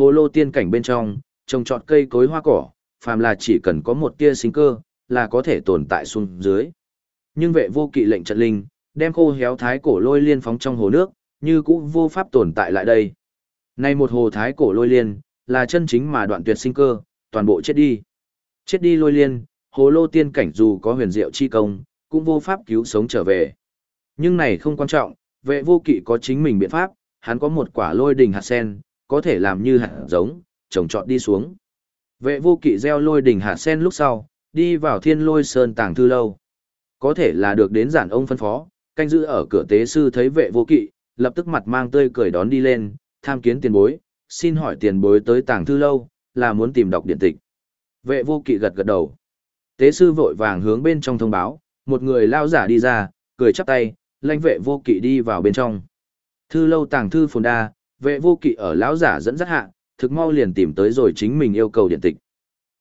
Hồ lô tiên cảnh bên trong, trồng trọt cây cối hoa cỏ, phàm là chỉ cần có một tia sinh cơ, là có thể tồn tại xuống dưới. Nhưng vệ vô kỵ lệnh trận linh, đem khô héo thái cổ lôi liên phóng trong hồ nước, như cũ vô pháp tồn tại lại đây. Nay một hồ thái cổ lôi liên, là chân chính mà đoạn tuyệt sinh cơ, toàn bộ chết đi. Chết đi lôi liên, hồ lô tiên cảnh dù có huyền diệu chi công, cũng vô pháp cứu sống trở về. Nhưng này không quan trọng, vệ vô kỵ có chính mình biện pháp, hắn có một quả lôi đỉnh hạt sen, có thể làm như hạt giống, trồng trọt đi xuống. Vệ vô kỵ gieo lôi đỉnh hạt sen lúc sau, đi vào thiên lôi sơn tàng thư lâu. Có thể là được đến giản ông phân phó, canh giữ ở cửa tế sư thấy vệ vô kỵ, lập tức mặt mang tươi cười đón đi lên, tham kiến tiền bối, xin hỏi tiền bối tới tàng thư lâu, là muốn tìm đọc điện tịch. Vệ vô kỵ gật gật đầu. Tế sư vội vàng hướng bên trong thông báo, một người lao giả đi ra, cười chắp tay, lãnh vệ vô kỵ đi vào bên trong. Thư lâu tàng thư phồn đa, vệ vô kỵ ở lão giả dẫn dắt hạ, thực mau liền tìm tới rồi chính mình yêu cầu điện tịch.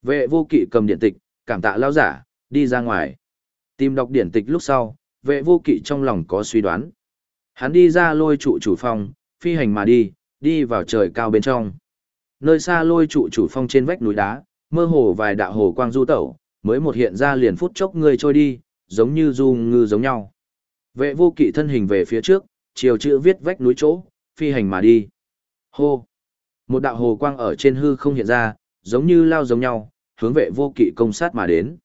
Vệ vô kỵ cầm điện tịch, cảm tạ lão giả, đi ra ngoài. Tìm đọc điện tịch lúc sau, vệ vô kỵ trong lòng có suy đoán. Hắn đi ra lôi trụ chủ phong, phi hành mà đi, đi vào trời cao bên trong. Nơi xa lôi trụ chủ phong trên vách núi đá, mơ hồ vài đạo hồ quang du tẩu, mới một hiện ra liền phút chốc người trôi đi, giống như du ngư giống nhau. Vệ vô kỵ thân hình về phía trước, chiều chữ viết vách núi chỗ, phi hành mà đi. Hô! Một đạo hồ quang ở trên hư không hiện ra, giống như lao giống nhau, hướng vệ vô kỵ công sát mà đến.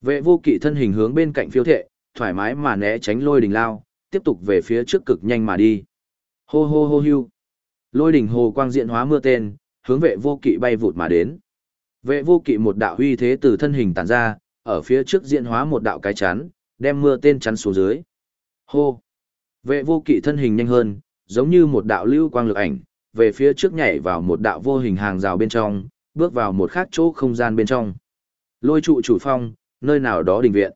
Vệ vô kỵ thân hình hướng bên cạnh phiêu thệ, thoải mái mà né tránh lôi đình lao, tiếp tục về phía trước cực nhanh mà đi. Hô hô hô hưu! Lôi đỉnh hồ quang diện hóa mưa tên, hướng vệ vô kỵ bay vụt mà đến. Vệ vô kỵ một đạo huy thế từ thân hình tản ra, ở phía trước diện hóa một đạo cái chắn, đem mưa tên chắn xuống dưới. Hô! Vệ vô kỵ thân hình nhanh hơn, giống như một đạo lưu quang lực ảnh, về phía trước nhảy vào một đạo vô hình hàng rào bên trong, bước vào một khác chỗ không gian bên trong. Lôi trụ chủ phong, nơi nào đó đình viện.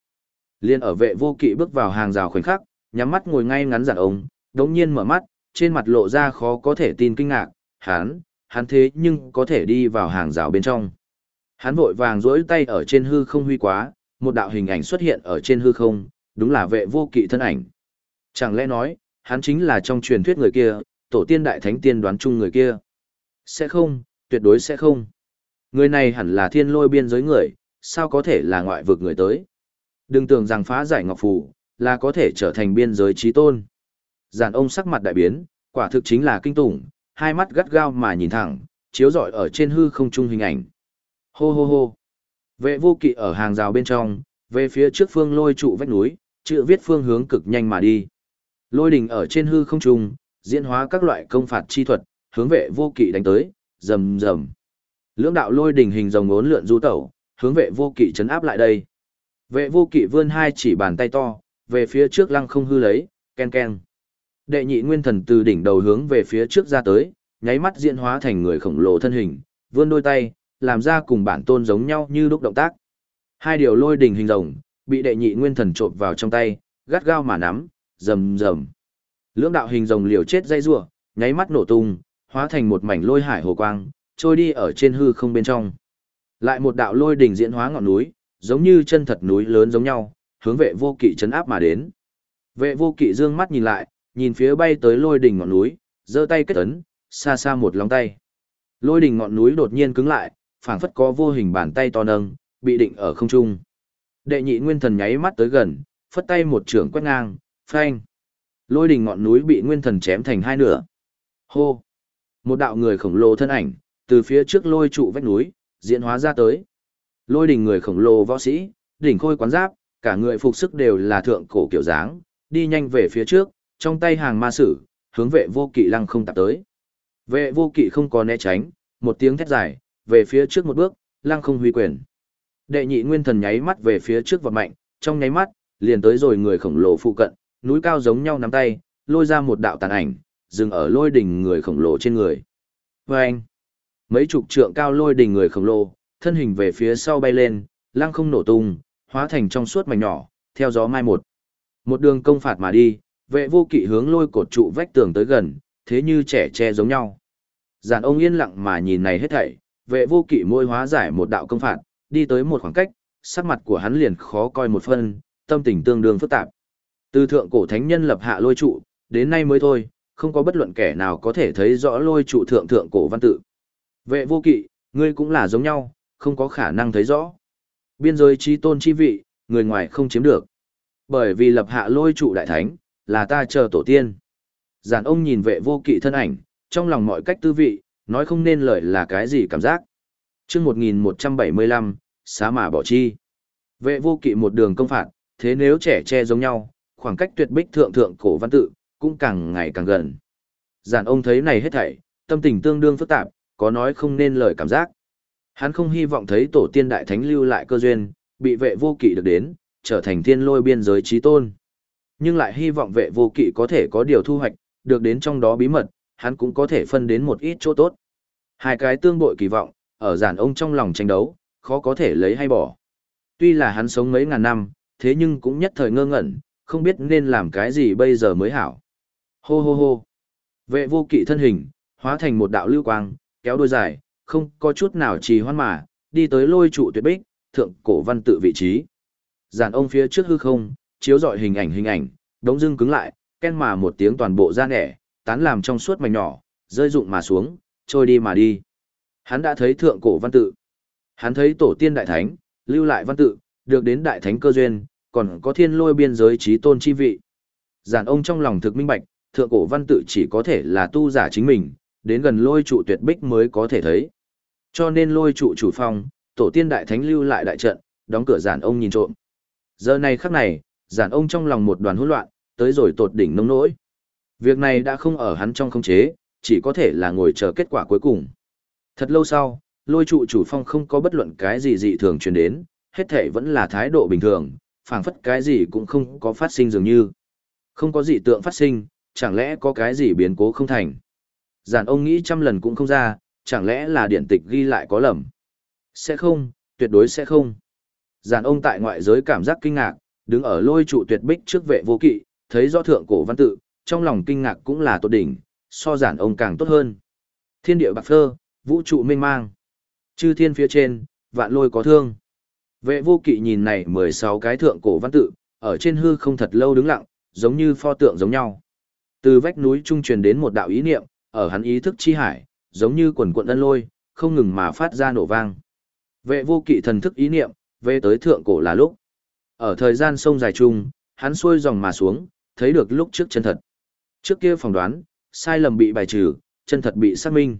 Liên ở vệ vô kỵ bước vào hàng rào khoảnh khắc, nhắm mắt ngồi ngay ngắn giản ống, đống nhiên mở mắt, trên mặt lộ ra khó có thể tin kinh ngạc, hắn, hắn thế nhưng có thể đi vào hàng rào bên trong. Hắn vội vàng duỗi tay ở trên hư không huy quá, một đạo hình ảnh xuất hiện ở trên hư không, đúng là vệ vô kỵ thân ảnh. Chẳng lẽ nói, hắn chính là trong truyền thuyết người kia, tổ tiên đại thánh tiên đoán chung người kia. Sẽ không, tuyệt đối sẽ không. Người này hẳn là thiên lôi biên giới người, sao có thể là ngoại vực người tới. Đừng tưởng rằng phá giải ngọc phù, là có thể trở thành biên giới trí tôn. Giản ông sắc mặt đại biến, quả thực chính là kinh tủng, hai mắt gắt gao mà nhìn thẳng, chiếu rọi ở trên hư không trung hình ảnh. Hô hô hô. Vệ vô kỵ ở hàng rào bên trong, về phía trước phương lôi trụ vách núi, chữ viết phương hướng cực nhanh mà đi. Lôi đình ở trên hư không trung, diễn hóa các loại công phạt chi thuật, hướng vệ vô kỵ đánh tới, rầm rầm. Lưỡng đạo lôi đình hình rồng ốn lượn du tẩu, hướng vệ vô kỵ chấn áp lại đây. Vệ vô kỵ vươn hai chỉ bàn tay to, về phía trước lăng không hư lấy, ken ken. Đệ nhị nguyên thần từ đỉnh đầu hướng về phía trước ra tới, nháy mắt diễn hóa thành người khổng lồ thân hình, vươn đôi tay, làm ra cùng bản tôn giống nhau như lúc động tác. Hai điều lôi đỉnh hình rồng, bị đệ nhị nguyên thần trộn vào trong tay, gắt gao mà nắm, rầm rầm. Lưỡng đạo hình rồng liều chết dây rủa, nháy mắt nổ tung, hóa thành một mảnh lôi hải hồ quang, trôi đi ở trên hư không bên trong. Lại một đạo lôi đỉnh diễn hóa ngọn núi, giống như chân thật núi lớn giống nhau, hướng vệ vô kỵ chấn áp mà đến. Vệ vô kỵ dương mắt nhìn lại, nhìn phía bay tới lôi đỉnh ngọn núi, giơ tay kết ấn, xa xa một lòng tay. Lôi đỉnh ngọn núi đột nhiên cứng lại, phảng phất có vô hình bàn tay to nâng, bị định ở không trung. Đệ nhị nguyên thần nháy mắt tới gần, phất tay một trường quét ngang, phanh. Lôi đỉnh ngọn núi bị nguyên thần chém thành hai nửa. Hô! Một đạo người khổng lồ thân ảnh, từ phía trước lôi trụ vách núi, diễn hóa ra tới. Lôi đỉnh người khổng lồ võ sĩ, đỉnh khôi quán giáp, cả người phục sức đều là thượng cổ kiểu dáng, đi nhanh về phía trước, trong tay hàng ma sử, hướng vệ vô kỵ lăng không tạp tới. Vệ vô kỵ không có né tránh, một tiếng thét dài, về phía trước một bước, lăng không huy quyền. Đệ nhị nguyên thần nháy mắt về phía trước và mạnh, trong nháy mắt, liền tới rồi người khổng lồ phụ cận, núi cao giống nhau nắm tay, lôi ra một đạo tàn ảnh, dừng ở lôi đỉnh người khổng lồ trên người. Và anh, mấy chục trượng cao lôi đỉnh người khổng lồ, thân hình về phía sau bay lên, lăng không nổ tung, hóa thành trong suốt mảnh nhỏ, theo gió mai một. Một đường công phạt mà đi, vệ vô kỵ hướng lôi cột trụ vách tường tới gần, thế như trẻ tre giống nhau. Giàn ông yên lặng mà nhìn này hết thảy, vệ vô kỵ môi hóa giải một đạo công phạt, đi tới một khoảng cách, sắc mặt của hắn liền khó coi một phân, tâm tình tương đương phức tạp. Từ thượng cổ thánh nhân lập hạ lôi trụ, đến nay mới thôi, không có bất luận kẻ nào có thể thấy rõ lôi trụ thượng thượng cổ văn tự. Vệ vô kỵ, ngươi cũng là giống nhau, không có khả năng thấy rõ. Biên giới chi tôn chi vị, người ngoài không chiếm được. Bởi vì lập hạ lôi trụ đại thánh, là ta chờ tổ tiên. Giản ông nhìn vệ vô kỵ thân ảnh, trong lòng mọi cách tư vị, nói không nên lời là cái gì cảm giác. chương 1175, xá mà bỏ chi. Vệ vô kỵ một đường công phạt, thế nếu trẻ che giống nhau, khoảng cách tuyệt bích thượng thượng cổ văn tự, cũng càng ngày càng gần. Giản ông thấy này hết thảy, tâm tình tương đương phức tạp, có nói không nên lời cảm giác. Hắn không hy vọng thấy tổ tiên đại thánh lưu lại cơ duyên, bị vệ vô kỵ được đến, trở thành thiên lôi biên giới trí tôn. Nhưng lại hy vọng vệ vô kỵ có thể có điều thu hoạch, được đến trong đó bí mật, hắn cũng có thể phân đến một ít chỗ tốt. Hai cái tương bội kỳ vọng, ở giản ông trong lòng tranh đấu, khó có thể lấy hay bỏ. Tuy là hắn sống mấy ngàn năm, thế nhưng cũng nhất thời ngơ ngẩn, không biết nên làm cái gì bây giờ mới hảo. Hô hô hô. Vệ vô kỵ thân hình, hóa thành một đạo lưu quang, kéo đôi dài, không có chút nào trì hoãn mà, đi tới lôi trụ tuyệt bích, thượng cổ văn tự vị trí. Giàn ông phía trước hư không, chiếu dọi hình ảnh hình ảnh, đống dưng cứng lại, ken mà một tiếng toàn bộ ra nẻ, tán làm trong suốt mảnh nhỏ, rơi rụng mà xuống, trôi đi mà đi. Hắn đã thấy thượng cổ văn tự. Hắn thấy tổ tiên đại thánh, lưu lại văn tự, được đến đại thánh cơ duyên, còn có thiên lôi biên giới trí tôn chi vị. Giản ông trong lòng thực minh bạch, thượng cổ văn tự chỉ có thể là tu giả chính mình, đến gần lôi trụ tuyệt bích mới có thể thấy. Cho nên lôi trụ chủ phong, tổ tiên đại thánh lưu lại đại trận, đóng cửa giản ông nhìn trộm. Giờ này khắc này, giản ông trong lòng một đoàn hỗn loạn, tới rồi tột đỉnh nông nỗi. Việc này đã không ở hắn trong không chế, chỉ có thể là ngồi chờ kết quả cuối cùng. Thật lâu sau, lôi trụ chủ phong không có bất luận cái gì dị thường truyền đến, hết thể vẫn là thái độ bình thường, phảng phất cái gì cũng không có phát sinh dường như. Không có dị tượng phát sinh, chẳng lẽ có cái gì biến cố không thành. Giản ông nghĩ trăm lần cũng không ra, chẳng lẽ là điển tịch ghi lại có lầm. Sẽ không, tuyệt đối sẽ không. Giản ông tại ngoại giới cảm giác kinh ngạc, đứng ở lôi trụ tuyệt bích trước vệ vô kỵ, thấy rõ thượng cổ văn tự, trong lòng kinh ngạc cũng là tốt đỉnh, so giản ông càng tốt hơn. Thiên địa bạc phơ, vũ trụ mênh mang. Chư thiên phía trên, vạn lôi có thương. Vệ vô kỵ nhìn này 16 cái thượng cổ văn tự, ở trên hư không thật lâu đứng lặng, giống như pho tượng giống nhau. Từ vách núi trung truyền đến một đạo ý niệm, ở hắn ý thức chi hải, giống như quần quận ân lôi, không ngừng mà phát ra nổ vang. Vệ vô kỵ thần thức ý niệm, về tới thượng cổ là lúc. Ở thời gian sông dài chung, hắn xuôi dòng mà xuống, thấy được lúc trước chân thật. Trước kia phỏng đoán, sai lầm bị bài trừ, chân thật bị xác minh.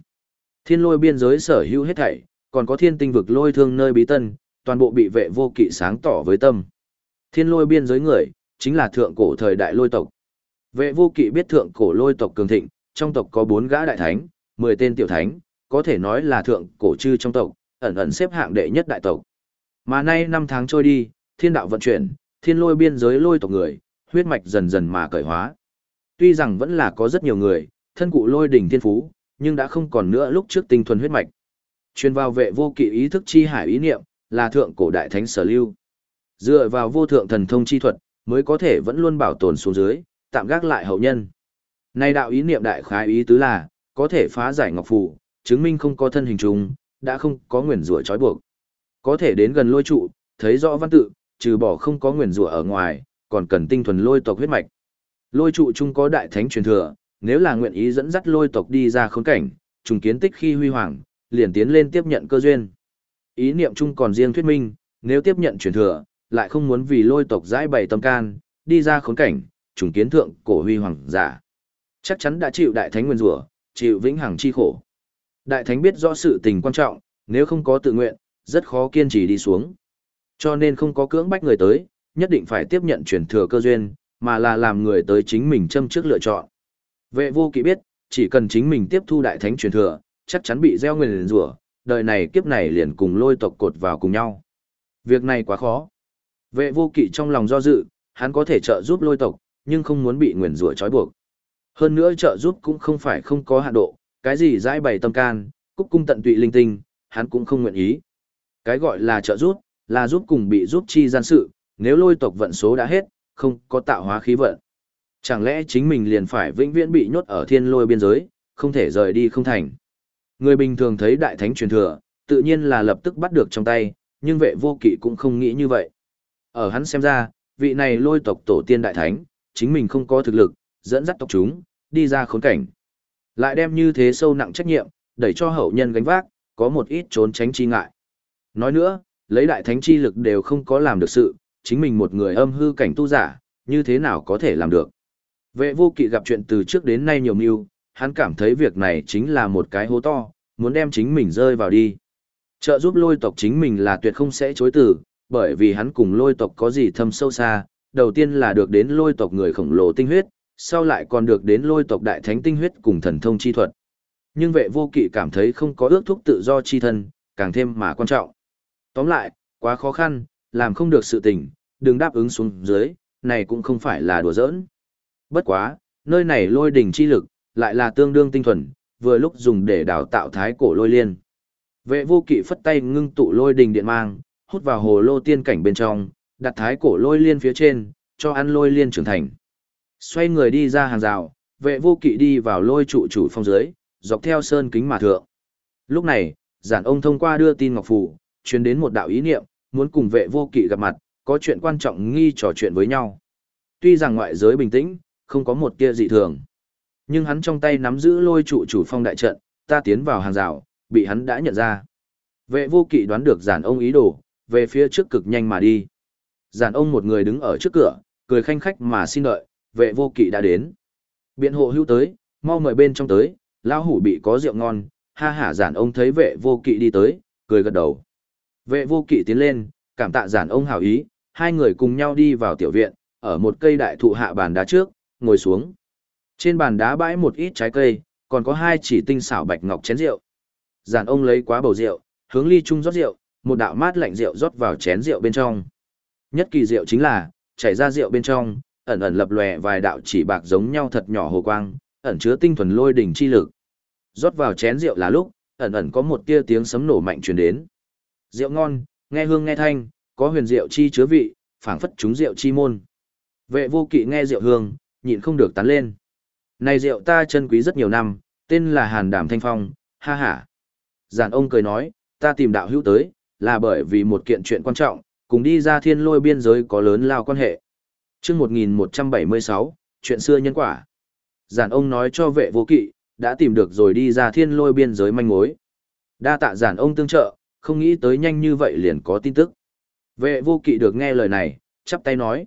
Thiên lôi biên giới sở hữu hết thảy, còn có thiên tinh vực lôi thương nơi bí tân, toàn bộ bị vệ vô kỵ sáng tỏ với tâm. Thiên lôi biên giới người, chính là thượng cổ thời đại lôi tộc. Vệ vô kỵ biết thượng cổ lôi tộc cường thịnh, trong tộc có bốn gã đại thánh, mười tên tiểu thánh, có thể nói là thượng cổ chư trong tộc, ẩn ẩn xếp hạng đệ nhất đại tộc. Mà nay năm tháng trôi đi, thiên đạo vận chuyển, thiên lôi biên giới lôi tộc người, huyết mạch dần dần mà cởi hóa. Tuy rằng vẫn là có rất nhiều người, thân cụ lôi đỉnh thiên phú, nhưng đã không còn nữa lúc trước tinh thuần huyết mạch. Truyền vào vệ vô kỵ ý thức chi hải ý niệm, là thượng cổ đại thánh sở lưu. Dựa vào vô thượng thần thông chi thuật, mới có thể vẫn luôn bảo tồn xuống dưới, tạm gác lại hậu nhân. Nay đạo ý niệm đại khái ý tứ là, có thể phá giải ngọc phù, chứng minh không có thân hình trùng, đã không có nguyền rủa trói buộc. Có thể đến gần lôi trụ, thấy rõ văn tự, trừ bỏ không có nguyền rủa ở ngoài, còn cần tinh thuần lôi tộc huyết mạch. Lôi trụ chung có đại thánh truyền thừa, nếu là nguyện ý dẫn dắt lôi tộc đi ra khốn cảnh, trùng kiến tích khi huy hoàng, liền tiến lên tiếp nhận cơ duyên. Ý niệm chung còn riêng thuyết minh, nếu tiếp nhận truyền thừa, lại không muốn vì lôi tộc giải bày tâm can, đi ra khốn cảnh, trùng kiến thượng cổ huy hoàng giả. Chắc chắn đã chịu đại thánh nguyên rủa, chịu vĩnh hằng chi khổ. Đại thánh biết rõ sự tình quan trọng, nếu không có tự nguyện, rất khó kiên trì đi xuống. Cho nên không có cưỡng bách người tới, nhất định phải tiếp nhận truyền thừa cơ duyên, mà là làm người tới chính mình châm trước lựa chọn. Vệ vô kỵ biết, chỉ cần chính mình tiếp thu đại thánh truyền thừa, chắc chắn bị gieo nguyền rủa, đời này kiếp này liền cùng lôi tộc cột vào cùng nhau. Việc này quá khó. Vệ vô kỵ trong lòng do dự, hắn có thể trợ giúp lôi tộc, nhưng không muốn bị nguyền rủa trói buộc. Hơn nữa trợ giúp cũng không phải không có hạn độ, cái gì dãi bày tâm can, cúc cung tận tụy linh tinh, hắn cũng không nguyện ý. Cái gọi là trợ giúp, là giúp cùng bị giúp chi gian sự, nếu lôi tộc vận số đã hết, không có tạo hóa khí vận. Chẳng lẽ chính mình liền phải vĩnh viễn bị nhốt ở thiên lôi biên giới, không thể rời đi không thành. Người bình thường thấy đại thánh truyền thừa, tự nhiên là lập tức bắt được trong tay, nhưng vệ vô kỵ cũng không nghĩ như vậy. Ở hắn xem ra, vị này lôi tộc tổ tiên đại thánh, chính mình không có thực lực, dẫn dắt tộc chúng, đi ra khốn cảnh. Lại đem như thế sâu nặng trách nhiệm, đẩy cho hậu nhân gánh vác, có một ít trốn tránh chi ngại. Nói nữa, lấy đại thánh chi lực đều không có làm được sự, chính mình một người âm hư cảnh tu giả, như thế nào có thể làm được. Vệ vô kỵ gặp chuyện từ trước đến nay nhiều mưu, hắn cảm thấy việc này chính là một cái hố to, muốn đem chính mình rơi vào đi. Trợ giúp lôi tộc chính mình là tuyệt không sẽ chối từ, bởi vì hắn cùng lôi tộc có gì thâm sâu xa, đầu tiên là được đến lôi tộc người khổng lồ tinh huyết, sau lại còn được đến lôi tộc đại thánh tinh huyết cùng thần thông chi thuật. Nhưng vệ vô kỵ cảm thấy không có ước thúc tự do chi thân, càng thêm mà quan trọng. Tóm lại, quá khó khăn, làm không được sự tình, đừng đáp ứng xuống dưới, này cũng không phải là đùa giỡn. Bất quá, nơi này lôi đỉnh chi lực, lại là tương đương tinh thuần, vừa lúc dùng để đào tạo thái cổ lôi liên. Vệ vô kỵ phất tay ngưng tụ lôi đình điện mang, hút vào hồ lô tiên cảnh bên trong, đặt thái cổ lôi liên phía trên, cho ăn lôi liên trưởng thành. Xoay người đi ra hàng rào, vệ vô kỵ đi vào lôi trụ chủ phong dưới, dọc theo sơn kính mà thượng. Lúc này, giản ông thông qua đưa tin ngọc phủ truyền đến một đạo ý niệm, muốn cùng vệ vô kỵ gặp mặt, có chuyện quan trọng nghi trò chuyện với nhau. Tuy rằng ngoại giới bình tĩnh, không có một tia dị thường. Nhưng hắn trong tay nắm giữ lôi trụ chủ phong đại trận, ta tiến vào hàng rào, bị hắn đã nhận ra. Vệ vô kỵ đoán được giản ông ý đồ, về phía trước cực nhanh mà đi. Giản ông một người đứng ở trước cửa, cười khanh khách mà xin đợi, vệ vô kỵ đã đến. Biện hộ hưu tới, mau mời bên trong tới, lão hủ bị có rượu ngon, ha hả giản ông thấy vệ vô kỵ đi tới, cười gật đầu. Vệ vô kỵ tiến lên, cảm tạ giản ông hảo ý, hai người cùng nhau đi vào tiểu viện, ở một cây đại thụ hạ bàn đá trước, ngồi xuống. Trên bàn đá bãi một ít trái cây, còn có hai chỉ tinh xảo bạch ngọc chén rượu. Giản ông lấy quá bầu rượu, hướng ly chung rót rượu, một đạo mát lạnh rượu rót vào chén rượu bên trong. Nhất kỳ rượu chính là, chảy ra rượu bên trong, ẩn ẩn lập lòe vài đạo chỉ bạc giống nhau thật nhỏ hồ quang, ẩn chứa tinh thuần lôi đỉnh chi lực. Rót vào chén rượu là lúc, ẩn ẩn có một tia tiếng sấm nổ mạnh truyền đến. Rượu ngon, nghe hương nghe thanh, có huyền rượu chi chứa vị, phảng phất chúng rượu chi môn. Vệ vô kỵ nghe rượu hương, nhịn không được tán lên. Này rượu ta chân quý rất nhiều năm, tên là Hàn Đàm Thanh Phong, ha ha. Giản ông cười nói, ta tìm đạo hữu tới, là bởi vì một kiện chuyện quan trọng, cùng đi ra thiên lôi biên giới có lớn lao quan hệ. chương 1176, chuyện xưa nhân quả. Giản ông nói cho vệ vô kỵ, đã tìm được rồi đi ra thiên lôi biên giới manh mối. Đa tạ giản ông tương trợ, không nghĩ tới nhanh như vậy liền có tin tức. Vệ vô kỵ được nghe lời này, chắp tay nói.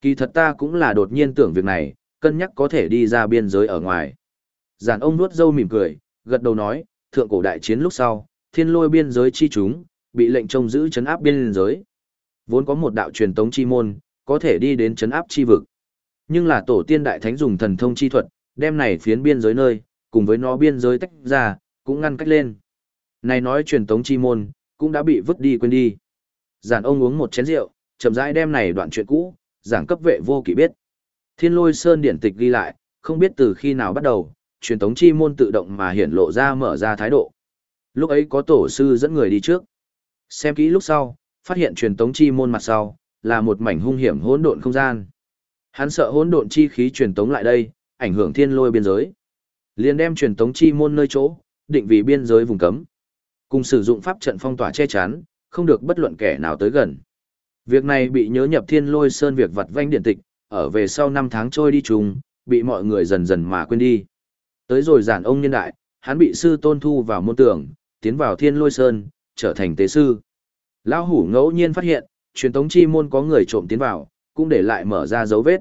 Kỳ thật ta cũng là đột nhiên tưởng việc này, cân nhắc có thể đi ra biên giới ở ngoài. Giản ông nuốt dâu mỉm cười, gật đầu nói, thượng cổ đại chiến lúc sau, thiên lôi biên giới chi chúng, bị lệnh trông giữ chấn áp biên giới. Vốn có một đạo truyền tống chi môn, có thể đi đến chấn áp chi vực. Nhưng là tổ tiên đại thánh dùng thần thông chi thuật, đem này phiến biên giới nơi, cùng với nó biên giới tách ra, cũng ngăn cách lên. Này nói truyền tống chi môn, cũng đã bị vứt đi quên đi. Giản ông uống một chén rượu, chậm rãi đem này đoạn chuyện cũ, giảng cấp vệ vô kỵ biết. Thiên lôi sơn điển tịch ghi lại, không biết từ khi nào bắt đầu, truyền tống chi môn tự động mà hiển lộ ra mở ra thái độ. Lúc ấy có tổ sư dẫn người đi trước. Xem kỹ lúc sau, phát hiện truyền tống chi môn mặt sau, là một mảnh hung hiểm hỗn độn không gian. Hắn sợ hỗn độn chi khí truyền tống lại đây, ảnh hưởng thiên lôi biên giới. Liền đem truyền tống chi môn nơi chỗ, định vị biên giới vùng cấm. Cùng sử dụng pháp trận phong tỏa che chắn, không được bất luận kẻ nào tới gần. Việc này bị nhớ nhập thiên lôi sơn việc vặt vanh điện tịch, ở về sau năm tháng trôi đi chung, bị mọi người dần dần mà quên đi. Tới rồi giản ông niên đại, hắn bị sư tôn thu vào môn tưởng, tiến vào thiên lôi sơn, trở thành tế sư. Lão hủ ngẫu nhiên phát hiện, truyền tống chi môn có người trộm tiến vào, cũng để lại mở ra dấu vết.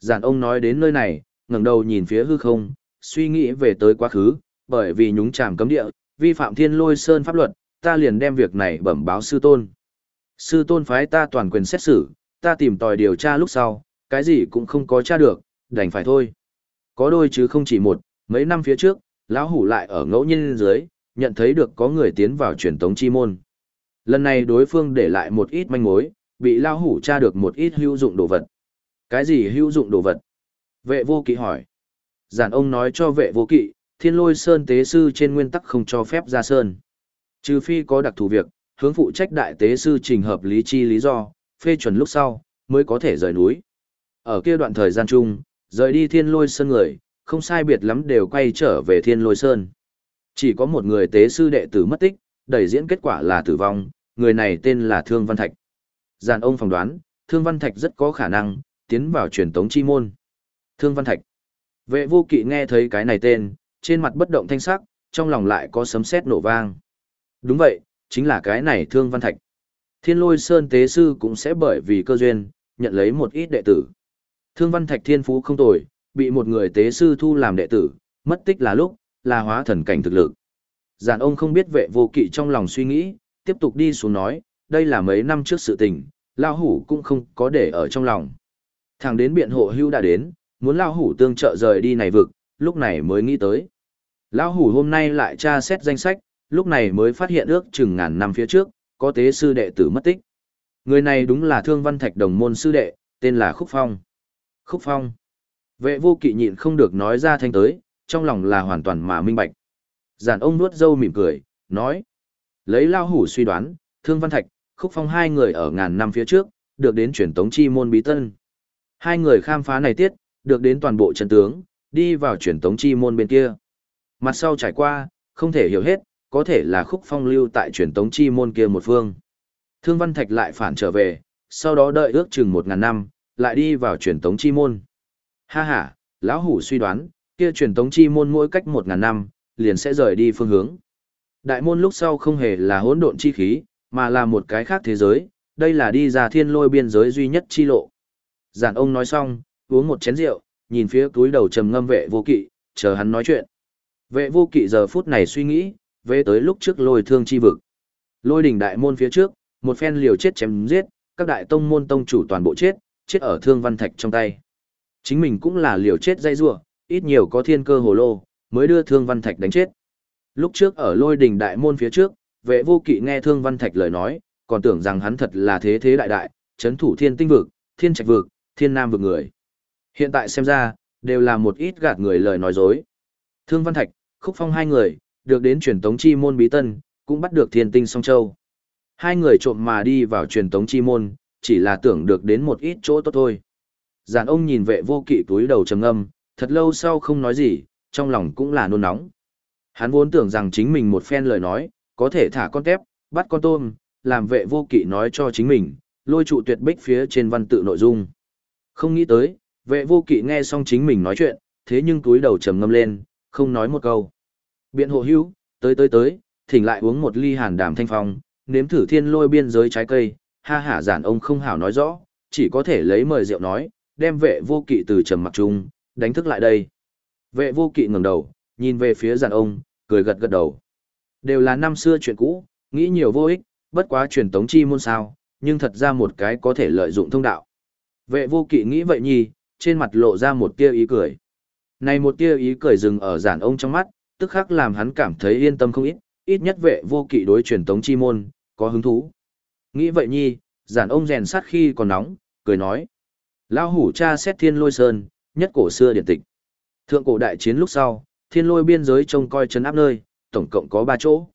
Giản ông nói đến nơi này, ngẩng đầu nhìn phía hư không, suy nghĩ về tới quá khứ, bởi vì nhúng chàm cấm địa, vi phạm thiên lôi sơn pháp luật, ta liền đem việc này bẩm báo sư tôn. Sư tôn phái ta toàn quyền xét xử, ta tìm tòi điều tra lúc sau, cái gì cũng không có tra được, đành phải thôi. Có đôi chứ không chỉ một, mấy năm phía trước, lão hủ lại ở ngẫu nhiên dưới, nhận thấy được có người tiến vào truyền tống chi môn. Lần này đối phương để lại một ít manh mối, bị lão hủ tra được một ít hữu dụng đồ vật. Cái gì hữu dụng đồ vật? Vệ vô kỵ hỏi. Giản ông nói cho vệ vô kỵ, thiên lôi sơn tế sư trên nguyên tắc không cho phép ra sơn. Trừ phi có đặc thù việc, hướng phụ trách đại tế sư trình hợp lý chi lý do, phê chuẩn lúc sau, mới có thể rời núi. Ở kia đoạn thời gian chung, rời đi thiên lôi sơn người, không sai biệt lắm đều quay trở về thiên lôi sơn. Chỉ có một người tế sư đệ tử mất tích, đẩy diễn kết quả là tử vong, người này tên là Thương Văn Thạch. Giàn ông phỏng đoán, Thương Văn Thạch rất có khả năng, tiến vào truyền tống chi môn. Thương Văn Thạch. Vệ vô kỵ nghe thấy cái này tên, trên mặt bất động thanh sắc, trong lòng lại có sấm sét nổ vang. Đúng vậy, chính là cái này Thương Văn Thạch. Thiên Lôi Sơn Tế Sư cũng sẽ bởi vì cơ duyên, nhận lấy một ít đệ tử. Thương Văn Thạch thiên phú không tồi, bị một người Tế Sư thu làm đệ tử, mất tích là lúc, là hóa thần cảnh thực lực. Giản ông không biết vệ vô kỵ trong lòng suy nghĩ, tiếp tục đi xuống nói, đây là mấy năm trước sự tình, Lao Hủ cũng không có để ở trong lòng. Thằng đến biện hộ hưu đã đến, muốn Lao Hủ tương trợ rời đi này vực, lúc này mới nghĩ tới. Lão Hủ hôm nay lại tra xét danh sách, lúc này mới phát hiện ước chừng ngàn năm phía trước, có tế sư đệ tử mất tích. Người này đúng là Thương Văn Thạch đồng môn sư đệ, tên là Khúc Phong. Khúc Phong. Vệ vô kỵ nhịn không được nói ra thanh tới, trong lòng là hoàn toàn mà minh bạch. Giản ông nuốt dâu mỉm cười, nói. Lấy lao hủ suy đoán, Thương Văn Thạch, Khúc Phong hai người ở ngàn năm phía trước, được đến truyền tống chi môn bí tân. Hai người khám phá này tiết, được đến toàn bộ chân tướng, đi vào truyền tống chi môn bên kia. Mặt sau trải qua, không thể hiểu hết, có thể là Khúc Phong lưu tại truyền tống chi môn kia một phương. Thương Văn Thạch lại phản trở về, sau đó đợi ước chừng một ngàn năm, lại đi vào truyền tống chi môn. Ha ha, lão hủ suy đoán, kia truyền tống chi môn mỗi cách một ngàn năm, liền sẽ rời đi phương hướng. Đại môn lúc sau không hề là hỗn độn chi khí, mà là một cái khác thế giới, đây là đi ra thiên lôi biên giới duy nhất chi lộ. Giản ông nói xong, uống một chén rượu, nhìn phía túi đầu trầm ngâm vệ vô kỵ, chờ hắn nói chuyện. Vệ vô kỵ giờ phút này suy nghĩ, về tới lúc trước lôi thương chi vực. Lôi đỉnh đại môn phía trước, một phen liều chết chém giết, các đại tông môn tông chủ toàn bộ chết, chết ở thương văn thạch trong tay. Chính mình cũng là liều chết dây rua, ít nhiều có thiên cơ hồ lô, mới đưa thương văn thạch đánh chết. Lúc trước ở lôi đình đại môn phía trước, vệ vô kỵ nghe thương văn thạch lời nói, còn tưởng rằng hắn thật là thế thế đại đại, chấn thủ thiên tinh vực, thiên trạch vực, thiên nam vực người. Hiện tại xem ra, đều là một ít gạt người lời nói dối. Thương văn thạch, khúc phong hai người, được đến truyền tống chi môn bí tân, cũng bắt được thiên tinh song châu. Hai người trộm mà đi vào truyền tống chi môn, chỉ là tưởng được đến một ít chỗ tốt thôi. Giàn ông nhìn vệ vô kỵ túi đầu trầm âm, thật lâu sau không nói gì, trong lòng cũng là nôn nóng. Hắn vốn tưởng rằng chính mình một phen lời nói, có thể thả con tép, bắt con tôm, làm vệ vô kỵ nói cho chính mình, lôi trụ tuyệt bích phía trên văn tự nội dung. Không nghĩ tới, vệ vô kỵ nghe xong chính mình nói chuyện, thế nhưng túi đầu trầm ngâm lên, không nói một câu. Biện hộ hữu, tới tới tới, thỉnh lại uống một ly hàn đàm thanh phong, nếm thử thiên lôi biên giới trái cây, ha hả giản ông không hảo nói rõ, chỉ có thể lấy mời rượu nói, đem vệ vô kỵ từ trầm mặc trung, đánh thức lại đây. Vệ vô kỵ ngẩng đầu, nhìn về phía giản ông, cười gật gật đầu. Đều là năm xưa chuyện cũ, nghĩ nhiều vô ích, bất quá truyền tống chi môn sao, nhưng thật ra một cái có thể lợi dụng thông đạo. Vệ vô kỵ nghĩ vậy nhi, trên mặt lộ ra một tia ý cười. Này một tia ý cười dừng ở giản ông trong mắt, tức khắc làm hắn cảm thấy yên tâm không ít, ít nhất vệ vô kỵ đối truyền tống chi môn, có hứng thú. Nghĩ vậy nhi, giản ông rèn sát khi còn nóng, cười nói. Lao hủ cha xét thiên lôi sơn, nhất cổ xưa điển tịch. Thượng cổ đại chiến lúc sau, thiên lôi biên giới trông coi chấn áp nơi, tổng cộng có ba chỗ.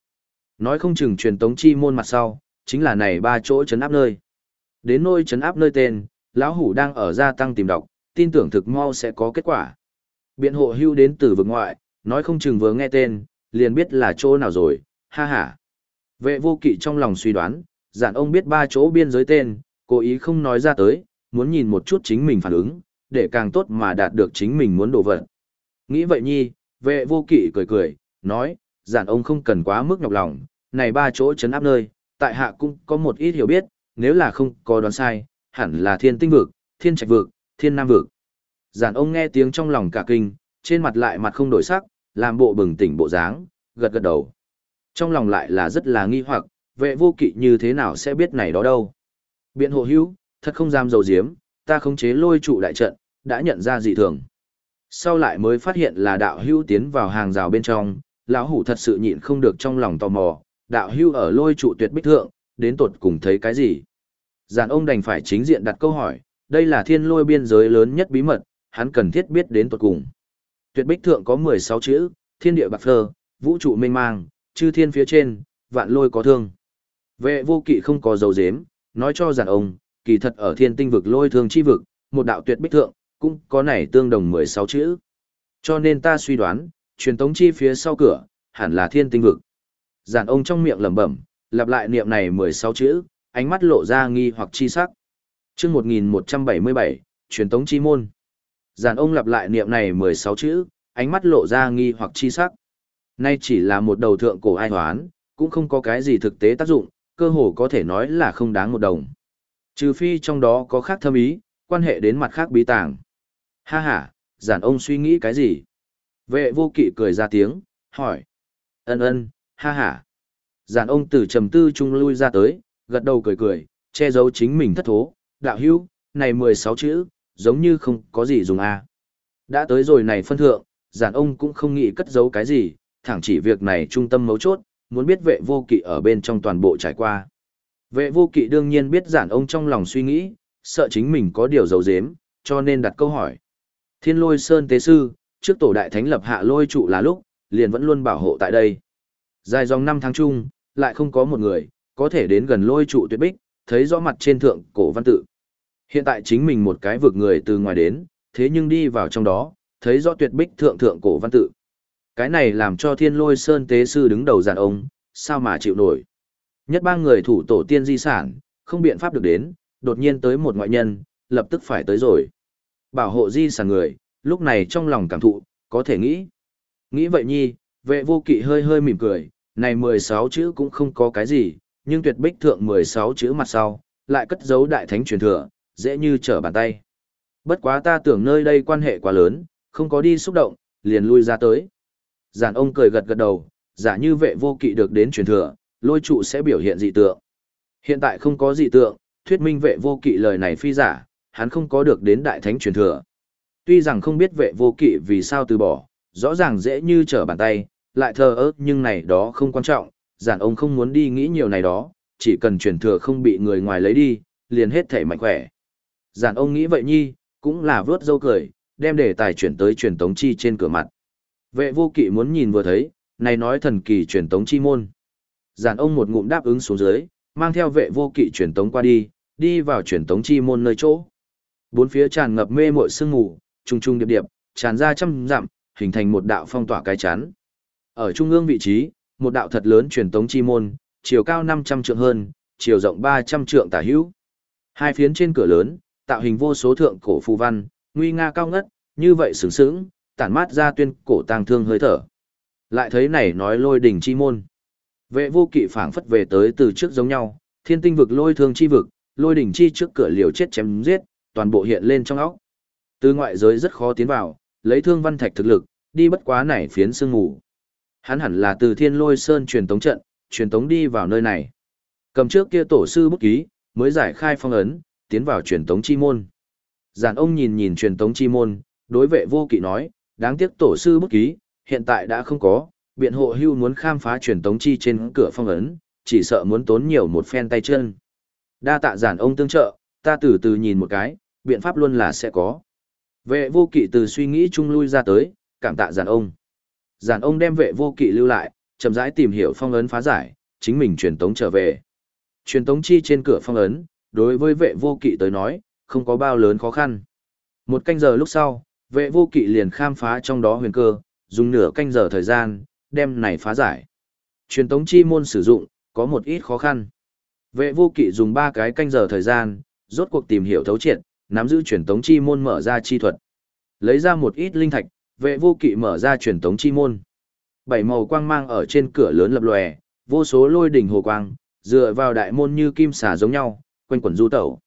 Nói không chừng truyền tống chi môn mặt sau, chính là này ba chỗ chấn áp nơi. Đến nơi chấn áp nơi tên, lão hủ đang ở gia tăng tìm đọc, tin tưởng thực mau sẽ có kết quả. Biện hộ hưu đến từ vực ngoại, nói không chừng vừa nghe tên, liền biết là chỗ nào rồi, ha ha. Vệ vô kỵ trong lòng suy đoán, giản ông biết ba chỗ biên giới tên, cố ý không nói ra tới, muốn nhìn một chút chính mình phản ứng, để càng tốt mà đạt được chính mình muốn đổ vật. Nghĩ vậy nhi, vệ vô kỵ cười cười, nói, giản ông không cần quá mức nhọc lòng, này ba chỗ chấn áp nơi, tại hạ cũng có một ít hiểu biết, nếu là không có đoán sai, hẳn là thiên tinh vực, thiên trạch vực, thiên nam vực. Giản ông nghe tiếng trong lòng cả kinh, trên mặt lại mặt không đổi sắc, làm bộ bừng tỉnh bộ dáng, gật gật đầu. Trong lòng lại là rất là nghi hoặc, vệ vô kỵ như thế nào sẽ biết này đó đâu. Biện hộ hữu, thật không dám dầu diếm, ta khống chế lôi trụ đại trận, đã nhận ra dị thường. Sau lại mới phát hiện là đạo hữu tiến vào hàng rào bên trong, lão hủ thật sự nhịn không được trong lòng tò mò, đạo hữu ở lôi trụ tuyệt bích thượng, đến tột cùng thấy cái gì. Giàn ông đành phải chính diện đặt câu hỏi, đây là thiên lôi biên giới lớn nhất bí mật, hắn cần thiết biết đến tột cùng. Tuyệt bích thượng có 16 chữ, thiên địa bạc phơ, vũ trụ mênh mang, chư thiên phía trên, vạn lôi có thương. Vệ vô kỵ không có dấu dếm, nói cho giản ông, kỳ thật ở thiên tinh vực lôi thương chi vực, một đạo tuyệt bích thượng, cũng có nảy tương đồng 16 chữ. Cho nên ta suy đoán, truyền tống chi phía sau cửa, hẳn là thiên tinh vực. Giản ông trong miệng lẩm bẩm, lặp lại niệm này 16 chữ, ánh mắt lộ ra nghi hoặc chi sắc. chương 1177, truyền tống chi môn. Giản ông lặp lại niệm này 16 chữ, ánh mắt lộ ra nghi hoặc chi sắc. Nay chỉ là một đầu thượng cổ ai hoán, cũng không có cái gì thực tế tác dụng, cơ hồ có thể nói là không đáng một đồng. Trừ phi trong đó có khác thâm ý, quan hệ đến mặt khác bí tàng. Ha ha, giản ông suy nghĩ cái gì? Vệ vô kỵ cười ra tiếng, hỏi. Ân ân, ha ha. Giản ông từ trầm tư trung lui ra tới, gật đầu cười cười, che giấu chính mình thất thố. Đạo hữu, này 16 chữ, giống như không có gì dùng a. Đã tới rồi này phân thượng, giản ông cũng không nghĩ cất giấu cái gì, thẳng chỉ việc này trung tâm mấu chốt, muốn biết vệ vô kỵ ở bên trong toàn bộ trải qua. Vệ vô kỵ đương nhiên biết giản ông trong lòng suy nghĩ, sợ chính mình có điều giấu giếm, cho nên đặt câu hỏi. Thiên lôi sơn tế sư, trước tổ đại thánh lập hạ lôi trụ là lúc, liền vẫn luôn bảo hộ tại đây. Dài dòng năm tháng chung, lại không có một người, có thể đến gần lôi trụ tuyệt bích, thấy rõ mặt trên thượng cổ văn tự. Hiện tại chính mình một cái vực người từ ngoài đến, thế nhưng đi vào trong đó, thấy rõ tuyệt bích thượng thượng cổ văn tự. Cái này làm cho thiên lôi sơn tế sư đứng đầu giàn ông, sao mà chịu nổi. Nhất ba người thủ tổ tiên di sản, không biện pháp được đến, đột nhiên tới một ngoại nhân, lập tức phải tới rồi. Bảo hộ di sản người, lúc này trong lòng cảm thụ, có thể nghĩ. Nghĩ vậy nhi, vệ vô kỵ hơi hơi mỉm cười, này 16 chữ cũng không có cái gì, nhưng tuyệt bích thượng 16 chữ mặt sau, lại cất giấu đại thánh truyền thừa, dễ như trở bàn tay. Bất quá ta tưởng nơi đây quan hệ quá lớn, không có đi xúc động, liền lui ra tới. Giản ông cười gật gật đầu, giả như vệ vô kỵ được đến truyền thừa, lôi trụ sẽ biểu hiện dị tượng. Hiện tại không có dị tượng, thuyết minh vệ vô kỵ lời này phi giả, hắn không có được đến đại thánh truyền thừa. Tuy rằng không biết vệ vô kỵ vì sao từ bỏ, rõ ràng dễ như trở bàn tay, lại thờ ớt nhưng này đó không quan trọng, giản ông không muốn đi nghĩ nhiều này đó, chỉ cần truyền thừa không bị người ngoài lấy đi, liền hết thể mạnh khỏe. Giản ông nghĩ vậy nhi, cũng là vớt dâu cười, đem đề tài chuyển tới truyền tống chi trên cửa mặt. Vệ vô kỵ muốn nhìn vừa thấy, này nói thần kỳ truyền tống chi môn. Giản ông một ngụm đáp ứng xuống dưới, mang theo vệ vô kỵ truyền tống qua đi, đi vào truyền tống chi môn nơi chỗ. Bốn phía tràn ngập mê mội sương mù, trung trung điệp điệp, tràn ra trăm dặm, hình thành một đạo phong tỏa cái chắn. Ở trung ương vị trí, một đạo thật lớn truyền tống chi môn, chiều cao 500 trượng hơn, chiều rộng 300 trượng tả hữu. Hai phiến trên cửa lớn, tạo hình vô số thượng cổ phù văn, nguy nga cao ngất, như vậy sướng sướng, tản mát ra tuyên cổ tang thương hơi thở. Lại thấy này nói lôi đỉnh chi môn. Vệ vô kỵ phảng phất về tới từ trước giống nhau, thiên tinh vực lôi thương chi vực, lôi đỉnh chi trước cửa liều chết chém giết, toàn bộ hiện lên trong óc. Từ ngoại giới rất khó tiến vào, lấy thương văn thạch thực lực, đi bất quá này phiến sương ngủ. Hắn hẳn là từ thiên lôi sơn truyền tống trận, truyền tống đi vào nơi này. Cầm trước kia tổ sư bút ký, mới giải khai phong ấn, tiến vào truyền tống chi môn. Giản ông nhìn nhìn truyền tống chi môn, đối vệ vô kỵ nói, đáng tiếc tổ sư bút ký, hiện tại đã không có, biện hộ hưu muốn khám phá truyền tống chi trên cửa phong ấn, chỉ sợ muốn tốn nhiều một phen tay chân. Đa tạ giản ông tương trợ, ta từ từ nhìn một cái, biện pháp luôn là sẽ có. Vệ vô kỵ từ suy nghĩ chung lui ra tới, cảm tạ giản ông. Giản ông đem vệ vô kỵ lưu lại, chậm rãi tìm hiểu phong ấn phá giải, chính mình truyền tống trở về. Truyền tống chi trên cửa phong ấn, đối với vệ vô kỵ tới nói, không có bao lớn khó khăn. Một canh giờ lúc sau, vệ vô kỵ liền khám phá trong đó huyền cơ, dùng nửa canh giờ thời gian, đem này phá giải. Truyền tống chi môn sử dụng, có một ít khó khăn. Vệ vô kỵ dùng ba cái canh giờ thời gian, rốt cuộc tìm hiểu thấu triệt, nắm giữ truyền tống chi môn mở ra chi thuật. Lấy ra một ít linh thạch, vệ vô kỵ mở ra truyền tống chi môn. Bảy màu quang mang ở trên cửa lớn lập lòe, vô số lôi đỉnh hồ quang, dựa vào đại môn như kim xà giống nhau, quanh quẩn du tẩu.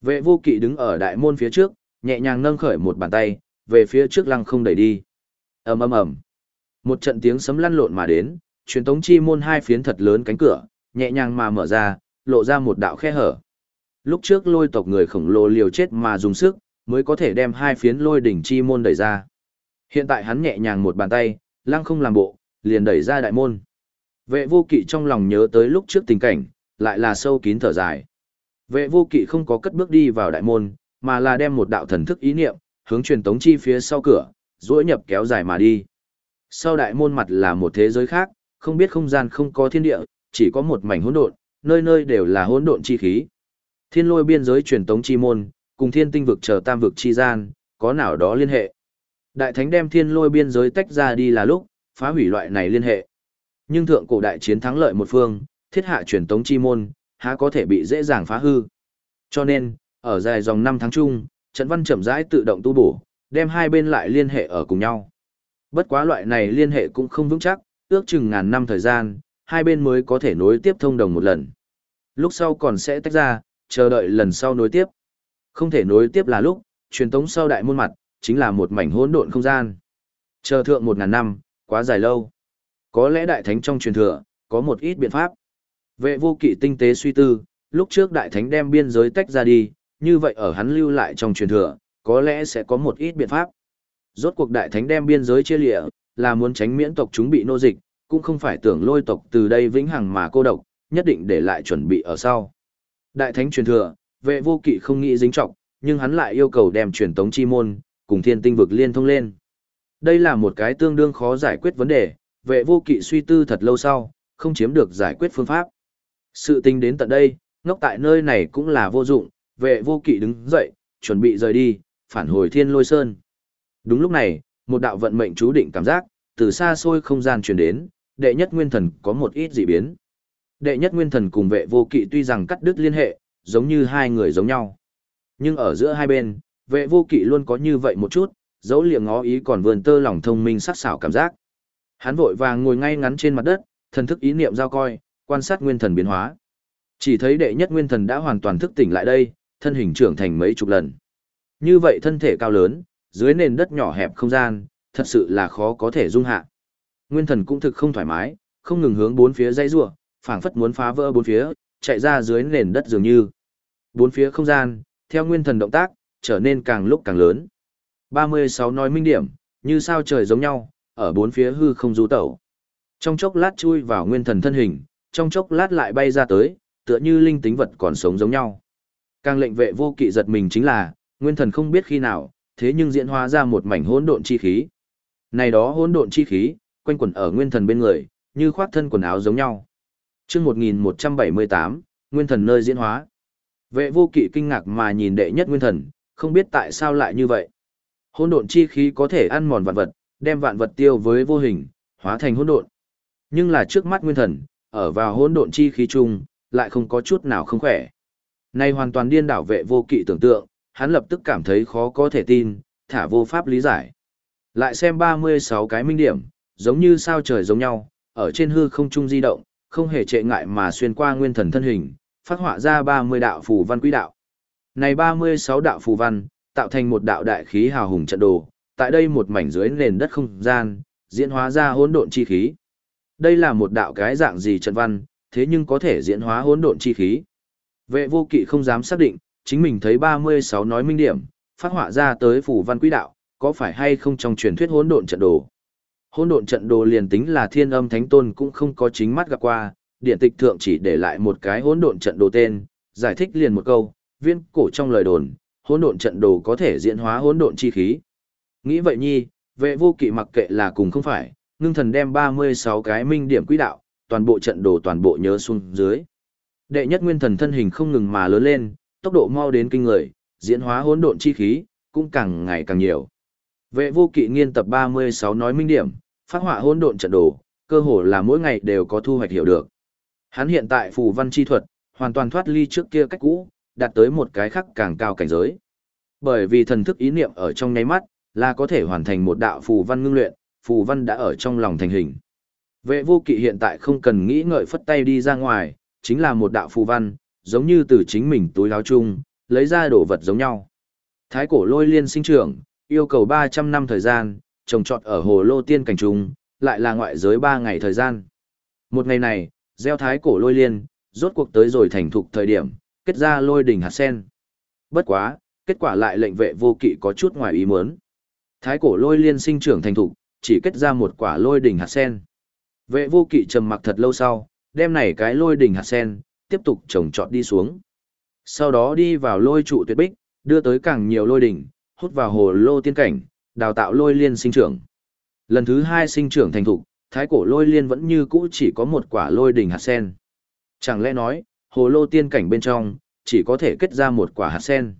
Vệ vô kỵ đứng ở đại môn phía trước, nhẹ nhàng nâng khởi một bàn tay, về phía trước lăng không đẩy đi. ầm ầm ầm, một trận tiếng sấm lăn lộn mà đến, truyền tống chi môn hai phiến thật lớn cánh cửa, nhẹ nhàng mà mở ra, lộ ra một đạo khe hở. Lúc trước lôi tộc người khổng lồ liều chết mà dùng sức, mới có thể đem hai phiến lôi đỉnh chi môn đẩy ra. Hiện tại hắn nhẹ nhàng một bàn tay, lăng không làm bộ, liền đẩy ra đại môn. Vệ vô kỵ trong lòng nhớ tới lúc trước tình cảnh, lại là sâu kín thở dài. Vệ vô kỵ không có cất bước đi vào đại môn, mà là đem một đạo thần thức ý niệm, hướng truyền tống chi phía sau cửa, duỗi nhập kéo dài mà đi. Sau đại môn mặt là một thế giới khác, không biết không gian không có thiên địa, chỉ có một mảnh hỗn độn, nơi nơi đều là hỗn độn chi khí. Thiên lôi biên giới truyền tống chi môn, cùng thiên tinh vực chờ tam vực chi gian, có nào đó liên hệ. Đại thánh đem thiên lôi biên giới tách ra đi là lúc, phá hủy loại này liên hệ. Nhưng thượng cổ đại chiến thắng lợi một phương, thiết hạ truyền tống chi môn, há có thể bị dễ dàng phá hư. Cho nên, ở dài dòng năm tháng chung, trận văn chậm rãi tự động tu bổ, đem hai bên lại liên hệ ở cùng nhau. Bất quá loại này liên hệ cũng không vững chắc, ước chừng ngàn năm thời gian, hai bên mới có thể nối tiếp thông đồng một lần. Lúc sau còn sẽ tách ra, chờ đợi lần sau nối tiếp. Không thể nối tiếp là lúc, truyền tống sau đại môn mặt, chính là một mảnh hỗn độn không gian. Chờ thượng một ngàn năm, quá dài lâu. Có lẽ đại thánh trong truyền thừa, có một ít biện pháp. Vệ vô kỵ tinh tế suy tư, lúc trước đại thánh đem biên giới tách ra đi, như vậy ở hắn lưu lại trong truyền thừa, có lẽ sẽ có một ít biện pháp. Rốt cuộc đại thánh đem biên giới chia lịa, là muốn tránh miễn tộc chúng bị nô dịch, cũng không phải tưởng lôi tộc từ đây vĩnh hằng mà cô độc, nhất định để lại chuẩn bị ở sau. Đại thánh truyền thừa, vệ vô kỵ không nghĩ dính trọng, nhưng hắn lại yêu cầu đem truyền tống chi môn, cùng thiên tinh vực liên thông lên. Đây là một cái tương đương khó giải quyết vấn đề, vệ vô kỵ suy tư thật lâu sau, không chiếm được giải quyết phương pháp. Sự tình đến tận đây, ngốc tại nơi này cũng là vô dụng, vệ vô kỵ đứng dậy, chuẩn bị rời đi, phản hồi thiên lôi sơn. Đúng lúc này, một đạo vận mệnh chú định cảm giác, từ xa xôi không gian truyền đến, đệ nhất nguyên thần có một ít dị biến. Đệ nhất nguyên thần cùng vệ vô kỵ tuy rằng cắt đứt liên hệ, giống như hai người giống nhau. Nhưng ở giữa hai bên, vệ vô kỵ luôn có như vậy một chút, dấu liệng ngó ý còn vườn tơ lòng thông minh sắc sảo cảm giác. Hắn vội vàng ngồi ngay ngắn trên mặt đất, thần thức ý niệm giao coi, quan sát nguyên thần biến hóa. Chỉ thấy đệ nhất nguyên thần đã hoàn toàn thức tỉnh lại đây, thân hình trưởng thành mấy chục lần. Như vậy thân thể cao lớn, dưới nền đất nhỏ hẹp không gian, thật sự là khó có thể dung hạ. Nguyên thần cũng thực không thoải mái, không ngừng hướng bốn phía dãy rủa, phảng phất muốn phá vỡ bốn phía, chạy ra dưới nền đất dường như. Bốn phía không gian, theo nguyên thần động tác, trở nên càng lúc càng lớn. 36 nói minh điểm, như sao trời giống nhau, ở bốn phía hư không du tẩu. Trong chốc lát chui vào nguyên thần thân hình, trong chốc lát lại bay ra tới, tựa như linh tính vật còn sống giống nhau. Càng lệnh vệ vô kỵ giật mình chính là, nguyên thần không biết khi nào, thế nhưng diễn hóa ra một mảnh hỗn độn chi khí. Này đó hỗn độn chi khí, quanh quẩn ở nguyên thần bên người, như khoác thân quần áo giống nhau. Chương 1178, nguyên thần nơi diễn hóa. Vệ vô kỵ kinh ngạc mà nhìn đệ nhất nguyên thần, không biết tại sao lại như vậy. Hỗn độn chi khí có thể ăn mòn vạn vật, đem vạn vật tiêu với vô hình, hóa thành hỗn độn. Nhưng là trước mắt nguyên thần, ở vào hỗn độn chi khí chung, lại không có chút nào không khỏe. Này hoàn toàn điên đảo vệ vô kỵ tưởng tượng, hắn lập tức cảm thấy khó có thể tin, thả vô pháp lý giải. Lại xem 36 cái minh điểm, giống như sao trời giống nhau, ở trên hư không trung di động, không hề trệ ngại mà xuyên qua nguyên thần thân hình, phát họa ra 30 đạo phù văn quý đạo. Này 36 đạo phù văn, tạo thành một đạo đại khí hào hùng trận đồ, tại đây một mảnh dưới nền đất không gian, diễn hóa ra hỗn độn chi khí. Đây là một đạo cái dạng gì trận văn, thế nhưng có thể diễn hóa hỗn độn chi khí. Vệ vô kỵ không dám xác định, chính mình thấy 36 nói minh điểm, phát họa ra tới phủ văn quý đạo, có phải hay không trong truyền thuyết hỗn độn trận đồ. Hỗn độn trận đồ liền tính là thiên âm thánh tôn cũng không có chính mắt gặp qua, điện tịch thượng chỉ để lại một cái hỗn độn trận đồ tên, giải thích liền một câu, viên cổ trong lời đồn, hỗn độn trận đồ có thể diễn hóa hỗn độn chi khí. Nghĩ vậy nhi, vệ vô kỵ mặc kệ là cùng không phải, ngưng thần đem 36 cái minh điểm quỹ đạo, toàn bộ trận đồ toàn bộ nhớ xuống dưới. Đệ nhất nguyên thần thân hình không ngừng mà lớn lên, tốc độ mau đến kinh người, diễn hóa hỗn độn chi khí, cũng càng ngày càng nhiều. Vệ vô kỵ nghiên tập 36 nói minh điểm, phát họa hỗn độn trận đồ, cơ hồ là mỗi ngày đều có thu hoạch hiểu được. Hắn hiện tại phù văn chi thuật, hoàn toàn thoát ly trước kia cách cũ, đạt tới một cái khác càng cao cảnh giới. Bởi vì thần thức ý niệm ở trong nháy mắt, là có thể hoàn thành một đạo phù văn ngưng luyện, phù văn đã ở trong lòng thành hình. Vệ vô kỵ hiện tại không cần nghĩ ngợi phất tay đi ra ngoài, chính là một đạo phù văn, giống như từ chính mình túi áo chung, lấy ra đồ vật giống nhau. Thái cổ lôi liên sinh trưởng, yêu cầu 300 năm thời gian, trồng trọt ở hồ lô tiên cảnh trung, lại là ngoại giới 3 ngày thời gian. Một ngày này, gieo thái cổ lôi liên, rốt cuộc tới rồi thành thục thời điểm, kết ra lôi đỉnh hạt sen. Bất quá, kết quả lại lệnh vệ vô kỵ có chút ngoài ý muốn. Thái cổ lôi liên sinh trưởng thành thục, chỉ kết ra một quả lôi đỉnh hạt sen. Vệ vô kỵ trầm mặc thật lâu sau, đem này cái lôi đỉnh hạt sen, tiếp tục trồng trọt đi xuống. Sau đó đi vào lôi trụ tuyệt bích, đưa tới càng nhiều lôi đỉnh, hút vào hồ lô tiên cảnh, đào tạo lôi liên sinh trưởng. Lần thứ hai sinh trưởng thành thục, thái cổ lôi liên vẫn như cũ chỉ có một quả lôi đỉnh hạt sen. Chẳng lẽ nói, hồ lô tiên cảnh bên trong, chỉ có thể kết ra một quả hạt sen.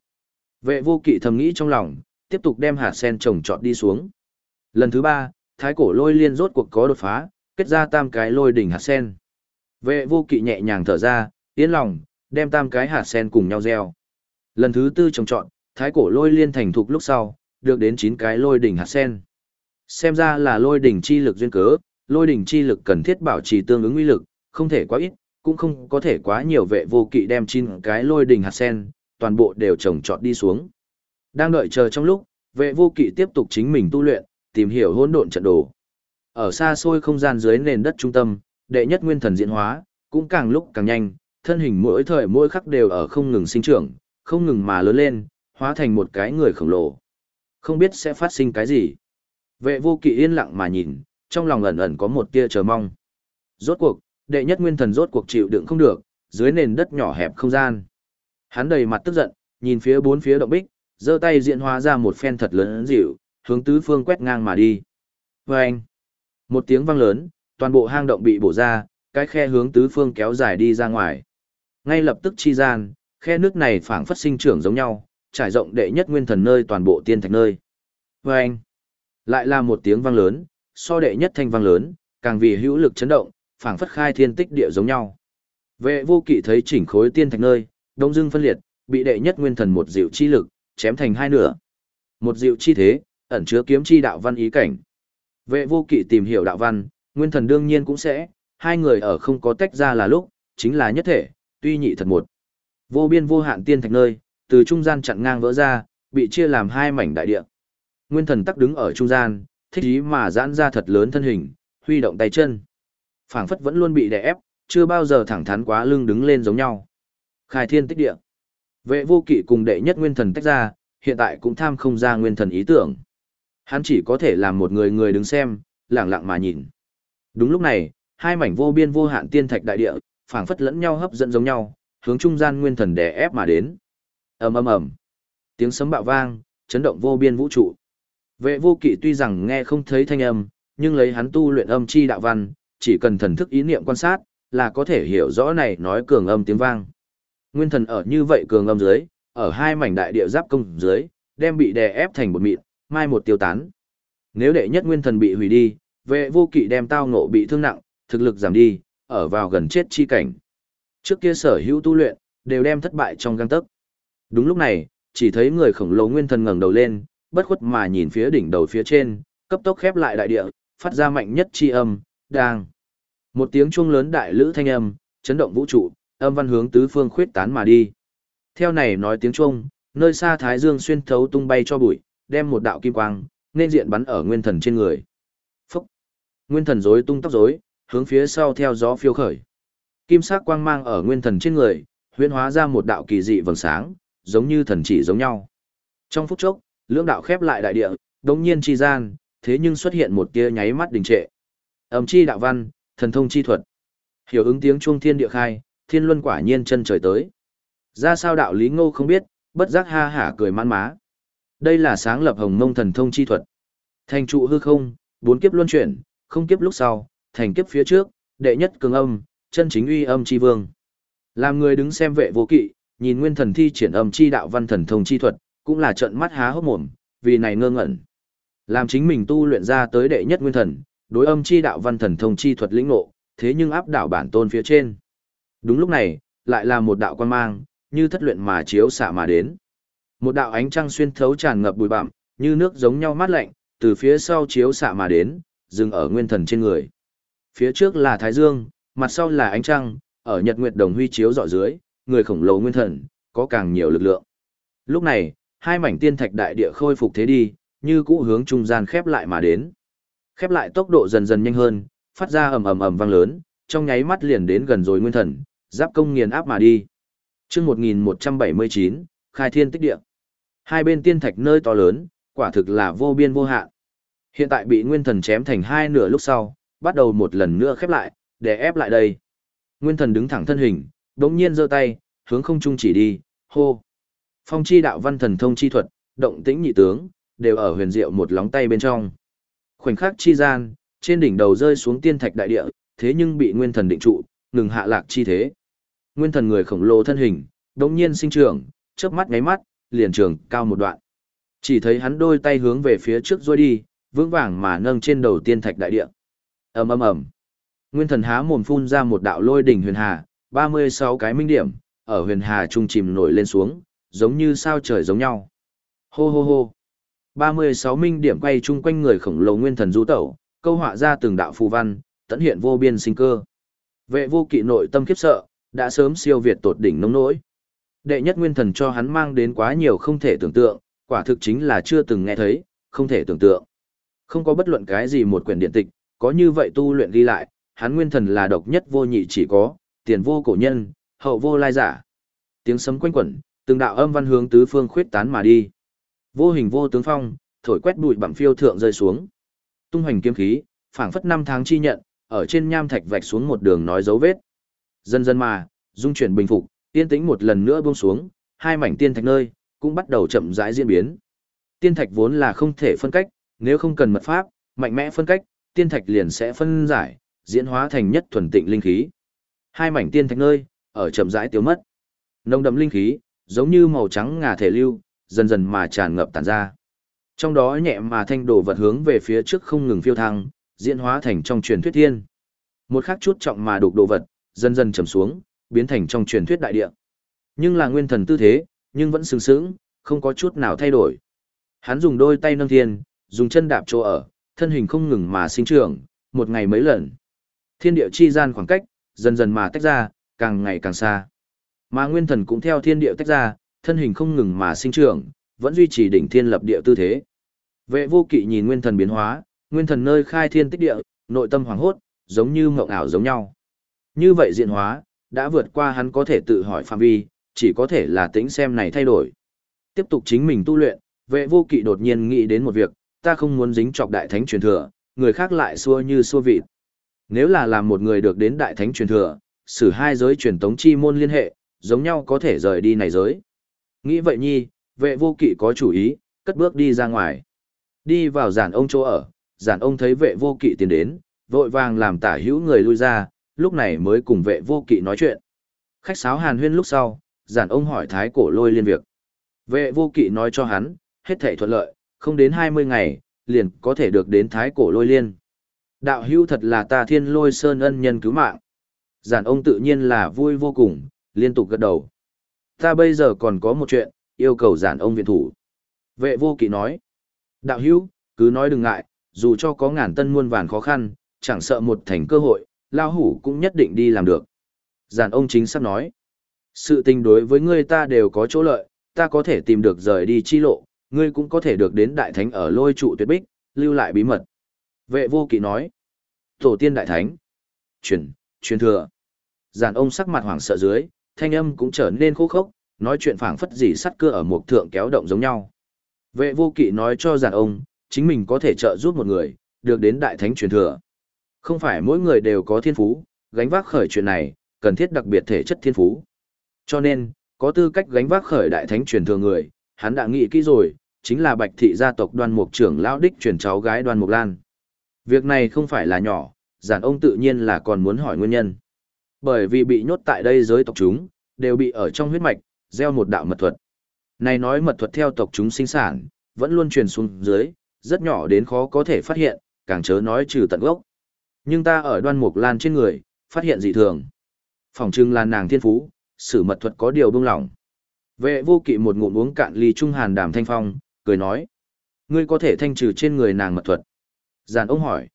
Vệ vô kỵ thầm nghĩ trong lòng, tiếp tục đem hạt sen trồng trọt đi xuống. Lần thứ ba, thái cổ lôi liên rốt cuộc có đột phá, kết ra tam cái lôi đỉnh hạt sen. Vệ vô kỵ nhẹ nhàng thở ra, yên lòng, đem tam cái hạt sen cùng nhau gieo. Lần thứ tư trồng trọn, thái cổ lôi liên thành thục lúc sau, được đến 9 cái lôi đỉnh hạt sen. Xem ra là lôi đỉnh chi lực duyên cớ, lôi đỉnh chi lực cần thiết bảo trì tương ứng uy lực, không thể quá ít, cũng không có thể quá nhiều vệ vô kỵ đem chín cái lôi đỉnh hạt sen, toàn bộ đều trồng trọt đi xuống. Đang đợi chờ trong lúc, vệ vô kỵ tiếp tục chính mình tu luyện, tìm hiểu hỗn độn trận đồ. Ở xa xôi không gian dưới nền đất trung tâm, đệ nhất nguyên thần diễn hóa, cũng càng lúc càng nhanh, thân hình mỗi thời mỗi khắc đều ở không ngừng sinh trưởng, không ngừng mà lớn lên, hóa thành một cái người khổng lồ. Không biết sẽ phát sinh cái gì. Vệ vô kỵ yên lặng mà nhìn, trong lòng ẩn ẩn có một tia chờ mong. Rốt cuộc, đệ nhất nguyên thần rốt cuộc chịu đựng không được, dưới nền đất nhỏ hẹp không gian. Hắn đầy mặt tức giận, nhìn phía bốn phía động bích, giơ tay diễn hóa ra một phen thật lớn dịu, hướng tứ phương quét ngang mà đi. Vâng! Một tiếng vang lớn, toàn bộ hang động bị bổ ra, cái khe hướng tứ phương kéo dài đi ra ngoài. Ngay lập tức chi gian, khe nước này phảng phất sinh trưởng giống nhau, trải rộng đệ nhất nguyên thần nơi toàn bộ tiên thạch nơi. Vâng! Lại là một tiếng vang lớn, so đệ nhất thanh vang lớn, càng vì hữu lực chấn động, phảng phất khai thiên tích địa giống nhau. Vệ vô kỵ thấy chỉnh khối tiên thạch nơi, đông dưng phân liệt, bị đệ nhất nguyên thần một dịu chi lực, chém thành hai nửa. Một dịu chi thế, ẩn chứa kiếm chi đạo văn ý cảnh. Vệ vô kỵ tìm hiểu đạo văn, nguyên thần đương nhiên cũng sẽ, hai người ở không có tách ra là lúc, chính là nhất thể, tuy nhị thật một. Vô biên vô hạn tiên thạch nơi, từ trung gian chặn ngang vỡ ra, bị chia làm hai mảnh đại địa. Nguyên thần tắc đứng ở trung gian, thích ý mà giãn ra thật lớn thân hình, huy động tay chân. Phảng phất vẫn luôn bị đè ép, chưa bao giờ thẳng thắn quá lưng đứng lên giống nhau. Khai thiên tích địa. Vệ vô kỵ cùng đệ nhất nguyên thần tách ra, hiện tại cũng tham không ra nguyên thần ý tưởng. Hắn chỉ có thể làm một người người đứng xem, lặng lặng mà nhìn. Đúng lúc này, hai mảnh vô biên vô hạn tiên thạch đại địa, phảng phất lẫn nhau hấp dẫn giống nhau, hướng trung gian nguyên thần đè ép mà đến. Ầm ầm ầm. Tiếng sấm bạo vang, chấn động vô biên vũ trụ. Vệ vô kỵ tuy rằng nghe không thấy thanh âm, nhưng lấy hắn tu luyện âm chi đạo văn, chỉ cần thần thức ý niệm quan sát, là có thể hiểu rõ này nói cường âm tiếng vang. Nguyên thần ở như vậy cường âm dưới, ở hai mảnh đại địa giáp công dưới, đem bị đè ép thành một mịn, mai một tiêu tán. Nếu đệ nhất nguyên thần bị hủy đi, vệ vô kỵ đem tao ngộ bị thương nặng, thực lực giảm đi, ở vào gần chết chi cảnh. Trước kia sở hữu tu luyện, đều đem thất bại trong găng tấc. Đúng lúc này, chỉ thấy người khổng lồ nguyên thần ngẩng đầu lên, bất khuất mà nhìn phía đỉnh đầu phía trên, cấp tốc khép lại đại địa, phát ra mạnh nhất chi âm, đang. Một tiếng chuông lớn đại lữ thanh âm, chấn động vũ trụ, âm văn hướng tứ phương khuyết tán mà đi. Theo này nói tiếng chuông, nơi xa Thái Dương xuyên thấu tung bay cho bụi, đem một đạo kim quang, nên diện bắn ở nguyên thần trên người. Nguyên thần rối tung tóc rối, hướng phía sau theo gió phiêu khởi. Kim sắc quang mang ở nguyên thần trên người, huyễn hóa ra một đạo kỳ dị vầng sáng, giống như thần chỉ giống nhau. Trong phút chốc, lưỡng đạo khép lại đại địa, đống nhiên chi gian, thế nhưng xuất hiện một tia nháy mắt đình trệ. Ẩm chi đạo văn, thần thông chi thuật. Hiểu ứng tiếng chuông thiên địa khai, thiên luân quả nhiên chân trời tới. Ra sao đạo lý ngô không biết, bất giác ha hả cười man má. Đây là sáng lập hồng mông thần thông chi thuật. Thành trụ hư không, bốn kiếp luân chuyển, không kiếp lúc sau, thành kiếp phía trước, đệ nhất cường âm, chân chính uy âm chi vương. Làm người đứng xem vệ vô kỵ, nhìn nguyên thần thi triển âm chi đạo văn thần thông chi thuật, cũng là trận mắt há hốc mồm, vì này ngơ ngẩn. Làm chính mình tu luyện ra tới đệ nhất nguyên thần, đối âm chi đạo văn thần thông chi thuật lĩnh ngộ, thế nhưng áp đảo bản tôn phía trên. Đúng lúc này, lại là một đạo quan mang, như thất luyện mà chiếu xạ mà đến. Một đạo ánh trăng xuyên thấu tràn ngập bụi bặm, như nước giống nhau mát lạnh, từ phía sau chiếu xạ mà đến, dừng ở nguyên thần trên người. Phía trước là Thái Dương, mặt sau là ánh trăng, ở Nhật Nguyệt Đồng Huy chiếu dọi dưới, người khổng lồ nguyên thần, có càng nhiều lực lượng. Lúc này, hai mảnh tiên thạch đại địa khôi phục thế đi, như cũ hướng trung gian khép lại mà đến. Khép lại tốc độ dần dần nhanh hơn, phát ra ầm ầm ầm vang lớn, trong nháy mắt liền đến gần rồi nguyên thần, giáp công nghiền áp mà đi. Chương 1179, khai thiên tích địa. Hai bên tiên thạch nơi to lớn, quả thực là vô biên vô hạn. Hiện tại bị nguyên thần chém thành hai nửa lúc sau, bắt đầu một lần nữa khép lại, để ép lại đây. Nguyên thần đứng thẳng thân hình, đống nhiên giơ tay, hướng không trung chỉ đi, hô. Phong chi đạo văn thần thông chi thuật, động tĩnh nhị tướng, đều ở huyền diệu một lóng tay bên trong. Khoảnh khắc chi gian, trên đỉnh đầu rơi xuống tiên thạch đại địa, thế nhưng bị nguyên thần định trụ, ngừng hạ lạc chi thế. Nguyên thần người khổng lồ thân hình, đống nhiên sinh trưởng, chớp mắt ngáy mắt, liền trường cao một đoạn. Chỉ thấy hắn đôi tay hướng về phía trước rôi đi, vững vàng mà nâng trên đầu tiên thạch đại địa. ầm ầm ầm, Nguyên thần há mồm phun ra một đạo lôi đỉnh huyền hà, 36 cái minh điểm, ở huyền hà trung chìm nổi lên xuống, giống như sao trời giống nhau. Hô hô hô. 36 minh điểm quay chung quanh người khổng lồ nguyên thần du tẩu, câu họa ra từng đạo phù văn, tận hiện vô biên sinh cơ. Vệ vô kỵ nội tâm khiếp sợ, đã sớm siêu việt tột đỉnh nông nỗi. Đệ nhất nguyên thần cho hắn mang đến quá nhiều không thể tưởng tượng, quả thực chính là chưa từng nghe thấy, không thể tưởng tượng. Không có bất luận cái gì một quyển điện tịch, có như vậy tu luyện ghi lại, hắn nguyên thần là độc nhất vô nhị chỉ có, tiền vô cổ nhân, hậu vô lai giả. Tiếng sấm quanh quẩn, từng đạo âm văn hướng tứ phương khuyết tán mà đi. Vô hình vô tướng phong, thổi quét bụi bặm phiêu thượng rơi xuống. Tung hoành kiếm khí, phảng phất năm tháng chi nhận, ở trên nham thạch vạch xuống một đường nói dấu vết. Dần dần mà, dung chuyển bình phục, tiên tĩnh một lần nữa buông xuống, hai mảnh tiên thạch nơi cũng bắt đầu chậm rãi diễn biến. Tiên thạch vốn là không thể phân cách, nếu không cần mật pháp, mạnh mẽ phân cách, tiên thạch liền sẽ phân giải, diễn hóa thành nhất thuần tịnh linh khí. Hai mảnh tiên thạch nơi, ở chậm rãi tiêu mất. Nồng đậm linh khí, giống như màu trắng ngà thể lưu, dần dần mà tràn ngập tản ra. Trong đó nhẹ mà thanh đồ vật hướng về phía trước không ngừng phiêu thăng, diễn hóa thành trong truyền thuyết thiên. Một khắc chút trọng mà đục đồ vật, dần dần trầm xuống, biến thành trong truyền thuyết đại địa. Nhưng là nguyên thần tư thế, nhưng vẫn sừng sững, không có chút nào thay đổi. Hắn dùng đôi tay nâng thiên, dùng chân đạp chỗ ở, thân hình không ngừng mà sinh trưởng, một ngày mấy lần. Thiên địa chi gian khoảng cách, dần dần mà tách ra, càng ngày càng xa. Mà nguyên thần cũng theo thiên địa tách ra, thân hình không ngừng mà sinh trưởng, vẫn duy trì đỉnh thiên lập địa tư thế. Vệ vô kỵ nhìn nguyên thần biến hóa, nguyên thần nơi khai thiên tích địa, nội tâm hoàng hốt, giống như mộng ảo giống nhau. Như vậy diện hóa, đã vượt qua hắn có thể tự hỏi phạm vi, chỉ có thể là tính xem này thay đổi. Tiếp tục chính mình tu luyện, vệ vô kỵ đột nhiên nghĩ đến một việc, ta không muốn dính chọc đại thánh truyền thừa, người khác lại xua như xua vịt. Nếu là làm một người được đến đại thánh truyền thừa, xử hai giới truyền tống chi môn liên hệ, giống nhau có thể rời đi này giới. Nghĩ vậy nhi, vệ vô kỵ có chủ ý, cất bước đi ra ngoài. Đi vào giản ông chỗ ở, giản ông thấy vệ vô kỵ tiến đến, vội vàng làm tả hữu người lui ra, lúc này mới cùng vệ vô kỵ nói chuyện. Khách sáo hàn huyên lúc sau, giản ông hỏi thái cổ lôi liên việc. Vệ vô kỵ nói cho hắn, hết thể thuận lợi, không đến 20 ngày, liền có thể được đến thái cổ lôi liên. Đạo hữu thật là ta thiên lôi sơn ân nhân cứu mạng. Giản ông tự nhiên là vui vô cùng, liên tục gật đầu. Ta bây giờ còn có một chuyện, yêu cầu giản ông viện thủ. Vệ vô kỵ nói. Đạo hữu, cứ nói đừng ngại, dù cho có ngàn tân muôn vàn khó khăn, chẳng sợ một thành cơ hội, lao hủ cũng nhất định đi làm được. Giản ông chính sắp nói. Sự tình đối với ngươi ta đều có chỗ lợi, ta có thể tìm được rời đi chi lộ, ngươi cũng có thể được đến đại thánh ở lôi trụ tuyệt bích, lưu lại bí mật. Vệ vô kỵ nói. Tổ tiên đại thánh. Truyền, truyền thừa. Giàn ông sắc mặt hoảng sợ dưới, thanh âm cũng trở nên khô khốc, nói chuyện phảng phất gì sắt cưa ở một thượng kéo động giống nhau. Vệ vô kỵ nói cho giàn ông, chính mình có thể trợ giúp một người, được đến đại thánh truyền thừa. Không phải mỗi người đều có thiên phú, gánh vác khởi chuyện này, cần thiết đặc biệt thể chất thiên phú. Cho nên, có tư cách gánh vác khởi đại thánh truyền thừa người, hắn đã nghĩ kỹ rồi, chính là bạch thị gia tộc đoan mục trưởng lão đích truyền cháu gái đoan mục lan. Việc này không phải là nhỏ, giản ông tự nhiên là còn muốn hỏi nguyên nhân. Bởi vì bị nhốt tại đây giới tộc chúng, đều bị ở trong huyết mạch, gieo một đạo mật thuật. Này nói mật thuật theo tộc chúng sinh sản, vẫn luôn truyền xuống dưới, rất nhỏ đến khó có thể phát hiện, càng chớ nói trừ tận gốc. Nhưng ta ở đoan mục lan trên người, phát hiện dị thường. Phòng trưng là nàng thiên phú, sử mật thuật có điều bông lỏng. Vệ vô kỵ một ngụm uống cạn ly trung hàn đàm thanh phong, cười nói. Ngươi có thể thanh trừ trên người nàng mật thuật. Giàn ông hỏi.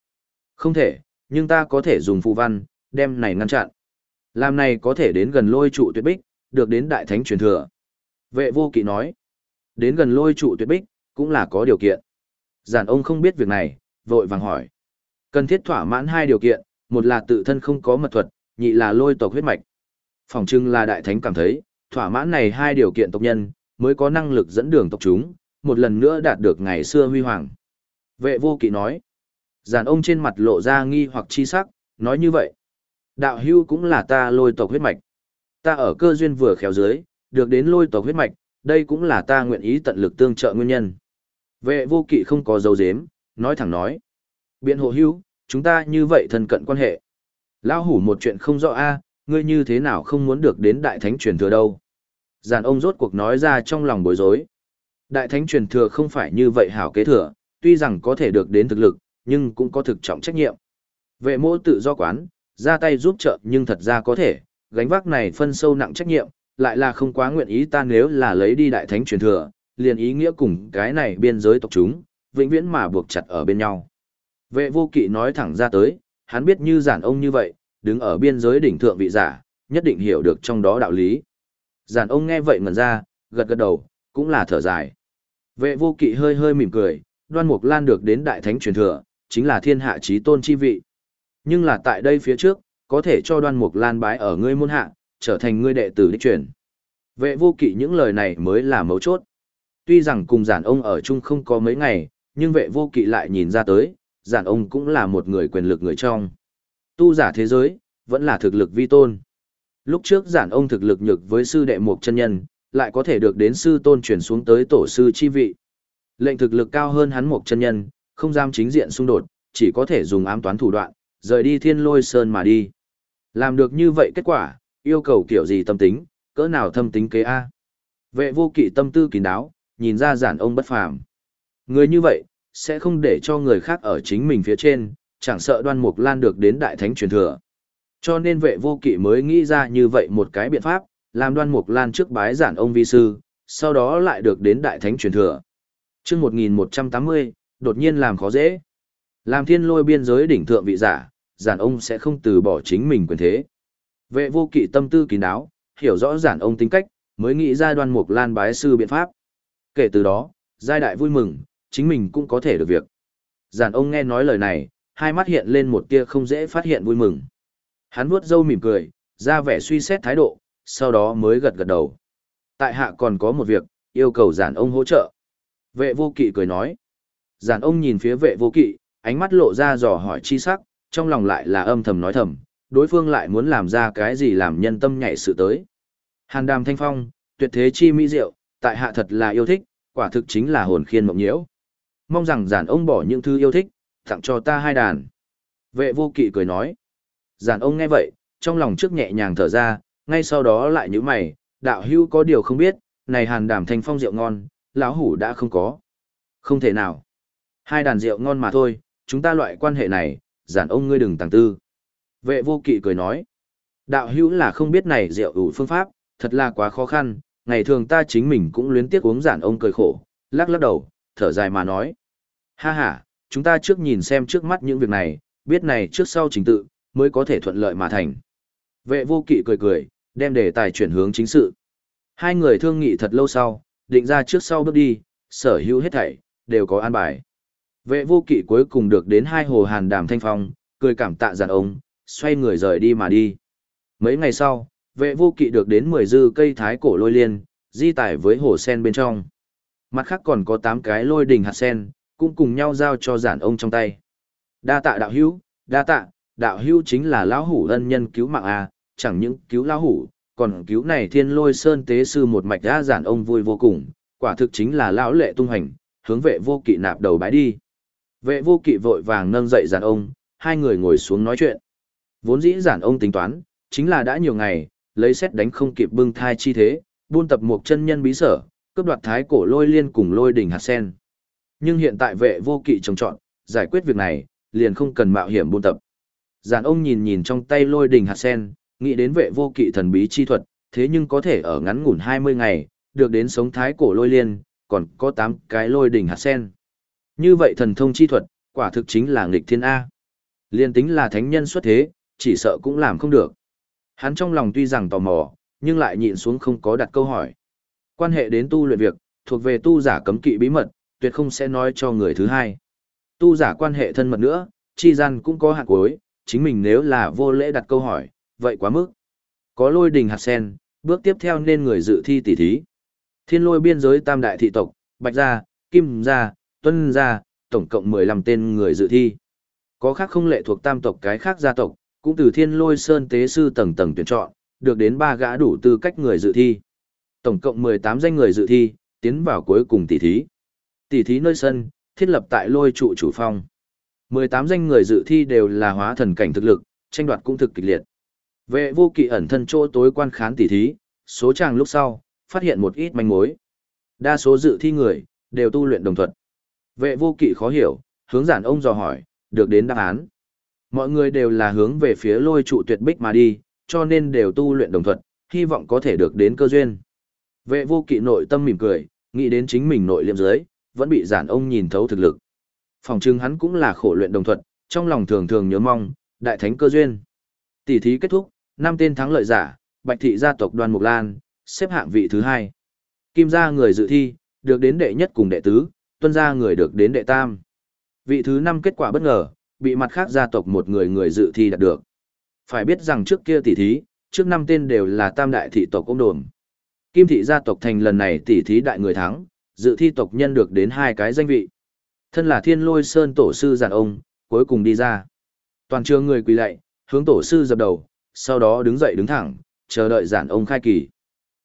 Không thể, nhưng ta có thể dùng phù văn, đem này ngăn chặn. Làm này có thể đến gần lôi trụ tuyệt bích, được đến đại thánh truyền thừa. Vệ vô kỵ nói. Đến gần lôi trụ tuyệt bích, cũng là có điều kiện. Giản ông không biết việc này, vội vàng hỏi. Cần thiết thỏa mãn hai điều kiện, một là tự thân không có mật thuật, nhị là lôi tộc huyết mạch. Phòng trưng là đại thánh cảm thấy, thỏa mãn này hai điều kiện tộc nhân, mới có năng lực dẫn đường tộc chúng, một lần nữa đạt được ngày xưa huy hoàng. Vệ vô kỵ nói. giàn ông trên mặt lộ ra nghi hoặc chi sắc, nói như vậy. Đạo hưu cũng là ta lôi tộc huyết mạch. Ta ở cơ duyên vừa khéo dưới, được đến lôi tộc huyết mạch, đây cũng là ta nguyện ý tận lực tương trợ nguyên nhân. Vệ vô kỵ không có dấu dếm, nói thẳng nói. Biện hộ hưu, chúng ta như vậy thân cận quan hệ. Lão hủ một chuyện không rõ a, ngươi như thế nào không muốn được đến đại thánh truyền thừa đâu. Giàn ông rốt cuộc nói ra trong lòng bối rối. Đại thánh truyền thừa không phải như vậy hảo kế thừa, tuy rằng có thể được đến thực lực, nhưng cũng có thực trọng trách nhiệm. Vệ mô tự do quán, ra tay giúp trợ nhưng thật ra có thể, gánh vác này phân sâu nặng trách nhiệm, lại là không quá nguyện ý ta nếu là lấy đi đại thánh truyền thừa, liền ý nghĩa cùng cái này biên giới tộc chúng, vĩnh viễn mà buộc chặt ở bên nhau. Vệ vô kỵ nói thẳng ra tới, hắn biết như giản ông như vậy, đứng ở biên giới đỉnh thượng vị giả, nhất định hiểu được trong đó đạo lý. Giản ông nghe vậy ngẩn ra, gật gật đầu, cũng là thở dài. Vệ vô kỵ hơi hơi mỉm cười, đoan mục lan được đến đại thánh truyền thừa, chính là thiên hạ trí tôn chi vị. Nhưng là tại đây phía trước, có thể cho đoan mục lan bái ở ngươi môn hạ, trở thành ngươi đệ tử đích truyền. Vệ vô kỵ những lời này mới là mấu chốt. Tuy rằng cùng giản ông ở chung không có mấy ngày, nhưng vệ vô kỵ lại nhìn ra tới, giản ông cũng là một người quyền lực người trong. Tu giả thế giới, vẫn là thực lực vi tôn. Lúc trước giản ông thực lực nhược với sư đệ mục chân nhân, lại có thể được đến sư tôn chuyển xuống tới tổ sư chi vị. Lệnh thực lực cao hơn hắn mục chân nhân, không dám chính diện xung đột, chỉ có thể dùng ám toán thủ đoạn, rời đi thiên lôi sơn mà đi. Làm được như vậy kết quả, yêu cầu kiểu gì tâm tính, cỡ nào thâm tính kế A. Vệ vô kỵ tâm tư kín đáo, nhìn ra giản ông bất phàm. Người như vậy, sẽ không để cho người khác ở chính mình phía trên, chẳng sợ đoan mục lan được đến đại thánh truyền thừa. Cho nên vệ vô kỵ mới nghĩ ra như vậy một cái biện pháp, làm đoan mục lan trước bái giản ông vi sư, sau đó lại được đến đại thánh truyền thừa. chương 1180, đột nhiên làm khó dễ. Làm thiên lôi biên giới đỉnh thượng vị giả, giản ông sẽ không từ bỏ chính mình quyền thế. Vệ vô kỵ tâm tư kín đáo, hiểu rõ giản ông tính cách, mới nghĩ ra đoan mục lan bái sư biện pháp. Kể từ đó, giai đại vui mừng, chính mình cũng có thể được việc. Giản ông nghe nói lời này, hai mắt hiện lên một tia không dễ phát hiện vui mừng. Hắn vuốt râu mỉm cười, ra vẻ suy xét thái độ, sau đó mới gật gật đầu. Tại hạ còn có một việc, yêu cầu giản ông hỗ trợ. Vệ vô kỵ cười nói. Giản ông nhìn phía vệ vô kỵ, ánh mắt lộ ra dò hỏi chi sắc, trong lòng lại là âm thầm nói thầm, đối phương lại muốn làm ra cái gì làm nhân tâm nhảy sự tới. Hàn đàm thanh phong, tuyệt thế chi mỹ diệu, tại hạ thật là yêu thích, quả thực chính là hồn khiên mộng nhiễu. Mong rằng giản ông bỏ những thứ yêu thích, tặng cho ta hai đàn. Vệ vô kỵ cười nói. Giản ông nghe vậy, trong lòng trước nhẹ nhàng thở ra, ngay sau đó lại như mày, đạo hưu có điều không biết, này hàn đảm thanh phong rượu ngon, lão hủ đã không có. Không thể nào. Hai đàn rượu ngon mà thôi, chúng ta loại quan hệ này, giản ông ngươi đừng tàng tư. Vệ vô kỵ cười nói. Đạo hữu là không biết này rượu ủ phương pháp, thật là quá khó khăn, ngày thường ta chính mình cũng luyến tiếc uống giản ông cười khổ, lắc lắc đầu, thở dài mà nói. Ha ha, chúng ta trước nhìn xem trước mắt những việc này, biết này trước sau trình tự, mới có thể thuận lợi mà thành. Vệ vô kỵ cười cười, đem đề tài chuyển hướng chính sự. Hai người thương nghị thật lâu sau, định ra trước sau bước đi, sở hữu hết thảy, đều có an bài. Vệ vô kỵ cuối cùng được đến hai hồ hàn đàm thanh phong, cười cảm tạ giản ông, xoay người rời đi mà đi. Mấy ngày sau, vệ vô kỵ được đến 10 dư cây thái cổ lôi liên, di tải với hồ sen bên trong. Mặt khác còn có 8 cái lôi đỉnh hạt sen, cũng cùng nhau giao cho giản ông trong tay. Đa tạ đạo hữu, đa tạ, đạo hữu chính là lão hủ ân nhân cứu mạng a, chẳng những cứu lão hủ, còn cứu này thiên lôi sơn tế sư một mạch đã giản ông vui vô cùng, quả thực chính là lão lệ tung hành, hướng vệ vô kỵ nạp đầu bái đi. Vệ vô kỵ vội vàng nâng dậy giản ông, hai người ngồi xuống nói chuyện. Vốn dĩ giản ông tính toán, chính là đã nhiều ngày, lấy xét đánh không kịp bưng thai chi thế, buôn tập một chân nhân bí sở, cướp đoạt thái cổ lôi liên cùng lôi đỉnh hạt sen. Nhưng hiện tại vệ vô kỵ trồng trọn, giải quyết việc này, liền không cần mạo hiểm buôn tập. Giản ông nhìn nhìn trong tay lôi đỉnh hạt sen, nghĩ đến vệ vô kỵ thần bí chi thuật, thế nhưng có thể ở ngắn ngủn 20 ngày, được đến sống thái cổ lôi liên, còn có 8 cái lôi đỉnh hạt sen. Như vậy thần thông chi thuật, quả thực chính là nghịch thiên A. Liên tính là thánh nhân xuất thế, chỉ sợ cũng làm không được. Hắn trong lòng tuy rằng tò mò, nhưng lại nhịn xuống không có đặt câu hỏi. Quan hệ đến tu luyện việc, thuộc về tu giả cấm kỵ bí mật, tuyệt không sẽ nói cho người thứ hai. Tu giả quan hệ thân mật nữa, chi gian cũng có hạn cuối, chính mình nếu là vô lễ đặt câu hỏi, vậy quá mức. Có lôi đình hạt sen, bước tiếp theo nên người dự thi tỷ thí. Thiên lôi biên giới tam đại thị tộc, Bạch Gia, Kim Gia, Tuân Gia, tổng cộng 15 tên người dự thi. Có khác không lệ thuộc tam tộc cái khác gia tộc, cũng từ thiên lôi sơn tế sư tầng tầng tuyển chọn, được đến ba gã đủ tư cách người dự thi. Tổng cộng 18 danh người dự thi, tiến vào cuối cùng tỷ thí. Tỷ thí nơi sân, thiết lập tại lôi trụ chủ phong. 18 danh người dự thi đều là hóa thần cảnh thực lực, tranh đoạt cũng thực kịch liệt. Vệ vô kỵ ẩn thân chỗ tối quan khán tỷ thí, số chàng lúc sau, phát hiện một ít manh mối. Đa số dự thi người, đều tu luyện đồng thuận. Vệ vô kỵ khó hiểu, hướng giản ông dò hỏi, được đến đáp án. Mọi người đều là hướng về phía lôi trụ tuyệt bích mà đi, cho nên đều tu luyện đồng thuận, hy vọng có thể được đến cơ duyên. Vệ vô kỵ nội tâm mỉm cười, nghĩ đến chính mình nội liêm dưới, vẫn bị giản ông nhìn thấu thực lực. Phòng trưng hắn cũng là khổ luyện đồng thuận, trong lòng thường thường nhớ mong, đại thánh cơ duyên. Tỷ thí kết thúc, năm tên thắng lợi giả, Bạch thị gia tộc Đoan Mục Lan, xếp hạng vị thứ hai. Kim gia người dự thi, được đến đệ nhất cùng đệ tứ, Tuân gia người được đến đệ tam. Vị thứ năm kết quả bất ngờ, bị mặt khác gia tộc một người người dự thi đạt được. Phải biết rằng trước kia tỷ thí, trước năm tên đều là tam đại thị tộc ôm đồn. Kim thị gia tộc thành lần này tỷ thí đại người thắng, dự thi tộc nhân được đến hai cái danh vị. Thân là thiên lôi sơn tổ sư giản ông, cuối cùng đi ra. Toàn trường người quỳ lạy, hướng tổ sư dập đầu, sau đó đứng dậy đứng thẳng, chờ đợi giản ông khai kỳ.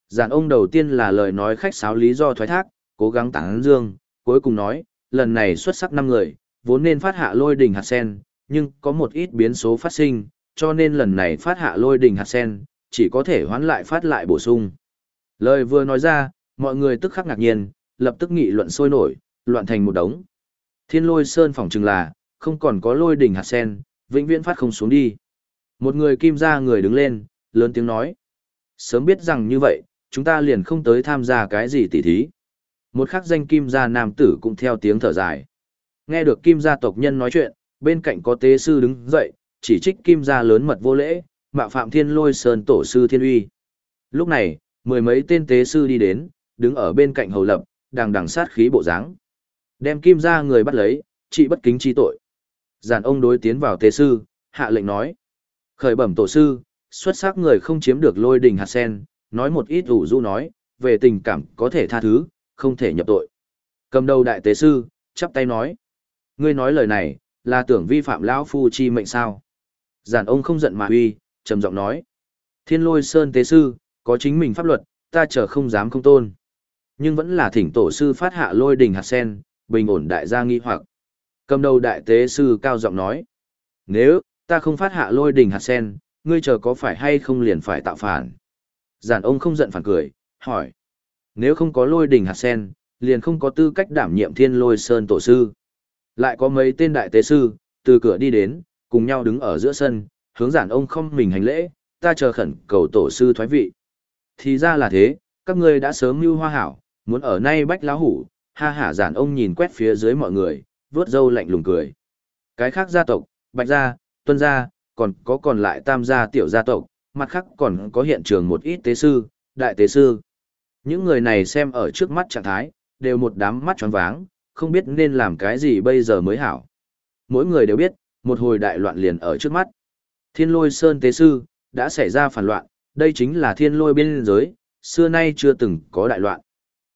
Giản ông đầu tiên là lời nói khách sáo lý do thoái thác, cố gắng tảng dương, cuối cùng nói, lần này xuất sắc năm người, vốn nên phát hạ lôi đỉnh hạt sen, nhưng có một ít biến số phát sinh, cho nên lần này phát hạ lôi đỉnh hạt sen, chỉ có thể hoán lại phát lại bổ sung. Lời vừa nói ra, mọi người tức khắc ngạc nhiên, lập tức nghị luận sôi nổi, loạn thành một đống. Thiên lôi sơn phỏng chừng là, không còn có lôi đỉnh hạt sen, vĩnh viễn phát không xuống đi. Một người kim ra người đứng lên, lớn tiếng nói. Sớm biết rằng như vậy, chúng ta liền không tới tham gia cái gì tỉ thí. Một khắc danh kim gia nam tử cũng theo tiếng thở dài. Nghe được kim gia tộc nhân nói chuyện, bên cạnh có tế sư đứng dậy, chỉ trích kim gia lớn mật vô lễ, mạo phạm thiên lôi sơn tổ sư thiên uy. Lúc này, mười mấy tên tế sư đi đến, đứng ở bên cạnh hầu lập, đang đằng sát khí bộ dáng. Đem kim ra người bắt lấy, trị bất kính chi tội. Giản ông đối tiến vào tế sư, hạ lệnh nói. Khởi bẩm tổ sư, xuất sắc người không chiếm được lôi đình hạt sen, nói một ít ủ du nói, về tình cảm có thể tha thứ, không thể nhập tội. Cầm đầu đại tế sư, chắp tay nói. Ngươi nói lời này, là tưởng vi phạm lão phu chi mệnh sao. Giản ông không giận mà uy, trầm giọng nói. Thiên lôi sơn tế sư, có chính mình pháp luật, ta chờ không dám không tôn. Nhưng vẫn là thỉnh tổ sư phát hạ lôi đình hạt sen, bình ổn đại gia nghi hoặc. Cầm đầu đại tế sư cao giọng nói. Nếu, ta không phát hạ lôi đình hạt sen, ngươi chờ có phải hay không liền phải tạo phản. Giản ông không giận phản cười, hỏi. Nếu không có lôi đình hạt sen, liền không có tư cách đảm nhiệm thiên lôi sơn tổ sư. Lại có mấy tên đại tế sư, từ cửa đi đến, cùng nhau đứng ở giữa sân, hướng giản ông không mình hành lễ, ta chờ khẩn cầu tổ sư thoái vị. Thì ra là thế, các ngươi đã sớm mưu hoa hảo, muốn ở nay bách lá hủ, ha hả giản ông nhìn quét phía dưới mọi người, vớt dâu lạnh lùng cười. Cái khác gia tộc, bạch gia, tuân gia, còn có còn lại tam gia tiểu gia tộc, mặt khác còn có hiện trường một ít tế sư, đại tế sư. Những người này xem ở trước mắt trạng thái, đều một đám mắt tròn váng, không biết nên làm cái gì bây giờ mới hảo. Mỗi người đều biết, một hồi đại loạn liền ở trước mắt. Thiên lôi sơn tế sư, đã xảy ra phản loạn, đây chính là thiên lôi biên giới, xưa nay chưa từng có đại loạn.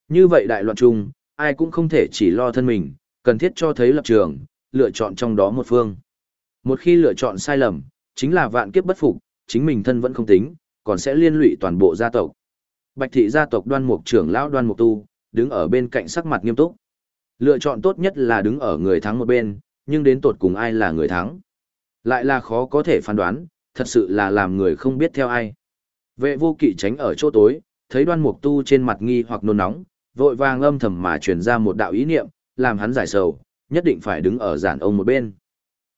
Như vậy đại loạn chung, ai cũng không thể chỉ lo thân mình, cần thiết cho thấy lập trường, lựa chọn trong đó một phương. Một khi lựa chọn sai lầm, chính là vạn kiếp bất phục, chính mình thân vẫn không tính, còn sẽ liên lụy toàn bộ gia tộc. Bạch thị gia tộc đoan mục trưởng lão đoan mục tu, đứng ở bên cạnh sắc mặt nghiêm túc. Lựa chọn tốt nhất là đứng ở người thắng một bên, nhưng đến tột cùng ai là người thắng. Lại là khó có thể phán đoán, thật sự là làm người không biết theo ai. Vệ vô kỵ tránh ở chỗ tối, thấy đoan mục tu trên mặt nghi hoặc nôn nóng, vội vàng âm thầm mà truyền ra một đạo ý niệm, làm hắn giải sầu, nhất định phải đứng ở giản ông một bên.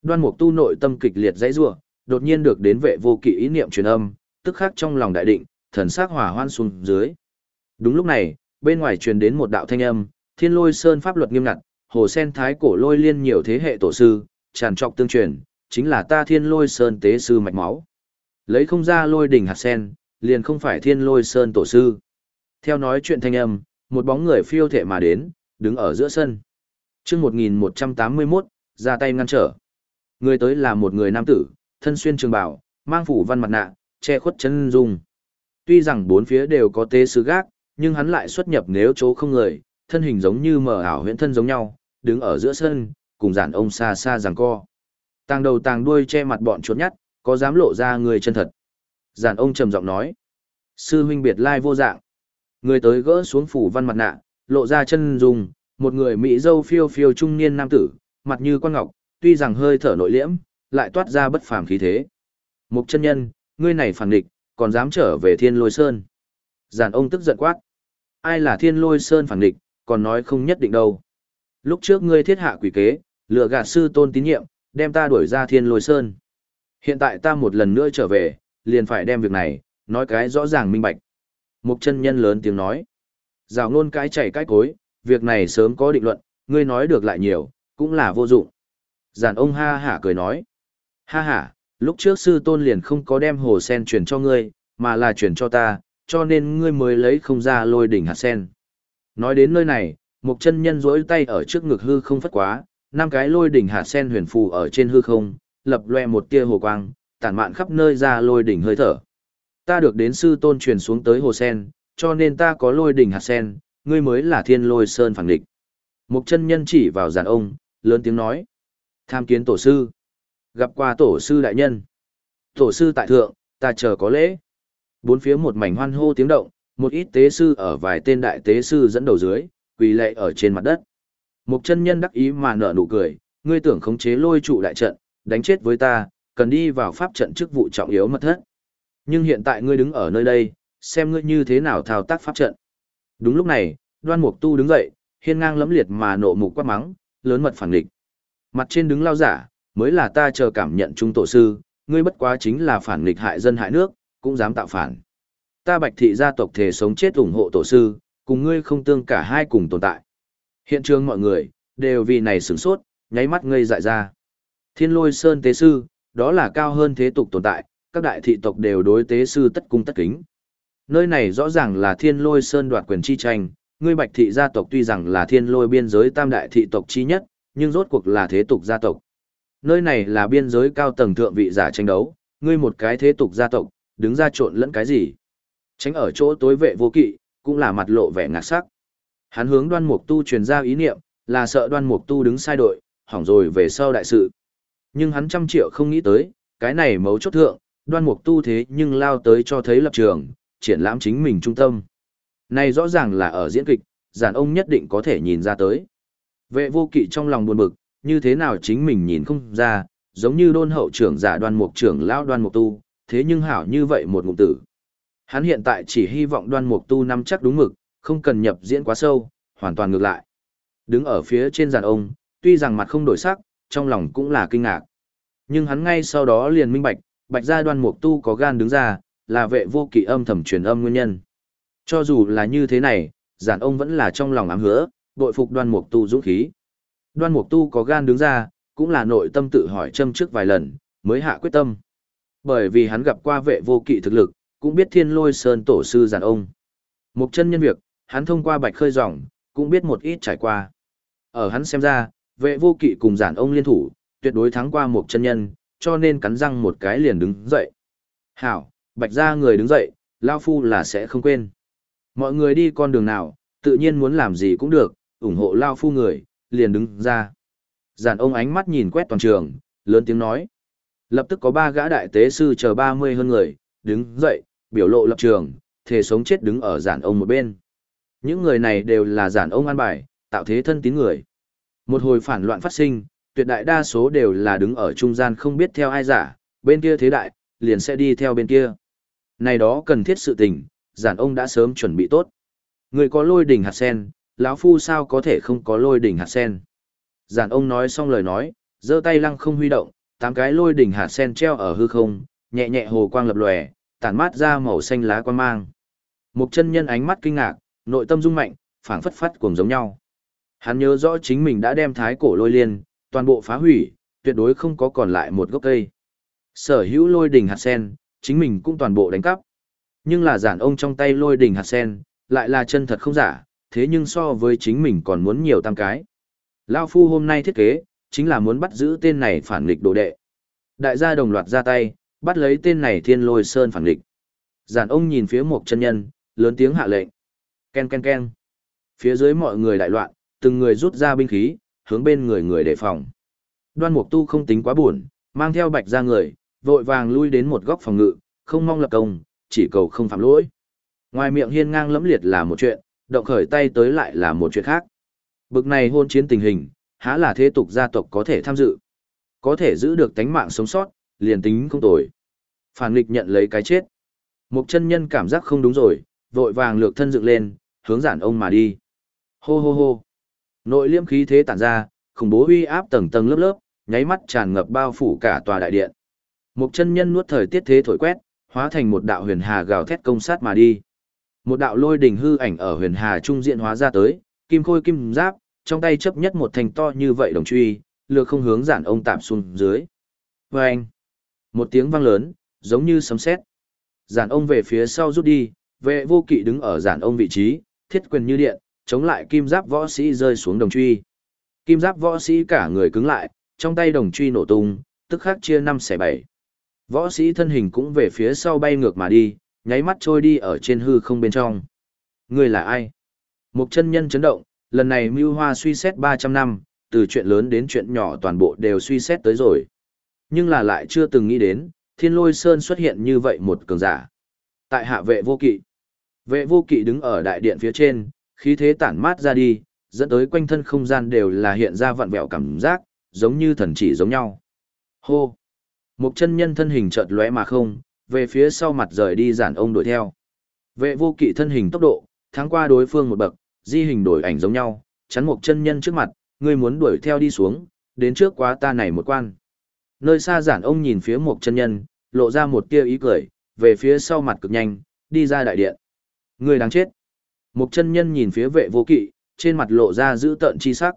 Đoan mục tu nội tâm kịch liệt dãy rủa, đột nhiên được đến vệ vô kỵ ý niệm truyền âm, tức khắc trong lòng đại định, thần sắc hỏa hoan xuống dưới. Đúng lúc này, bên ngoài truyền đến một đạo thanh âm, Thiên Lôi Sơn pháp luật nghiêm ngặt, hồ sen thái cổ lôi liên nhiều thế hệ tổ sư, tràn trọc tương truyền, chính là ta Thiên Lôi Sơn tế sư mạch máu. Lấy không ra lôi đỉnh hạt sen, liền không phải Thiên Lôi Sơn tổ sư. Theo nói chuyện thanh âm, một bóng người phiêu thể mà đến, đứng ở giữa sân. Chương 1181, ra tay ngăn trở. Người tới là một người nam tử, thân xuyên trường bào, mang phủ văn mặt nạ, che khuất chân dung. Tuy rằng bốn phía đều có tế sứ gác, nhưng hắn lại xuất nhập nếu chỗ không người, thân hình giống như mở ảo huyễn thân giống nhau, đứng ở giữa sân, cùng giản ông xa xa giằng co. Tàng đầu tàng đuôi che mặt bọn chuột nhắt, có dám lộ ra người chân thật. Giản ông trầm giọng nói. Sư huynh biệt lai vô dạng. Người tới gỡ xuống phủ văn mặt nạ, lộ ra chân dung, một người mỹ dâu phiêu phiêu trung niên nam tử, mặt như quan ngọc, tuy rằng hơi thở nội liễm, lại toát ra bất phàm khí thế. Mục chân nhân, ngươi này phản địch, còn dám trở về thiên lôi sơn. Giản ông tức giận quát. Ai là thiên lôi sơn phản địch, còn nói không nhất định đâu. Lúc trước ngươi thiết hạ quỷ kế, lừa gạt sư tôn tín nhiệm, đem ta đuổi ra thiên lôi sơn. Hiện tại ta một lần nữa trở về, liền phải đem việc này, nói cái rõ ràng minh bạch. Mục chân nhân lớn tiếng nói. Rào nôn cái chảy cái cối, việc này sớm có định luận, ngươi nói được lại nhiều, cũng là vô dụng. Giản ông ha hả cười nói. Ha hả, lúc trước sư tôn liền không có đem hồ sen truyền cho ngươi, mà là truyền cho ta, cho nên ngươi mới lấy không ra lôi đỉnh hạt sen. Nói đến nơi này, một chân nhân rỗi tay ở trước ngực hư không phất quá, năm cái lôi đỉnh hạt sen huyền phù ở trên hư không, lập loe một tia hồ quang, tản mạn khắp nơi ra lôi đỉnh hơi thở. Ta được đến sư tôn truyền xuống tới hồ sen, cho nên ta có lôi đỉnh hạt sen, ngươi mới là thiên lôi sơn phản địch. Mục chân nhân chỉ vào giàn ông, lớn tiếng nói. Tham kiến tổ sư. Gặp qua tổ sư đại nhân. Tổ sư tại thượng, ta chờ có lễ. Bốn phía một mảnh hoan hô tiếng động, một ít tế sư ở vài tên đại tế sư dẫn đầu dưới, quỳ lệ ở trên mặt đất. Mục chân nhân đắc ý mà nở nụ cười, ngươi tưởng khống chế lôi trụ đại trận, đánh chết với ta, cần đi vào pháp trận chức vụ trọng yếu mật thất. Nhưng hiện tại ngươi đứng ở nơi đây, xem ngươi như thế nào thao tác pháp trận. Đúng lúc này, đoan mục tu đứng dậy, hiên ngang lẫm liệt mà nộ mục quát mắng, lớn mật phản địch. Mặt trên đứng lao giả, mới là ta chờ cảm nhận trung tổ sư, ngươi bất quá chính là phản nghịch hại dân hại nước, cũng dám tạo phản. Ta bạch thị gia tộc thể sống chết ủng hộ tổ sư, cùng ngươi không tương cả hai cùng tồn tại. Hiện trường mọi người, đều vì này sửng sốt, nháy mắt ngây dại ra. Thiên lôi sơn tế sư, đó là cao hơn thế tục tồn tại, các đại thị tộc đều đối tế sư tất cung tất kính. Nơi này rõ ràng là thiên lôi sơn đoạt quyền chi tranh, ngươi bạch thị gia tộc tuy rằng là thiên lôi biên giới tam đại thị tộc chi nhất, nhưng rốt cuộc là thế tục gia tộc. Nơi này là biên giới cao tầng thượng vị giả tranh đấu, ngươi một cái thế tục gia tộc, đứng ra trộn lẫn cái gì? Tránh ở chỗ tối vệ vô kỵ, cũng là mặt lộ vẻ ngạc sắc. Hắn hướng đoan mục tu truyền ra ý niệm, là sợ đoan mục tu đứng sai đội, hỏng rồi về sau đại sự. Nhưng hắn trăm triệu không nghĩ tới, cái này mấu chốt thượng, đoan mục tu thế nhưng lao tới cho thấy lập trường, triển lãm chính mình trung tâm. Này rõ ràng là ở diễn kịch, giản ông nhất định có thể nhìn ra tới. Vệ vô kỵ trong lòng buồn bực, như thế nào chính mình nhìn không ra, giống như đôn hậu trưởng giả đoan mục trưởng lão đoan mục tu, thế nhưng hảo như vậy một ngụm tử. Hắn hiện tại chỉ hy vọng đoan mục tu nắm chắc đúng mực, không cần nhập diễn quá sâu, hoàn toàn ngược lại. Đứng ở phía trên giàn ông, tuy rằng mặt không đổi sắc, trong lòng cũng là kinh ngạc. Nhưng hắn ngay sau đó liền minh bạch, bạch gia đoan mục tu có gan đứng ra, là vệ vô kỵ âm thầm truyền âm nguyên nhân. Cho dù là như thế này, giản ông vẫn là trong lòng ám hứa, bội phục đoan mục tu dũng khí. Đoan mục tu có gan đứng ra, cũng là nội tâm tự hỏi châm trước vài lần, mới hạ quyết tâm. Bởi vì hắn gặp qua vệ vô kỵ thực lực, cũng biết thiên lôi sơn tổ sư giản ông. mục chân nhân việc, hắn thông qua bạch khơi dòng, cũng biết một ít trải qua. Ở hắn xem ra, vệ vô kỵ cùng giản ông liên thủ, tuyệt đối thắng qua một chân nhân, cho nên cắn răng một cái liền đứng dậy. Hảo, bạch ra người đứng dậy, Lao Phu là sẽ không quên. Mọi người đi con đường nào, tự nhiên muốn làm gì cũng được, ủng hộ Lao Phu người, liền đứng ra. Giản ông ánh mắt nhìn quét toàn trường, lớn tiếng nói. Lập tức có ba gã đại tế sư chờ 30 hơn người, đứng dậy, biểu lộ lập trường, thể sống chết đứng ở giản ông một bên. Những người này đều là giản ông an bài, tạo thế thân tín người. Một hồi phản loạn phát sinh, tuyệt đại đa số đều là đứng ở trung gian không biết theo ai giả, bên kia thế đại, liền sẽ đi theo bên kia. Này đó cần thiết sự tình, giản ông đã sớm chuẩn bị tốt. Người có lôi đỉnh hạt sen, lão phu sao có thể không có lôi đỉnh hạt sen. Giản ông nói xong lời nói, giơ tay lăng không huy động, tám cái lôi đỉnh hạt sen treo ở hư không, nhẹ nhẹ hồ quang lập lòe, tản mát ra màu xanh lá quan mang. Một chân nhân ánh mắt kinh ngạc, nội tâm rung mạnh, phảng phất phát cuồng giống nhau. Hắn nhớ rõ chính mình đã đem thái cổ lôi liên, toàn bộ phá hủy, tuyệt đối không có còn lại một gốc cây. Sở hữu lôi đỉnh hạt sen, chính mình cũng toàn bộ đánh cắp. Nhưng là giản ông trong tay lôi đỉnh hạt sen, lại là chân thật không giả, thế nhưng so với chính mình còn muốn nhiều tam cái. Lao Phu hôm nay thiết kế, chính là muốn bắt giữ tên này phản nghịch đồ đệ. Đại gia đồng loạt ra tay, bắt lấy tên này thiên lôi sơn phản nghịch. Giản ông nhìn phía một chân nhân, lớn tiếng hạ lệnh. Ken ken ken. Phía dưới mọi người đại loạn, từng người rút ra binh khí, hướng bên người người đề phòng. Đoan Mục Tu không tính quá buồn, mang theo bạch ra người, vội vàng lui đến một góc phòng ngự, không mong lập công, chỉ cầu không phạm lỗi. Ngoài miệng hiên ngang lẫm liệt là một chuyện, động khởi tay tới lại là một chuyện khác. Bực này hôn chiến tình hình, há là thế tục gia tộc có thể tham dự. Có thể giữ được tánh mạng sống sót, liền tính không tồi. Phản nghịch nhận lấy cái chết. Một chân nhân cảm giác không đúng rồi, vội vàng lược thân dựng lên, hướng giản ông mà đi. Hô hô hô. Nội liêm khí thế tản ra, khủng bố uy áp tầng tầng lớp lớp, nháy mắt tràn ngập bao phủ cả tòa đại điện. Một chân nhân nuốt thời tiết thế thổi quét, hóa thành một đạo huyền hà gào thét công sát mà đi. Một đạo lôi đỉnh hư ảnh ở huyền hà trung diện hóa ra tới, kim khôi kim giáp, trong tay chấp nhất một thành to như vậy đồng truy, lược không hướng giản ông tạm xuống dưới. Và anh, Một tiếng vang lớn, giống như sấm sét. Giản ông về phía sau rút đi, vệ vô kỵ đứng ở giản ông vị trí, thiết quyền như điện, chống lại kim giáp võ sĩ rơi xuống đồng truy. Kim giáp võ sĩ cả người cứng lại, trong tay đồng truy nổ tung, tức khắc chia năm xẻ bảy. Võ sĩ thân hình cũng về phía sau bay ngược mà đi, nháy mắt trôi đi ở trên hư không bên trong. Người là ai? Một chân nhân chấn động, lần này Mưu Hoa suy xét 300 năm, từ chuyện lớn đến chuyện nhỏ toàn bộ đều suy xét tới rồi. Nhưng là lại chưa từng nghĩ đến, Thiên Lôi Sơn xuất hiện như vậy một cường giả. Tại hạ vệ vô kỵ. Vệ vô kỵ đứng ở đại điện phía trên, khí thế tản mát ra đi, dẫn tới quanh thân không gian đều là hiện ra vặn vẹo cảm giác, giống như thần chỉ giống nhau. Hô! Một chân nhân thân hình chợt lóe mà không, về phía sau mặt rời đi giản ông đuổi theo. Vệ vô kỵ thân hình tốc độ, thắng qua đối phương một bậc, di hình đổi ảnh giống nhau, chắn một chân nhân trước mặt, ngươi muốn đuổi theo đi xuống, đến trước quá ta này một quan. Nơi xa giản ông nhìn phía một chân nhân, lộ ra một tia ý cười, về phía sau mặt cực nhanh, đi ra đại điện. Ngươi đáng chết. Một chân nhân nhìn phía vệ vô kỵ, trên mặt lộ ra giữ tợn chi sắc.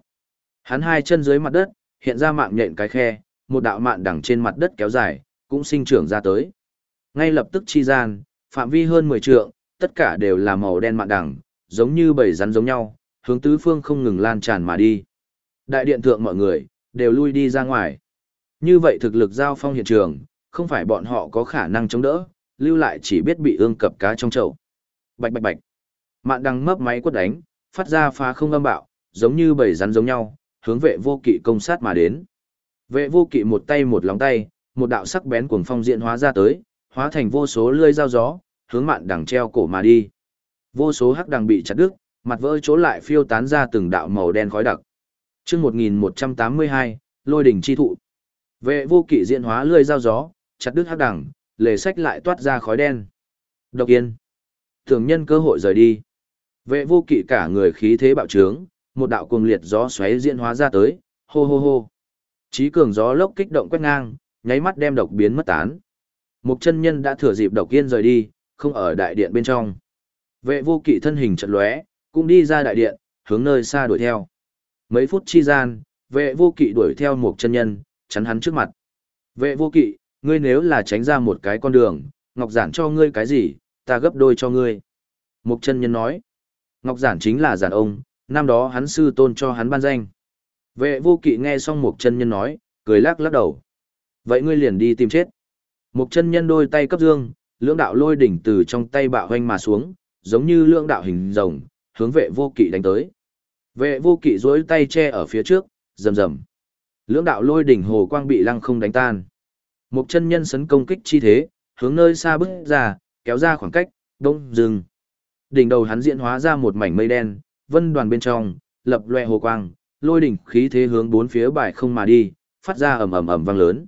Hắn hai chân dưới mặt đất, hiện ra mạng nhện cái khe, một đạo mạn đằng trên mặt đất kéo dài, cũng sinh trưởng ra tới. Ngay lập tức chi gian, phạm vi hơn 10 trượng, tất cả đều là màu đen mạn đằng, giống như bầy rắn giống nhau, hướng tứ phương không ngừng lan tràn mà đi. Đại điện thượng mọi người, đều lui đi ra ngoài. Như vậy thực lực giao phong hiện trường, không phải bọn họ có khả năng chống đỡ, lưu lại chỉ biết bị ương cập cá trong chậu. Bạch bạch bạch. Mạn đằng mấp máy quất đánh, phát ra phá không âm bạo, giống như bầy rắn giống nhau, hướng vệ vô kỵ công sát mà đến. Vệ vô kỵ một tay một lòng tay, một đạo sắc bén cuồng phong diện hóa ra tới, hóa thành vô số lưỡi dao gió, hướng mạn đằng treo cổ mà đi. Vô số hắc đằng bị chặt đứt, mặt vỡ chỗ lại phiêu tán ra từng đạo màu đen khói đặc. Chương 1182, Lôi đỉnh chi thụ. Vệ vô kỵ diện hóa lưỡi dao gió, chặt đứt hắc đằng, lề sách lại toát ra khói đen. Độc yên. Thường nhân cơ hội rời đi. Vệ vô kỵ cả người khí thế bạo trướng, một đạo cuồng liệt gió xoáy diễn hóa ra tới, hô hô hô. Chí cường gió lốc kích động quét ngang, nháy mắt đem độc biến mất tán. Một chân nhân đã thừa dịp độc yên rời đi, không ở đại điện bên trong. Vệ vô kỵ thân hình chật lóe, cũng đi ra đại điện, hướng nơi xa đuổi theo. Mấy phút chi gian, vệ vô kỵ đuổi theo một chân nhân, chắn hắn trước mặt. Vệ vô kỵ, ngươi nếu là tránh ra một cái con đường, Ngọc Giản cho ngươi cái gì, ta gấp đôi cho ngươi. Một chân nhân nói, Ngọc Giản chính là giản ông, năm đó hắn sư tôn cho hắn ban danh. Vệ vô kỵ nghe xong một chân nhân nói, cười lắc lắc đầu. Vậy ngươi liền đi tìm chết. Một chân nhân đôi tay cấp dương, lưỡng đạo lôi đỉnh từ trong tay bạo hoanh mà xuống, giống như lưỡng đạo hình rồng, hướng vệ vô kỵ đánh tới. Vệ vô kỵ duỗi tay che ở phía trước, rầm rầm. Lưỡng đạo lôi đỉnh hồ quang bị lăng không đánh tan. Một chân nhân sấn công kích chi thế, hướng nơi xa bước ra, kéo ra khoảng cách, đông dừng. Đỉnh đầu hắn diễn hóa ra một mảnh mây đen, vân đoàn bên trong, lập loè hồ quang, lôi đỉnh khí thế hướng bốn phía bài không mà đi, phát ra ầm ầm ầm vang lớn.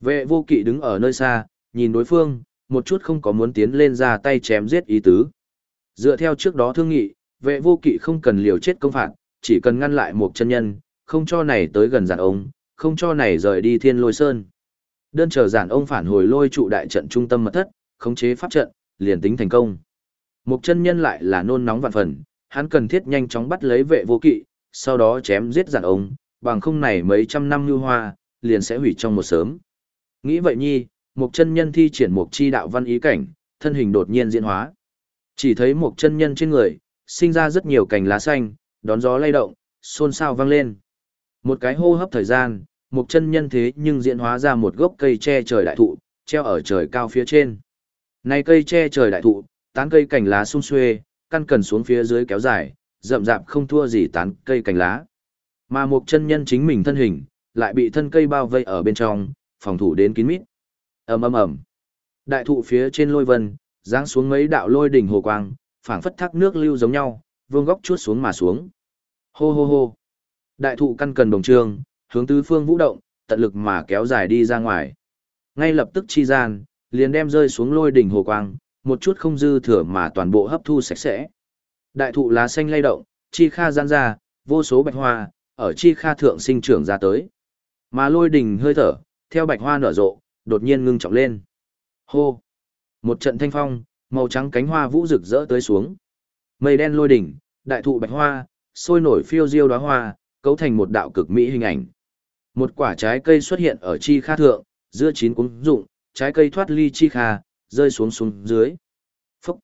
Vệ vô kỵ đứng ở nơi xa, nhìn đối phương, một chút không có muốn tiến lên ra tay chém giết ý tứ. Dựa theo trước đó thương nghị, vệ vô kỵ không cần liều chết công phạt, chỉ cần ngăn lại một chân nhân, không cho này tới gần giản ông, không cho này rời đi thiên lôi sơn. Đơn chờ giản ông phản hồi lôi trụ đại trận trung tâm mật thất, khống chế pháp trận, liền tính thành công. Một chân nhân lại là nôn nóng vạn phần, hắn cần thiết nhanh chóng bắt lấy vệ vô kỵ, sau đó chém giết giản ông, bằng không này mấy trăm năm như hoa, liền sẽ hủy trong một sớm. Nghĩ vậy nhi, một chân nhân thi triển một chi đạo văn ý cảnh, thân hình đột nhiên diễn hóa. Chỉ thấy một chân nhân trên người, sinh ra rất nhiều cành lá xanh, đón gió lay động, xôn xao vang lên. Một cái hô hấp thời gian, một chân nhân thế nhưng diễn hóa ra một gốc cây che trời đại thụ, treo ở trời cao phía trên. Này cây che trời đại thụ, tán cây cành lá sung xuê, căn cần xuống phía dưới kéo dài, rậm rạp không thua gì tán cây cành lá. Mà một chân nhân chính mình thân hình, lại bị thân cây bao vây ở bên trong, phòng thủ đến kín mít. ầm ầm ầm. Đại thụ phía trên lôi vân, giáng xuống mấy đạo lôi đỉnh hồ quang, phảng phất thác nước lưu giống nhau, vương góc chuốt xuống mà xuống. Hô hô hô. Đại thụ căn cần đồng trường, hướng tứ phương vũ động, tận lực mà kéo dài đi ra ngoài. Ngay lập tức chi gian, liền đem rơi xuống lôi đỉnh hồ quang, một chút không dư thừa mà toàn bộ hấp thu sạch sẽ. Đại thụ lá xanh lay động, chi kha gian ra, vô số bạch hoa, ở chi kha thượng sinh trưởng ra tới. Mà lôi đỉnh hơi thở, theo bạch hoa nở rộ, đột nhiên ngưng trọng lên. Hô! Một trận thanh phong, màu trắng cánh hoa vũ rực rỡ tới xuống. Mây đen lôi đỉnh, đại thụ bạch hoa, sôi nổi phiêu diêu đóa hoa, cấu thành một đạo cực mỹ hình ảnh. Một quả trái cây xuất hiện ở chi kha thượng, giữa chín cuống dụng, trái cây thoát ly chi kha, rơi xuống xuống dưới. Phúc!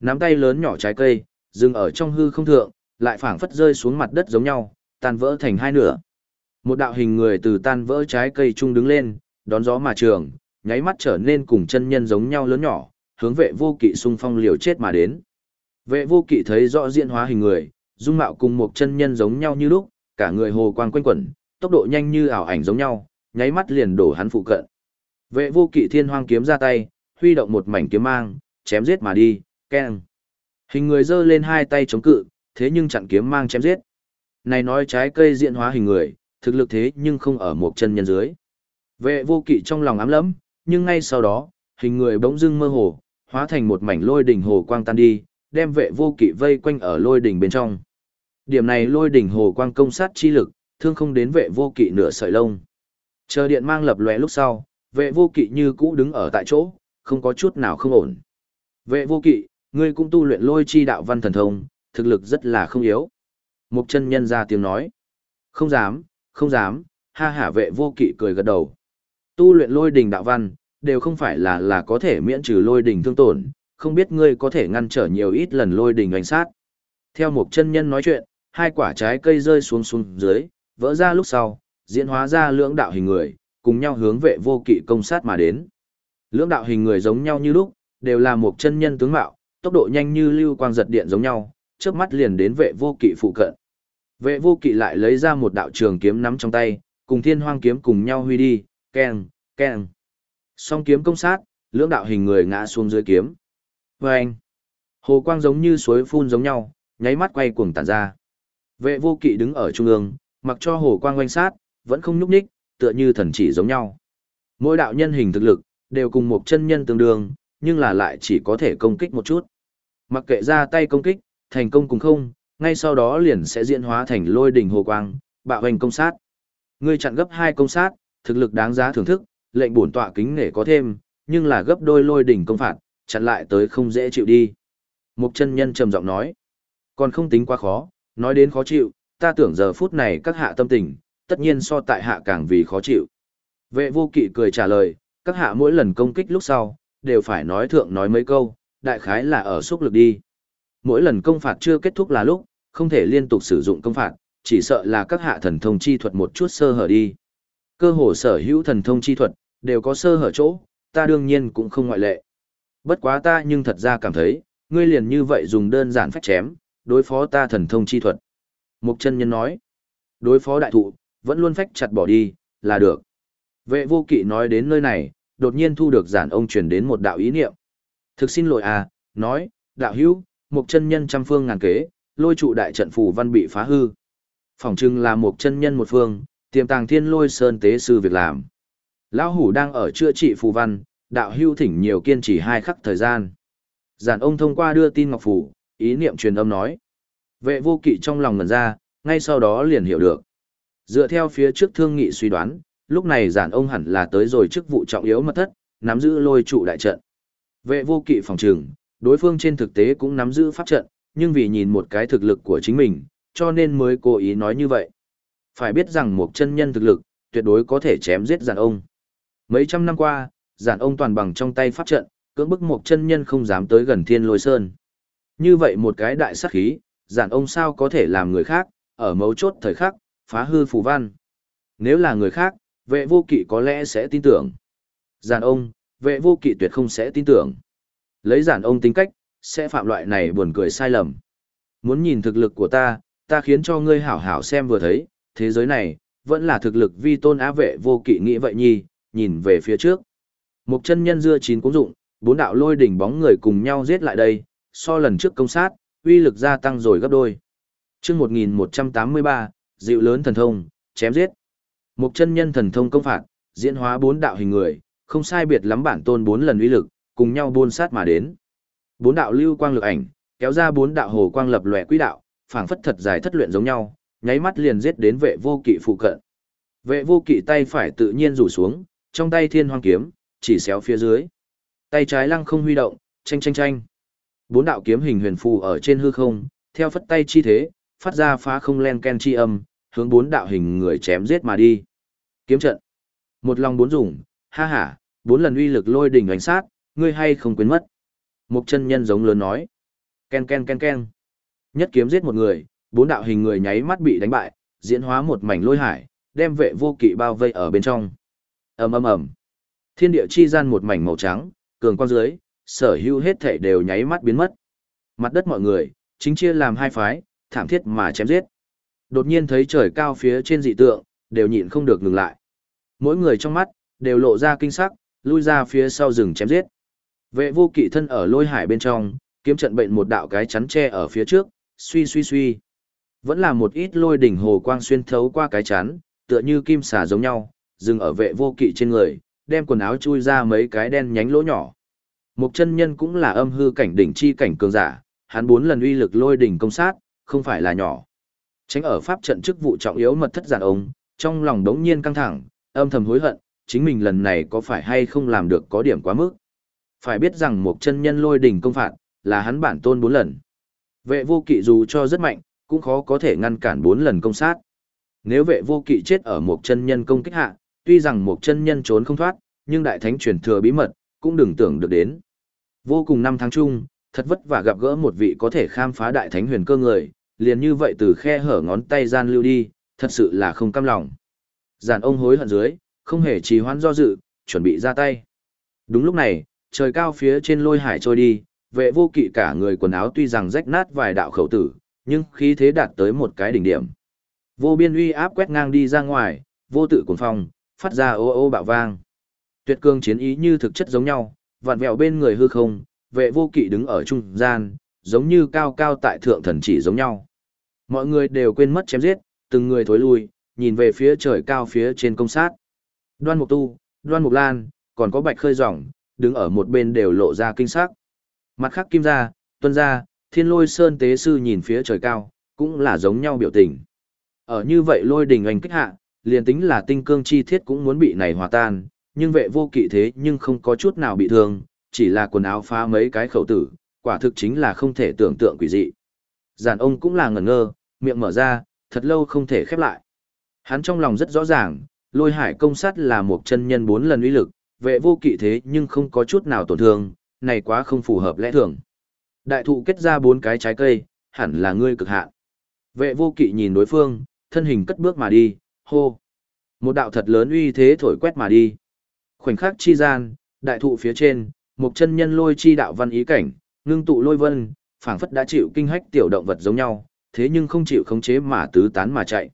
Nắm tay lớn nhỏ trái cây, dừng ở trong hư không thượng, lại phảng phất rơi xuống mặt đất giống nhau, tan vỡ thành hai nửa. Một đạo hình người từ tan vỡ trái cây trung đứng lên, đón gió mà trường, nháy mắt trở nên cùng chân nhân giống nhau lớn nhỏ, hướng vệ vô kỵ xung phong liều chết mà đến. Vệ vô kỵ thấy rõ diện hóa hình người, dung mạo cùng một chân nhân giống nhau như lúc, cả người hồ quang quanh quẩn, tốc độ nhanh như ảo ảnh giống nhau, nháy mắt liền đổ hắn phụ cận. Vệ vô kỵ thiên hoang kiếm ra tay, huy động một mảnh kiếm mang, chém giết mà đi, keng. Hình người giơ lên hai tay chống cự, thế nhưng chặn kiếm mang chém giết. Này nói trái cây diện hóa hình người, thực lực thế nhưng không ở một chân nhân dưới. Vệ vô kỵ trong lòng ám lẫm, nhưng ngay sau đó, hình người bỗng dưng mơ hồ, hóa thành một mảnh lôi đỉnh hồ quang tan đi, đem vệ vô kỵ vây quanh ở lôi đỉnh bên trong. Điểm này lôi đỉnh hồ quang công sát chi lực, thương không đến vệ vô kỵ nửa sợi lông. Chờ điện mang lập lóe lúc sau, vệ vô kỵ như cũ đứng ở tại chỗ, không có chút nào không ổn. Vệ vô kỵ, ngươi cũng tu luyện lôi chi đạo văn thần thông, thực lực rất là không yếu. Mục chân nhân ra tiếng nói. Không dám, không dám, ha hả vệ vô kỵ cười gật đầu. Tu luyện lôi đình đạo văn, đều không phải là là có thể miễn trừ lôi đình thương tổn, không biết ngươi có thể ngăn trở nhiều ít lần lôi đình đánh sát. Theo mục chân nhân nói chuyện, hai quả trái cây rơi xuống xuống dưới, vỡ ra lúc sau, diễn hóa ra lưỡng đạo hình người, cùng nhau hướng vệ vô kỵ công sát mà đến. Lưỡng đạo hình người giống nhau như lúc, đều là một chân nhân tướng mạo, tốc độ nhanh như lưu quang giật điện giống nhau, trước mắt liền đến vệ vô kỵ phụ cận. Vệ vô kỵ lại lấy ra một đạo trường kiếm nắm trong tay, cùng thiên hoang kiếm cùng nhau huy đi, keng, keng. Song kiếm công sát, lưỡng đạo hình người ngã xuống dưới kiếm. Và anh, hồ quang giống như suối phun giống nhau, nháy mắt quay cuồng tản ra. Vệ vô kỵ đứng ở trung ương, mặc cho hồ quang quanh sát, vẫn không nhúc nhích, tựa như thần chỉ giống nhau. Mỗi đạo nhân hình thực lực, đều cùng một chân nhân tương đương, nhưng là lại chỉ có thể công kích một chút. Mặc kệ ra tay công kích, thành công cùng không, ngay sau đó liền sẽ diễn hóa thành lôi đỉnh hồ quang, bạo hành công sát. Ngươi chặn gấp hai công sát, thực lực đáng giá thưởng thức, lệnh bổn tọa kính nể có thêm, nhưng là gấp đôi lôi đỉnh công phạt, chặn lại tới không dễ chịu đi. Mục chân nhân trầm giọng nói, còn không tính quá khó, nói đến khó chịu, ta tưởng giờ phút này các hạ tâm tình, tất nhiên so tại hạ càng vì khó chịu. Vệ vô kỵ cười trả lời, các hạ mỗi lần công kích lúc sau, đều phải nói thượng nói mấy câu, đại khái là ở xúc lực đi. Mỗi lần công phạt chưa kết thúc là lúc, không thể liên tục sử dụng công phạt, chỉ sợ là các hạ thần thông chi thuật một chút sơ hở đi. Cơ hồ sở hữu thần thông chi thuật, đều có sơ hở chỗ, ta đương nhiên cũng không ngoại lệ. Bất quá ta nhưng thật ra cảm thấy, ngươi liền như vậy dùng đơn giản phách chém, đối phó ta thần thông chi thuật. Mục chân nhân nói, đối phó đại thụ, vẫn luôn phách chặt bỏ đi, là được. Vệ vô kỵ nói đến nơi này, đột nhiên thu được giản ông truyền đến một đạo ý niệm. Thực xin lỗi à, nói, đạo hữu, một chân nhân trăm phương ngàn kế, lôi trụ đại trận phù văn bị phá hư. Phỏng chừng là một chân nhân một phương, tiềm tàng thiên lôi sơn tế sư việc làm. Lão hủ đang ở chữa trị phù văn, đạo hữu thỉnh nhiều kiên trì hai khắc thời gian. Giản ông thông qua đưa tin ngọc phủ, ý niệm truyền âm nói. Vệ vô kỵ trong lòng ngẩn ra, ngay sau đó liền hiểu được. Dựa theo phía trước thương nghị suy đoán, lúc này giản ông hẳn là tới rồi chức vụ trọng yếu mật thất, nắm giữ lôi trụ đại trận. Vệ vô kỵ phòng trường đối phương trên thực tế cũng nắm giữ pháp trận, nhưng vì nhìn một cái thực lực của chính mình, cho nên mới cố ý nói như vậy. Phải biết rằng một chân nhân thực lực, tuyệt đối có thể chém giết giản ông. Mấy trăm năm qua, giản ông toàn bằng trong tay pháp trận, cưỡng bức một chân nhân không dám tới gần thiên lôi sơn. Như vậy một cái đại sát khí, giản ông sao có thể làm người khác, ở mấu chốt thời khắc, phá hư phù văn. Nếu là người khác, vệ vô kỵ có lẽ sẽ tin tưởng. Giản ông, vệ vô kỵ tuyệt không sẽ tin tưởng. Lấy giản ông tính cách, sẽ phạm loại này buồn cười sai lầm. Muốn nhìn thực lực của ta, ta khiến cho ngươi hảo hảo xem vừa thấy, thế giới này, vẫn là thực lực vi tôn á vệ vô kỵ nghĩ vậy nhi, nhìn về phía trước. Một chân nhân dưa chín cũng dụng, bốn đạo lôi đỉnh bóng người cùng nhau giết lại đây, so lần trước công sát, uy lực gia tăng rồi gấp đôi. Trước 1183, dịu lớn thần thông, chém giết. Một chân nhân thần thông công phạt, diễn hóa bốn đạo hình người, không sai biệt lắm bản tôn bốn lần uy lực, cùng nhau buôn sát mà đến. Bốn đạo lưu quang lực ảnh, kéo ra bốn đạo hồ quang lập lòe quỹ đạo, phảng phất thật dài thất luyện giống nhau, nháy mắt liền giết đến vệ vô kỵ phụ cận. Vệ vô kỵ tay phải tự nhiên rủ xuống, trong tay thiên hoang kiếm, chỉ xéo phía dưới. Tay trái lăng không huy động, tranh tranh tranh. Bốn đạo kiếm hình huyền phù ở trên hư không, theo phất tay chi thế, phát ra phá không len ken chi âm, hướng bốn đạo hình người chém giết mà đi. Kiếm trận. Một lòng bốn dùng, ha ha, bốn lần uy lực lôi đỉnh ánh sát, ngươi hay không quên mất. Một chân nhân giống lớn nói. Ken ken ken ken. Nhất kiếm giết một người, bốn đạo hình người nháy mắt bị đánh bại, diễn hóa một mảnh lôi hải, đem vệ vô kỵ bao vây ở bên trong. ầm ầm ầm. Thiên địa chi gian một mảnh màu trắng, cường quang dưới, sở hữu hết thể đều nháy mắt biến mất. Mặt đất mọi người, chính chia làm hai phái, thảm thiết mà chém giết. Đột nhiên thấy trời cao phía trên dị tượng, đều nhịn không được ngừng lại. Mỗi người trong mắt, đều lộ ra kinh sắc, lui ra phía sau rừng chém giết. Vệ vô kỵ thân ở lôi hải bên trong, kiếm trận bệnh một đạo cái chắn tre ở phía trước, suy suy suy. Vẫn là một ít lôi đỉnh hồ quang xuyên thấu qua cái chắn, tựa như kim xà giống nhau, dừng ở vệ vô kỵ trên người, đem quần áo chui ra mấy cái đen nhánh lỗ nhỏ. Một chân nhân cũng là âm hư cảnh đỉnh chi cảnh cường giả, hắn bốn lần uy lực lôi đỉnh công sát, không phải là nhỏ. Tránh ở pháp trận chức vụ trọng yếu mật thất giản ông, trong lòng đống nhiên căng thẳng, âm thầm hối hận, chính mình lần này có phải hay không làm được có điểm quá mức. Phải biết rằng một chân nhân lôi đỉnh công phạt, là hắn bản tôn bốn lần. Vệ vô kỵ dù cho rất mạnh, cũng khó có thể ngăn cản bốn lần công sát. Nếu vệ vô kỵ chết ở một chân nhân công kích hạ, tuy rằng một chân nhân trốn không thoát, nhưng đại thánh truyền thừa bí mật, cũng đừng tưởng được đến. Vô cùng năm tháng chung, thật vất vả gặp gỡ một vị có thể khám phá đại thánh huyền cơ người, liền như vậy từ khe hở ngón tay gian lưu đi, thật sự là không cam lòng. Giản ông hối hận dưới, không hề trì hoãn do dự, chuẩn bị ra tay. Đúng lúc này, trời cao phía trên lôi hải trôi đi, vệ vô kỵ cả người quần áo tuy rằng rách nát vài đạo khẩu tử, nhưng khí thế đạt tới một cái đỉnh điểm. Vô biên uy áp quét ngang đi ra ngoài, vô tự cuồng phong, phát ra ô ô bạo vang. Tuyệt cương chiến ý như thực chất giống nhau, vặn vẹo bên người hư không, vệ vô kỵ đứng ở trung gian, giống như cao cao tại thượng thần chỉ giống nhau. Mọi người đều quên mất chém giết, từng người thối lui, nhìn về phía trời cao phía trên công sát. Đoan Mục Tu, Đoan Mục Lan, còn có Bạch Khơi Rỏng, đứng ở một bên đều lộ ra kinh sắc. Mặt khác Kim Gia, Tuân Gia, Thiên Lôi Sơn Tế Sư nhìn phía trời cao, cũng là giống nhau biểu tình. Ở như vậy lôi đình oanh kích hạ, liền tính là tinh cương chi thiết cũng muốn bị này hòa tan, nhưng vệ vô kỵ thế nhưng không có chút nào bị thương, chỉ là quần áo phá mấy cái khẩu tử, quả thực chính là không thể tưởng tượng quỷ dị. Giản ông cũng là ngẩn ngơ, miệng mở ra, thật lâu không thể khép lại. Hắn trong lòng rất rõ ràng, lôi hải công sát là một chân nhân bốn lần uy lực, vệ vô kỵ thế nhưng không có chút nào tổn thương, này quá không phù hợp lẽ thường. Đại thụ kết ra bốn cái trái cây, hẳn là ngươi cực hạn. Vệ vô kỵ nhìn đối phương, thân hình cất bước mà đi, hô. Một đạo thật lớn uy thế thổi quét mà đi. Khoảnh khắc chi gian, đại thụ phía trên, một chân nhân lôi chi đạo văn ý cảnh, ngưng tụ lôi vân, phảng phất đã chịu kinh hách tiểu động vật giống nhau, thế nhưng không chịu khống chế mà tứ tán mà chạy.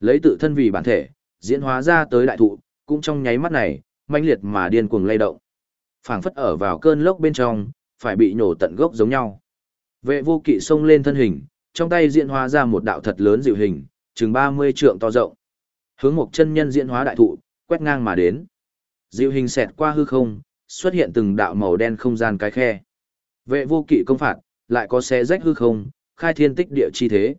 Lấy tự thân vì bản thể, diễn hóa ra tới đại thụ, cũng trong nháy mắt này, mãnh liệt mà điên cuồng lay động. Phảng phất ở vào cơn lốc bên trong, phải bị nổ tận gốc giống nhau. Vệ vô kỵ xông lên thân hình, trong tay diễn hóa ra một đạo thật lớn dịu hình, chừng 30 trượng to rộng. Hướng một chân nhân diễn hóa đại thụ, quét ngang mà đến. Dịu hình xẹt qua hư không, xuất hiện từng đạo màu đen không gian cái khe. Vệ vô kỵ công phạt, lại có xé rách hư không, khai thiên tích địa chi thế.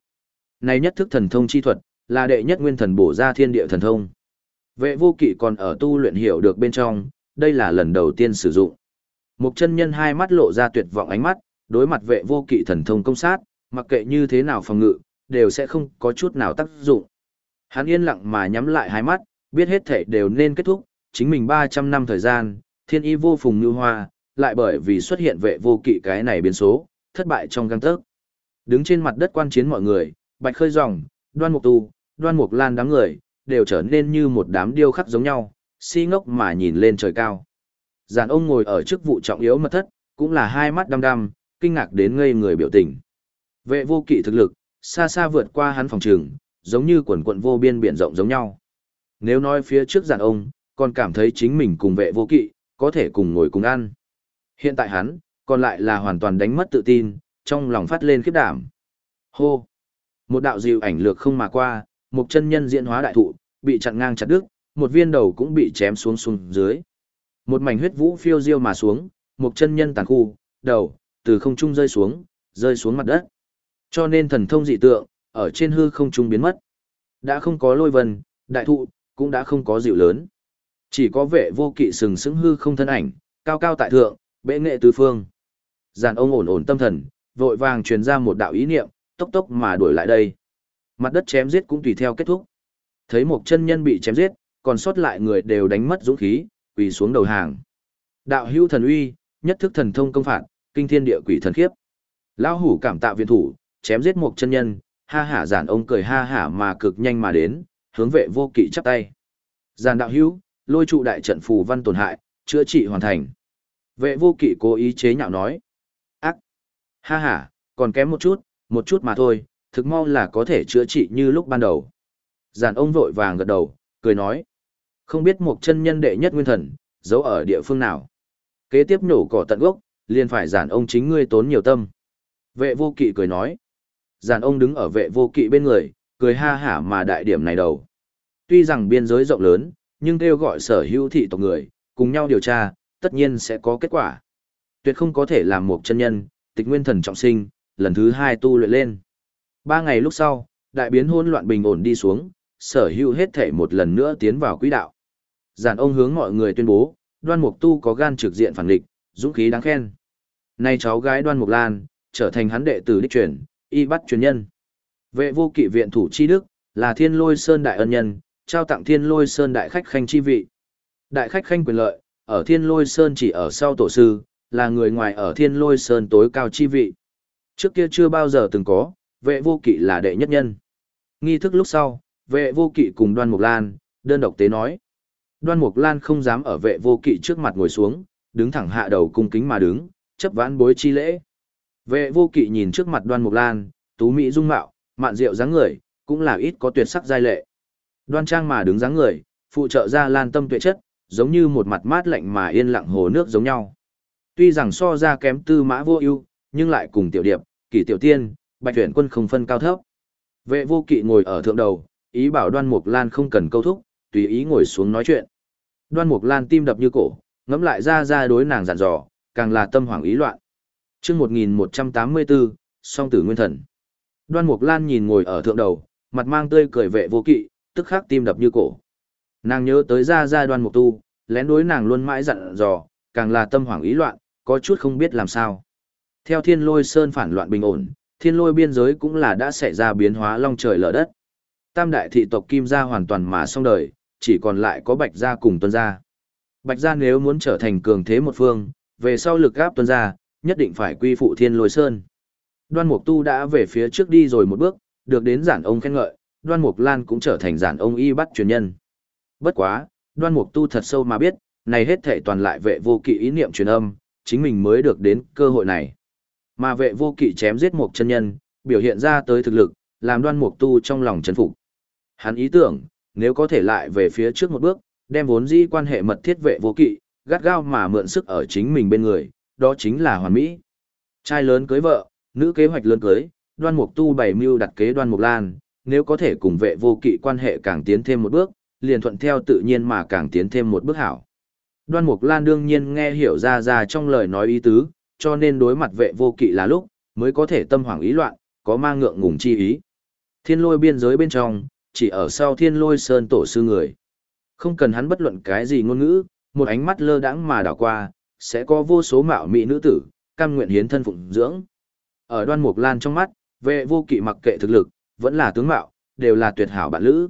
Này nhất thức thần thông chi thuật, là đệ nhất nguyên thần bổ ra thiên địa thần thông. Vệ vô kỵ còn ở tu luyện hiểu được bên trong, đây là lần đầu tiên sử dụng. Một chân nhân hai mắt lộ ra tuyệt vọng ánh mắt, đối mặt vệ vô kỵ thần thông công sát, mặc kệ như thế nào phòng ngự, đều sẽ không có chút nào tác dụng. Hắn yên lặng mà nhắm lại hai mắt, biết hết thể đều nên kết thúc, chính mình 300 năm thời gian, thiên y vô phùng như hoa, lại bởi vì xuất hiện vệ vô kỵ cái này biến số, thất bại trong găng tớc. Đứng trên mặt đất quan chiến mọi người, bạch khơi dòng, đoan mục tu, đoan mục lan đám người, đều trở nên như một đám điêu khắc giống nhau, si ngốc mà nhìn lên trời cao. Giàn ông ngồi ở chức vụ trọng yếu mật thất, cũng là hai mắt đăm đăm, kinh ngạc đến ngây người biểu tình. Vệ vô kỵ thực lực, xa xa vượt qua hắn phòng trường, giống như quần quận vô biên biển rộng giống nhau. Nếu nói phía trước giàn ông, còn cảm thấy chính mình cùng vệ vô kỵ, có thể cùng ngồi cùng ăn. Hiện tại hắn, còn lại là hoàn toàn đánh mất tự tin, trong lòng phát lên khiếp đảm. Hô! Một đạo dịu ảnh lược không mà qua, một chân nhân diễn hóa đại thụ, bị chặn ngang chặt đứt, một viên đầu cũng bị chém xuống xuống dưới. Một mảnh huyết vũ phiêu diêu mà xuống, một chân nhân tàn khu, đầu, từ không trung rơi xuống, rơi xuống mặt đất. Cho nên thần thông dị tượng, ở trên hư không trung biến mất. Đã không có lôi vân, đại thụ, cũng đã không có dịu lớn. Chỉ có vệ vô kỵ sừng sững hư không thân ảnh, cao cao tại thượng, bệ nghệ tứ phương. Giàn ông ổn ổn tâm thần, vội vàng truyền ra một đạo ý niệm, tốc tốc mà đuổi lại đây. Mặt đất chém giết cũng tùy theo kết thúc. Thấy một chân nhân bị chém giết, còn sót lại người đều đánh mất dũng khí, quỳ xuống đầu hàng. Đạo hữu thần uy, nhất thức thần thông công phạt, kinh thiên địa quỷ thần khiếp. Lão hủ cảm tạ viện thủ, chém giết một chân nhân, ha hả giản ông cười ha hả mà cực nhanh mà đến, hướng vệ vô kỵ chắp tay. Giàn đạo hữu, lôi trụ đại trận phù văn tổn hại, chữa trị hoàn thành. Vệ vô kỵ cố ý chế nhạo nói. Ác! Ha ha, còn kém một chút, một chút mà thôi, thực mau là có thể chữa trị như lúc ban đầu. Giản ông vội vàng gật đầu, cười nói. Không biết một chân nhân đệ nhất nguyên thần, giấu ở địa phương nào. Kế tiếp nổ cỏ tận gốc, liền phải giản ông chính ngươi tốn nhiều tâm. Vệ vô kỵ cười nói. Giản ông đứng ở vệ vô kỵ bên người, cười ha hả mà đại điểm này đầu. Tuy rằng biên giới rộng lớn, nhưng kêu gọi sở hữu thị tộc người, cùng nhau điều tra, tất nhiên sẽ có kết quả. Tuyệt không có thể làm một chân nhân, tịch nguyên thần trọng sinh, lần thứ hai tu luyện lên. Ba ngày lúc sau, đại biến hỗn loạn bình ổn đi xuống, sở hữu hết thể một lần nữa tiến vào quỹ đạo. Giản ông hướng mọi người tuyên bố, đoan mục tu có gan trực diện phản địch, dũng khí đáng khen. Nay cháu gái đoan mục lan, trở thành hắn đệ tử đích truyền, y bắt truyền nhân. Vệ vô kỵ viện thủ chi đức, là thiên lôi sơn đại ân nhân, trao tặng thiên lôi sơn đại khách khanh chi vị. Đại khách khanh quyền lợi, ở thiên lôi sơn chỉ ở sau tổ sư, là người ngoài ở thiên lôi sơn tối cao chi vị. Trước kia chưa bao giờ từng có, vệ vô kỵ là đệ nhất nhân. Nghi thức lúc sau, vệ vô kỵ cùng đoan mục lan, đơn độc tế nói. Đoan mục lan không dám ở vệ vô kỵ trước mặt ngồi xuống, đứng thẳng hạ đầu cung kính mà đứng, chấp vãn bối chi lễ. Vệ vô kỵ nhìn trước mặt đoan mục lan, tú mỹ dung mạo, mạn rượu dáng người, cũng là ít có tuyệt sắc giai lệ. Đoan trang mà đứng dáng người, phụ trợ ra lan tâm tuệ chất, giống như một mặt mát lạnh mà yên lặng hồ nước giống nhau. Tuy rằng so ra kém tư mã vô ưu, nhưng lại cùng tiểu điệp, kỳ tiểu tiên, bạch tuyển quân không phân cao thấp. Vệ vô kỵ ngồi ở thượng đầu, ý bảo đoan mục lan không cần câu thúc, tùy ý ngồi xuống nói chuyện. Đoan mục lan tim đập như cổ, ngẫm lại ra ra đối nàng dặn dò, càng là tâm hoảng ý loạn. Trước 1184, song tử nguyên thần. Đoan mục lan nhìn ngồi ở thượng đầu, mặt mang tươi cười vệ vô kỵ, tức khắc tim đập như cổ. Nàng nhớ tới ra ra đoan mục tu, lén đối nàng luôn mãi dặn dò, càng là tâm hoảng ý loạn, có chút không biết làm sao. Theo thiên lôi sơn phản loạn bình ổn, thiên lôi biên giới cũng là đã xảy ra biến hóa long trời lở đất. Tam đại thị tộc Kim gia hoàn toàn mà xong đời, chỉ còn lại có Bạch gia cùng Tuân gia. Bạch gia nếu muốn trở thành cường thế một phương, về sau lực gáp Tuân gia, nhất định phải quy phụ thiên lôi sơn. Đoan Mục Tu đã về phía trước đi rồi một bước, được đến giản ông khen ngợi, Đoan Mục Lan cũng trở thành giản ông y bắt truyền nhân. Bất quá, Đoan Mục Tu thật sâu mà biết, này hết thể toàn lại vệ vô kỵ ý niệm truyền âm, chính mình mới được đến cơ hội này. Mà vệ vô kỵ chém giết một chân nhân, biểu hiện ra tới thực lực, làm đoan mục tu trong lòng chấn phục. Hắn ý tưởng, nếu có thể lại về phía trước một bước, đem vốn dĩ quan hệ mật thiết vệ vô kỵ, gắt gao mà mượn sức ở chính mình bên người, đó chính là hoàn mỹ. Trai lớn cưới vợ, nữ kế hoạch lớn cưới, đoan mục tu bày mưu đặt kế đoan mục lan, nếu có thể cùng vệ vô kỵ quan hệ càng tiến thêm một bước, liền thuận theo tự nhiên mà càng tiến thêm một bước hảo. Đoan mục lan đương nhiên nghe hiểu ra ra trong lời nói ý tứ, cho nên đối mặt vệ vô kỵ là lúc, mới có thể tâm hoảng ý loạn, có mang ngượng ngùng chi ý. Thiên lôi biên giới bên trong, chỉ ở sau thiên lôi sơn tổ sư người. Không cần hắn bất luận cái gì ngôn ngữ, một ánh mắt lơ đãng mà đảo qua, sẽ có vô số mạo mỹ nữ tử, cam nguyện hiến thân phụng dưỡng. Ở đoan mục lan trong mắt, vệ vô kỵ mặc kệ thực lực, vẫn là tướng mạo, đều là tuyệt hảo bạn lữ.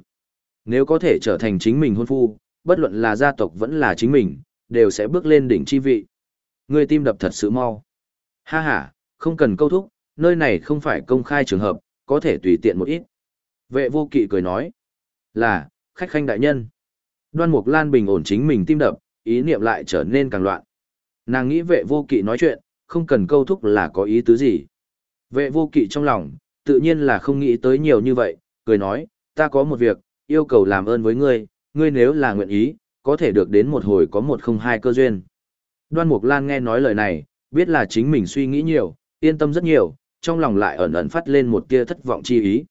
Nếu có thể trở thành chính mình hôn phu, bất luận là gia tộc vẫn là chính mình, đều sẽ bước lên đỉnh chi vị. người tim đập thật sự mau. Ha ha, không cần câu thúc, nơi này không phải công khai trường hợp, có thể tùy tiện một ít. Vệ vô kỵ cười nói. Là, khách khanh đại nhân. Đoan Mục Lan bình ổn chính mình tim đập, ý niệm lại trở nên càng loạn. Nàng nghĩ vệ vô kỵ nói chuyện, không cần câu thúc là có ý tứ gì. Vệ vô kỵ trong lòng, tự nhiên là không nghĩ tới nhiều như vậy, cười nói, ta có một việc, yêu cầu làm ơn với ngươi, ngươi nếu là nguyện ý, có thể được đến một hồi có một không hai cơ duyên. Đoan Mục Lan nghe nói lời này, biết là chính mình suy nghĩ nhiều, yên tâm rất nhiều, trong lòng lại ẩn ẩn phát lên một tia thất vọng chi ý.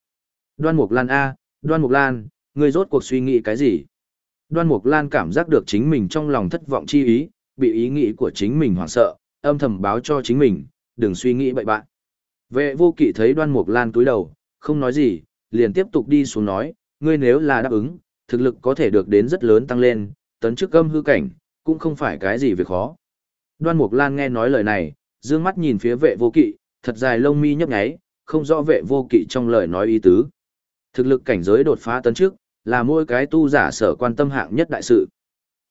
Đoan Mục Lan A, Đoan Mục Lan, ngươi rốt cuộc suy nghĩ cái gì? Đoan Mục Lan cảm giác được chính mình trong lòng thất vọng chi ý, bị ý nghĩ của chính mình hoảng sợ, âm thầm báo cho chính mình, đừng suy nghĩ bậy bạn. Vệ vô kỵ thấy Đoan Mục Lan túi đầu, không nói gì, liền tiếp tục đi xuống nói, ngươi nếu là đáp ứng, thực lực có thể được đến rất lớn tăng lên, tấn chức âm hư cảnh, cũng không phải cái gì việc khó. Đoan Mục Lan nghe nói lời này, dương mắt nhìn phía vệ vô kỵ, thật dài lông mi nhấp nháy, không rõ vệ vô kỵ trong lời nói ý tứ. Thực lực cảnh giới đột phá tấn trước, là mỗi cái tu giả sở quan tâm hạng nhất đại sự.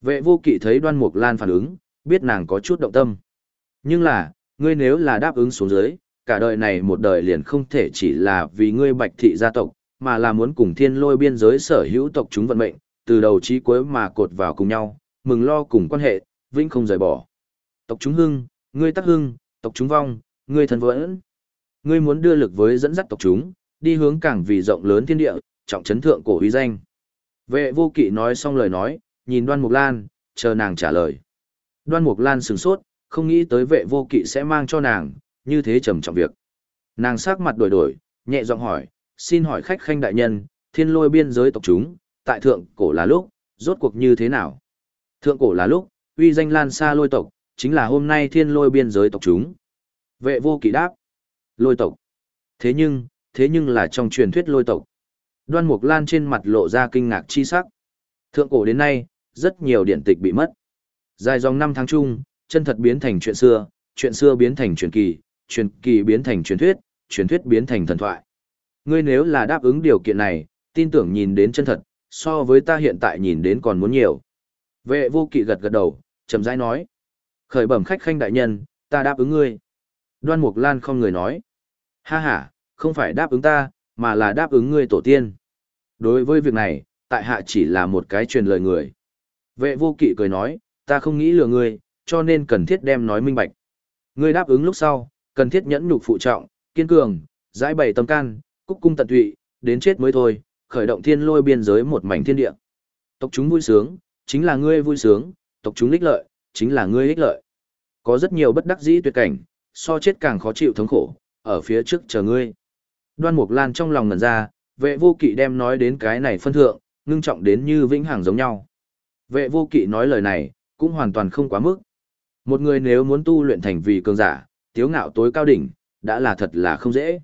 Vệ vô kỵ thấy đoan mục lan phản ứng, biết nàng có chút động tâm. Nhưng là, ngươi nếu là đáp ứng xuống dưới, cả đời này một đời liền không thể chỉ là vì ngươi bạch thị gia tộc, mà là muốn cùng thiên lôi biên giới sở hữu tộc chúng vận mệnh, từ đầu chí cuối mà cột vào cùng nhau, mừng lo cùng quan hệ, vĩnh không rời bỏ. Tộc chúng hưng, ngươi tắc hưng, tộc chúng vong, ngươi thần vẫn. Ngươi muốn đưa lực với dẫn dắt tộc chúng, đi hướng càng vì rộng lớn thiên địa, trọng trấn thượng cổ uy danh. Vệ vô kỵ nói xong lời nói, nhìn đoan mục lan, chờ nàng trả lời. Đoan mục lan sửng sốt, không nghĩ tới vệ vô kỵ sẽ mang cho nàng, như thế trầm trọng việc. Nàng sắc mặt đổi đổi, nhẹ giọng hỏi, xin hỏi khách khanh đại nhân, thiên lôi biên giới tộc chúng, tại thượng cổ là lúc, rốt cuộc như thế nào? Thượng cổ là lúc, uy danh lan xa lôi tộc, chính là hôm nay thiên lôi biên giới tộc chúng. Vệ vô kỵ đáp, lôi tộc. Thế nhưng, thế nhưng là trong truyền thuyết lôi tộc. Đoan Mục Lan trên mặt lộ ra kinh ngạc chi sắc. Thượng cổ đến nay, rất nhiều điện tịch bị mất. Dài dòng năm tháng chung, chân thật biến thành chuyện xưa, chuyện xưa biến thành truyền kỳ, truyền kỳ biến thành truyền thuyết, truyền thuyết biến thành thần thoại. Ngươi nếu là đáp ứng điều kiện này, tin tưởng nhìn đến chân thật, so với ta hiện tại nhìn đến còn muốn nhiều. Vệ vô kỵ gật gật đầu, chậm rãi nói. Khởi bẩm khách khanh đại nhân, ta đáp ứng ngươi. Đoan Mục Lan không người nói. Ha ha, không phải đáp ứng ta, mà là đáp ứng ngươi tổ tiên. Đối với việc này, tại hạ chỉ là một cái truyền lời người. Vệ vô kỵ cười nói, ta không nghĩ lừa ngươi, cho nên cần thiết đem nói minh bạch. Ngươi đáp ứng lúc sau, cần thiết nhẫn nhục phụ trọng, kiên cường, giải bày tâm can, cúc cung tận tụy, đến chết mới thôi, khởi động thiên lôi biên giới một mảnh thiên địa. Tộc chúng vui sướng, chính là ngươi vui sướng, tộc chúng ích lợi, chính là ngươi ích lợi. Có rất nhiều bất đắc dĩ tuyệt cảnh, so chết càng khó chịu thống khổ, ở phía trước chờ ngươi. Đoan Mục Lan trong lòng ngẩn ra, vệ vô kỵ đem nói đến cái này phân thượng, ngưng trọng đến như vĩnh hằng giống nhau. Vệ vô kỵ nói lời này, cũng hoàn toàn không quá mức. Một người nếu muốn tu luyện thành vì cường giả, tiếu ngạo tối cao đỉnh, đã là thật là không dễ.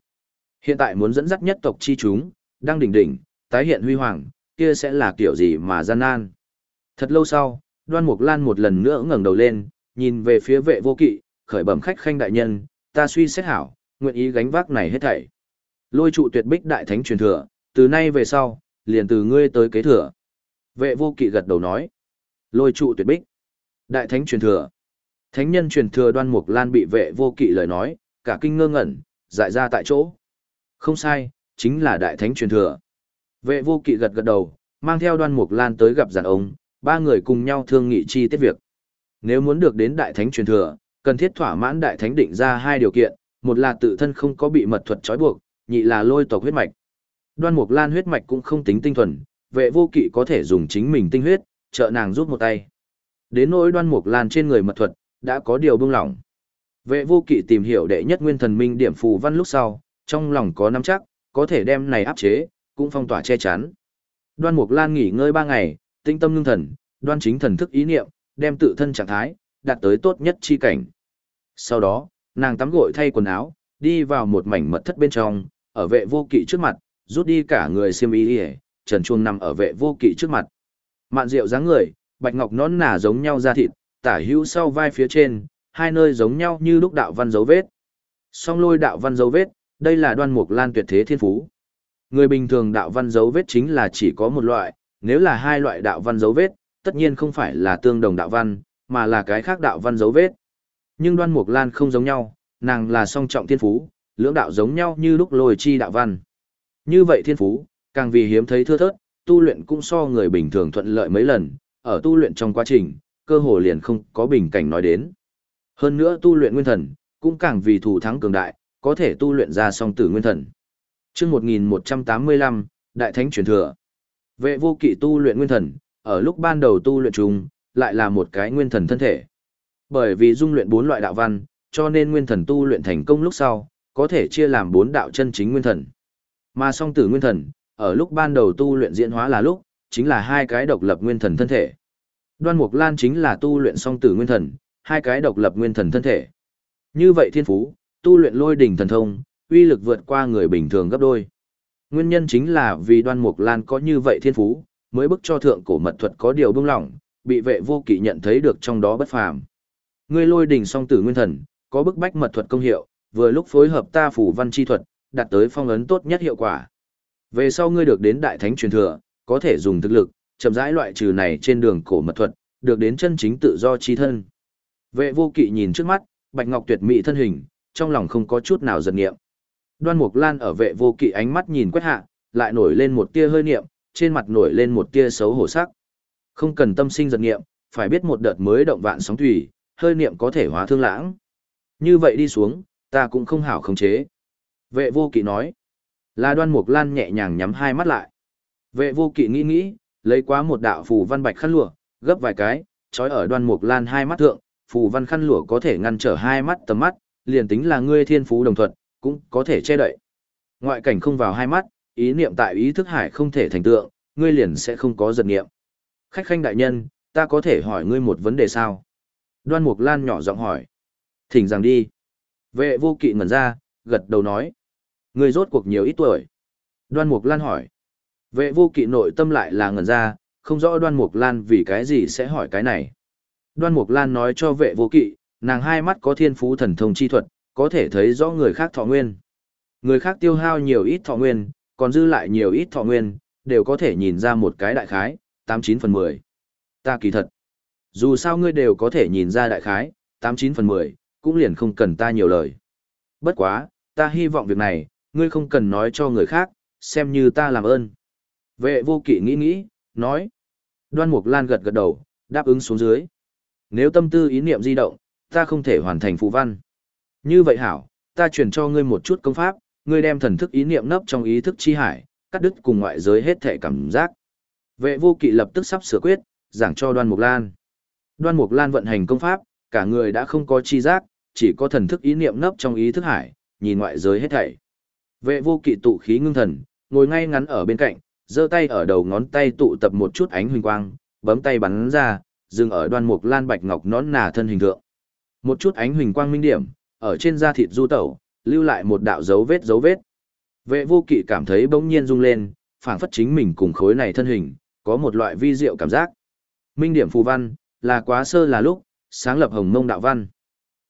Hiện tại muốn dẫn dắt nhất tộc chi chúng, đang đỉnh đỉnh, tái hiện huy hoàng, kia sẽ là kiểu gì mà gian nan. Thật lâu sau, đoan mục lan một lần nữa ngẩng đầu lên, nhìn về phía vệ vô kỵ, khởi bẩm khách khanh đại nhân, ta suy xét hảo, nguyện ý gánh vác này hết thảy. Lôi trụ tuyệt bích đại thánh truyền thừa, từ nay về sau, liền từ ngươi tới kế thừa. Vệ vô kỵ gật đầu nói. Lôi trụ tuyệt bích. Đại thánh truyền thừa. Thánh nhân truyền thừa đoan mục lan bị vệ vô kỵ lời nói, cả kinh ngơ ngẩn, dại ra tại chỗ. Không sai, chính là đại thánh truyền thừa. Vệ vô kỵ gật gật đầu, mang theo đoan mục lan tới gặp giản ông, ba người cùng nhau thương nghị chi tiết việc. Nếu muốn được đến đại thánh truyền thừa, cần thiết thỏa mãn đại thánh định ra hai điều kiện, một là tự thân không có bị mật thuật trói buộc, nhị là lôi tộc huyết mạch. Đoan mục lan huyết mạch cũng không tính tinh thuần, vệ vô kỵ có thể dùng chính mình tinh huyết, trợ nàng giúp một tay. Đến nỗi đoan mục lan trên người mật thuật, đã có điều buông lỏng. Vệ vô kỵ tìm hiểu đệ nhất nguyên thần minh điểm phù văn lúc sau, trong lòng có nắm chắc, có thể đem này áp chế, cũng phong tỏa che chắn. Đoan Mục Lan nghỉ ngơi ba ngày, tinh tâm ngưng thần, đoan chính thần thức ý niệm, đem tự thân trạng thái, đạt tới tốt nhất chi cảnh. Sau đó, nàng tắm gội thay quần áo, đi vào một mảnh mật thất bên trong, ở vệ vô kỵ trước mặt, rút đi cả người xiêm y trần chuông nằm ở vệ vô kỵ trước mặt. Mạn rượu dáng người, bạch ngọc nón nả giống nhau da thịt, tả hữu sau vai phía trên, hai nơi giống nhau như lúc đạo văn dấu vết. Song lôi đạo văn dấu vết, đây là đoan mục lan tuyệt thế thiên phú. Người bình thường đạo văn dấu vết chính là chỉ có một loại, nếu là hai loại đạo văn dấu vết, tất nhiên không phải là tương đồng đạo văn, mà là cái khác đạo văn dấu vết. Nhưng đoan mục lan không giống nhau, nàng là song trọng thiên phú, lưỡng đạo giống nhau như lúc lôi chi đạo văn. Như vậy thiên phú, càng vì hiếm thấy thưa thớt, tu luyện cũng so người bình thường thuận lợi mấy lần, ở tu luyện trong quá trình, cơ hồ liền không có bình cảnh nói đến. Hơn nữa tu luyện nguyên thần, cũng càng vì thủ thắng cường đại, có thể tu luyện ra song tử nguyên thần. Chương 1185, Đại Thánh truyền thừa. Vệ vô kỵ tu luyện nguyên thần, ở lúc ban đầu tu luyện chung, lại là một cái nguyên thần thân thể. Bởi vì dung luyện bốn loại đạo văn, cho nên nguyên thần tu luyện thành công lúc sau, có thể chia làm bốn đạo chân chính nguyên thần. Mà song tử nguyên thần, ở lúc ban đầu tu luyện diễn hóa là lúc, chính là hai cái độc lập nguyên thần thân thể. Đoan Mục Lan chính là tu luyện song tử nguyên thần, hai cái độc lập nguyên thần thân thể. Như vậy thiên phú, tu luyện lôi đỉnh thần thông, uy lực vượt qua người bình thường gấp đôi. Nguyên nhân chính là vì Đoan Mục Lan có như vậy thiên phú, mới bức cho thượng cổ mật thuật có điều bưng lỏng, bị vệ vô kỵ nhận thấy được trong đó bất phàm. Ngươi lôi đỉnh song tử nguyên thần, có bức bách mật thuật công hiệu, vừa lúc phối hợp ta phủ văn chi thuật, đạt tới phong ấn tốt nhất hiệu quả. Về sau ngươi được đến đại thánh truyền thừa, có thể dùng thực lực, chậm rãi loại trừ này trên đường cổ mật thuật, được đến chân chính tự do chi thân. Vệ vô kỵ nhìn trước mắt, bạch ngọc tuyệt mỹ thân hình, trong lòng không có chút nào giật nghiệm. Đoan Mục Lan ở vệ vô kỵ ánh mắt nhìn quét hạ, lại nổi lên một tia hơi niệm, trên mặt nổi lên một tia xấu hổ sắc. Không cần tâm sinh giật nghiệm, phải biết một đợt mới động vạn sóng thủy, hơi niệm có thể hóa thương lãng. Như vậy đi xuống, ta cũng không hảo khống chế. Vệ vô kỵ nói. Là đoan mục lan nhẹ nhàng nhắm hai mắt lại. Vệ vô kỵ nghĩ nghĩ, lấy quá một đạo phù văn bạch khăn lụa, gấp vài cái, trói ở đoan mục lan hai mắt thượng, phù văn khăn lụa có thể ngăn trở hai mắt tầm mắt, liền tính là ngươi thiên phú đồng thuận, cũng có thể che đậy. Ngoại cảnh không vào hai mắt, ý niệm tại ý thức hải không thể thành tượng, ngươi liền sẽ không có giật niệm. Khách khanh đại nhân, ta có thể hỏi ngươi một vấn đề sao? Đoan Mục Lan nhỏ giọng hỏi. Thỉnh rằng đi. Vệ vô kỵ ngẩn ra, gật đầu nói. Ngươi rốt cuộc nhiều ít tuổi. Đoan Mục Lan hỏi. Vệ vô kỵ nội tâm lại là ngẩn ra, không rõ Đoan Mục Lan vì cái gì sẽ hỏi cái này. Đoan Mục Lan nói cho vệ vô kỵ, nàng hai mắt có thiên phú thần thông chi thuật, có thể thấy rõ người khác thọ nguyên. Người khác tiêu hao nhiều ít thọ nguyên, còn dư lại nhiều ít thọ nguyên, đều có thể nhìn ra một cái đại khái, 89 phần 10. Ta kỳ thật. Dù sao ngươi đều có thể nhìn ra đại khái, 89 phần 10, cũng liền không cần ta nhiều lời. Bất quá, ta hy vọng việc này, ngươi không cần nói cho người khác, xem như ta làm ơn. Vệ vô kỵ nghĩ nghĩ, nói. Đoan Mục Lan gật gật đầu, đáp ứng xuống dưới. Nếu tâm tư ý niệm di động, ta không thể hoàn thành phụ văn. Như vậy hảo, ta truyền cho ngươi một chút công pháp, ngươi đem thần thức ý niệm nấp trong ý thức chi hải, cắt đứt cùng ngoại giới hết thể cảm giác. Vệ vô kỵ lập tức sắp sửa quyết, giảng cho Đoan Mục Lan. Đoan Mục Lan vận hành công pháp, cả người đã không có chi giác, chỉ có thần thức ý niệm nấp trong ý thức hải, nhìn ngoại giới hết thảy. Vệ vô kỵ tụ khí ngưng thần, ngồi ngay ngắn ở bên cạnh, giơ tay ở đầu ngón tay tụ tập một chút ánh huỳnh quang, bấm tay bắn ra, dừng ở Đoan Mục Lan bạch ngọc nón nà thân hình thượng. Một chút ánh huỳnh quang minh điểm, ở trên da thịt du tẩu, lưu lại một đạo dấu vết dấu vết. Vệ vô kỵ cảm thấy bỗng nhiên rung lên, phảng phất chính mình cùng khối này thân hình, có một loại vi diệu cảm giác. Minh điểm phù văn, là quá sơ là lúc, sáng lập hồng mông đạo văn.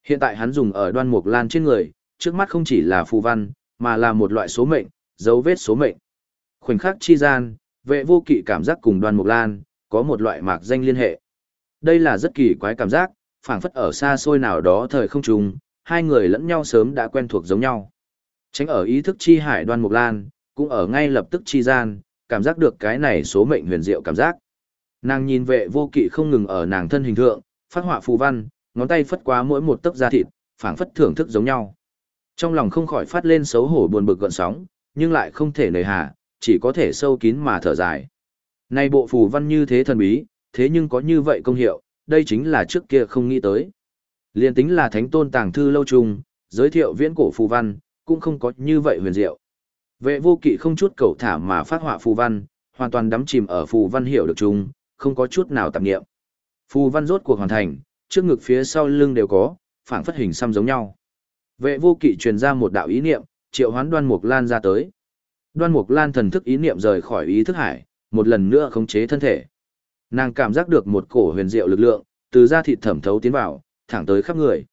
Hiện tại hắn dùng ở đoan mục lan trên người, trước mắt không chỉ là phù văn, mà là một loại số mệnh, dấu vết số mệnh. Khoảnh khắc chi gian, vệ vô kỵ cảm giác cùng đoan mục lan, có một loại mạc danh liên hệ. Đây là rất kỳ quái cảm giác, phảng phất ở xa xôi nào đó thời không trùng, hai người lẫn nhau sớm đã quen thuộc giống nhau. Tránh ở ý thức chi hải đoan mục lan, cũng ở ngay lập tức chi gian, cảm giác được cái này số mệnh huyền diệu cảm giác. Nàng nhìn vệ vô kỵ không ngừng ở nàng thân hình thượng, phát họa phù văn, ngón tay phất qua mỗi một tấc da thịt, phảng phất thưởng thức giống nhau. Trong lòng không khỏi phát lên xấu hổ buồn bực gợn sóng, nhưng lại không thể nời hà, chỉ có thể sâu kín mà thở dài. Này bộ phù văn như thế thần bí, thế nhưng có như vậy công hiệu, đây chính là trước kia không nghĩ tới. Liên tính là thánh tôn tàng thư lâu trùng, giới thiệu viễn cổ phù văn, cũng không có như vậy huyền diệu. Vệ vô kỵ không chút cầu thả mà phát họa phù văn, hoàn toàn đắm chìm ở phù văn hiểu được chung, không có chút nào tạp nghiệm. Phù văn rốt cuộc hoàn thành, trước ngực phía sau lưng đều có, phản phất hình xăm giống nhau. Vệ vô kỵ truyền ra một đạo ý niệm, triệu hoán đoan mục lan ra tới. Đoan mục lan thần thức ý niệm rời khỏi ý thức hải, một lần nữa khống chế thân thể. Nàng cảm giác được một cổ huyền diệu lực lượng, từ da thịt thẩm thấu tiến vào, thẳng tới khắp người.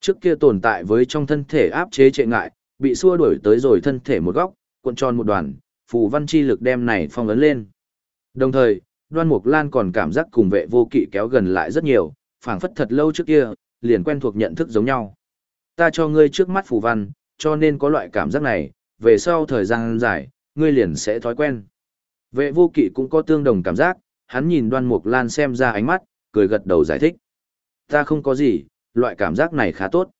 Trước kia tồn tại với trong thân thể áp chế trệ ngại, bị xua đuổi tới rồi thân thể một góc, cuộn tròn một đoàn, phù văn chi lực đem này phong ấn lên. Đồng thời, Đoan Mục Lan còn cảm giác cùng vệ vô kỵ kéo gần lại rất nhiều, phảng phất thật lâu trước kia, liền quen thuộc nhận thức giống nhau. Ta cho ngươi trước mắt phù văn, cho nên có loại cảm giác này, về sau thời gian dài, ngươi liền sẽ thói quen. Vệ vô kỵ cũng có tương đồng cảm giác, hắn nhìn Đoan Mục Lan xem ra ánh mắt, cười gật đầu giải thích. Ta không có gì, loại cảm giác này khá tốt.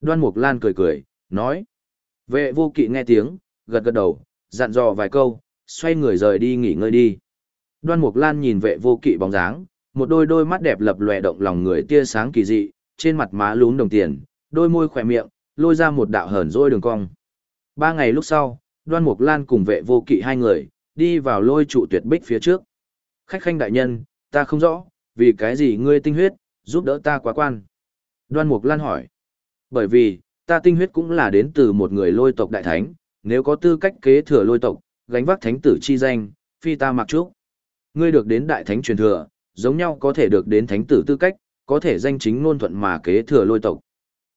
Đoan Mục Lan cười cười, nói. Vệ vô kỵ nghe tiếng, gật gật đầu, dặn dò vài câu, xoay người rời đi nghỉ ngơi đi. Đoan Mục Lan nhìn vệ vô kỵ bóng dáng, một đôi đôi mắt đẹp lập lòe động lòng người tia sáng kỳ dị, trên mặt má lún đồng tiền, đôi môi khỏe miệng, lôi ra một đạo hờn rôi đường cong. Ba ngày lúc sau, Đoan Mục Lan cùng vệ vô kỵ hai người, đi vào lôi trụ tuyệt bích phía trước. Khách khanh đại nhân, ta không rõ, vì cái gì ngươi tinh huyết, giúp đỡ ta quá quan. Đoan Mục Lan hỏi. Bởi vì, ta tinh huyết cũng là đến từ một người lôi tộc đại thánh, nếu có tư cách kế thừa lôi tộc, gánh vác thánh tử chi danh, phi ta mặc trúc. Ngươi được đến đại thánh truyền thừa, giống nhau có thể được đến thánh tử tư cách, có thể danh chính ngôn thuận mà kế thừa lôi tộc.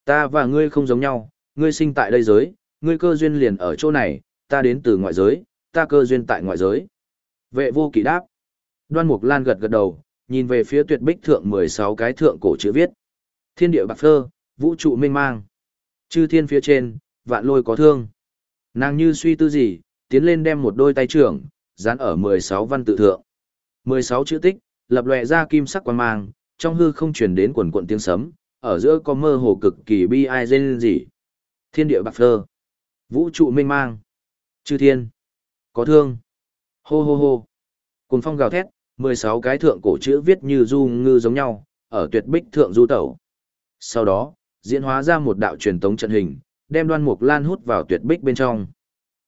Ta và ngươi không giống nhau, ngươi sinh tại đây giới, ngươi cơ duyên liền ở chỗ này, ta đến từ ngoại giới, ta cơ duyên tại ngoại giới. Vệ vô kỵ đáp. Đoan Mục Lan gật gật đầu, nhìn về phía tuyệt bích thượng 16 cái thượng cổ chữ viết. Thiên địa bạc phơ, vũ trụ mênh mang. Chư thiên phía trên, vạn lôi có thương. Nàng như suy tư gì, tiến lên đem một đôi tay trưởng, dán ở 16 văn tự thượng. 16 chữ tích, lập lòe ra kim sắc quan mang, trong hư không truyền đến quần quận tiếng sấm, ở giữa có mơ hồ cực kỳ bi ai dên gì. Thiên địa bạc phơ, vũ trụ mênh mang, chư thiên, có thương. Hô hô hô. Cùng phong gào thét, 16 cái thượng cổ chữ viết như du ngư giống nhau, ở tuyệt bích thượng du tẩu. Sau đó, diễn hóa ra một đạo truyền tống trận hình, đem đoan mục lan hút vào tuyệt bích bên trong.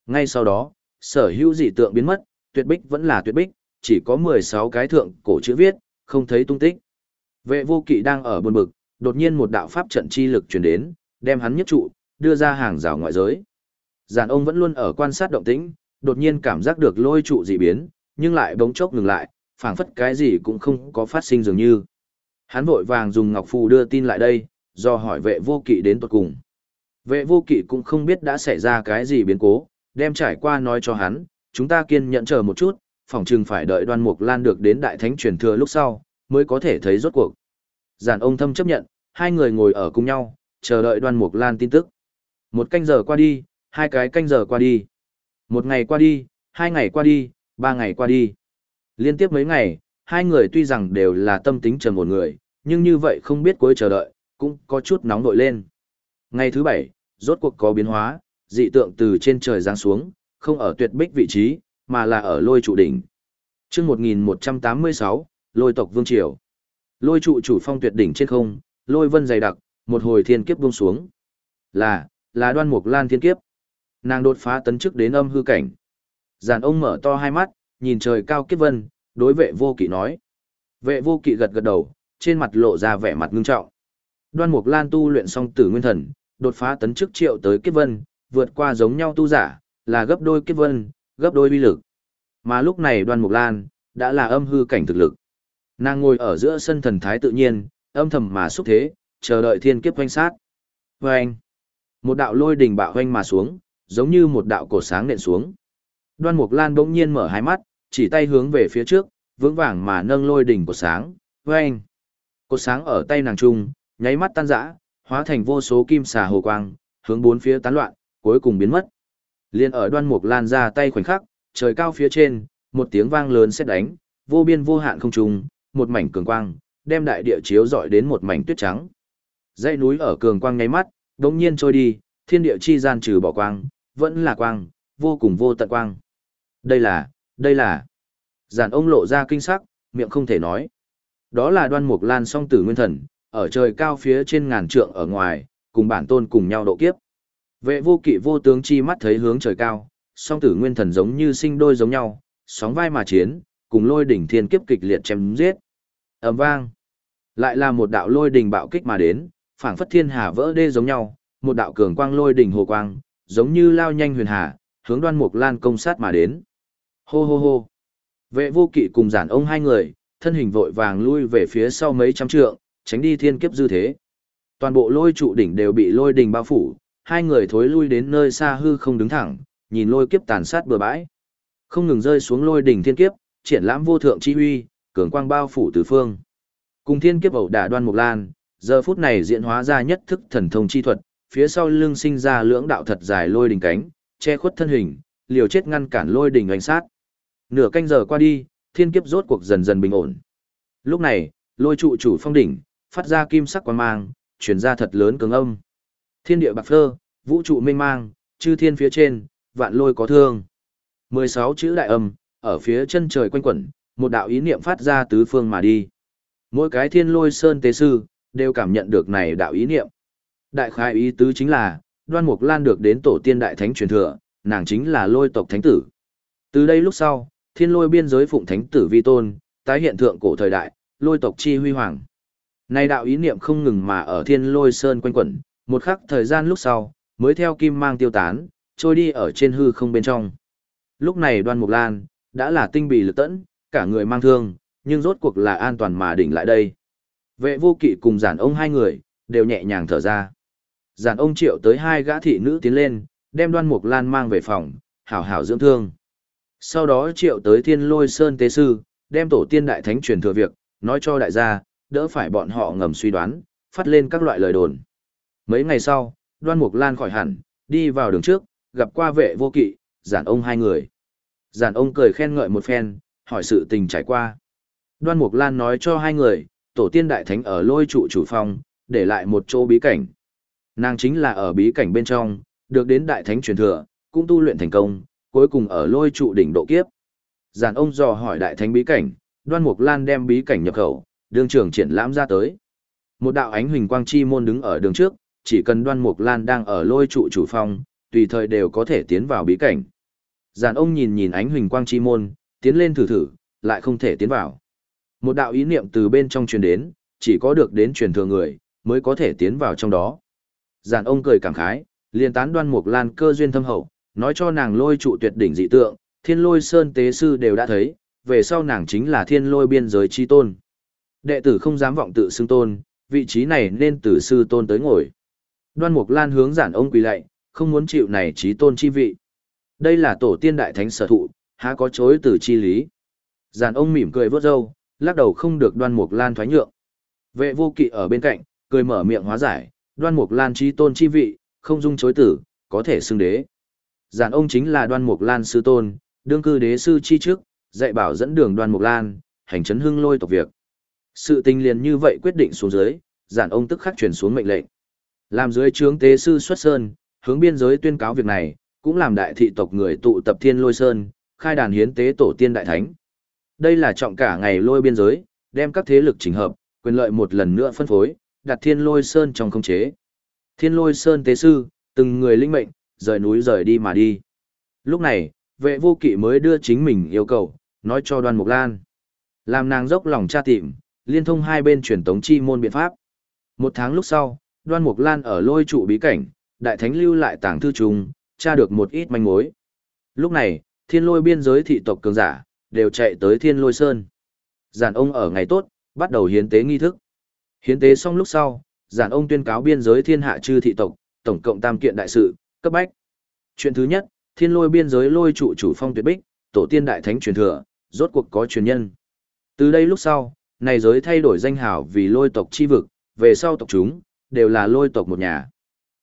Ngay sau đó, sở hữu dị tượng biến mất, tuyệt bích vẫn là tuyệt bích, chỉ có 16 cái thượng cổ chữ viết, không thấy tung tích. Vệ vô kỵ đang ở buồn bực, đột nhiên một đạo pháp trận chi lực truyền đến, đem hắn nhất trụ, đưa ra hàng rào ngoại giới. Giàn ông vẫn luôn ở quan sát động tĩnh, đột nhiên cảm giác được lôi trụ dị biến, nhưng lại bỗng chốc ngừng lại, phảng phất cái gì cũng không có phát sinh dường như. Hắn vội vàng dùng ngọc phù đưa tin lại đây, do hỏi vệ vô kỵ đến tuột cùng. Vệ vô kỵ cũng không biết đã xảy ra cái gì biến cố, đem trải qua nói cho hắn, chúng ta kiên nhẫn chờ một chút, phỏng chừng phải đợi đoan mục lan được đến đại thánh truyền thừa lúc sau, mới có thể thấy rốt cuộc. Giản ông thâm chấp nhận, hai người ngồi ở cùng nhau, chờ đợi đoan mục lan tin tức. Một canh giờ qua đi, hai cái canh giờ qua đi. Một ngày qua đi, hai ngày qua đi, ba ngày qua đi. Liên tiếp mấy ngày, hai người tuy rằng đều là tâm tính trầm một người, nhưng như vậy không biết cuối chờ đợi, cũng có chút nóng nổi lên. Ngày thứ bảy, rốt cuộc có biến hóa, dị tượng từ trên trời giáng xuống, không ở tuyệt bích vị trí, mà là ở lôi trụ đỉnh. chương 1186, lôi tộc vương triều. Lôi trụ chủ phong tuyệt đỉnh trên không, lôi vân dày đặc, một hồi thiên kiếp buông xuống. Là, là đoan mục lan thiên kiếp. Nàng đột phá tấn chức đến âm hư cảnh. Giàn ông mở to hai mắt, nhìn trời cao kiếp vân, đối vệ vô kỵ nói. Vệ vô kỵ gật gật đầu, trên mặt lộ ra vẻ mặt ngưng trọng. Đoan mục lan tu luyện xong tử nguyên thần, đột phá tấn chức triệu tới kiếp vân, vượt qua giống nhau tu giả, là gấp đôi kiếp vân, gấp đôi uy lực. Mà lúc này đoan mục lan, đã là âm hư cảnh thực lực. Nàng ngồi ở giữa sân thần thái tự nhiên, âm thầm mà xúc thế, chờ đợi thiên kiếp quanh sát. Vâng! Một đạo lôi đình bạo hoanh mà xuống, giống như một đạo cổ sáng nện xuống. Đoan Mục Lan bỗng nhiên mở hai mắt, chỉ tay hướng về phía trước, vững vàng mà nâng lôi đỉnh của sáng, vâng! Cột sáng ở tay nàng trung, nháy mắt tan rã, hóa thành vô số kim xà hồ quang, hướng bốn phía tán loạn, cuối cùng biến mất. Liên ở Đoan Mục Lan ra tay khoảnh khắc, trời cao phía trên, một tiếng vang lớn sét đánh, vô biên vô hạn không trung, một mảnh cường quang, đem đại địa chiếu rọi đến một mảnh tuyết trắng. Dãy núi ở cường quang nháy mắt, đống nhiên trôi đi, thiên địa chi gian trừ bỏ quang, vẫn là quang, vô cùng vô tận quang. Đây là, đây là. Giản ông lộ ra kinh sắc, miệng không thể nói. Đó là đoan mục lan song tử nguyên thần, ở trời cao phía trên ngàn trượng ở ngoài, cùng bản tôn cùng nhau độ kiếp. Vệ vô kỵ vô tướng chi mắt thấy hướng trời cao, song tử nguyên thần giống như sinh đôi giống nhau, sóng vai mà chiến, cùng lôi đỉnh thiên kiếp kịch liệt chém giết. ầm vang. Lại là một đạo lôi đỉnh bạo kích mà đến, phảng phất thiên hà vỡ đê giống nhau, một đạo cường quang lôi đỉnh hồ quang, giống như lao nhanh huyền hà, hướng đoan mục lan công sát mà đến. Hô hô hô. Vệ vô kỵ cùng giản ông hai người, thân hình vội vàng lui về phía sau mấy trăm trượng, tránh đi thiên kiếp dư thế. Toàn bộ lôi trụ đỉnh đều bị lôi đỉnh bao phủ, hai người thối lui đến nơi xa hư không đứng thẳng, nhìn lôi kiếp tàn sát bừa bãi. Không ngừng rơi xuống lôi đỉnh thiên kiếp, triển lãm vô thượng chi huy, cường quang bao phủ tứ phương. Cùng thiên kiếp ẩu đả đoan mục lan, giờ phút này diễn hóa ra nhất thức thần thông chi thuật, phía sau lưng sinh ra lưỡng đạo thật dài lôi đỉnh cánh, che khuất thân hình, liều chết ngăn cản lôi đỉnh ánh sát. Nửa canh giờ qua đi, thiên kiếp rốt cuộc dần dần bình ổn. Lúc này, lôi trụ chủ phong đỉnh, phát ra kim sắc quang mang, truyền ra thật lớn cường âm. Thiên địa bạc phơ, vũ trụ mênh mang, chư thiên phía trên, vạn lôi có thương. 16 chữ đại âm, ở phía chân trời quanh quẩn, một đạo ý niệm phát ra tứ phương mà đi. Mỗi cái thiên lôi sơn tế sư, đều cảm nhận được này đạo ý niệm. Đại khai ý tứ chính là, đoan mục lan được đến tổ tiên đại thánh truyền thừa, nàng chính là lôi tộc thánh tử. Từ đây lúc sau, thiên lôi biên giới phụng thánh tử vi tôn, tái hiện thượng cổ thời đại, lôi tộc chi huy hoàng. Nay đạo ý niệm không ngừng mà ở thiên lôi sơn quanh quẩn, một khắc thời gian lúc sau, mới theo kim mang tiêu tán, trôi đi ở trên hư không bên trong. Lúc này đoan mục lan, đã là tinh bì lực tẫn, cả người mang thương, nhưng rốt cuộc là an toàn mà đỉnh lại đây. Vệ vô kỵ cùng giản ông hai người, đều nhẹ nhàng thở ra. Giản ông triệu tới hai gã thị nữ tiến lên, đem đoan mục lan mang về phòng, hảo hảo dưỡng thương. Sau đó triệu tới thiên lôi sơn tế sư, đem tổ tiên đại thánh truyền thừa việc, nói cho đại gia, đỡ phải bọn họ ngầm suy đoán, phát lên các loại lời đồn. Mấy ngày sau, Đoan Mục Lan khỏi hẳn, đi vào đường trước, gặp qua vệ vô kỵ, giản ông hai người. Giản ông cười khen ngợi một phen, hỏi sự tình trải qua. Đoan Mục Lan nói cho hai người, tổ tiên đại thánh ở lôi trụ chủ phong, để lại một chỗ bí cảnh. Nàng chính là ở bí cảnh bên trong, được đến đại thánh truyền thừa, cũng tu luyện thành công, cuối cùng ở lôi trụ đỉnh độ kiếp. Giản ông dò hỏi đại thánh bí cảnh, Đoan Mục Lan đem bí cảnh nhập khẩu, đường trưởng triển lãm ra tới. Một đạo ánh huỳnh quang chi môn đứng ở đường trước, chỉ cần Đoan Mục Lan đang ở lôi trụ chủ phong, tùy thời đều có thể tiến vào bí cảnh. Giản ông nhìn nhìn ánh huỳnh quang chi môn, tiến lên thử thử, lại không thể tiến vào. Một đạo ý niệm từ bên trong truyền đến, chỉ có được đến truyền thừa người, mới có thể tiến vào trong đó. Giản ông cười cảm khái, liền tán đoan mục lan cơ duyên thâm hậu, nói cho nàng lôi trụ tuyệt đỉnh dị tượng, thiên lôi sơn tế sư đều đã thấy, về sau nàng chính là thiên lôi biên giới chi tôn. Đệ tử không dám vọng tự xưng tôn, vị trí này nên từ sư tôn tới ngồi. Đoan mục lan hướng giản ông quỳ lạy, không muốn chịu này trí tôn chi vị. Đây là tổ tiên đại thánh sở thụ, há có chối từ chi lý. Giản ông mỉm cười vớt râu, lắc đầu không được đoan mục lan thoái nhượng. Vệ vô kỵ ở bên cạnh, cười mở miệng hóa giải, đoan mục lan trí tôn chi vị, không dung chối tử, có thể xưng đế. Giản ông chính là đoan mục lan sư tôn, đương cư đế sư chi trước, dạy bảo dẫn đường đoan mục lan, hành chấn hưng lôi tộc việc. Sự tình liền như vậy quyết định xuống dưới, giản ông tức khắc truyền xuống mệnh lệnh. Làm dưới trướng tế sư xuất sơn, hướng biên giới tuyên cáo việc này, cũng làm đại thị tộc người tụ tập thiên lôi sơn, khai đàn hiến tế tổ tiên đại thánh. Đây là trọng cả ngày lôi biên giới, đem các thế lực chỉnh hợp, quyền lợi một lần nữa phân phối, đặt thiên lôi sơn trong không chế. Thiên lôi sơn tế sư, từng người linh mệnh, rời núi rời đi mà đi. Lúc này, vệ vô kỵ mới đưa chính mình yêu cầu, nói cho đoan mục lan. Làm nàng dốc lòng tra tìm, liên thông hai bên truyền tống chi môn biện pháp. Một tháng lúc sau, đoan mục lan ở lôi trụ bí cảnh, đại thánh lưu lại tàng thư trùng, tra được một ít manh mối. Lúc này, thiên lôi biên giới thị tộc cường giả, đều chạy tới thiên lôi sơn. Giản ông ở ngày tốt, bắt đầu hiến tế nghi thức. Hiến tế xong lúc sau, giản ông tuyên cáo biên giới thiên hạ chư thị tộc, tổng cộng tam kiện đại sự, cấp bách. Chuyện thứ nhất, thiên lôi biên giới lôi trụ chủ phong tuyệt bích, tổ tiên đại thánh truyền thừa, rốt cuộc có truyền nhân. Từ đây lúc sau, này giới thay đổi danh hào vì lôi tộc chi vực, về sau tộc chúng, đều là lôi tộc một nhà.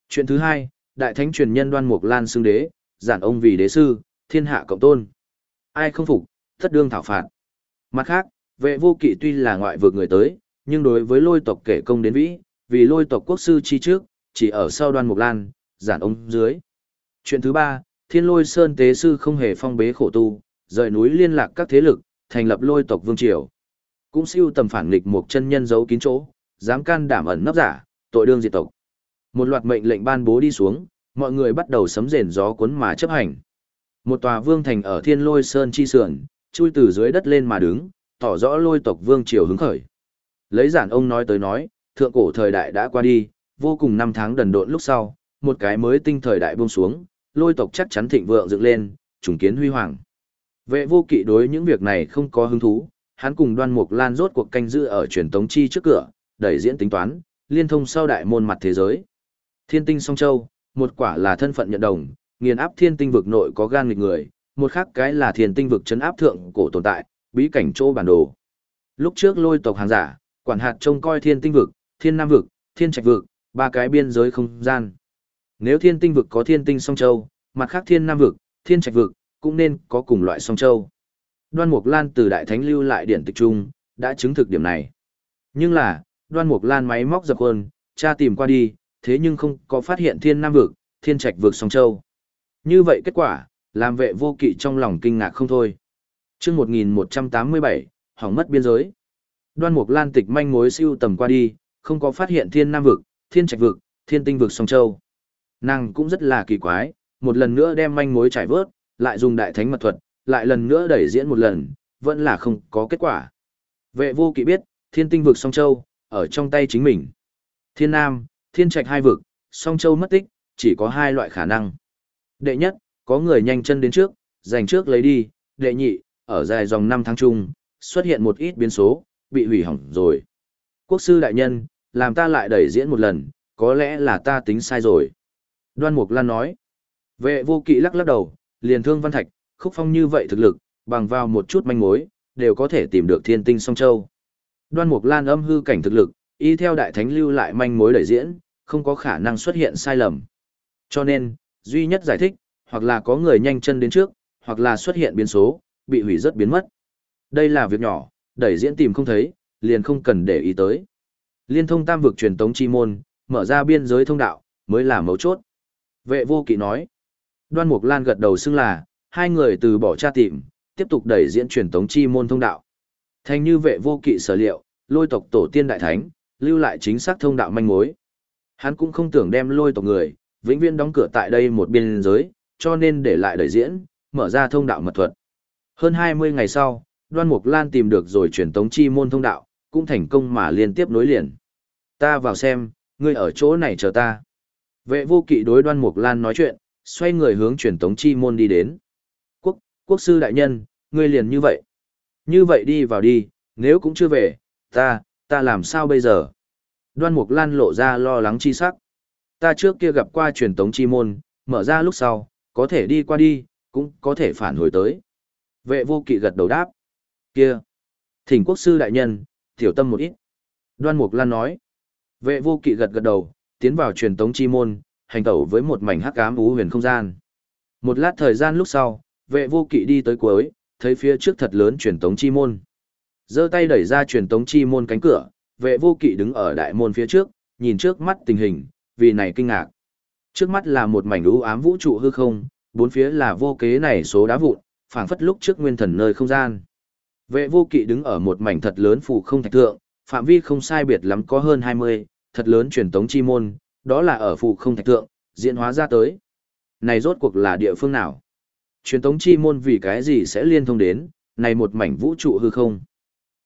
Chuyện thứ hai, đại thánh truyền nhân đoan mục lan xưng đế, giản ông vì đế sư, thiên hạ cộng tôn. Ai không phục, thất đương thảo phạt. Mặt khác, vệ vô kỵ tuy là ngoại vực người tới, nhưng đối với lôi tộc kể công đến vĩ, vì lôi tộc quốc sư chi trước, chỉ ở sau đoan mục lan, giản ông dưới. Chuyện thứ ba, thiên lôi sơn tế sư không hề phong bế khổ tu, rời núi liên lạc các thế lực, thành lập lôi tộc vương triều. Cũng siêu tầm phản nghịch một chân nhân giấu kín chỗ, dám can đảm ẩn nấp giả, tội đương diệt tộc. Một loạt mệnh lệnh ban bố đi xuống, mọi người bắt đầu sấm rền gió cuốn mà chấp hành. Một tòa vương thành ở thiên lôi sơn chi sườn, chui từ dưới đất lên mà đứng, tỏ rõ lôi tộc vương triều hứng khởi. Lấy giản ông nói tới nói, thượng cổ thời đại đã qua đi, vô cùng năm tháng đần độn lúc sau, một cái mới tinh thời đại buông xuống, lôi tộc chắc chắn thịnh vượng dựng lên, trùng kiến huy hoàng. Vệ vô kỵ đối những việc này không có hứng thú, hắn cùng đoan mục lan rốt cuộc canh giữ ở truyền tống chi trước cửa, đẩy diễn tính toán, liên thông sau đại môn mặt thế giới. Thiên tinh song châu, một quả là thân phận nhận đồng, nghiền áp thiên tinh vực nội có gan nghịch người, một khác cái là thiên tinh vực chấn áp thượng cổ tồn tại, bí cảnh chỗ bản đồ. Lúc trước lôi tộc hàng giả, quản hạt trông coi thiên tinh vực, thiên nam vực, thiên trạch vực, ba cái biên giới không gian. Nếu thiên tinh vực có thiên tinh song châu, mặt khác thiên nam vực, thiên trạch vực, cũng nên có cùng loại song châu. Đoan Mục Lan từ Đại Thánh lưu lại điển tịch trung, đã chứng thực điểm này. Nhưng là, Đoan Mục Lan máy móc dập khuôn, tra tìm qua đi, thế nhưng không có phát hiện thiên nam vực, thiên trạch vực song châu. Như vậy kết quả, làm vệ vô kỵ trong lòng kinh ngạc không thôi. chương 1187, hỏng mất biên giới. Đoan Mục Lan tịch manh mối siêu tầm qua đi, không có phát hiện thiên nam vực, thiên trạch vực, thiên tinh vực song châu. Nàng cũng rất là kỳ quái, một lần nữa đem manh mối trải vớt, lại dùng đại thánh mật thuật, lại lần nữa đẩy diễn một lần, vẫn là không có kết quả. Vệ vô kỵ biết, thiên tinh vực song châu, ở trong tay chính mình. Thiên nam, thiên trạch hai vực, song châu mất tích, chỉ có hai loại khả năng. Đệ nhất, có người nhanh chân đến trước, giành trước lấy đi, đệ nhị, ở dài dòng năm tháng chung, xuất hiện một ít biến số, bị hủy hỏng rồi. Quốc sư đại nhân, làm ta lại đẩy diễn một lần, có lẽ là ta tính sai rồi. Đoan Mục Lan nói, vệ vô kỵ lắc lắc đầu, liền thương văn thạch, khúc phong như vậy thực lực, bằng vào một chút manh mối, đều có thể tìm được thiên tinh song châu. Đoan Mục Lan âm hư cảnh thực lực, y theo đại thánh lưu lại manh mối đẩy diễn, không có khả năng xuất hiện sai lầm. Cho nên, duy nhất giải thích, hoặc là có người nhanh chân đến trước, hoặc là xuất hiện biến số, bị hủy rất biến mất. Đây là việc nhỏ, đẩy diễn tìm không thấy, liền không cần để ý tới. Liên thông tam vực truyền tống chi môn, mở ra biên giới thông đạo, mới là mấu chốt. Vệ vô kỵ nói. Đoan Mục Lan gật đầu xưng là, hai người từ bỏ tra tìm, tiếp tục đẩy diễn truyền tống chi môn thông đạo. Thành như vệ vô kỵ sở liệu, lôi tộc tổ tiên đại thánh, lưu lại chính xác thông đạo manh mối. Hắn cũng không tưởng đem lôi tộc người, vĩnh viễn đóng cửa tại đây một biên giới, cho nên để lại đẩy diễn, mở ra thông đạo mật thuật. Hơn 20 ngày sau, Đoan Mục Lan tìm được rồi truyền tống chi môn thông đạo, cũng thành công mà liên tiếp nối liền. Ta vào xem, ngươi ở chỗ này chờ ta. Vệ vô kỵ đối Đoan Mục Lan nói chuyện, xoay người hướng truyền tống chi môn đi đến. Quốc, quốc sư đại nhân, ngươi liền như vậy. Như vậy đi vào đi, nếu cũng chưa về, ta, ta làm sao bây giờ? Đoan Mục Lan lộ ra lo lắng chi sắc. Ta trước kia gặp qua truyền tống chi môn, mở ra lúc sau, có thể đi qua đi, cũng có thể phản hồi tới. Vệ vô kỵ gật đầu đáp. Kia! Thỉnh quốc sư đại nhân, tiểu tâm một ít. Đoan Mục Lan nói. Vệ vô kỵ gật gật đầu, tiến vào truyền tống chi môn, hành tẩu với một mảnh hắc ám ú huyền không gian. Một lát thời gian lúc sau, vệ vô kỵ đi tới cuối, thấy phía trước thật lớn truyền tống chi môn. giơ tay đẩy ra truyền tống chi môn cánh cửa, vệ vô kỵ đứng ở đại môn phía trước, nhìn trước mắt tình hình, vì này kinh ngạc. Trước mắt là một mảnh u ám vũ trụ hư không, bốn phía là vô kế này số đá vụn, phảng phất lúc trước nguyên thần nơi không gian. Vệ vô kỵ đứng ở một mảnh thật lớn phủ không thạch thượng, phạm vi không sai biệt lắm có hơn 20, thật lớn truyền tống chi môn, đó là ở phụ không thạch tượng diễn hóa ra tới. Này rốt cuộc là địa phương nào? Truyền tống chi môn vì cái gì sẽ liên thông đến, này một mảnh vũ trụ hư không?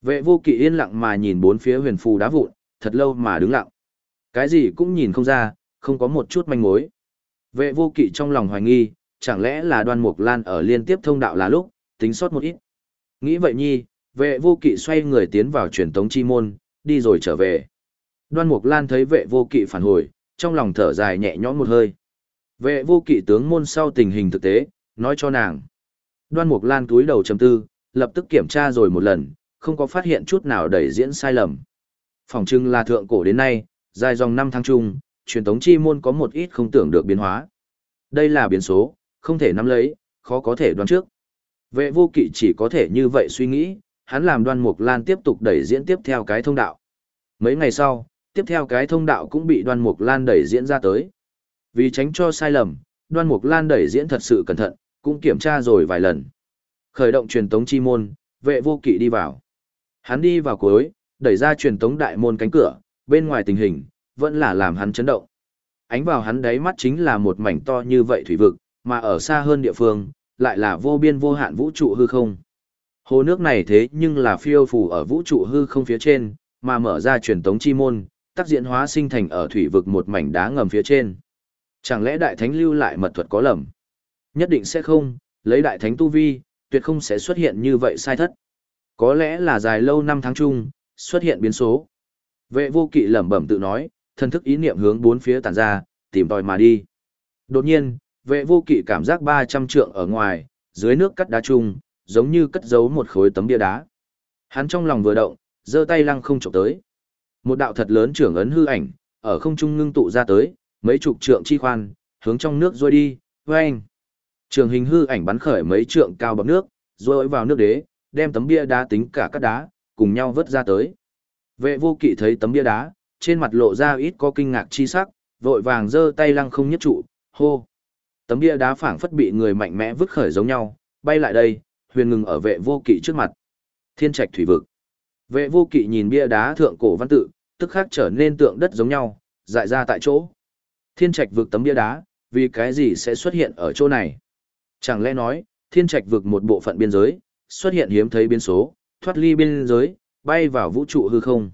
Vệ vô kỵ yên lặng mà nhìn bốn phía huyền phù đá vụn, thật lâu mà đứng lặng. Cái gì cũng nhìn không ra, không có một chút manh mối. Vệ vô kỵ trong lòng hoài nghi, chẳng lẽ là đoan mục lan ở liên tiếp thông đạo là lúc, tính sót một ít. Nghĩ vậy nhi, vệ vô kỵ xoay người tiến vào truyền tống chi môn, đi rồi trở về. Đoan mục lan thấy vệ vô kỵ phản hồi, trong lòng thở dài nhẹ nhõm một hơi. Vệ vô kỵ tướng môn sau tình hình thực tế, nói cho nàng. Đoan mục lan túi đầu trầm tư, lập tức kiểm tra rồi một lần, không có phát hiện chút nào đẩy diễn sai lầm. Phòng trưng là thượng cổ đến nay, dài dòng năm tháng chung, truyền thống chi môn có một ít không tưởng được biến hóa. Đây là biến số, không thể nắm lấy, khó có thể đoán trước. Vệ vô kỵ chỉ có thể như vậy suy nghĩ, hắn làm đoan mục lan tiếp tục đẩy diễn tiếp theo cái thông đạo. Mấy ngày sau, tiếp theo cái thông đạo cũng bị đoan mục lan đẩy diễn ra tới. Vì tránh cho sai lầm, đoan mục lan đẩy diễn thật sự cẩn thận, cũng kiểm tra rồi vài lần. Khởi động truyền tống chi môn, vệ vô kỵ đi vào. Hắn đi vào cuối, đẩy ra truyền tống đại môn cánh cửa, bên ngoài tình hình, vẫn là làm hắn chấn động. Ánh vào hắn đáy mắt chính là một mảnh to như vậy thủy vực, mà ở xa hơn địa phương, lại là vô biên vô hạn vũ trụ hư không. Hồ nước này thế nhưng là phiêu phù ở vũ trụ hư không phía trên, mà mở ra truyền tống chi môn, tác diễn hóa sinh thành ở thủy vực một mảnh đá ngầm phía trên. Chẳng lẽ đại thánh lưu lại mật thuật có lầm? Nhất định sẽ không, lấy đại thánh tu vi, tuyệt không sẽ xuất hiện như vậy sai thất. Có lẽ là dài lâu năm tháng chung, xuất hiện biến số. Vệ vô kỵ lẩm bẩm tự nói, thân thức ý niệm hướng bốn phía tản ra, tìm tòi mà đi. Đột nhiên, vệ vô kỵ cảm giác 300 trượng ở ngoài, dưới nước cắt đá chung, giống như cất giấu một khối tấm bia đá. Hắn trong lòng vừa động, giơ tay lăng không chụp tới. Một đạo thật lớn trưởng ấn hư ảnh, ở không trung ngưng tụ ra tới, mấy chục trượng chi khoan, hướng trong nước rôi đi, vang. Trường hình hư ảnh bắn khởi mấy trượng cao bậc nước, rôi vào nước đế, đem tấm bia đá tính cả các đá, cùng nhau vớt ra tới. Vệ vô kỵ thấy tấm bia đá, trên mặt lộ ra ít có kinh ngạc chi sắc, vội vàng giơ tay lăng không nhất trụ, hô. Tấm bia đá phảng phất bị người mạnh mẽ vứt khởi giống nhau, bay lại đây, huyền ngừng ở vệ vô kỵ trước mặt. Thiên trạch thủy vực. Vệ vô kỵ nhìn bia đá thượng cổ văn tự, tức khắc trở nên tượng đất giống nhau, dại ra tại chỗ. Thiên trạch vực tấm bia đá, vì cái gì sẽ xuất hiện ở chỗ này? Chẳng lẽ nói, thiên trạch vực một bộ phận biên giới, xuất hiện hiếm thấy biến số, thoát ly biên giới, bay vào vũ trụ hư không?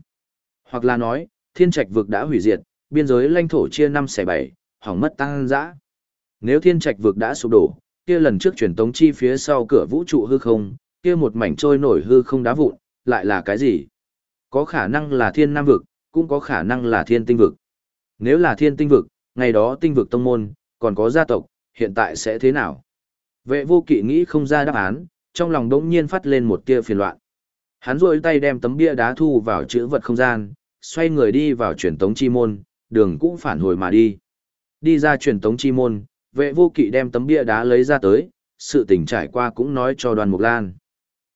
Hoặc là nói, thiên trạch vực đã hủy diệt, biên giới lãnh thổ chia năm xẻ bảy, hỏng mất tăng dã. Nếu thiên trạch vực đã sụp đổ, kia lần trước truyền tống chi phía sau cửa vũ trụ hư không, kia một mảnh trôi nổi hư không đá vụn, lại là cái gì? Có khả năng là thiên nam vực, cũng có khả năng là thiên tinh vực. Nếu là thiên tinh vực, ngày đó tinh vực tông môn, còn có gia tộc, hiện tại sẽ thế nào? Vệ vô kỵ nghĩ không ra đáp án, trong lòng đống nhiên phát lên một tia phiền loạn. Hắn rôi tay đem tấm bia đá thu vào chữ vật không gian, xoay người đi vào truyền tống chi môn, đường cũng phản hồi mà đi. Đi ra truyền tống chi môn, vệ vô kỵ đem tấm bia đá lấy ra tới, sự tình trải qua cũng nói cho đoàn mục lan.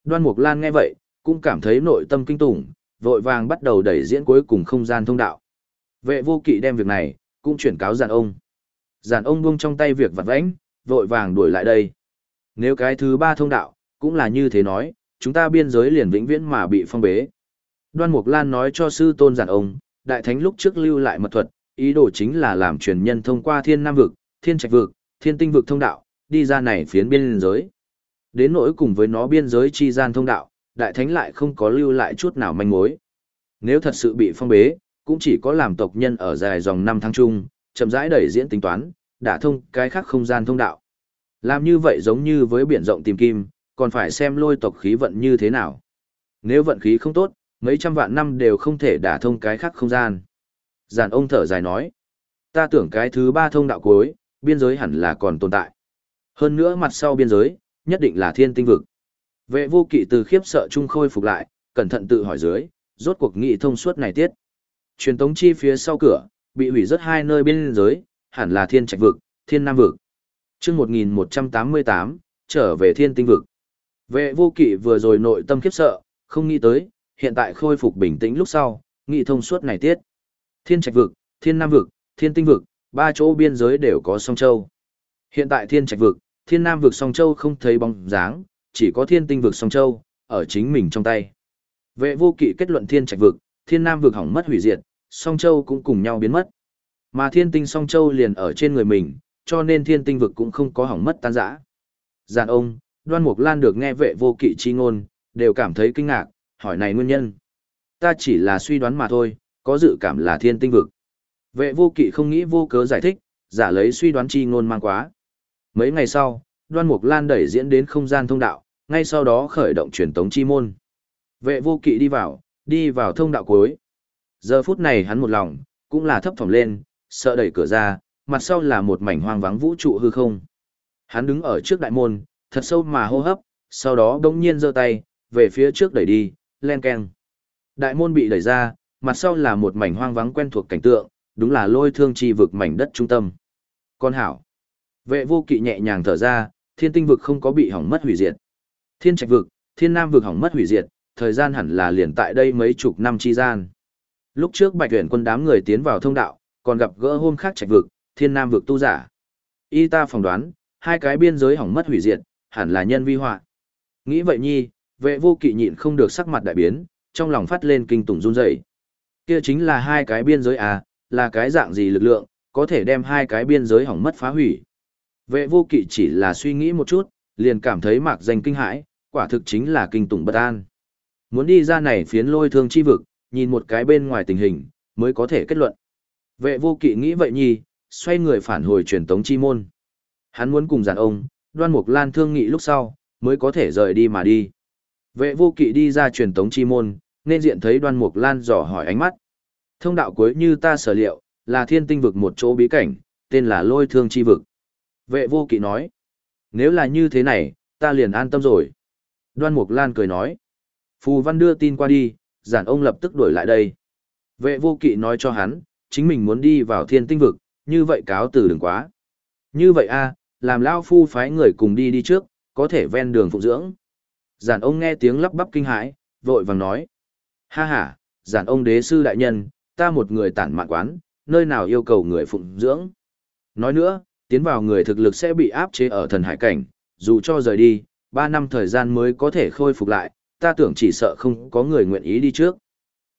Đoan Mục Lan nghe vậy, cũng cảm thấy nội tâm kinh tủng, vội vàng bắt đầu đẩy diễn cuối cùng không gian thông đạo. Vệ vô kỵ đem việc này, cũng chuyển cáo giàn ông. Giàn ông buông trong tay việc vặt vãnh, vội vàng đuổi lại đây. Nếu cái thứ ba thông đạo, cũng là như thế nói, chúng ta biên giới liền vĩnh viễn mà bị phong bế. Đoan Mục Lan nói cho sư tôn giàn ông, đại thánh lúc trước lưu lại mật thuật, ý đồ chính là làm truyền nhân thông qua thiên nam vực, thiên trạch vực, thiên tinh vực thông đạo, đi ra này phiến biên giới. Đến nỗi cùng với nó biên giới chi gian thông đạo, đại thánh lại không có lưu lại chút nào manh mối. Nếu thật sự bị phong bế, cũng chỉ có làm tộc nhân ở dài dòng năm tháng chung, chậm rãi đẩy diễn tính toán, đả thông cái khác không gian thông đạo. Làm như vậy giống như với biển rộng tìm kim, còn phải xem lôi tộc khí vận như thế nào. Nếu vận khí không tốt, mấy trăm vạn năm đều không thể đả thông cái khác không gian. Giàn ông thở dài nói, ta tưởng cái thứ ba thông đạo cuối, biên giới hẳn là còn tồn tại. Hơn nữa mặt sau biên giới, nhất định là thiên tinh vực. Vệ vô kỵ từ khiếp sợ chung khôi phục lại, cẩn thận tự hỏi dưới, rốt cuộc nghị thông suốt này tiết. Truyền tống chi phía sau cửa, bị hủy rất hai nơi biên giới, hẳn là thiên trạch vực, thiên nam vực. chương 1188, trở về thiên tinh vực. Vệ vô kỵ vừa rồi nội tâm khiếp sợ, không nghĩ tới, hiện tại khôi phục bình tĩnh lúc sau, nghị thông suốt này tiết. Thiên trạch vực, thiên nam vực, thiên tinh vực, ba chỗ biên giới đều có song châu. Hiện tại thiên trạch vực, thiên nam vực song châu không thấy bóng dáng, chỉ có thiên tinh vực song châu, ở chính mình trong tay. Vệ vô kỵ kết luận thiên trạch vực, thiên nam vực hỏng mất hủy diệt, song châu cũng cùng nhau biến mất. Mà thiên tinh song châu liền ở trên người mình, cho nên thiên tinh vực cũng không có hỏng mất tan rã. Giàn ông, đoan mục lan được nghe vệ vô kỵ chi ngôn, đều cảm thấy kinh ngạc, hỏi này nguyên nhân. Ta chỉ là suy đoán mà thôi, có dự cảm là thiên tinh vực. Vệ vô kỵ không nghĩ vô cớ giải thích, giả lấy suy đoán chi ngôn mang quá. Mấy ngày sau, Đoan Mục Lan đẩy diễn đến không gian thông đạo, ngay sau đó khởi động truyền tống chi môn. Vệ vô kỵ đi vào, đi vào thông đạo cuối. Giờ phút này hắn một lòng, cũng là thấp thỏm lên, sợ đẩy cửa ra, mặt sau là một mảnh hoang vắng vũ trụ hư không. Hắn đứng ở trước đại môn, thật sâu mà hô hấp, sau đó đông nhiên giơ tay, về phía trước đẩy đi, len keng. Đại môn bị đẩy ra, mặt sau là một mảnh hoang vắng quen thuộc cảnh tượng, đúng là lôi thương chi vực mảnh đất trung tâm. Con hảo. Vệ vô kỵ nhẹ nhàng thở ra, thiên tinh vực không có bị hỏng mất hủy diệt. Thiên trạch vực, thiên nam vực hỏng mất hủy diệt, thời gian hẳn là liền tại đây mấy chục năm chi gian. Lúc trước bạch tuyển quân đám người tiến vào thông đạo, còn gặp gỡ hôm khác trạch vực, thiên nam vực tu giả. Y ta phỏng đoán, hai cái biên giới hỏng mất hủy diệt, hẳn là nhân vi họa. Nghĩ vậy nhi, vệ vô kỵ nhịn không được sắc mặt đại biến, trong lòng phát lên kinh tủng run rẩy. Kia chính là hai cái biên giới à, là cái dạng gì lực lượng, có thể đem hai cái biên giới hỏng mất phá hủy. Vệ vô kỵ chỉ là suy nghĩ một chút, liền cảm thấy mạc danh kinh hãi, quả thực chính là kinh tủng bất an. Muốn đi ra này phiến lôi thương chi vực, nhìn một cái bên ngoài tình hình, mới có thể kết luận. Vệ vô kỵ nghĩ vậy nhi, xoay người phản hồi truyền tống chi môn. Hắn muốn cùng giàn ông, đoan mục lan thương nghị lúc sau, mới có thể rời đi mà đi. Vệ vô kỵ đi ra truyền tống chi môn, nên diện thấy đoan mục lan dò hỏi ánh mắt. Thông đạo cuối như ta sở liệu, là thiên tinh vực một chỗ bí cảnh, tên là lôi thương chi vực. Vệ vô kỵ nói, nếu là như thế này, ta liền an tâm rồi. Đoan Mục Lan cười nói, Phù Văn đưa tin qua đi, giản ông lập tức đuổi lại đây. Vệ vô kỵ nói cho hắn, chính mình muốn đi vào thiên tinh vực, như vậy cáo từ đừng quá. Như vậy a, làm Lao Phu phái người cùng đi đi trước, có thể ven đường phụ dưỡng. Giản ông nghe tiếng lắp bắp kinh hãi, vội vàng nói. Ha ha, giản ông đế sư đại nhân, ta một người tản mạn quán, nơi nào yêu cầu người phụng dưỡng. Nói nữa, tiến vào người thực lực sẽ bị áp chế ở thần hải cảnh, dù cho rời đi, 3 năm thời gian mới có thể khôi phục lại, ta tưởng chỉ sợ không có người nguyện ý đi trước.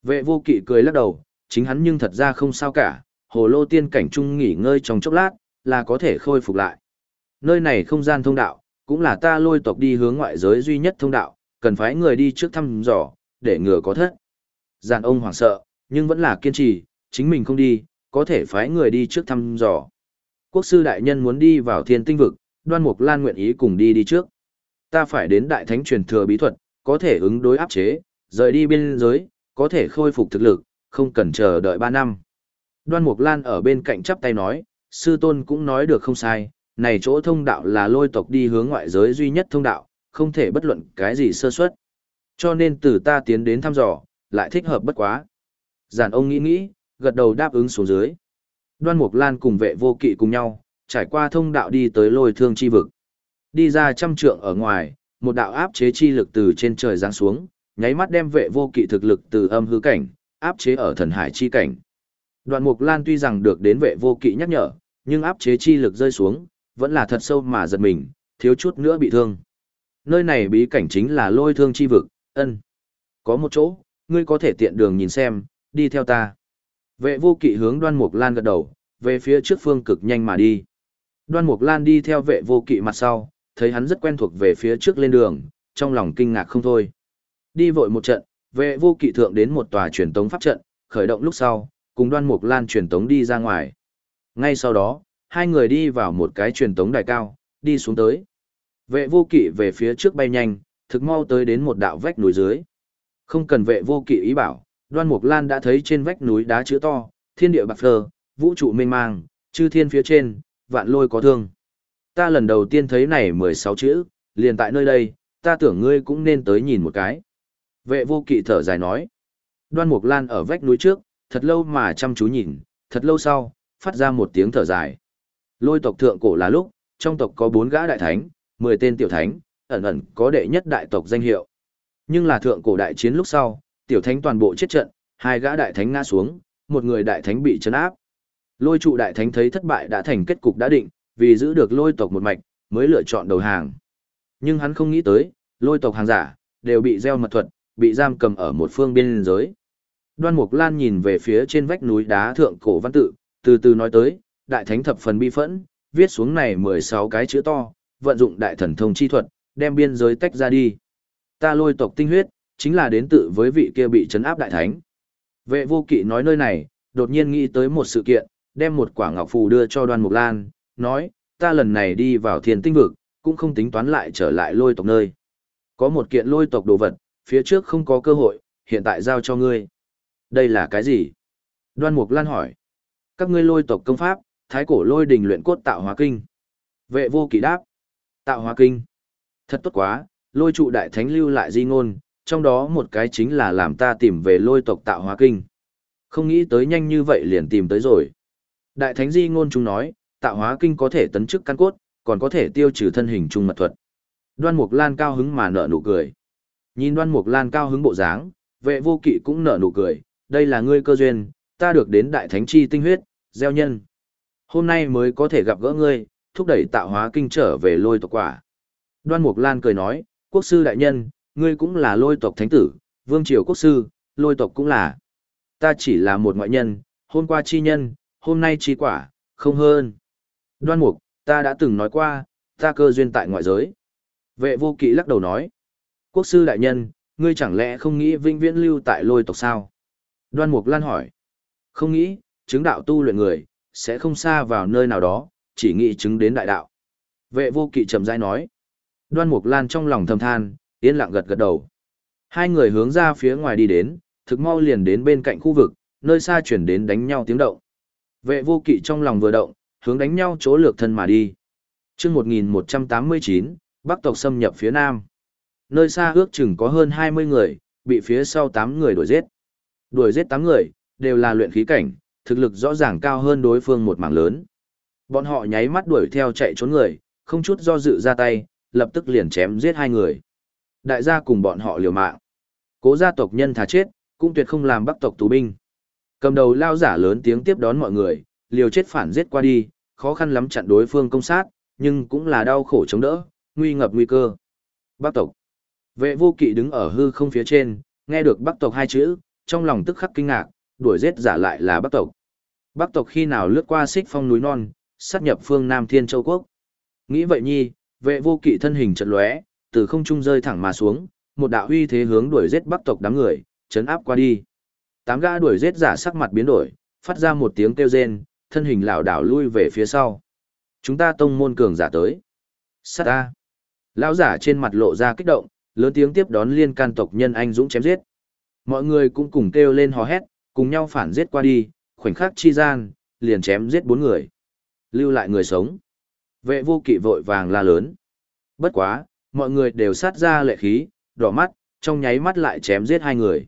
Vệ vô kỵ cười lắc đầu, chính hắn nhưng thật ra không sao cả, hồ lô tiên cảnh trung nghỉ ngơi trong chốc lát, là có thể khôi phục lại. Nơi này không gian thông đạo, cũng là ta lôi tộc đi hướng ngoại giới duy nhất thông đạo, cần phải người đi trước thăm dò, để ngừa có thất. Giàn ông hoảng sợ, nhưng vẫn là kiên trì, chính mình không đi, có thể phái người đi trước thăm dò quốc sư đại nhân muốn đi vào thiên tinh vực, đoan mục lan nguyện ý cùng đi đi trước. Ta phải đến đại thánh truyền thừa bí thuật, có thể ứng đối áp chế, rời đi biên giới, có thể khôi phục thực lực, không cần chờ đợi 3 năm. Đoan mục lan ở bên cạnh chắp tay nói, sư tôn cũng nói được không sai, này chỗ thông đạo là lôi tộc đi hướng ngoại giới duy nhất thông đạo, không thể bất luận cái gì sơ suất. Cho nên từ ta tiến đến thăm dò, lại thích hợp bất quá. Giản ông nghĩ nghĩ, gật đầu đáp ứng xuống dưới. Đoan Mục Lan cùng vệ vô kỵ cùng nhau, trải qua thông đạo đi tới lôi thương chi vực. Đi ra trăm trượng ở ngoài, một đạo áp chế chi lực từ trên trời giáng xuống, nháy mắt đem vệ vô kỵ thực lực từ âm hư cảnh, áp chế ở thần hải chi cảnh. Đoạn Mục Lan tuy rằng được đến vệ vô kỵ nhắc nhở, nhưng áp chế chi lực rơi xuống, vẫn là thật sâu mà giật mình, thiếu chút nữa bị thương. Nơi này bí cảnh chính là lôi thương chi vực, ân. Có một chỗ, ngươi có thể tiện đường nhìn xem, đi theo ta. Vệ vô kỵ hướng đoan mục lan gật đầu, về phía trước phương cực nhanh mà đi. Đoan mục lan đi theo vệ vô kỵ mặt sau, thấy hắn rất quen thuộc về phía trước lên đường, trong lòng kinh ngạc không thôi. Đi vội một trận, vệ vô kỵ thượng đến một tòa truyền tống pháp trận, khởi động lúc sau, cùng đoan mục lan truyền tống đi ra ngoài. Ngay sau đó, hai người đi vào một cái truyền tống đài cao, đi xuống tới. Vệ vô kỵ về phía trước bay nhanh, thực mau tới đến một đạo vách núi dưới. Không cần vệ vô kỵ ý bảo, đoan mục lan đã thấy trên vách núi đá chữ to, thiên địa bạc phơ, vũ trụ mênh mang, chư thiên phía trên, vạn lôi có thương. Ta lần đầu tiên thấy này 16 chữ, liền tại nơi đây, ta tưởng ngươi cũng nên tới nhìn một cái. Vệ vô kỵ thở dài nói. Đoan mục lan ở vách núi trước, thật lâu mà chăm chú nhìn, thật lâu sau, phát ra một tiếng thở dài. Lôi tộc thượng cổ là lúc, trong tộc có bốn gã đại thánh, 10 tên tiểu thánh, ẩn ẩn có đệ nhất đại tộc danh hiệu. Nhưng là thượng cổ đại chiến lúc sau, tiểu thánh toàn bộ chết trận, hai gã đại thánh ngã xuống, một người đại thánh bị chấn áp. Lôi trụ đại thánh thấy thất bại đã thành kết cục đã định, vì giữ được lôi tộc một mạch, mới lựa chọn đầu hàng. Nhưng hắn không nghĩ tới, lôi tộc hàng giả, đều bị gieo mật thuật, bị giam cầm ở một phương biên giới. Đoan Mục Lan nhìn về phía trên vách núi đá thượng cổ văn tự, từ từ nói tới, đại thánh thập phần bi phẫn, viết xuống này 16 cái chữ to, vận dụng đại thần thông chi thuật, đem biên giới tách ra đi. Ta lôi tộc tinh huyết, chính là đến tự với vị kia bị trấn áp đại thánh. Vệ vô kỵ nói nơi này, đột nhiên nghĩ tới một sự kiện, đem một quả ngọc phù đưa cho đoan mục lan, nói, ta lần này đi vào thiên tinh vực, cũng không tính toán lại trở lại lôi tộc nơi. Có một kiện lôi tộc đồ vật, phía trước không có cơ hội, hiện tại giao cho ngươi. Đây là cái gì? Đoan mục lan hỏi. Các ngươi lôi tộc công pháp, thái cổ lôi đình luyện cốt tạo hóa kinh. Vệ vô kỵ đáp. Tạo hóa kinh. Thật tốt quá, lôi trụ đại thánh lưu lại di ngôn, trong đó một cái chính là làm ta tìm về lôi tộc tạo hóa kinh. Không nghĩ tới nhanh như vậy liền tìm tới rồi. Đại thánh di ngôn chúng nói, tạo hóa kinh có thể tấn chức căn cốt, còn có thể tiêu trừ thân hình trung mật thuật. Đoan Mục Lan cao hứng mà nở nụ cười. Nhìn Đoan Mục Lan cao hứng bộ dáng, vệ vô kỵ cũng nở nụ cười, đây là ngươi cơ duyên, ta được đến đại thánh chi tinh huyết, gieo nhân. Hôm nay mới có thể gặp gỡ ngươi, thúc đẩy tạo hóa kinh trở về lôi tộc quả. Đoan Mục Lan cười nói, quốc sư đại nhân, ngươi cũng là lôi tộc thánh tử, vương triều quốc sư, lôi tộc cũng là. Ta chỉ là một ngoại nhân, hôm qua chi nhân, hôm nay chi quả, không hơn. Đoan Mục, ta đã từng nói qua, ta cơ duyên tại ngoại giới. Vệ vô kỵ lắc đầu nói, quốc sư đại nhân, ngươi chẳng lẽ không nghĩ vinh viễn lưu tại lôi tộc sao? Đoan Mục Lan hỏi, không nghĩ, chứng đạo tu luyện người, sẽ không xa vào nơi nào đó, chỉ nghĩ chứng đến đại đạo. Vệ vô kỵ trầm dai nói. Đoan Mục Lan trong lòng thầm than, yên lặng gật gật đầu. Hai người hướng ra phía ngoài đi đến, thực mau liền đến bên cạnh khu vực, nơi xa chuyển đến đánh nhau tiếng động. Vệ vô kỵ trong lòng vừa động, hướng đánh nhau chỗ lược thân mà đi. mươi 1189, Bắc tộc xâm nhập phía nam. Nơi xa ước chừng có hơn 20 người, bị phía sau 8 người đuổi giết. Đuổi giết 8 người, đều là luyện khí cảnh, thực lực rõ ràng cao hơn đối phương một mảng lớn. Bọn họ nháy mắt đuổi theo chạy trốn người, không chút do dự ra tay, lập tức liền chém giết hai người. Đại gia cùng bọn họ liều mạng. Cố gia tộc nhân thà chết, cũng tuyệt không làm bắc tộc tù binh. Cầm đầu lao giả lớn tiếng tiếp đón mọi người, liều chết phản giết qua đi, khó khăn lắm chặn đối phương công sát, nhưng cũng là đau khổ chống đỡ, nguy ngập nguy cơ. Bắc tộc. Vệ vô kỵ đứng ở hư không phía trên, nghe được bắc tộc hai chữ, trong lòng tức khắc kinh ngạc, đuổi giết giả lại là bắc tộc. Bắc tộc khi nào lướt qua xích phong núi non, sát nhập phương Nam Thiên Châu Quốc. Nghĩ vậy nhi, vệ vô kỵ thân hình chật lóe, từ không trung rơi thẳng mà xuống, một đạo uy thế hướng đuổi giết Bắc tộc đám người, chấn áp qua đi. Tám gã đuổi giết giả sắc mặt biến đổi, phát ra một tiếng kêu rên, thân hình lảo đảo lui về phía sau. Chúng ta tông môn cường giả tới. Sát ta. Lão giả trên mặt lộ ra kích động, lớn tiếng tiếp đón liên can tộc nhân anh dũng chém giết. Mọi người cũng cùng kêu lên hò hét, cùng nhau phản giết qua đi, khoảnh khắc chi gian, liền chém giết bốn người. Lưu lại người sống. Vệ vô kỵ vội vàng la lớn. Bất quá, mọi người đều sát ra lệ khí, đỏ mắt, trong nháy mắt lại chém giết hai người.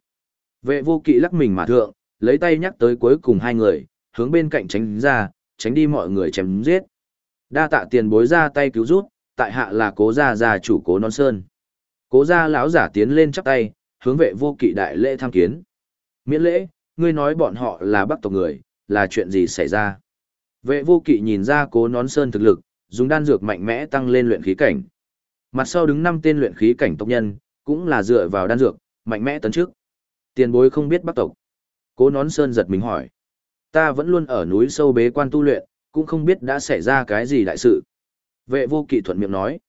Vệ vô kỵ lắc mình mà thượng, lấy tay nhắc tới cuối cùng hai người, hướng bên cạnh tránh ra, tránh đi mọi người chém giết. Đa tạ tiền bối ra tay cứu rút, tại hạ là cố gia gia chủ cố non sơn. Cố gia lão giả tiến lên chắp tay, hướng vệ vô kỵ đại lễ tham kiến. Miễn lễ, ngươi nói bọn họ là bắc tộc người, là chuyện gì xảy ra? Vệ vô kỵ nhìn ra cố nón sơn thực lực, dùng đan dược mạnh mẽ tăng lên luyện khí cảnh. Mặt sau đứng năm tên luyện khí cảnh tộc nhân, cũng là dựa vào đan dược, mạnh mẽ tấn trước. Tiền bối không biết bắc tộc. Cố nón sơn giật mình hỏi. Ta vẫn luôn ở núi sâu bế quan tu luyện, cũng không biết đã xảy ra cái gì đại sự. Vệ vô kỵ thuận miệng nói.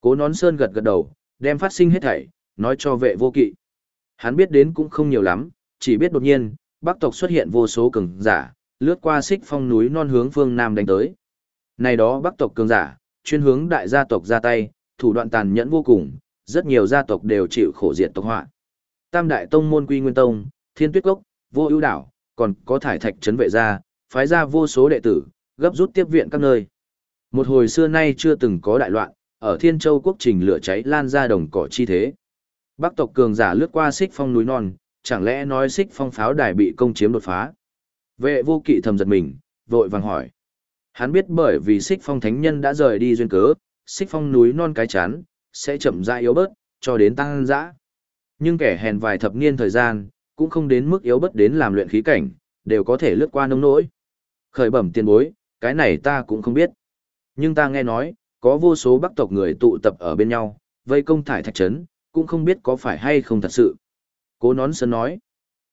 Cố nón sơn gật gật đầu, đem phát sinh hết thảy, nói cho vệ vô kỵ. Hắn biết đến cũng không nhiều lắm, chỉ biết đột nhiên, bắc tộc xuất hiện vô số cường giả, lướt qua xích phong núi non hướng phương Nam đánh tới. Này đó bắc tộc cường giả, chuyên hướng đại gia tộc ra tay, thủ đoạn tàn nhẫn vô cùng, rất nhiều gia tộc đều chịu khổ diệt tộc họa. Tam đại tông môn quy nguyên tông, thiên tuyết cốc, vô ưu đảo, còn có thải thạch trấn vệ gia, phái ra vô số đệ tử, gấp rút tiếp viện các nơi. Một hồi xưa nay chưa từng có đại loạn, ở Thiên Châu quốc trình lửa cháy lan ra đồng cỏ chi thế. Bắc tộc cường giả lướt qua xích phong núi non, chẳng lẽ nói xích phong pháo đài bị công chiếm đột phá. Vệ vô kỵ thầm giật mình, vội vàng hỏi. Hắn biết bởi vì xích phong thánh nhân đã rời đi duyên cớ, xích phong núi non cái chán, sẽ chậm rãi yếu bớt, cho đến tăng dã. Nhưng kẻ hèn vài thập niên thời gian, cũng không đến mức yếu bớt đến làm luyện khí cảnh, đều có thể lướt qua nông nỗi. Khởi bẩm tiền bối, cái này ta cũng không biết. Nhưng ta nghe nói, có vô số bắc tộc người tụ tập ở bên nhau, vây công thải thạch trấn, cũng không biết có phải hay không thật sự. Cố nón sơn nói.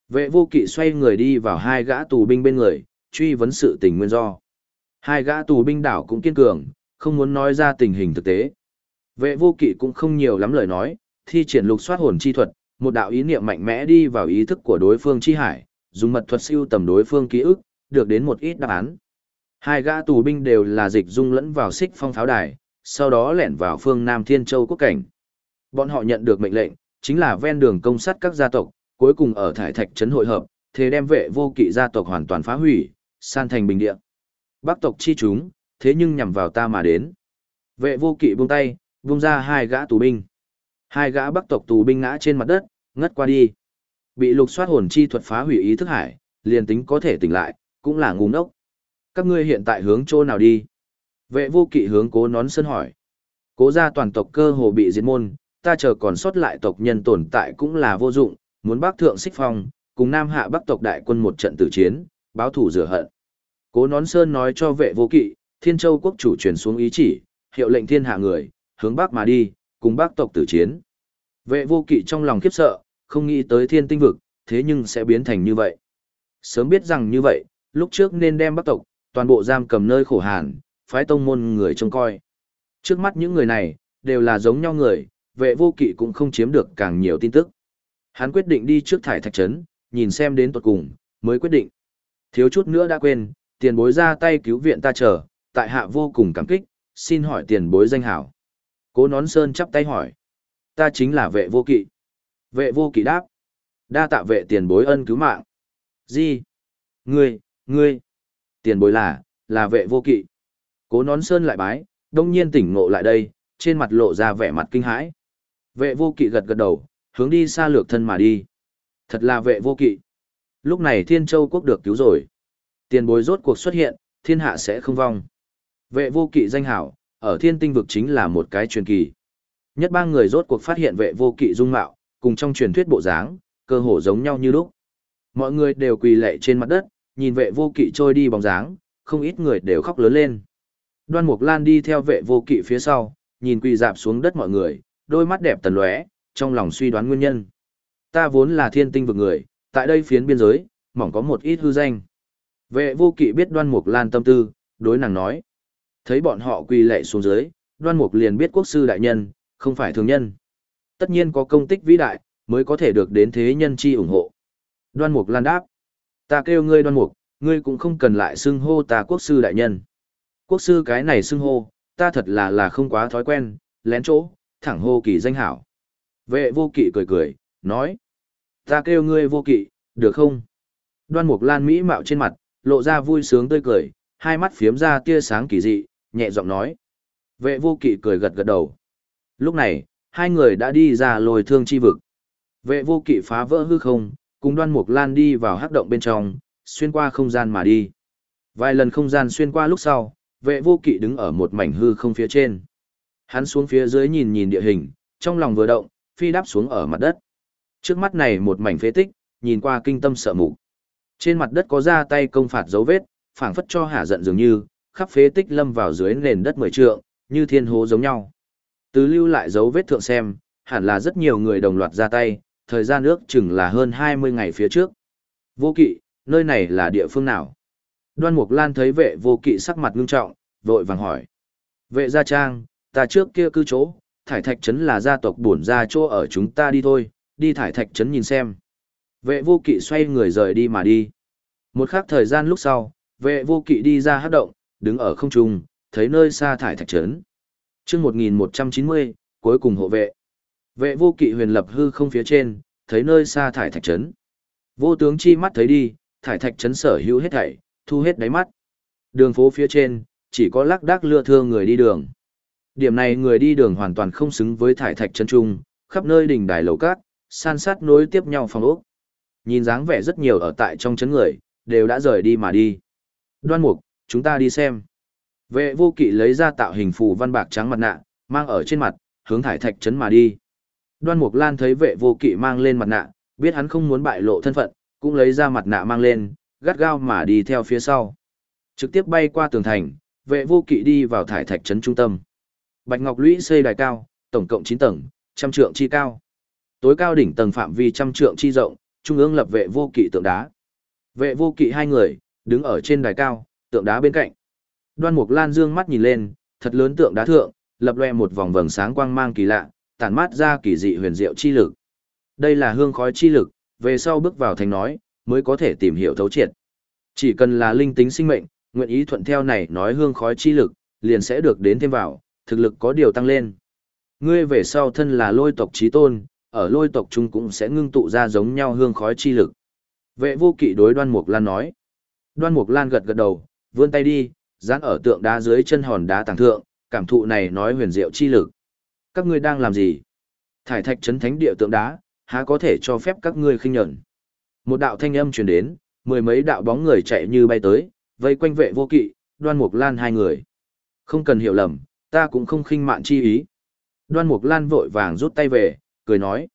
Vệ vô kỵ xoay người đi vào hai gã tù binh bên người, truy vấn sự tình nguyên do. Hai gã tù binh đảo cũng kiên cường, không muốn nói ra tình hình thực tế. Vệ vô kỵ cũng không nhiều lắm lời nói, thi triển lục soát hồn chi thuật, một đạo ý niệm mạnh mẽ đi vào ý thức của đối phương chi hải, dùng mật thuật siêu tầm đối phương ký ức, được đến một ít đáp án. Hai gã tù binh đều là dịch dung lẫn vào xích phong pháo đài, sau đó lẻn vào phương Nam Thiên Châu quốc cảnh. Bọn họ nhận được mệnh lệnh, chính là ven đường công sát các gia tộc, cuối cùng ở thải thạch trấn hội hợp, thế đem vệ vô kỵ gia tộc hoàn toàn phá hủy, san thành bình địa. Bắc tộc chi chúng, thế nhưng nhằm vào ta mà đến. Vệ vô kỵ buông tay, buông ra hai gã tù binh. Hai gã bắc tộc tù binh ngã trên mặt đất, ngất qua đi. Bị lục soát hồn chi thuật phá hủy ý thức hải, liền tính có thể tỉnh lại, cũng là ngu ngốc. Các ngươi hiện tại hướng chỗ nào đi? Vệ vô kỵ hướng cố nón sơn hỏi. Cố gia toàn tộc cơ hồ bị diệt môn, ta chờ còn sót lại tộc nhân tồn tại cũng là vô dụng, muốn bác thượng xích phong, cùng nam hạ bắc tộc đại quân một trận tử chiến, báo thủ rửa hận. Cố nón sơn nói cho vệ vô kỵ, thiên châu quốc chủ truyền xuống ý chỉ, hiệu lệnh thiên hạ người, hướng bắc mà đi, cùng bắc tộc tử chiến. Vệ vô kỵ trong lòng khiếp sợ, không nghĩ tới thiên tinh vực, thế nhưng sẽ biến thành như vậy. Sớm biết rằng như vậy, lúc trước nên đem bắc tộc, toàn bộ giam cầm nơi khổ hàn, phái tông môn người trông coi. Trước mắt những người này, đều là giống nhau người, vệ vô kỵ cũng không chiếm được càng nhiều tin tức. Hắn quyết định đi trước thải thạch trấn, nhìn xem đến tuột cùng, mới quyết định. Thiếu chút nữa đã quên, tiền bối ra tay cứu viện ta chờ, tại hạ vô cùng cảm kích, xin hỏi tiền bối danh hảo. Cố nón sơn chắp tay hỏi. Ta chính là vệ vô kỵ. Vệ vô kỵ đáp. Đa tạ vệ tiền bối ân cứu mạng. Gì? Ngươi, ngươi. Tiền bối là, là vệ vô kỵ. Cố nón sơn lại bái, đông nhiên tỉnh ngộ lại đây, trên mặt lộ ra vẻ mặt kinh hãi. Vệ vô kỵ gật gật đầu, hướng đi xa lược thân mà đi. Thật là vệ vô kỵ. Lúc này Thiên Châu quốc được cứu rồi. Tiền bối rốt cuộc xuất hiện, thiên hạ sẽ không vong. Vệ vô kỵ danh hảo, ở thiên tinh vực chính là một cái truyền kỳ. Nhất ba người rốt cuộc phát hiện vệ vô kỵ dung mạo, cùng trong truyền thuyết bộ dáng, cơ hồ giống nhau như lúc. Mọi người đều quỳ lệ trên mặt đất, nhìn vệ vô kỵ trôi đi bóng dáng, không ít người đều khóc lớn lên. Đoan Mục Lan đi theo vệ vô kỵ phía sau, nhìn quỳ dạp xuống đất mọi người, đôi mắt đẹp tần lóe, trong lòng suy đoán nguyên nhân. Ta vốn là thiên tinh vực người, tại đây phiến biên giới, mỏng có một ít hư danh. Vệ vô kỵ biết đoan mục lan tâm tư, đối nàng nói. Thấy bọn họ quỳ lệ xuống dưới, đoan mục liền biết quốc sư đại nhân, không phải thường nhân. Tất nhiên có công tích vĩ đại, mới có thể được đến thế nhân chi ủng hộ. Đoan mục lan đáp. Ta kêu ngươi đoan mục, ngươi cũng không cần lại xưng hô ta quốc sư đại nhân. Quốc sư cái này xưng hô, ta thật là là không quá thói quen, lén chỗ, thẳng hô kỳ danh hảo. Vệ vô kỵ cười cười, nói. Ta kêu ngươi vô kỵ, được không? Đoan mục lan mỹ mạo trên mặt, lộ ra vui sướng tươi cười, hai mắt phiếm ra tia sáng kỳ dị, nhẹ giọng nói. Vệ vô kỵ cười gật gật đầu. Lúc này, hai người đã đi ra lồi thương chi vực. Vệ vô kỵ phá vỡ hư không, Cùng đoan mục lan đi vào hắc động bên trong, xuyên qua không gian mà đi. Vài lần không gian xuyên qua lúc sau, vệ vô kỵ đứng ở một mảnh hư không phía trên. Hắn xuống phía dưới nhìn nhìn địa hình, trong lòng vừa động, phi đáp xuống ở mặt đất. Trước mắt này một mảnh phế tích, nhìn qua kinh tâm sợ mục. Trên mặt đất có ra tay công phạt dấu vết, phảng phất cho hạ giận dường như, khắp phế tích lâm vào dưới nền đất mười trượng, như thiên hố giống nhau. Từ lưu lại dấu vết thượng xem, hẳn là rất nhiều người đồng loạt ra tay, thời gian ước chừng là hơn 20 ngày phía trước. Vô kỵ, nơi này là địa phương nào? Đoan Mục Lan thấy vệ vô kỵ sắc mặt ngưng trọng, vội vàng hỏi. Vệ gia trang, ta trước kia cư chỗ, thải thạch trấn là gia tộc bổn gia chỗ ở chúng ta đi thôi, đi thải thạch trấn nhìn xem. Vệ vô kỵ xoay người rời đi mà đi. Một khắc thời gian lúc sau, vệ vô kỵ đi ra hát động, đứng ở không trung, thấy nơi xa thải thạch trấn. chương 1190, cuối cùng hộ vệ. Vệ vô kỵ huyền lập hư không phía trên, thấy nơi xa thải thạch trấn. Vô tướng chi mắt thấy đi, thải thạch trấn sở hữu hết thảy, thu hết đáy mắt. Đường phố phía trên, chỉ có lác đác lưa thưa người đi đường. Điểm này người đi đường hoàn toàn không xứng với thải thạch trấn trung, khắp nơi đỉnh đài lầu cát, san sát nối tiếp nhau phòng ốc. Nhìn dáng vẻ rất nhiều ở tại trong trấn người, đều đã rời đi mà đi. Đoan mục, chúng ta đi xem. Vệ vô kỵ lấy ra tạo hình phù văn bạc trắng mặt nạ, mang ở trên mặt, hướng thải thạch trấn mà đi. Đoan mục lan thấy vệ vô kỵ mang lên mặt nạ, biết hắn không muốn bại lộ thân phận, cũng lấy ra mặt nạ mang lên, gắt gao mà đi theo phía sau. Trực tiếp bay qua tường thành, vệ vô kỵ đi vào thải thạch trấn trung tâm. Bạch Ngọc Lũy xây đài cao, tổng cộng 9 tầng, trăm trượng chi cao. Tối cao đỉnh tầng phạm vi trăm trượng chi rộng, trung ương lập vệ vô kỵ tượng đá. Vệ vô kỵ hai người, đứng ở trên đài cao, tượng đá bên cạnh. Đoan Mục Lan dương mắt nhìn lên, thật lớn tượng đá thượng, lập loè một vòng vầng sáng quang mang kỳ lạ, tản mát ra kỳ dị huyền diệu chi lực. Đây là hương khói chi lực, về sau bước vào thành nói, mới có thể tìm hiểu thấu triệt. Chỉ cần là linh tính sinh mệnh, nguyện ý thuận theo này nói hương khói chi lực, liền sẽ được đến thêm vào, thực lực có điều tăng lên. Ngươi về sau thân là lôi tộc trí tôn, ở lôi tộc chúng cũng sẽ ngưng tụ ra giống nhau hương khói chi lực. Vệ vô kỵ đối đoan mục lan nói. Đoan mục lan gật gật đầu, vươn tay đi, dán ở tượng đá dưới chân hòn đá tàng thượng, cảm thụ này nói huyền diệu chi lực. Các ngươi đang làm gì? Thải thạch trấn thánh địa tượng đá, há có thể cho phép các ngươi khinh nhẫn. Một đạo thanh âm truyền đến, mười mấy đạo bóng người chạy như bay tới, vây quanh vệ vô kỵ, đoan mục lan hai người. Không cần hiểu lầm, ta cũng không khinh mạn chi ý. Đoan mục lan vội vàng rút tay về, cười nói.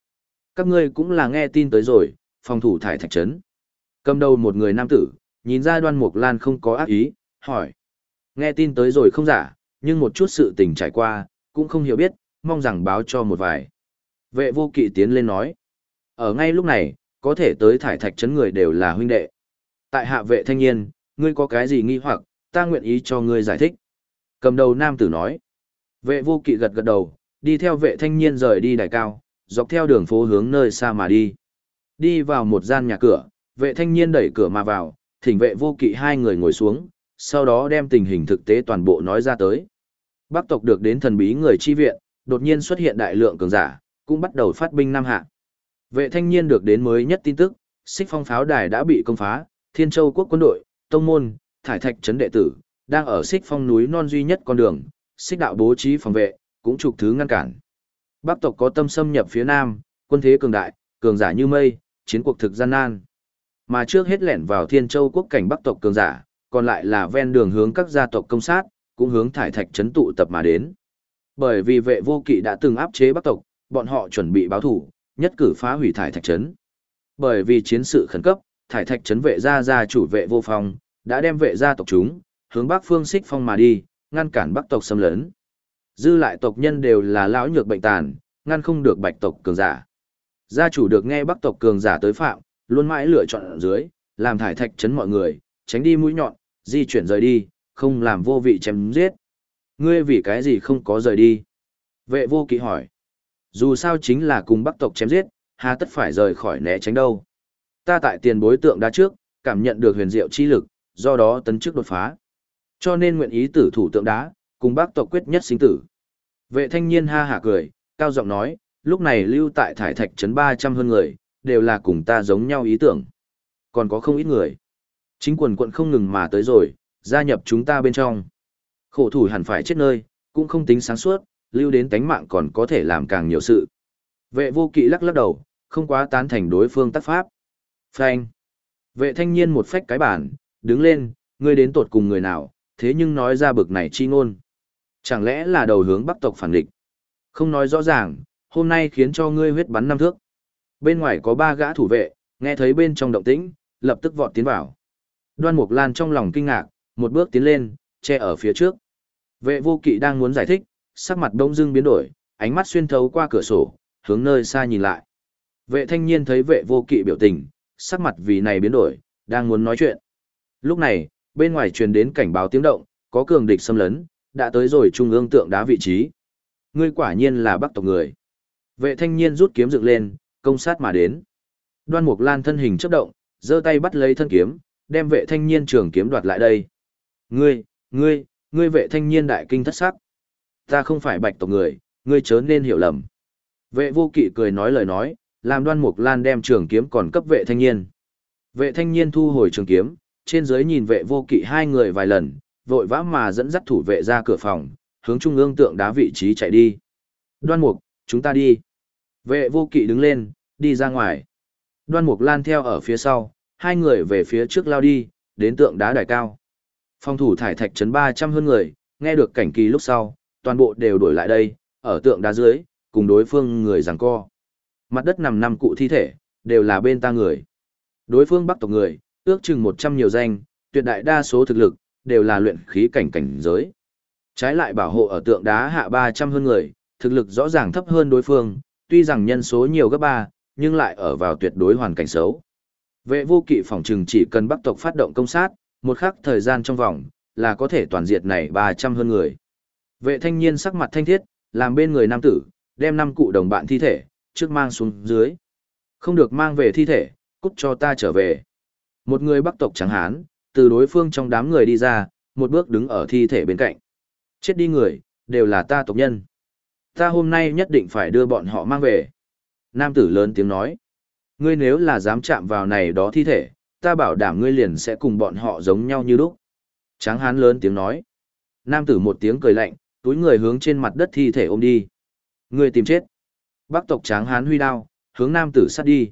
Các ngươi cũng là nghe tin tới rồi, phòng thủ thải thạch trấn. Cầm đầu một người nam tử, nhìn ra đoan mục lan không có ác ý, hỏi. Nghe tin tới rồi không giả, nhưng một chút sự tình trải qua, cũng không hiểu biết, mong rằng báo cho một vài. Vệ vô kỵ tiến lên nói. Ở ngay lúc này, có thể tới thải thạch chấn người đều là huynh đệ. Tại hạ vệ thanh niên, ngươi có cái gì nghi hoặc, ta nguyện ý cho ngươi giải thích. Cầm đầu nam tử nói. Vệ vô kỵ gật gật đầu, đi theo vệ thanh niên rời đi đài cao, dọc theo đường phố hướng nơi xa mà đi. Đi vào một gian nhà cửa, vệ thanh niên đẩy cửa mà vào, thỉnh vệ vô kỵ hai người ngồi xuống, sau đó đem tình hình thực tế toàn bộ nói ra tới. Bắc tộc được đến thần bí người chi viện, đột nhiên xuất hiện đại lượng cường giả, cũng bắt đầu phát binh Nam Hạ. Vệ thanh niên được đến mới nhất tin tức, xích phong pháo đài đã bị công phá, Thiên Châu quốc quân đội, tông môn, thải thạch trấn đệ tử, đang ở xích phong núi non duy nhất con đường, xích đạo bố trí phòng vệ, cũng trục thứ ngăn cản. Bắc tộc có tâm xâm nhập phía Nam, quân thế cường đại, cường giả như mây, chiến cuộc thực gian nan. Mà trước hết lẻn vào Thiên Châu quốc cảnh Bắc tộc cường giả, còn lại là ven đường hướng các gia tộc công sát, cũng hướng thải thạch trấn tụ tập mà đến. Bởi vì vệ vô kỵ đã từng áp chế Bắc tộc, bọn họ chuẩn bị báo thủ, nhất cử phá hủy thải thạch trấn. Bởi vì chiến sự khẩn cấp, thải thạch trấn vệ gia gia chủ vệ vô phong, đã đem vệ gia tộc chúng, hướng bắc phương xích phong mà đi, ngăn cản bắc tộc xâm lấn. Dư lại tộc nhân đều là lão nhược bệnh tàn, ngăn không được bạch tộc cường giả. Gia chủ được nghe bắc tộc cường giả tới phạm, luôn mãi lựa chọn ở dưới, làm thải thạch chấn mọi người, tránh đi mũi nhọn, di chuyển rời đi, không làm vô vị chém giết. Ngươi vì cái gì không có rời đi? Vệ vô kỵ hỏi. Dù sao chính là cùng bắc tộc chém giết, hà tất phải rời khỏi né tránh đâu. Ta tại tiền bối tượng đá trước, cảm nhận được huyền diệu chi lực, do đó tấn chức đột phá. Cho nên nguyện ý tử thủ tượng đá, cùng bác tộc quyết nhất sinh tử. Vệ thanh niên ha hả cười, cao giọng nói, lúc này lưu tại thải thạch trấn 300 hơn người, đều là cùng ta giống nhau ý tưởng. Còn có không ít người. Chính quần quận không ngừng mà tới rồi, gia nhập chúng ta bên trong. Khổ thủ hẳn phải chết nơi, cũng không tính sáng suốt, lưu đến tánh mạng còn có thể làm càng nhiều sự. Vệ vô kỵ lắc lắc đầu, không quá tán thành đối phương tác pháp. Phanh. Vệ thanh niên một phách cái bản, đứng lên, ngươi đến tột cùng người nào, thế nhưng nói ra bực này chi ngôn. Chẳng lẽ là đầu hướng bắc tộc phản địch? Không nói rõ ràng, hôm nay khiến cho ngươi huyết bắn năm thước. Bên ngoài có ba gã thủ vệ, nghe thấy bên trong động tĩnh, lập tức vọt tiến vào. Đoan Mục Lan trong lòng kinh ngạc, một bước tiến lên, che ở phía trước. Vệ vô kỵ đang muốn giải thích, sắc mặt đông dưng biến đổi, ánh mắt xuyên thấu qua cửa sổ, hướng nơi xa nhìn lại. Vệ thanh niên thấy vệ vô kỵ biểu tình, sắc mặt vì này biến đổi, đang muốn nói chuyện. Lúc này, bên ngoài truyền đến cảnh báo tiếng động, có cường địch xâm lấn, đã tới rồi trung ương tượng đá vị trí. Ngươi quả nhiên là bắc tộc người. Vệ thanh niên rút kiếm dựng lên, công sát mà đến. Đoan Mục Lan thân hình chớp động, giơ tay bắt lấy thân kiếm, đem vệ thanh niên trường kiếm đoạt lại đây. Ngươi, ngươi, ngươi vệ thanh niên đại kinh thất sắc. Ta không phải bạch tộc người, ngươi chớ nên hiểu lầm. Vệ vô kỵ cười nói lời nói, làm đoan mục lan đem trường kiếm còn cấp vệ thanh niên. Vệ thanh niên thu hồi trường kiếm, trên dưới nhìn vệ vô kỵ hai người vài lần, vội vã mà dẫn dắt thủ vệ ra cửa phòng, hướng trung ương tượng đá vị trí chạy đi. Đoan mục, chúng ta đi. Vệ vô kỵ đứng lên, đi ra ngoài. Đoan mục lan theo ở phía sau, hai người về phía trước lao đi, đến tượng đá đài cao. Phòng thủ thải thạch trấn 300 hơn người, nghe được cảnh kỳ lúc sau, toàn bộ đều đổi lại đây, ở tượng đá dưới, cùng đối phương người giằng co. Mặt đất nằm năm cụ thi thể, đều là bên ta người. Đối phương bắc tộc người, ước chừng 100 nhiều danh, tuyệt đại đa số thực lực, đều là luyện khí cảnh cảnh giới. Trái lại bảo hộ ở tượng đá hạ 300 hơn người, thực lực rõ ràng thấp hơn đối phương, tuy rằng nhân số nhiều gấp 3, nhưng lại ở vào tuyệt đối hoàn cảnh xấu. Vệ vô kỵ phòng trừng chỉ cần bắc tộc phát động công sát, một khắc thời gian trong vòng, là có thể toàn diệt này 300 hơn người. Vệ thanh niên sắc mặt thanh thiết, làm bên người nam tử, đem năm cụ đồng bạn thi thể, trước mang xuống dưới. Không được mang về thi thể, cút cho ta trở về. Một người bắc tộc trắng hán, từ đối phương trong đám người đi ra, một bước đứng ở thi thể bên cạnh. Chết đi người, đều là ta tộc nhân. Ta hôm nay nhất định phải đưa bọn họ mang về. Nam tử lớn tiếng nói. Ngươi nếu là dám chạm vào này đó thi thể, ta bảo đảm ngươi liền sẽ cùng bọn họ giống nhau như lúc. Tráng hán lớn tiếng nói. Nam tử một tiếng cười lạnh, túi người hướng trên mặt đất thi thể ôm đi. Ngươi tìm chết. Bắc tộc tráng hán huy đao, hướng nam tử sát đi.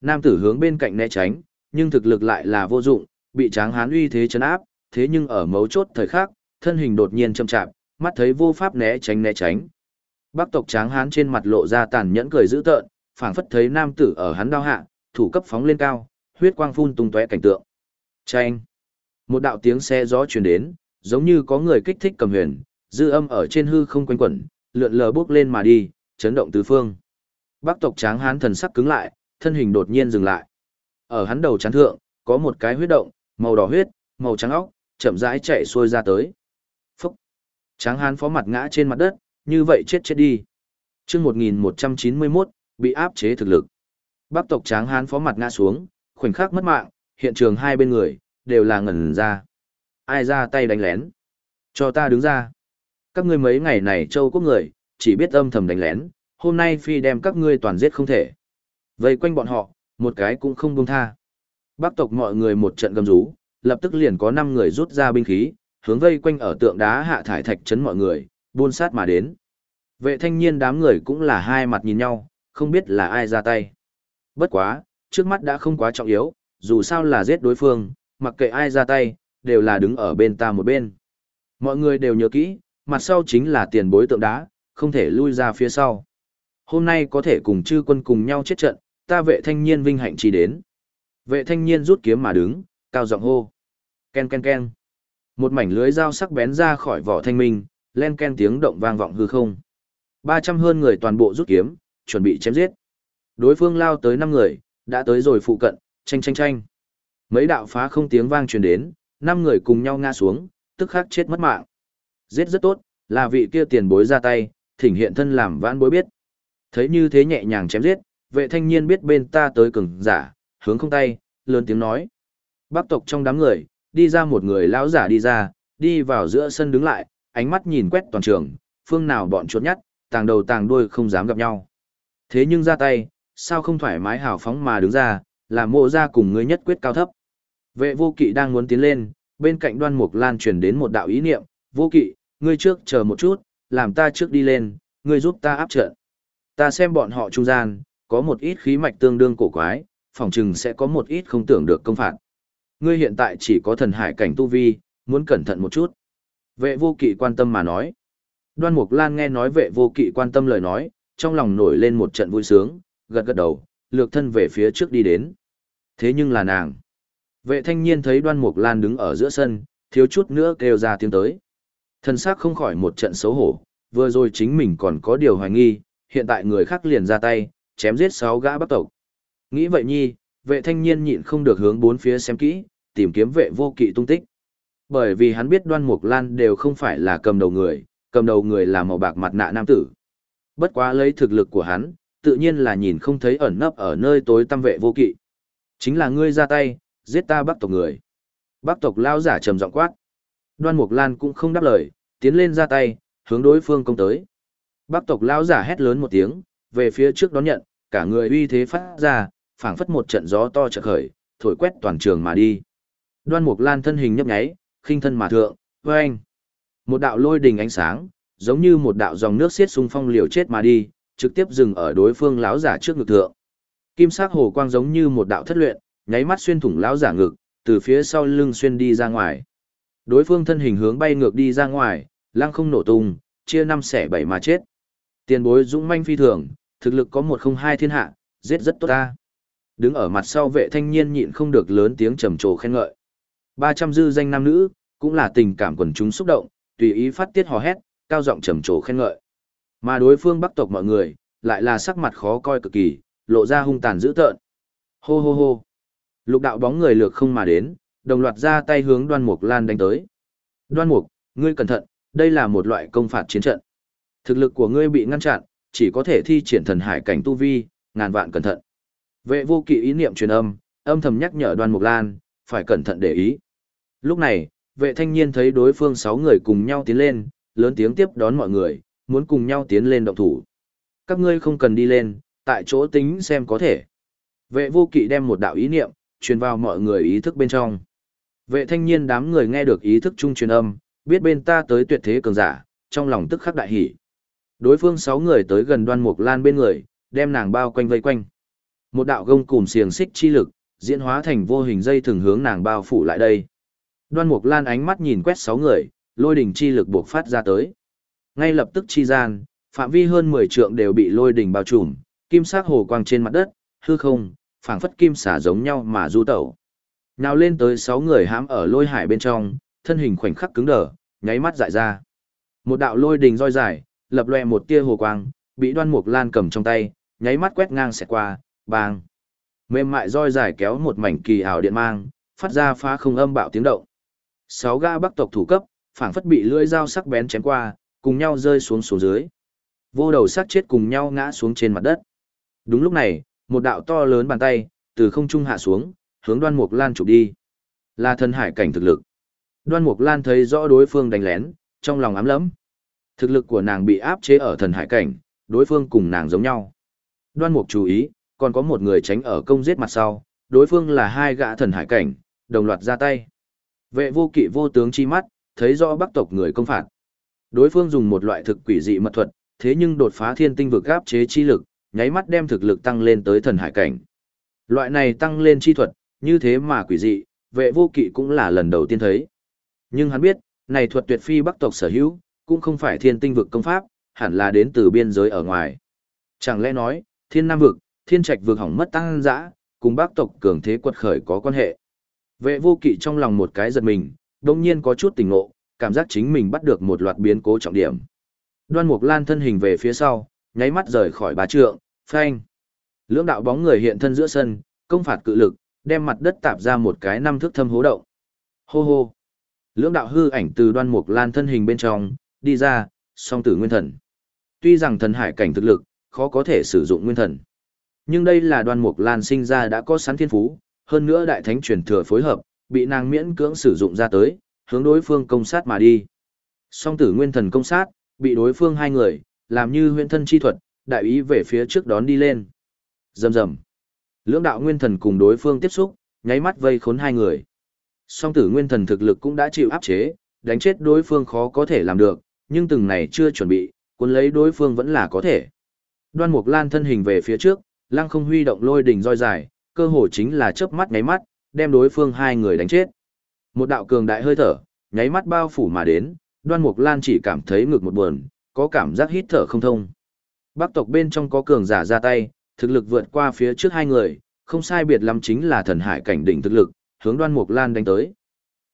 Nam tử hướng bên cạnh né tránh, nhưng thực lực lại là vô dụng, bị tráng hán uy thế chấn áp, thế nhưng ở mấu chốt thời khắc, thân hình đột nhiên châm chạm, mắt thấy vô pháp né tránh né tránh. Bắc tộc tráng hán trên mặt lộ ra tàn nhẫn cười dữ tợn, phảng phất thấy nam tử ở hắn đao hạ, thủ cấp phóng lên cao, huyết quang phun tung tóe cảnh tượng. Chanh! Một đạo tiếng xe gió truyền đến, giống như có người kích thích cầm huyền, dư âm ở trên hư không quanh quẩn, lượn lờ bước lên mà đi, chấn động tứ phương. Bắc tộc tráng hán thần sắc cứng lại, thân hình đột nhiên dừng lại. Ở hắn đầu chán thượng, có một cái huyết động, màu đỏ huyết, màu trắng óc, chậm rãi chạy xuôi ra tới. Phúc! Tráng hán phó mặt ngã trên mặt đất, như vậy chết chết đi. chương 1191, bị áp chế thực lực. Bắc tộc tráng hán phó mặt ngã xuống, khoảnh khắc mất mạng, hiện trường hai bên người, đều là ngẩn ra. Ai ra tay đánh lén? Cho ta đứng ra. Các ngươi mấy ngày này châu quốc người, chỉ biết âm thầm đánh lén, hôm nay phi đem các ngươi toàn giết không thể. Vây quanh bọn họ, một cái cũng không buông tha. Bắc tộc mọi người một trận gầm rú, lập tức liền có 5 người rút ra binh khí, hướng vây quanh ở tượng đá hạ thải thạch chấn mọi người, buôn sát mà đến. Vệ thanh niên đám người cũng là hai mặt nhìn nhau, không biết là ai ra tay. Bất quá, trước mắt đã không quá trọng yếu, dù sao là giết đối phương, mặc kệ ai ra tay, đều là đứng ở bên ta một bên. Mọi người đều nhớ kỹ, mặt sau chính là tiền bối tượng đá, không thể lui ra phía sau. Hôm nay có thể cùng chư quân cùng nhau chết trận, ta vệ thanh niên vinh hạnh chỉ đến. Vệ thanh niên rút kiếm mà đứng, cao giọng hô. Ken ken ken. Một mảnh lưới dao sắc bén ra khỏi vỏ thanh minh, len ken tiếng động vang vọng hư không. 300 hơn người toàn bộ rút kiếm, chuẩn bị chém giết. Đối phương lao tới 5 người, đã tới rồi phụ cận, tranh tranh tranh. Mấy đạo phá không tiếng vang truyền đến, 5 người cùng nhau ngã xuống, tức khắc chết mất mạng. Giết rất tốt, là vị kia tiền bối ra tay, thỉnh hiện thân làm vãn bối biết. Thấy như thế nhẹ nhàng chém giết, vệ thanh niên biết bên ta tới cứng, giả, hướng không tay, lớn tiếng nói. Bác tộc trong đám người, đi ra một người lão giả đi ra, đi vào giữa sân đứng lại, ánh mắt nhìn quét toàn trường, phương nào bọn chuột nhắt, tàng đầu tàng đuôi không dám gặp nhau. Thế nhưng ra tay, sao không thoải mái hào phóng mà đứng ra, là mộ ra cùng ngươi nhất quyết cao thấp. Vệ vô kỵ đang muốn tiến lên, bên cạnh đoan mục lan truyền đến một đạo ý niệm, vô kỵ, ngươi trước chờ một chút, làm ta trước đi lên, ngươi giúp ta áp trận. Ta xem bọn họ trung gian, có một ít khí mạch tương đương cổ quái, phòng chừng sẽ có một ít không tưởng được công phạt. Ngươi hiện tại chỉ có thần hải cảnh tu vi, muốn cẩn thận một chút. Vệ vô kỵ quan tâm mà nói. Đoan Mục Lan nghe nói vệ vô kỵ quan tâm lời nói, trong lòng nổi lên một trận vui sướng, gật gật đầu, lược thân về phía trước đi đến. Thế nhưng là nàng. Vệ thanh niên thấy đoan mục lan đứng ở giữa sân, thiếu chút nữa kêu ra tiếng tới. Thân xác không khỏi một trận xấu hổ, vừa rồi chính mình còn có điều hoài nghi, hiện tại người khác liền ra tay, chém giết sáu gã bắt tộc. Nghĩ vậy nhi, vệ thanh niên nhịn không được hướng bốn phía xem kỹ, tìm kiếm vệ vô kỵ tung tích. Bởi vì hắn biết đoan mục lan đều không phải là cầm đầu người, cầm đầu người là màu bạc mặt nạ nam tử. Bất quá lấy thực lực của hắn, tự nhiên là nhìn không thấy ẩn nấp ở nơi tối tăm vệ vô kỵ. Chính là ngươi ra tay, giết ta bắc tộc người. Bắc tộc lao giả trầm giọng quát. Đoan Mục Lan cũng không đáp lời, tiến lên ra tay, hướng đối phương công tới. Bắc tộc lao giả hét lớn một tiếng, về phía trước đón nhận, cả người uy thế phát ra, phảng phất một trận gió to chợt khởi, thổi quét toàn trường mà đi. Đoan Mục Lan thân hình nhấp nháy, khinh thân mà thượng, oeng. Một đạo lôi đình ánh sáng, giống như một đạo dòng nước xiết xung phong liều chết mà đi, trực tiếp dừng ở đối phương lão giả trước ngực thượng. Kim sắc hồ quang giống như một đạo thất luyện, nháy mắt xuyên thủng lão giả ngực, từ phía sau lưng xuyên đi ra ngoài. Đối phương thân hình hướng bay ngược đi ra ngoài, lăng không nổ tung, chia năm xẻ bảy mà chết. Tiền bối dũng manh phi thường, thực lực có một không hai thiên hạ, giết rất tốt ta. Đứng ở mặt sau vệ thanh niên nhịn không được lớn tiếng trầm trồ khen ngợi. 300 dư danh nam nữ, cũng là tình cảm quần chúng xúc động, tùy ý phát tiết hò hét, cao giọng trầm trồ khen ngợi. Mà đối phương bắc tộc mọi người, lại là sắc mặt khó coi cực kỳ, lộ ra hung tàn dữ tợn. Hô hô hô. Lục đạo bóng người lược không mà đến, đồng loạt ra tay hướng đoan mục lan đánh tới. Đoan mục, ngươi cẩn thận, đây là một loại công phạt chiến trận. Thực lực của ngươi bị ngăn chặn, chỉ có thể thi triển thần hải cảnh tu vi, ngàn vạn cẩn thận. Vệ vô kỵ ý niệm truyền âm, âm thầm nhắc nhở đoan mục lan, phải cẩn thận để ý. Lúc này, vệ thanh niên thấy đối phương sáu người cùng nhau tiến lên, lớn tiếng tiếp đón mọi người, muốn cùng nhau tiến lên động thủ. Các ngươi không cần đi lên, tại chỗ tính xem có thể. Vệ vô kỵ đem một đạo ý niệm, truyền vào mọi người ý thức bên trong. Vệ thanh niên đám người nghe được ý thức chung truyền âm, biết bên ta tới tuyệt thế cường giả, trong lòng tức khắc đại hỉ. Đối phương sáu người tới gần đoan mục lan bên người, đem nàng bao quanh vây quanh. Một đạo gông cùm xiềng xích chi lực, diễn hóa thành vô hình dây thường hướng nàng bao phủ lại đây. Đoan mục lan ánh mắt nhìn quét sáu người, lôi đỉnh chi lực buộc phát ra tới. Ngay lập tức chi gian, phạm vi hơn 10 trượng đều bị lôi đỉnh bao trùm, kim sắc hồ quang trên mặt đất, hư không, phảng phất kim xả giống nhau mà du tẩu. Nào lên tới 6 người hãm ở lôi hải bên trong, thân hình khoảnh khắc cứng đờ, nháy mắt dại ra. Một đạo lôi đỉnh roi dài, lập lòe một tia hồ quang, bị Đoan Mục Lan cầm trong tay, nháy mắt quét ngang xẹt qua, bang. Mềm mại roi dài kéo một mảnh kỳ ảo điện mang, phát ra phá không âm bạo tiếng động. Sáu gã Bắc tộc thủ cấp, phảng phất bị lưỡi dao sắc bén chém qua, cùng nhau rơi xuống xuống dưới. Vô đầu sát chết cùng nhau ngã xuống trên mặt đất. Đúng lúc này, một đạo to lớn bàn tay, từ không trung hạ xuống, hướng đoan mục lan chụp đi. Là thần hải cảnh thực lực. Đoan mục lan thấy rõ đối phương đánh lén, trong lòng ám lẫm. Thực lực của nàng bị áp chế ở thần hải cảnh, đối phương cùng nàng giống nhau. Đoan mục chú ý, còn có một người tránh ở công giết mặt sau, đối phương là hai gã thần hải cảnh, đồng loạt ra tay. Vệ vô kỵ vô tướng chi mắt, thấy rõ bắc tộc người công phạt. Đối phương dùng một loại thực quỷ dị mật thuật, thế nhưng đột phá thiên tinh vực áp chế chi lực, nháy mắt đem thực lực tăng lên tới thần hải cảnh. Loại này tăng lên chi thuật, như thế mà quỷ dị, vệ vô kỵ cũng là lần đầu tiên thấy. Nhưng hắn biết, này thuật tuyệt phi bắc tộc sở hữu, cũng không phải thiên tinh vực công pháp, hẳn là đến từ biên giới ở ngoài. Chẳng lẽ nói, thiên nam vực, thiên trạch vượt hỏng mất tăng dã, cùng bắc tộc cường thế quật khởi có quan hệ. Vệ vô kỵ trong lòng một cái giật mình, đồng nhiên có chút tỉnh ngộ, cảm giác chính mình bắt được một loạt biến cố trọng điểm. Đoan Mục Lan thân hình về phía sau, nháy mắt rời khỏi bá trượng, phanh. Lưỡng đạo bóng người hiện thân giữa sân, công phạt cự lực, đem mặt đất tạp ra một cái năm thước thâm hố động. Hô hô. Lưỡng đạo hư ảnh từ Đoan Mục Lan thân hình bên trong đi ra, song tử nguyên thần. Tuy rằng thần hải cảnh thực lực khó có thể sử dụng nguyên thần, nhưng đây là Đoan Mục Lan sinh ra đã có sẵn thiên phú, hơn nữa đại thánh truyền thừa phối hợp, bị nàng miễn cưỡng sử dụng ra tới, hướng đối phương công sát mà đi. Song tử nguyên thần công sát, bị đối phương hai người, làm như huyện thân chi thuật, đại ý về phía trước đón đi lên. Rầm rầm. Lưỡng đạo nguyên thần cùng đối phương tiếp xúc, nháy mắt vây khốn hai người. Song tử nguyên thần thực lực cũng đã chịu áp chế, đánh chết đối phương khó có thể làm được, nhưng từng này chưa chuẩn bị, cuốn lấy đối phương vẫn là có thể. Đoan Mục Lan thân hình về phía trước, lăng không huy động lôi đỉnh roi dài, cơ hồ chính là chớp mắt nháy mắt, đem đối phương hai người đánh chết. Một đạo cường đại hơi thở, nháy mắt bao phủ mà đến, Đoan Mục Lan chỉ cảm thấy ngực một buồn, có cảm giác hít thở không thông. Bắc tộc bên trong có cường giả ra tay, thực lực vượt qua phía trước hai người, không sai biệt lắm chính là thần hải cảnh đỉnh thực lực, hướng Đoan Mục Lan đánh tới.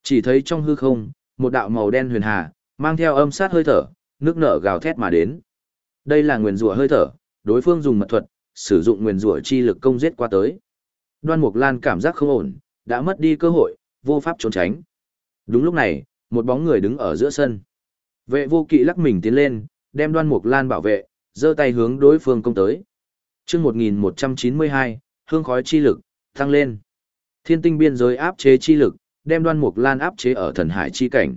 Chỉ thấy trong hư không, một đạo màu đen huyền hà, mang theo âm sát hơi thở, nước nở gào thét mà đến. Đây là nguyên rủa hơi thở, đối phương dùng mật thuật, sử dụng nguyên rủa chi lực công giết qua tới. Đoan Mục Lan cảm giác không ổn, đã mất đi cơ hội, vô pháp trốn tránh. Đúng lúc này, một bóng người đứng ở giữa sân. Vệ vô kỵ lắc mình tiến lên, đem Đoan Mục Lan bảo vệ, giơ tay hướng đối phương công tới. Chương 1192, hương khói chi lực tăng lên. Thiên tinh biên giới áp chế chi lực, đem Đoan Mục Lan áp chế ở thần hải chi cảnh.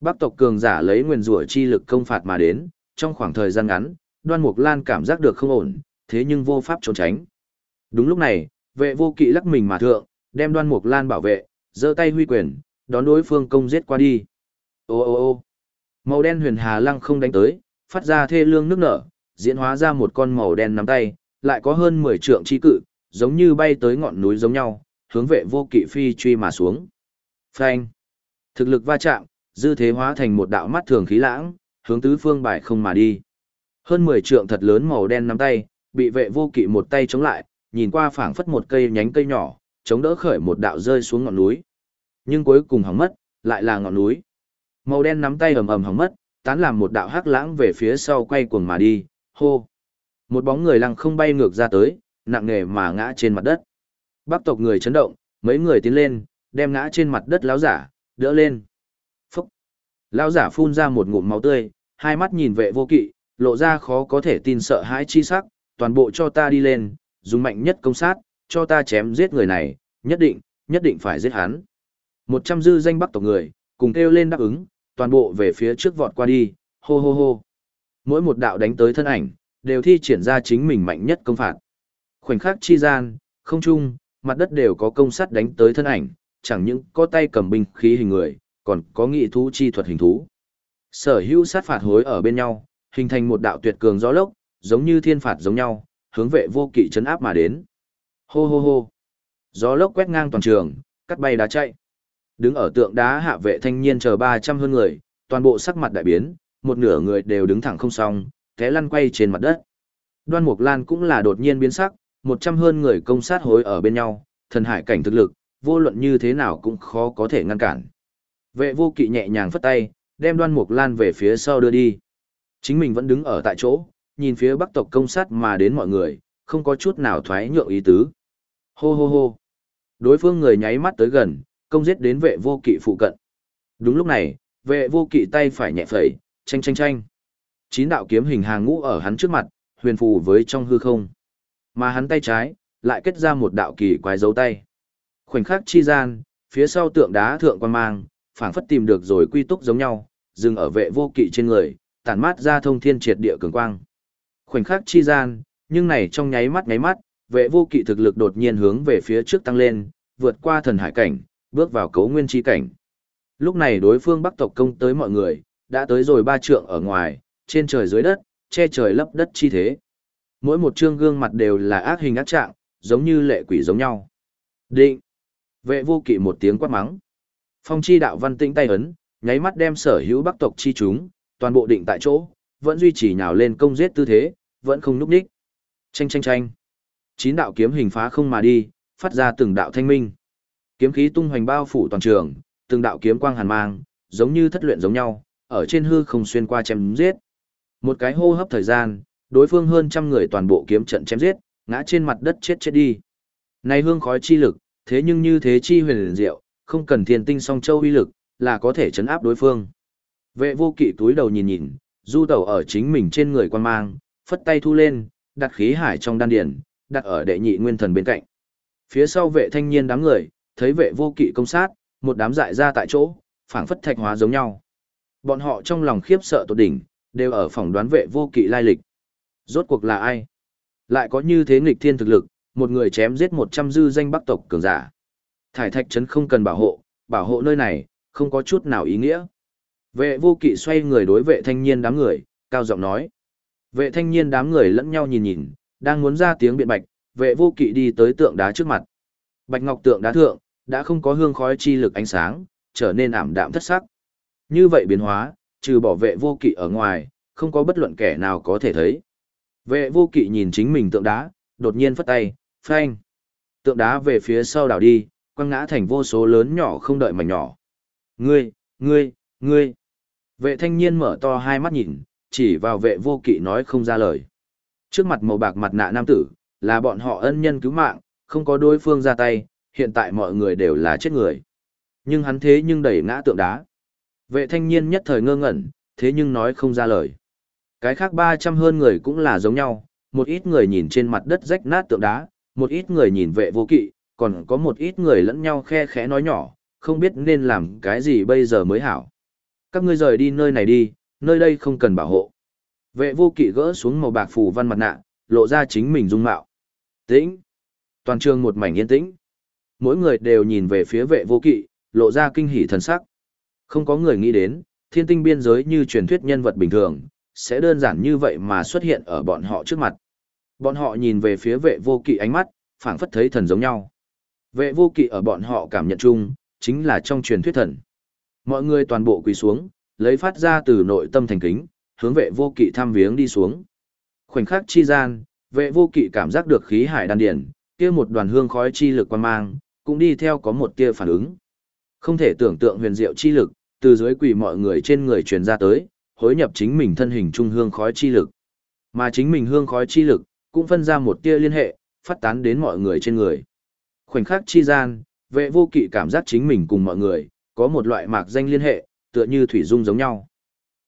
Bắc tộc cường giả lấy nguyên rủa chi lực công phạt mà đến, trong khoảng thời gian ngắn, Đoan Mục Lan cảm giác được không ổn, thế nhưng vô pháp trốn tránh. Đúng lúc này, vệ vô kỵ lắc mình mà thượng, đem Đoan Mục Lan bảo vệ, giơ tay huy quyền, đón đối phương công giết qua đi. Ô ô ô màu đen huyền hà lăng không đánh tới, phát ra thê lương nước nở, diễn hóa ra một con màu đen nắm tay, lại có hơn 10 trượng chi cự, giống như bay tới ngọn núi giống nhau, hướng vệ vô kỵ phi truy mà xuống. Phanh! Thực lực va chạm, dư thế hóa thành một đạo mắt thường khí lãng, hướng tứ phương bài không mà đi. Hơn 10 trượng thật lớn màu đen nắm tay, bị vệ vô kỵ một tay chống lại, nhìn qua phảng phất một cây nhánh cây nhỏ, chống đỡ khởi một đạo rơi xuống ngọn núi. Nhưng cuối cùng hỏng mất, lại là ngọn núi. Màu đen nắm tay ầm ầm hỏng mất, tán làm một đạo hắc lãng về phía sau quay cuồng mà đi, hô. Một bóng người lăng không bay ngược ra tới, nặng nề mà ngã trên mặt đất. Bắc tộc người chấn động, mấy người tiến lên, đem ngã trên mặt đất lão giả, đỡ lên. Phúc! Lão giả phun ra một ngụm máu tươi, hai mắt nhìn vệ vô kỵ, lộ ra khó có thể tin sợ hãi chi sắc, toàn bộ cho ta đi lên, dùng mạnh nhất công sát, cho ta chém giết người này, nhất định, nhất định phải giết hắn. Một trăm dư danh bắc tộc người, cùng kêu lên đáp ứng, toàn bộ về phía trước vọt qua đi, hô hô hô. Mỗi một đạo đánh tới thân ảnh, đều thi triển ra chính mình mạnh nhất công phạt. Khoảnh khắc chi gian, không trung, mặt đất đều có công sát đánh tới thân ảnh, chẳng những có tay cầm binh khí hình người, còn có nghị thú chi thuật hình thú. Sở hữu sát phạt hối ở bên nhau, hình thành một đạo tuyệt cường gió lốc, giống như thiên phạt giống nhau, hướng vệ vô kỵ chấn áp mà đến. Hô hô hô. Gió lốc quét ngang toàn trường, cắt bay đá chạy. Đứng ở tượng đá hạ vệ thanh niên chờ 300 hơn người, toàn bộ sắc mặt đại biến, một nửa người đều đứng thẳng không xong, té lăn quay trên mặt đất. Đoan Mục Lan cũng là đột nhiên biến sắc, 100 hơn người công sát hối ở bên nhau, thần hải cảnh thực lực, vô luận như thế nào cũng khó có thể ngăn cản. Vệ vô kỵ nhẹ nhàng phất tay, đem Đoan Mục Lan về phía sau đưa đi. Chính mình vẫn đứng ở tại chỗ, nhìn phía bắc tộc công sát mà đến mọi người, không có chút nào thoái nhượng ý tứ. Hô hô hô. Đối phương người nháy mắt tới gần, công giết đến vệ vô kỵ phụ cận. Đúng lúc này, vệ vô kỵ tay phải nhẹ phẩy, tranh tranh tranh. Chín đạo kiếm hình hàng ngũ ở hắn trước mặt, huyền phù với trong hư không. Mà hắn tay trái, lại kết ra một đạo kỳ quái dấu tay. Khoảnh khắc chi gian, phía sau tượng đá thượng quan mang, phảng phất tìm được rồi quy túc giống nhau, dừng ở vệ vô kỵ trên người, tản mát ra thông thiên triệt địa cường quang. Khoảnh khắc chi gian, nhưng này trong nháy mắt nháy mắt, vệ vô kỵ thực lực đột nhiên hướng về phía trước tăng lên, vượt qua thần hải cảnh, bước vào cấu nguyên chi cảnh. Lúc này đối phương bắc tộc công tới mọi người, đã tới rồi ba trượng ở ngoài, trên trời dưới đất, che trời lấp đất chi thế. Mỗi một trương gương mặt đều là ác hình ác trạng, giống như lệ quỷ giống nhau. Định. Vệ vô kỵ một tiếng quát mắng. Phong chi đạo văn tĩnh tay ấn, nháy mắt đem sở hữu bắc tộc chi chúng, toàn bộ định tại chỗ, vẫn duy trì nhào lên công giết tư thế, vẫn không núp đích. Chanh chanh chanh. Chín đạo kiếm hình phá không mà đi, phát ra từng đạo thanh minh. Kiếm khí tung hoành bao phủ toàn trường, từng đạo kiếm quang hàn mang, giống như thất luyện giống nhau, ở trên hư không xuyên qua chém giết. Một cái hô hấp thời gian, đối phương hơn trăm người toàn bộ kiếm trận chém giết, ngã trên mặt đất chết chết đi. Này hương khói chi lực, thế nhưng như thế chi huyền diệu, không cần thiên tinh song châu uy lực, là có thể chấn áp đối phương. Vệ vô kỵ túi đầu nhìn nhìn, du tẩu ở chính mình trên người quan mang, phất tay thu lên, đặt khí hải trong đan điển, đặt ở đệ nhị nguyên thần bên cạnh. Phía sau vệ thanh niên đám người, thấy vệ vô kỵ công sát, một đám dại ra tại chỗ, phảng phất thạch hóa giống nhau. Bọn họ trong lòng khiếp sợ tột đỉnh, đều ở phòng đoán vệ vô kỵ lai lịch. Rốt cuộc là ai? Lại có như thế nghịch thiên thực lực, một người chém giết 100 dư danh bắc tộc cường giả. Thải thạch trấn không cần bảo hộ, bảo hộ nơi này, không có chút nào ý nghĩa. Vệ vô kỵ xoay người đối vệ thanh niên đám người, cao giọng nói. Vệ thanh niên đám người lẫn nhau nhìn nhìn, đang muốn ra tiếng biện bạch, vệ vô kỵ đi tới tượng đá trước mặt. Bạch ngọc tượng đá thượng, đã không có hương khói chi lực ánh sáng, trở nên ảm đạm thất sắc. Như vậy biến hóa, trừ bỏ vệ vô kỵ ở ngoài, không có bất luận kẻ nào có thể thấy. Vệ vô kỵ nhìn chính mình tượng đá, đột nhiên phất tay, phanh. Tượng đá về phía sau đảo đi, quăng ngã thành vô số lớn nhỏ không đợi mảnh nhỏ. Ngươi, ngươi, ngươi. Vệ thanh niên mở to hai mắt nhìn, chỉ vào vệ vô kỵ nói không ra lời. Trước mặt màu bạc mặt nạ nam tử, là bọn họ ân nhân cứu mạng, không có đối phương ra tay, hiện tại mọi người đều là chết người. Nhưng hắn thế nhưng đẩy ngã tượng đá. Vệ thanh niên nhất thời ngơ ngẩn, thế nhưng nói không ra lời. Cái khác 300 hơn người cũng là giống nhau, một ít người nhìn trên mặt đất rách nát tượng đá, một ít người nhìn vệ vô kỵ, còn có một ít người lẫn nhau khe khẽ nói nhỏ, không biết nên làm cái gì bây giờ mới hảo. Các ngươi rời đi nơi này đi, nơi đây không cần bảo hộ. Vệ vô kỵ gỡ xuống màu bạc phủ văn mặt nạ, lộ ra chính mình dung mạo. Tĩnh. Toàn trường một mảnh yên tĩnh. Mỗi người đều nhìn về phía vệ vô kỵ, lộ ra kinh hỉ thần sắc. Không có người nghĩ đến, thiên tinh biên giới như truyền thuyết nhân vật bình thường, sẽ đơn giản như vậy mà xuất hiện ở bọn họ trước mặt. Bọn họ nhìn về phía vệ vô kỵ ánh mắt, phảng phất thấy thần giống nhau. Vệ vô kỵ ở bọn họ cảm nhận chung, chính là trong truyền thuyết thần. Mọi người toàn bộ quỳ xuống, lấy phát ra từ nội tâm thành kính, hướng vệ vô kỵ thăm viếng đi xuống. Khoảnh khắc chi gian, vệ vô kỵ cảm giác được khí hải đan điển, kia một đoàn hương khói chi lực quan mang, cũng đi theo có một tia phản ứng. Không thể tưởng tượng huyền diệu chi lực, từ dưới quỳ mọi người trên người truyền ra tới, hối nhập chính mình thân hình trung hương khói chi lực. Mà chính mình hương khói chi lực, cũng phân ra một tia liên hệ, phát tán đến mọi người trên người. Khoảnh khắc chi gian, vệ vô kỵ cảm giác chính mình cùng mọi người, có một loại mạc danh liên hệ, tựa như thủy dung giống nhau.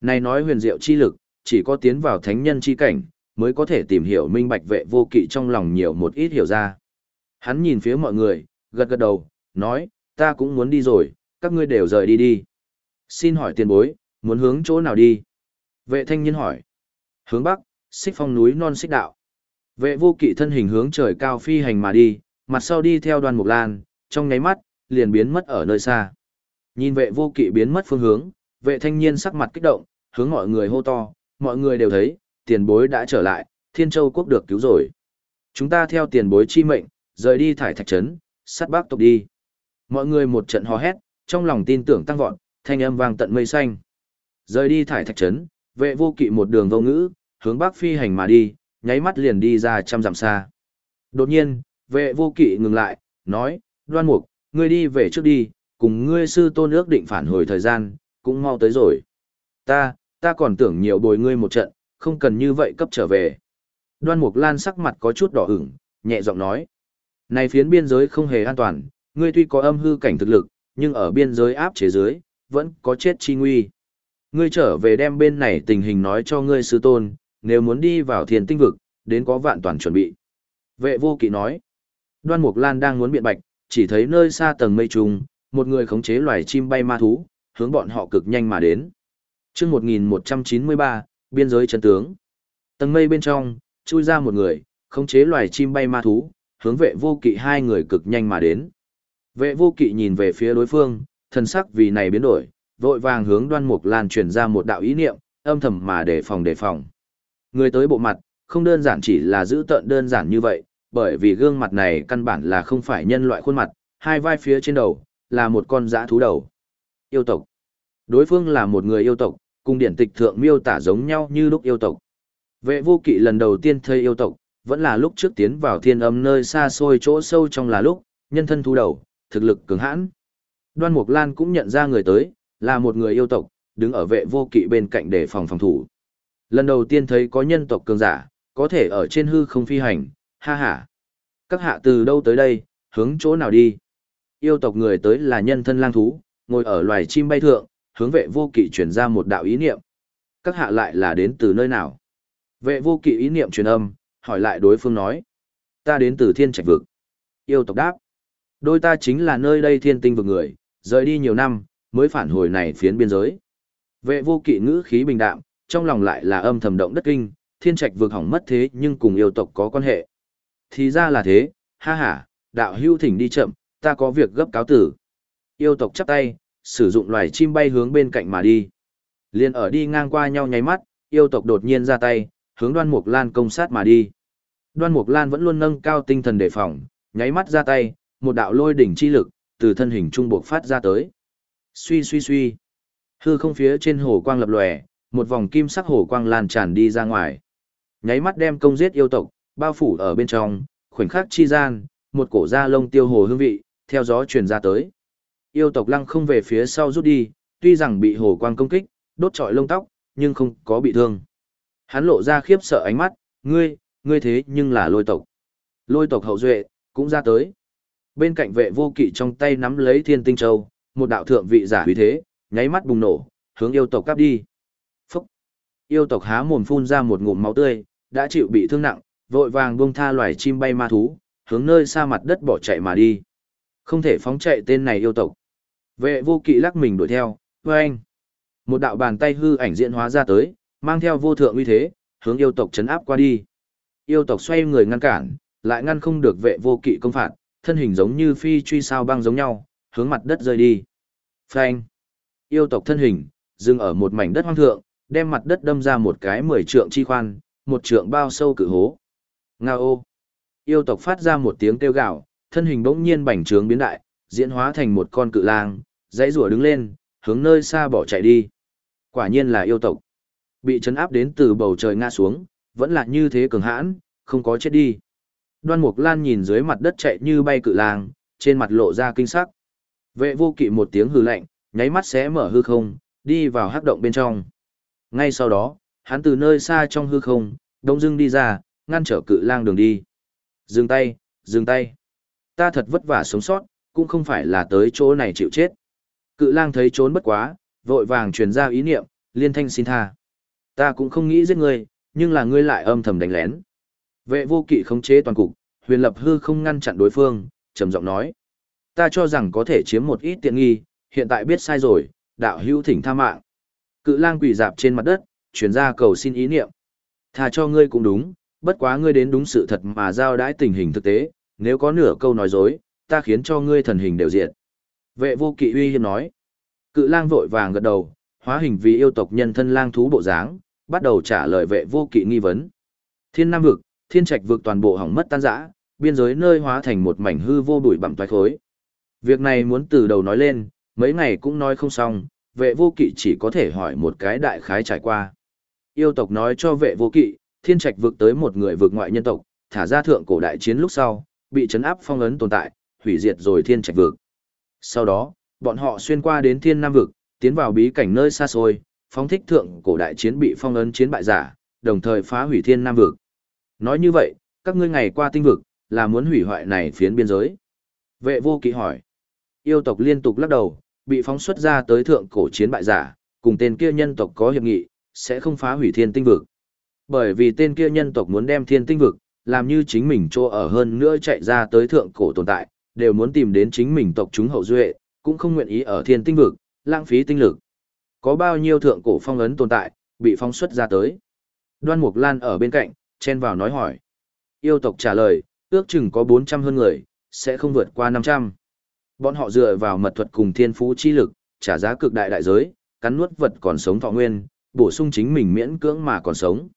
Này nói huyền diệu chi lực, chỉ có tiến vào thánh nhân chi cảnh, mới có thể tìm hiểu minh bạch vệ vô kỵ trong lòng nhiều một ít hiểu ra. Hắn nhìn phía mọi người, gật gật đầu, nói, ta cũng muốn đi rồi, các ngươi đều rời đi đi. Xin hỏi tiền bối, muốn hướng chỗ nào đi? Vệ thanh niên hỏi. Hướng bắc, xích phong núi non xích đạo. Vệ vô kỵ thân hình hướng trời cao phi hành mà đi, mặt sau đi theo đoàn mục lan, trong nháy mắt, liền biến mất ở nơi xa. Nhìn vệ vô kỵ biến mất phương hướng, vệ thanh niên sắc mặt kích động, hướng mọi người hô to, mọi người đều thấy, tiền bối đã trở lại, thiên châu quốc được cứu rồi. Chúng ta theo tiền bối chi mệnh, rời đi thải thạch trấn, sát bác tộc đi. Mọi người một trận hò hét, trong lòng tin tưởng tăng vọt, thanh âm vang tận mây xanh. Rời đi thải thạch trấn, vệ vô kỵ một đường vô ngữ, hướng bắc phi hành mà đi, nháy mắt liền đi ra trăm dặm xa. Đột nhiên, vệ vô kỵ ngừng lại, nói, đoan mục, ngươi đi về trước đi, cùng ngươi sư tôn ước định phản hồi thời gian, cũng mau tới rồi. Ta, ta còn tưởng nhiều bồi ngươi một trận, không cần như vậy cấp trở về. Đoan mục lan sắc mặt có chút đỏ ửng, nhẹ giọng nói. Này phiến biên giới không hề an toàn, ngươi tuy có âm hư cảnh thực lực, nhưng ở biên giới áp chế dưới, vẫn có chết chi nguy. Ngươi trở về đem bên này tình hình nói cho ngươi sư tôn, nếu muốn đi vào thiền tinh vực, đến có vạn toàn chuẩn bị. Vệ vô kỵ nói, đoan mục lan đang muốn biện bạch, chỉ thấy nơi xa tầng mây trùng, một người khống chế loài chim bay ma thú, hướng bọn họ cực nhanh mà đến. chương 1193, biên giới chân tướng. Tầng mây bên trong, chui ra một người, khống chế loài chim bay ma thú, hướng vệ vô kỵ hai người cực nhanh mà đến. Vệ vô kỵ nhìn về phía đối phương, thần sắc vì này biến đổi, vội vàng hướng đoan mục lan truyền ra một đạo ý niệm, âm thầm mà đề phòng đề phòng. Người tới bộ mặt, không đơn giản chỉ là giữ tợn đơn giản như vậy, bởi vì gương mặt này căn bản là không phải nhân loại khuôn mặt, hai vai phía trên đầu, là một con dã thú đầu. Yêu tộc. Đối phương là một người yêu tộc, cùng điển tịch thượng miêu tả giống nhau như lúc yêu tộc. Vệ vô kỵ lần đầu tiên thấy yêu tộc, vẫn là lúc trước tiến vào thiên âm nơi xa xôi chỗ sâu trong là lúc, nhân thân thú đầu, thực lực cứng hãn. Đoan Mục Lan cũng nhận ra người tới, là một người yêu tộc, đứng ở vệ vô kỵ bên cạnh để phòng phòng thủ. Lần đầu tiên thấy có nhân tộc cường giả, có thể ở trên hư không phi hành, ha ha. Các hạ từ đâu tới đây, hướng chỗ nào đi? Yêu tộc người tới là nhân thân lang thú, ngồi ở loài chim bay thượng, hướng vệ vô kỵ truyền ra một đạo ý niệm. Các hạ lại là đến từ nơi nào? Vệ vô kỵ ý niệm truyền âm, hỏi lại đối phương nói. Ta đến từ thiên trạch vực. Yêu tộc đáp. Đôi ta chính là nơi đây thiên tinh vực người, rời đi nhiều năm, mới phản hồi này phiến biên giới. Vệ vô kỵ ngữ khí bình đạm, trong lòng lại là âm thầm động đất kinh, thiên trạch vực hỏng mất thế nhưng cùng yêu tộc có quan hệ. Thì ra là thế, ha ha, đạo hưu thỉnh đi chậm, ta có việc gấp cáo tử. Yêu tộc chắp tay, sử dụng loài chim bay hướng bên cạnh mà đi. Liên ở đi ngang qua nhau nháy mắt, yêu tộc đột nhiên ra tay, hướng đoan mục lan công sát mà đi. Đoan Mục Lan vẫn luôn nâng cao tinh thần đề phòng, nháy mắt ra tay, một đạo lôi đỉnh chi lực từ thân hình trung buộc phát ra tới. Suy suy suy. Hư không phía trên hồ quang lập lòe, một vòng kim sắc hồ quang lan tràn đi ra ngoài. Nháy mắt đem công giết yêu tộc, bao phủ ở bên trong, khoảnh khắc chi gian, một cổ da lông tiêu hồ hương vị, theo gió truyền ra tới. Yêu tộc lăng không về phía sau rút đi, tuy rằng bị hồ quang công kích, đốt trọi lông tóc, nhưng không có bị thương. Hắn lộ ra khiếp sợ ánh mắt, ngươi, ngươi thế nhưng là lôi tộc. Lôi tộc hậu duệ, cũng ra tới. Bên cạnh vệ vô kỵ trong tay nắm lấy thiên tinh châu, một đạo thượng vị giả uy thế, nháy mắt bùng nổ, hướng yêu tộc cắp đi. Phúc! Yêu tộc há mồm phun ra một ngụm máu tươi, đã chịu bị thương nặng, vội vàng buông tha loài chim bay ma thú, hướng nơi xa mặt đất bỏ chạy mà đi. Không thể phóng chạy tên này yêu tộc. Vệ vô kỵ lắc mình đuổi theo, với anh. Một đạo bàn tay hư ảnh diễn hóa ra tới, mang theo vô thượng uy thế, hướng yêu tộc chấn áp qua đi. Yêu tộc xoay người ngăn cản, lại ngăn không được vệ vô kỵ công phạt, thân hình giống như phi truy sao băng giống nhau, hướng mặt đất rơi đi. Phanh. Yêu tộc thân hình, dừng ở một mảnh đất hoang thượng, đem mặt đất đâm ra một cái mười trượng chi khoan, một trượng bao sâu cự hố. Nga ô. Yêu tộc phát ra một tiếng kêu gạo, thân hình bỗng nhiên bành trướng biến đại, diễn hóa thành một con cự lang, dãy rùa đứng lên, hướng nơi xa bỏ chạy đi. Quả nhiên là yêu tộc. Bị chấn áp đến từ bầu trời ngã xuống, vẫn là như thế cường hãn, không có chết đi. Đoan Mục Lan nhìn dưới mặt đất chạy như bay cự lang, trên mặt lộ ra kinh sắc. Vệ vô kỵ một tiếng hừ lạnh, nháy mắt xé mở hư không, đi vào hắc động bên trong. Ngay sau đó, hắn từ nơi xa trong hư không, đông dưng đi ra, ngăn trở cự lang đường đi. Dừng tay, dừng tay. Ta thật vất vả sống sót, cũng không phải là tới chỗ này chịu chết. Cự lang thấy trốn bất quá, vội vàng truyền ra ý niệm, liên thanh xin tha. Ta cũng không nghĩ giết ngươi, nhưng là ngươi lại âm thầm đánh lén. Vệ vô kỵ khống chế toàn cục, huyền lập hư không ngăn chặn đối phương, trầm giọng nói. Ta cho rằng có thể chiếm một ít tiện nghi, hiện tại biết sai rồi, đạo hữu thỉnh tha mạng. Cự lang quỳ dạp trên mặt đất, truyền ra cầu xin ý niệm. Tha cho ngươi cũng đúng, bất quá ngươi đến đúng sự thật mà giao đãi tình hình thực tế, nếu có nửa câu nói dối, ta khiến cho ngươi thần hình đều diệt. Vệ vô kỵ uy hiếp nói. Cự lang vội vàng gật đầu, hóa hình vì yêu tộc nhân thân lang thú bộ dáng, bắt đầu trả lời vệ vô kỵ nghi vấn. Thiên Nam vực, thiên trạch vực toàn bộ hỏng mất tan rã, biên giới nơi hóa thành một mảnh hư vô bụi bặm toái khối. Việc này muốn từ đầu nói lên, mấy ngày cũng nói không xong, vệ vô kỵ chỉ có thể hỏi một cái đại khái trải qua. Yêu tộc nói cho vệ vô kỵ, thiên trạch vực tới một người vực ngoại nhân tộc, thả ra thượng cổ đại chiến lúc sau, bị chấn áp phong ấn tồn tại, hủy diệt rồi thiên trạch vực. Sau đó, bọn họ xuyên qua đến thiên nam vực, tiến vào bí cảnh nơi xa xôi, phóng thích thượng cổ đại chiến bị phong ấn chiến bại giả, đồng thời phá hủy thiên nam vực. Nói như vậy, các ngươi ngày qua tinh vực, là muốn hủy hoại này phiến biên giới. Vệ vô kỵ hỏi. Yêu tộc liên tục lắc đầu, bị phóng xuất ra tới thượng cổ chiến bại giả, cùng tên kia nhân tộc có hiệp nghị, sẽ không phá hủy thiên tinh vực. Bởi vì tên kia nhân tộc muốn đem thiên tinh vực, làm như chính mình chỗ ở hơn nữa chạy ra tới thượng cổ tồn tại, đều muốn tìm đến chính mình tộc chúng hậu duệ, cũng không nguyện ý ở thiên tinh vực, lãng phí tinh lực. Có bao nhiêu thượng cổ phong ấn tồn tại, bị phóng xuất ra tới. Đoan Mục Lan ở bên cạnh, chen vào nói hỏi. Yêu tộc trả lời, ước chừng có 400 hơn người, sẽ không vượt qua 500. Bọn họ dựa vào mật thuật cùng thiên phú chi lực, trả giá cực đại đại giới, cắn nuốt vật còn sống thọ nguyên, bổ sung chính mình miễn cưỡng mà còn sống.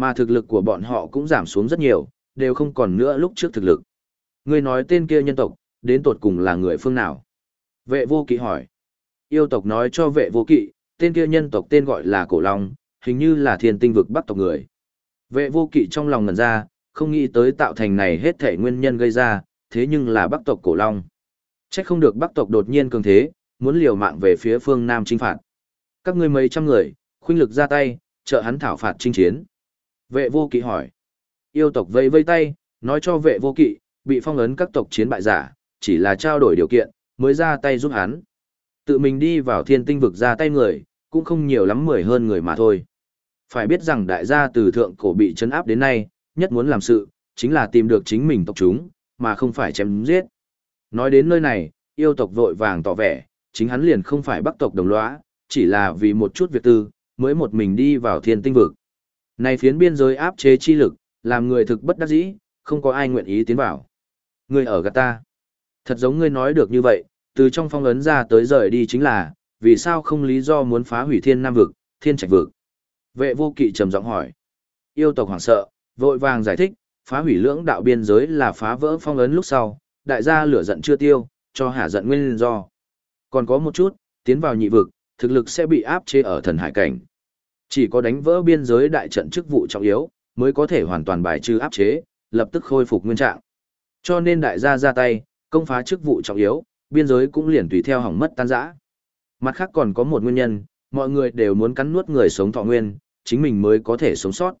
Mà thực lực của bọn họ cũng giảm xuống rất nhiều, đều không còn nữa lúc trước thực lực. Người nói tên kia nhân tộc, đến tột cùng là người phương nào? Vệ vô kỵ hỏi. Yêu tộc nói cho vệ vô kỵ, tên kia nhân tộc tên gọi là Cổ Long, hình như là thiên tinh vực bắc tộc người. Vệ vô kỵ trong lòng ngần ra, không nghĩ tới tạo thành này hết thể nguyên nhân gây ra, thế nhưng là bắc tộc Cổ Long. chắc không được bắc tộc đột nhiên cường thế, muốn liều mạng về phía phương Nam chinh phạt. Các ngươi mấy trăm người, khuynh lực ra tay, trợ hắn thảo phạt chinh chiến. Vệ vô kỵ hỏi. Yêu tộc vây vây tay, nói cho vệ vô kỵ, bị phong ấn các tộc chiến bại giả, chỉ là trao đổi điều kiện, mới ra tay giúp hắn. Tự mình đi vào thiên tinh vực ra tay người, cũng không nhiều lắm mười hơn người mà thôi. Phải biết rằng đại gia từ thượng cổ bị chấn áp đến nay, nhất muốn làm sự, chính là tìm được chính mình tộc chúng, mà không phải chém giết. Nói đến nơi này, yêu tộc vội vàng tỏ vẻ, chính hắn liền không phải bắc tộc đồng lõa, chỉ là vì một chút việc tư, mới một mình đi vào thiên tinh vực. Này phiến biên giới áp chế chi lực, làm người thực bất đắc dĩ, không có ai nguyện ý tiến vào. Người ở gạt ta. Thật giống ngươi nói được như vậy, từ trong phong ấn ra tới rời đi chính là, vì sao không lý do muốn phá hủy thiên nam vực, thiên trạch vực. Vệ vô kỵ trầm giọng hỏi. Yêu tộc hoảng sợ, vội vàng giải thích, Phá hủy lưỡng đạo biên giới là phá vỡ phong ấn lúc sau, đại gia lửa giận chưa tiêu, cho hạ giận nguyên do. Còn có một chút, tiến vào nhị vực, thực lực sẽ bị áp chế ở thần hải cảnh. Chỉ có đánh vỡ biên giới đại trận chức vụ trọng yếu, mới có thể hoàn toàn bài trừ áp chế, lập tức khôi phục nguyên trạng. Cho nên đại gia ra tay, công phá chức vụ trọng yếu, biên giới cũng liền tùy theo hỏng mất tan rã. Mặt khác còn có một nguyên nhân, mọi người đều muốn cắn nuốt người sống thọ nguyên, chính mình mới có thể sống sót.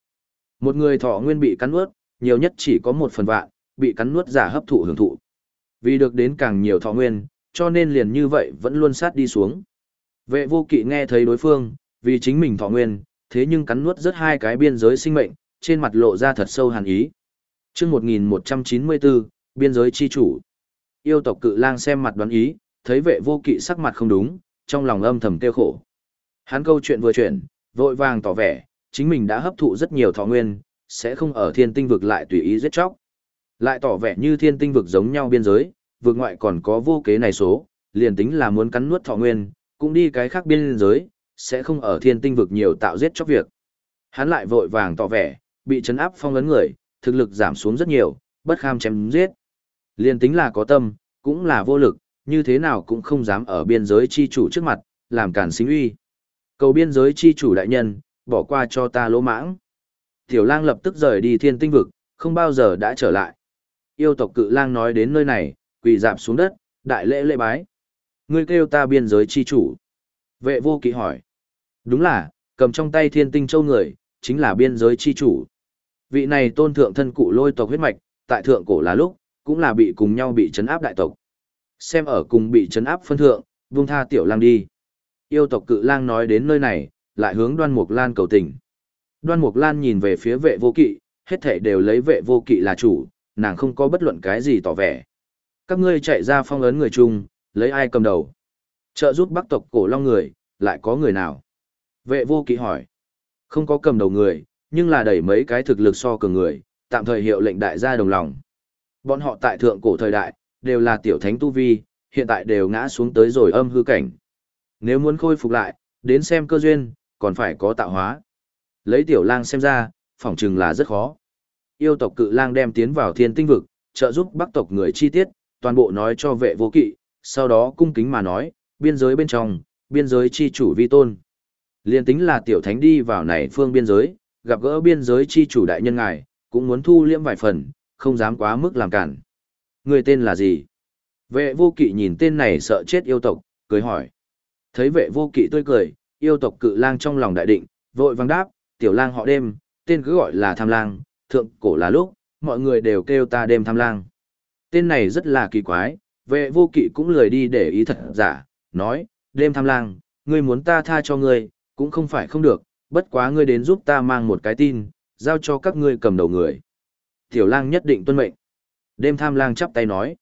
Một người thọ nguyên bị cắn nuốt, nhiều nhất chỉ có một phần vạn, bị cắn nuốt giả hấp thụ hưởng thụ. Vì được đến càng nhiều thọ nguyên, cho nên liền như vậy vẫn luôn sát đi xuống. Vệ vô kỵ nghe thấy đối phương, vì chính mình thọ nguyên, thế nhưng cắn nuốt rất hai cái biên giới sinh mệnh, trên mặt lộ ra thật sâu hàn ý. chương 1194, biên giới chi chủ. Yêu tộc cự lang xem mặt đoán ý, thấy vệ vô kỵ sắc mặt không đúng, trong lòng âm thầm tiêu khổ. Hắn câu chuyện vừa chuyển, vội vàng tỏ vẻ, chính mình đã hấp thụ rất nhiều thọ nguyên, sẽ không ở thiên tinh vực lại tùy ý giết chóc. Lại tỏ vẻ như thiên tinh vực giống nhau biên giới, vực ngoại còn có vô kế này số, liền tính là muốn cắn nuốt thọ nguyên, cũng đi cái khác biên giới, sẽ không ở thiên tinh vực nhiều tạo giết chóc việc. Hắn lại vội vàng tỏ vẻ, bị chấn áp phong ấn người, thực lực giảm xuống rất nhiều, bất kham chém giết. Liền tính là có tâm, cũng là vô lực, như thế nào cũng không dám ở biên giới chi chủ trước mặt, làm cản sinh uy. Cầu biên giới chi chủ đại nhân, bỏ qua cho ta lỗ mãng. Tiểu lang lập tức rời đi thiên tinh vực, không bao giờ đã trở lại. Yêu tộc cự lang nói đến nơi này, quỳ dạp xuống đất, đại lễ lễ bái. Ngươi kêu ta biên giới chi chủ. Vệ vô kỵ hỏi. Đúng là, cầm trong tay thiên tinh châu người, chính là biên giới chi chủ. Vị này tôn thượng thân cụ lôi tộc huyết mạch, tại thượng cổ là lúc, cũng là bị cùng nhau bị chấn áp đại tộc. Xem ở cùng bị chấn áp phân thượng, vung tha tiểu lang đi. Yêu tộc cự lang nói đến nơi này, lại hướng đoan mục lan cầu tình. Đoan mục lan nhìn về phía vệ vô kỵ, hết thể đều lấy vệ vô kỵ là chủ, nàng không có bất luận cái gì tỏ vẻ. Các ngươi chạy ra phong ấn người chung, lấy ai cầm đầu? Trợ giúp bắc tộc cổ long người, lại có người nào? Vệ vô kỵ hỏi. Không có cầm đầu người, nhưng là đẩy mấy cái thực lực so cường người, tạm thời hiệu lệnh đại gia đồng lòng. Bọn họ tại thượng cổ thời đại, đều là tiểu thánh tu vi, hiện tại đều ngã xuống tới rồi âm hư cảnh. Nếu muốn khôi phục lại, đến xem cơ duyên, còn phải có tạo hóa. Lấy tiểu lang xem ra, phỏng chừng là rất khó. Yêu tộc cự lang đem tiến vào thiên tinh vực, trợ giúp bắc tộc người chi tiết, toàn bộ nói cho vệ vô kỵ, sau đó cung kính mà nói, biên giới bên trong, biên giới chi chủ vi tôn. Liên tính là tiểu thánh đi vào này phương biên giới, gặp gỡ biên giới chi chủ đại nhân ngài, cũng muốn thu liễm vài phần, không dám quá mức làm cản. Người tên là gì? Vệ vô kỵ nhìn tên này sợ chết yêu tộc, cười hỏi. Thấy vệ vô kỵ tươi cười, yêu tộc cự lang trong lòng đại định, vội vang đáp, tiểu lang họ đêm, tên cứ gọi là tham lang, thượng cổ là lúc, mọi người đều kêu ta đêm tham lang. Tên này rất là kỳ quái, vệ vô kỵ cũng lười đi để ý thật giả, nói, đêm tham lang, ngươi muốn ta tha cho ngươi, cũng không phải không được, bất quá ngươi đến giúp ta mang một cái tin, giao cho các ngươi cầm đầu người. Tiểu lang nhất định tuân mệnh. Đêm tham lang chắp tay nói.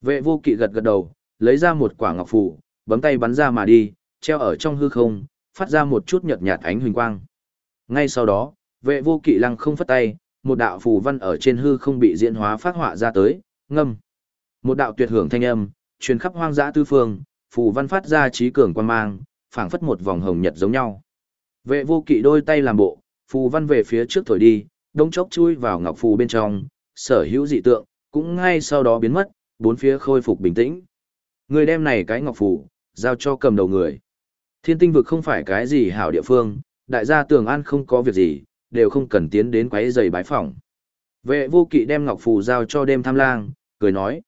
Vệ vô kỵ gật gật đầu, lấy ra một quả ngọc phù, bấm tay bắn ra mà đi, treo ở trong hư không, phát ra một chút nhợt nhạt ánh huỳnh quang. Ngay sau đó, vệ vô kỵ lăng không phất tay, một đạo phù văn ở trên hư không bị diễn hóa phát họa ra tới, ngâm. Một đạo tuyệt hưởng thanh âm, truyền khắp hoang dã tư phương, phù văn phát ra trí cường quan mang, phảng phất một vòng hồng nhật giống nhau. Vệ vô kỵ đôi tay làm bộ, phù văn về phía trước thổi đi, đông chốc chui vào ngọc phù bên trong, sở hữu dị tượng, cũng ngay sau đó biến mất, bốn phía khôi phục bình tĩnh. Người đem này cái ngọc phù, giao cho cầm đầu người. Thiên tinh vực không phải cái gì hảo địa phương, đại gia tường an không có việc gì, đều không cần tiến đến quấy giày bái phỏng. Vệ vô kỵ đem ngọc phù giao cho đêm tham lang, cười nói.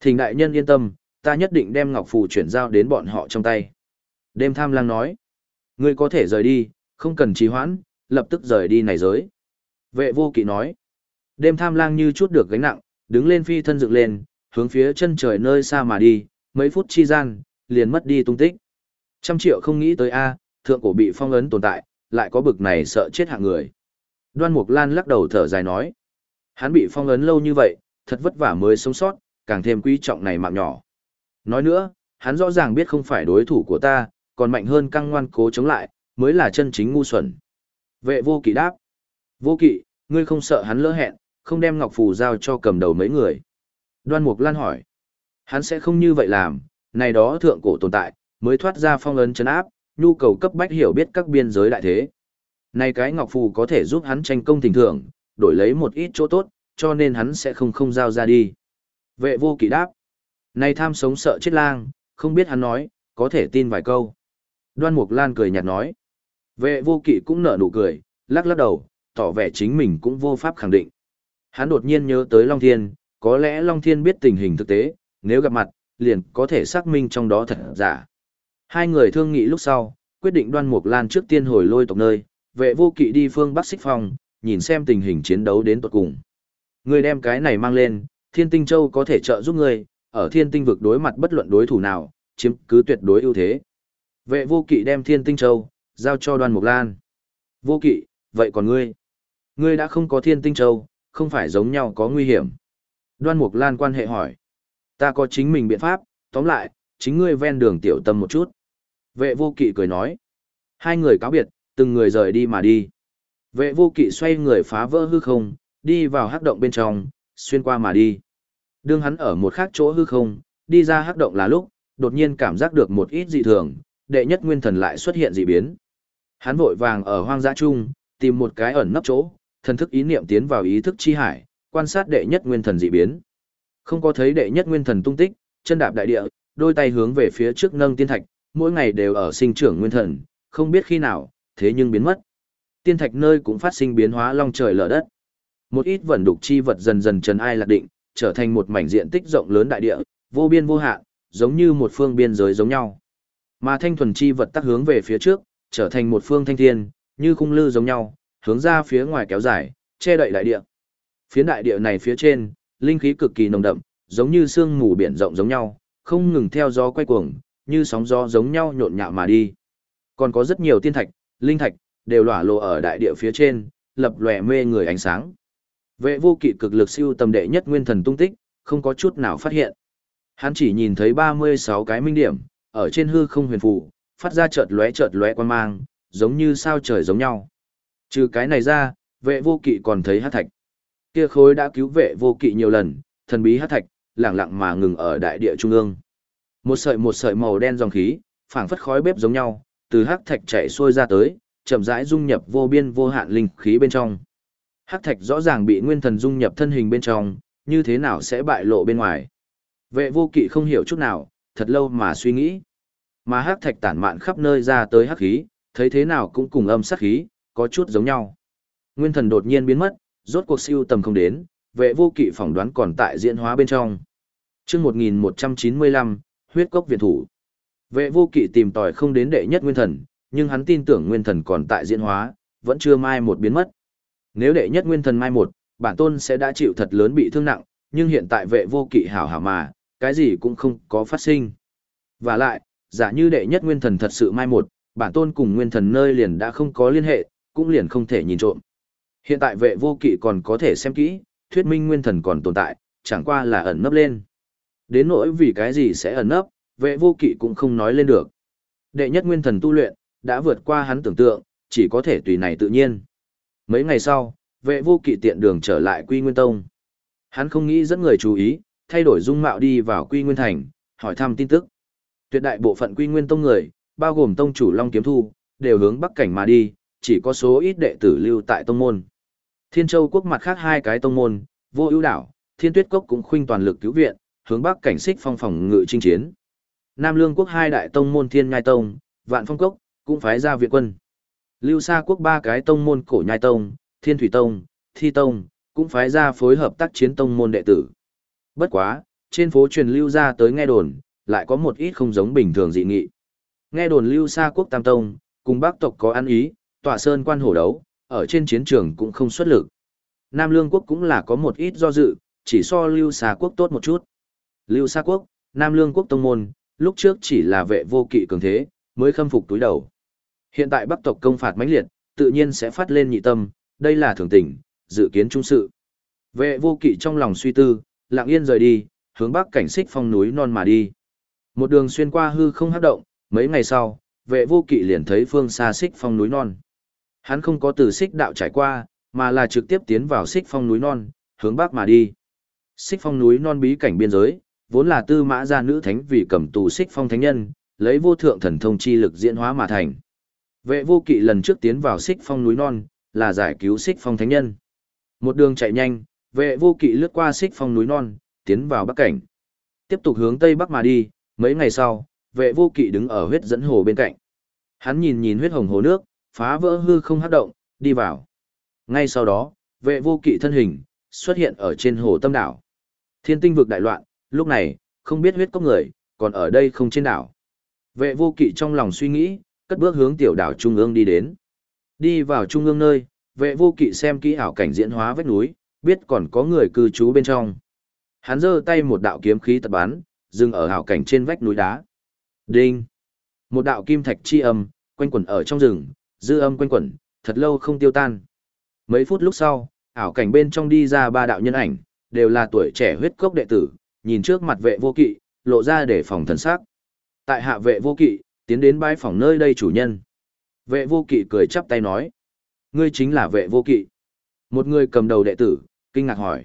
Thỉnh đại nhân yên tâm, ta nhất định đem ngọc phù chuyển giao đến bọn họ trong tay. Đêm tham lang nói. Ngươi có thể rời đi, không cần trì hoãn, lập tức rời đi này giới. Vệ vô kỵ nói. Đêm tham lang như chút được gánh nặng, đứng lên phi thân dựng lên, hướng phía chân trời nơi xa mà đi, mấy phút chi gian, liền mất đi tung tích. Trăm triệu không nghĩ tới A, thượng cổ bị phong ấn tồn tại, lại có bực này sợ chết hạng người. Đoan Mục Lan lắc đầu thở dài nói. Hắn bị phong ấn lâu như vậy, thật vất vả mới sống sót, càng thêm quý trọng này mạng nhỏ. Nói nữa, hắn rõ ràng biết không phải đối thủ của ta, còn mạnh hơn căng ngoan cố chống lại, mới là chân chính ngu xuẩn. Vệ vô kỵ đáp. Vô kỵ, ngươi không sợ hắn lỡ hẹn, không đem ngọc phù giao cho cầm đầu mấy người. Đoan Mục Lan hỏi. Hắn sẽ không như vậy làm, này đó thượng cổ tồn tại, mới thoát ra phong ấn chấn áp, nhu cầu cấp bách hiểu biết các biên giới đại thế. Này cái ngọc phù có thể giúp hắn tranh công tình thưởng, đổi lấy một ít chỗ tốt, cho nên hắn sẽ không không giao ra đi. Vệ vô kỵ đáp. Này tham sống sợ chết lang, không biết hắn nói, có thể tin vài câu. Đoan Mục Lan cười nhạt nói. Vệ vô kỵ cũng nở nụ cười, lắc lắc đầu, tỏ vẻ chính mình cũng vô pháp khẳng định. Hắn đột nhiên nhớ tới Long Thiên, có lẽ Long Thiên biết tình hình thực tế, nếu gặp mặt, liền có thể xác minh trong đó thật giả. Hai người thương nghị lúc sau, quyết định đoan mục lan trước tiên hồi lôi tộc nơi, vệ vô kỵ đi phương Bắc xích phong, nhìn xem tình hình chiến đấu đến tuột cùng. Người đem cái này mang lên, thiên tinh châu có thể trợ giúp người, ở thiên tinh vực đối mặt bất luận đối thủ nào, chiếm cứ tuyệt đối ưu thế. Vệ vô kỵ đem thiên tinh châu, giao cho đoan mục lan. Vô kỵ, vậy còn ngươi? Ngươi đã không có thiên tinh châu, không phải giống nhau có nguy hiểm. Đoan mục lan quan hệ hỏi. Ta có chính mình biện pháp, tóm lại, chính ngươi ven đường tiểu tâm một chút. Vệ vô kỵ cười nói. Hai người cáo biệt, từng người rời đi mà đi. Vệ vô kỵ xoay người phá vỡ hư không, đi vào hắc động bên trong, xuyên qua mà đi. Đương hắn ở một khác chỗ hư không, đi ra hắc động là lúc, đột nhiên cảm giác được một ít dị thường, đệ nhất nguyên thần lại xuất hiện dị biến. Hắn vội vàng ở hoang dã trung tìm một cái ẩn nấp chỗ, thần thức ý niệm tiến vào ý thức chi hải, quan sát đệ nhất nguyên thần dị biến. Không có thấy đệ nhất nguyên thần tung tích, chân đạp đại địa, đôi tay hướng về phía trước nâng tiên thạch, mỗi ngày đều ở sinh trưởng nguyên thần, không biết khi nào, thế nhưng biến mất. Tiên thạch nơi cũng phát sinh biến hóa long trời lở đất. Một ít vẩn đục chi vật dần dần trần ai lạc định, trở thành một mảnh diện tích rộng lớn đại địa, vô biên vô hạn, giống như một phương biên giới giống nhau. Mà thanh thuần chi vật tác hướng về phía trước, trở thành một phương thanh thiên, như khung lư giống nhau, hướng ra phía ngoài kéo dài, che đậy đại địa. Phía đại địa này phía trên, linh khí cực kỳ nồng đậm, giống như sương mù biển rộng giống nhau, không ngừng theo gió quay cuồng, như sóng gió giống nhau nhộn nhạo mà đi. Còn có rất nhiều tiên thạch, linh thạch, đều lỏa lộ ở đại địa phía trên, lập lòe mê người ánh sáng. Vệ vô kỵ cực lực siêu tầm đệ nhất nguyên thần tung tích, không có chút nào phát hiện. Hắn chỉ nhìn thấy 36 cái minh điểm, ở trên hư không huyền phù, phát ra chợt lóe chợt lóe quan mang, giống như sao trời giống nhau. Trừ cái này ra, vệ vô kỵ còn thấy hát thạch. Kia khối đã cứu vệ vô kỵ nhiều lần, thần bí hát thạch, lặng lặng mà ngừng ở đại địa trung ương. Một sợi một sợi màu đen dòng khí, phảng phất khói bếp giống nhau, từ hắc thạch chạy xuôi ra tới, chậm rãi dung nhập vô biên vô hạn linh khí bên trong. Hắc thạch rõ ràng bị nguyên thần dung nhập thân hình bên trong, như thế nào sẽ bại lộ bên ngoài. Vệ vô kỵ không hiểu chút nào, thật lâu mà suy nghĩ. Mà hắc thạch tản mạn khắp nơi ra tới hắc khí, thấy thế nào cũng cùng âm sát khí, có chút giống nhau. Nguyên thần đột nhiên biến mất, rốt cuộc siêu tầm không đến, vệ vô kỵ phỏng đoán còn tại diễn hóa bên trong. chương 1195, huyết cốc viện thủ. Vệ vô kỵ tìm tòi không đến đệ nhất nguyên thần, nhưng hắn tin tưởng nguyên thần còn tại diễn hóa, vẫn chưa mai một biến mất. Nếu đệ nhất nguyên thần mai một, bản tôn sẽ đã chịu thật lớn bị thương nặng, nhưng hiện tại vệ vô kỵ hảo hảo mà, cái gì cũng không có phát sinh. Và lại, giả như đệ nhất nguyên thần thật sự mai một, bản tôn cùng nguyên thần nơi liền đã không có liên hệ, cũng liền không thể nhìn trộm. Hiện tại vệ vô kỵ còn có thể xem kỹ, thuyết minh nguyên thần còn tồn tại, chẳng qua là ẩn nấp lên. Đến nỗi vì cái gì sẽ ẩn nấp, vệ vô kỵ cũng không nói lên được. Đệ nhất nguyên thần tu luyện, đã vượt qua hắn tưởng tượng, chỉ có thể tùy này tự nhiên. Mấy ngày sau, vệ vô kỵ tiện đường trở lại Quy Nguyên Tông. Hắn không nghĩ dẫn người chú ý, thay đổi dung mạo đi vào Quy Nguyên Thành, hỏi thăm tin tức. Tuyệt đại bộ phận Quy Nguyên Tông người, bao gồm Tông chủ Long Kiếm Thu, đều hướng Bắc Cảnh mà đi, chỉ có số ít đệ tử lưu tại Tông Môn. Thiên Châu quốc mặt khác hai cái Tông Môn, vô ưu đảo, Thiên Tuyết Cốc cũng khuynh toàn lực cứu viện, hướng Bắc Cảnh xích phong phòng ngự chinh chiến. Nam Lương quốc hai đại tông môn Thiên Nhai Tông, Vạn Phong Cốc, cũng phái ra viện quân. Lưu Sa quốc ba cái tông môn Cổ Nhai Tông, Thiên Thủy Tông, Thi Tông, cũng phái ra phối hợp tác chiến tông môn đệ tử. Bất quá, trên phố truyền lưu ra tới nghe đồn, lại có một ít không giống bình thường dị nghị. Nghe đồn Lưu Sa quốc Tam Tông, cùng bác tộc có ăn ý, tỏa sơn quan hổ đấu, ở trên chiến trường cũng không xuất lực. Nam Lương quốc cũng là có một ít do dự, chỉ so Lưu Sa quốc tốt một chút. Lưu Sa quốc, Nam Lương quốc tông môn, lúc trước chỉ là vệ vô kỵ cường thế, mới khâm phục túi đầu. Hiện tại Bắc tộc công phạt mãnh liệt, tự nhiên sẽ phát lên nhị tâm, đây là thường tình, dự kiến trung sự. Vệ vô kỵ trong lòng suy tư, lặng yên rời đi, hướng bắc cảnh xích phong núi non mà đi. Một đường xuyên qua hư không hấp động, mấy ngày sau, vệ vô kỵ liền thấy phương xa xích phong núi non. Hắn không có từ xích đạo trải qua, mà là trực tiếp tiến vào xích phong núi non, hướng bắc mà đi. Xích phong núi non bí cảnh biên giới, vốn là tư mã gia nữ thánh vì cầm tù xích phong thánh nhân, lấy vô thượng thần thông chi lực diễn hóa mà thành. Vệ vô kỵ lần trước tiến vào xích phong núi non, là giải cứu xích phong thánh nhân. Một đường chạy nhanh, vệ vô kỵ lướt qua xích phong núi non, tiến vào bắc cảnh. Tiếp tục hướng tây bắc mà đi, mấy ngày sau, vệ vô kỵ đứng ở huyết dẫn hồ bên cạnh. Hắn nhìn nhìn huyết hồng hồ nước, phá vỡ hư không hát động, đi vào. Ngay sau đó, vệ vô kỵ thân hình, xuất hiện ở trên hồ tâm đảo. Thiên tinh vực đại loạn, lúc này, không biết huyết cốc người, còn ở đây không trên đảo. Vệ vô kỵ trong lòng suy nghĩ, cất bước hướng tiểu đảo trung ương đi đến. Đi vào trung ương nơi, vệ vô kỵ xem kỹ ảo cảnh diễn hóa vách núi, biết còn có người cư trú bên trong. Hắn giơ tay một đạo kiếm khí tật bắn, dừng ở hào cảnh trên vách núi đá. Đinh! Một đạo kim thạch chi âm, quanh quẩn ở trong rừng, dư âm quanh quẩn, thật lâu không tiêu tan. Mấy phút lúc sau, ảo cảnh bên trong đi ra ba đạo nhân ảnh, đều là tuổi trẻ huyết cốc đệ tử, nhìn trước mặt vệ vô kỵ, lộ ra để phòng thần sắc. Tại hạ vệ vô kỵ, tiến đến bãi phòng nơi đây chủ nhân. Vệ vô kỵ cười chắp tay nói. Ngươi chính là vệ vô kỵ. Một người cầm đầu đệ tử, kinh ngạc hỏi.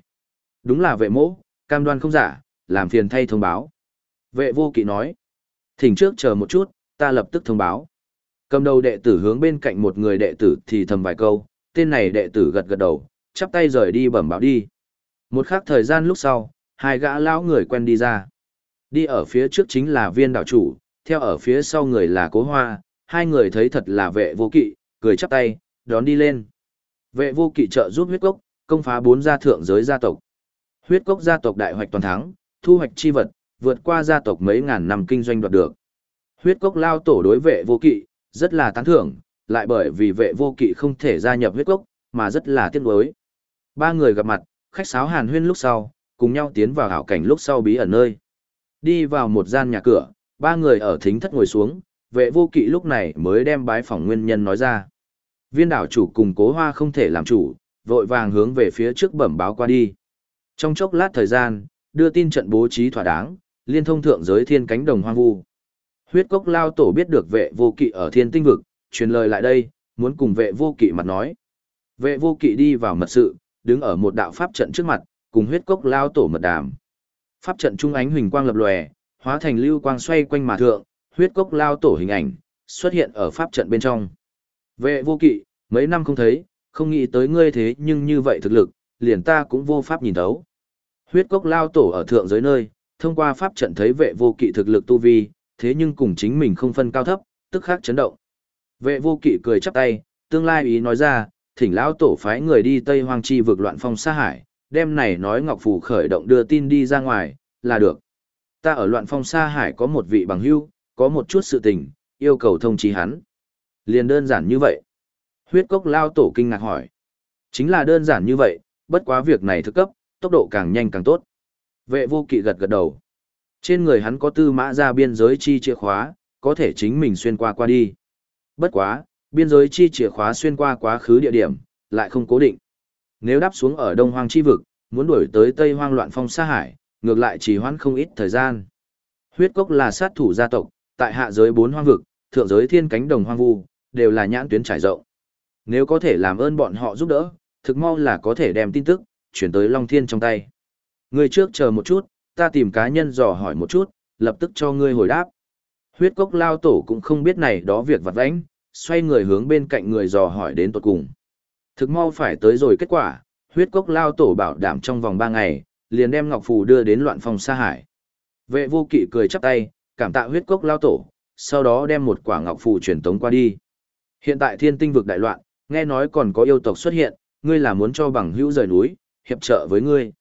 Đúng là vệ mỗ, cam đoan không giả, làm phiền thay thông báo. Vệ vô kỵ nói. Thỉnh trước chờ một chút, ta lập tức thông báo. Cầm đầu đệ tử hướng bên cạnh một người đệ tử thì thầm vài câu, tên này đệ tử gật gật đầu, chắp tay rời đi bẩm báo đi. Một khắc thời gian lúc sau, hai gã lão người quen đi ra. Đi ở phía trước chính là viên đạo chủ, theo ở phía sau người là cố hoa, hai người thấy thật là vệ vô kỵ, cười chắp tay, đón đi lên. Vệ vô kỵ trợ giúp huyết cốc, công phá bốn gia thượng giới gia tộc. Huyết cốc gia tộc đại hoạch toàn thắng, thu hoạch chi vật, vượt qua gia tộc mấy ngàn năm kinh doanh đoạt được. Huyết cốc lao tổ đối vệ vô kỵ, rất là tán thưởng, lại bởi vì vệ vô kỵ không thể gia nhập huyết cốc, mà rất là tiếc nuối. Ba người gặp mặt, khách sáo hàn huyên lúc sau, cùng nhau tiến vào hảo cảnh lúc sau bí ẩn nơi. Đi vào một gian nhà cửa, ba người ở thính thất ngồi xuống, vệ vô kỵ lúc này mới đem bái phỏng nguyên nhân nói ra. Viên đảo chủ cùng cố hoa không thể làm chủ, vội vàng hướng về phía trước bẩm báo qua đi. Trong chốc lát thời gian, đưa tin trận bố trí thỏa đáng, liên thông thượng giới thiên cánh đồng hoang vu. Huyết cốc lao tổ biết được vệ vô kỵ ở thiên tinh vực, truyền lời lại đây, muốn cùng vệ vô kỵ mặt nói. Vệ vô kỵ đi vào mật sự, đứng ở một đạo pháp trận trước mặt, cùng huyết cốc lao tổ mật đàm. Pháp trận trung ánh huỳnh quang lập lòe, hóa thành lưu quang xoay quanh mà thượng, huyết cốc lao tổ hình ảnh, xuất hiện ở pháp trận bên trong. Vệ vô kỵ, mấy năm không thấy, không nghĩ tới ngươi thế nhưng như vậy thực lực, liền ta cũng vô pháp nhìn thấu. Huyết cốc lao tổ ở thượng giới nơi, thông qua pháp trận thấy vệ vô kỵ thực lực tu vi, thế nhưng cùng chính mình không phân cao thấp, tức khắc chấn động. Vệ vô kỵ cười chắp tay, tương lai ý nói ra, thỉnh lão tổ phái người đi Tây Hoang Chi vực loạn phong sa hải, đêm này nói Ngọc Phù khởi động đưa tin đi ra ngoài, là được. Ta ở loạn phong sa hải có một vị bằng hưu, có một chút sự tình, yêu cầu thông chí hắn. Liền đơn giản như vậy. Huyết cốc lao tổ kinh ngạc hỏi. Chính là đơn giản như vậy, bất quá việc này thức cấp, tốc độ càng nhanh càng tốt. Vệ vô kỵ gật gật đầu. Trên người hắn có tư mã ra biên giới chi chìa khóa, có thể chính mình xuyên qua qua đi. Bất quá, biên giới chi chìa khóa xuyên qua quá khứ địa điểm, lại không cố định. Nếu đáp xuống ở Đông Hoang chi vực, muốn đuổi tới Tây Hoang loạn phong sa hải, ngược lại chỉ hoãn không ít thời gian. Huyết cốc là sát thủ gia tộc, tại hạ giới bốn hoang vực, thượng giới thiên cánh đồng hoang vu, đều là nhãn tuyến trải rộng. Nếu có thể làm ơn bọn họ giúp đỡ, thực mau là có thể đem tin tức, chuyển tới Long Thiên trong tay. Ngươi trước chờ một chút, ta tìm cá nhân dò hỏi một chút, lập tức cho ngươi hồi đáp. Huyết cốc lao tổ cũng không biết này đó việc vặt vãnh, xoay người hướng bên cạnh người dò hỏi đến tuột cùng. Thực mau phải tới rồi kết quả, huyết cốc lao tổ bảo đảm trong vòng 3 ngày, liền đem Ngọc Phù đưa đến loạn phòng sa hải. Vệ vô kỵ cười chắp tay, cảm tạ huyết cốc lao tổ, sau đó đem một quả Ngọc Phù truyền tống qua đi. Hiện tại thiên tinh vực đại loạn, nghe nói còn có yêu tộc xuất hiện, ngươi là muốn cho bằng hữu rời núi, hiệp trợ với ngươi.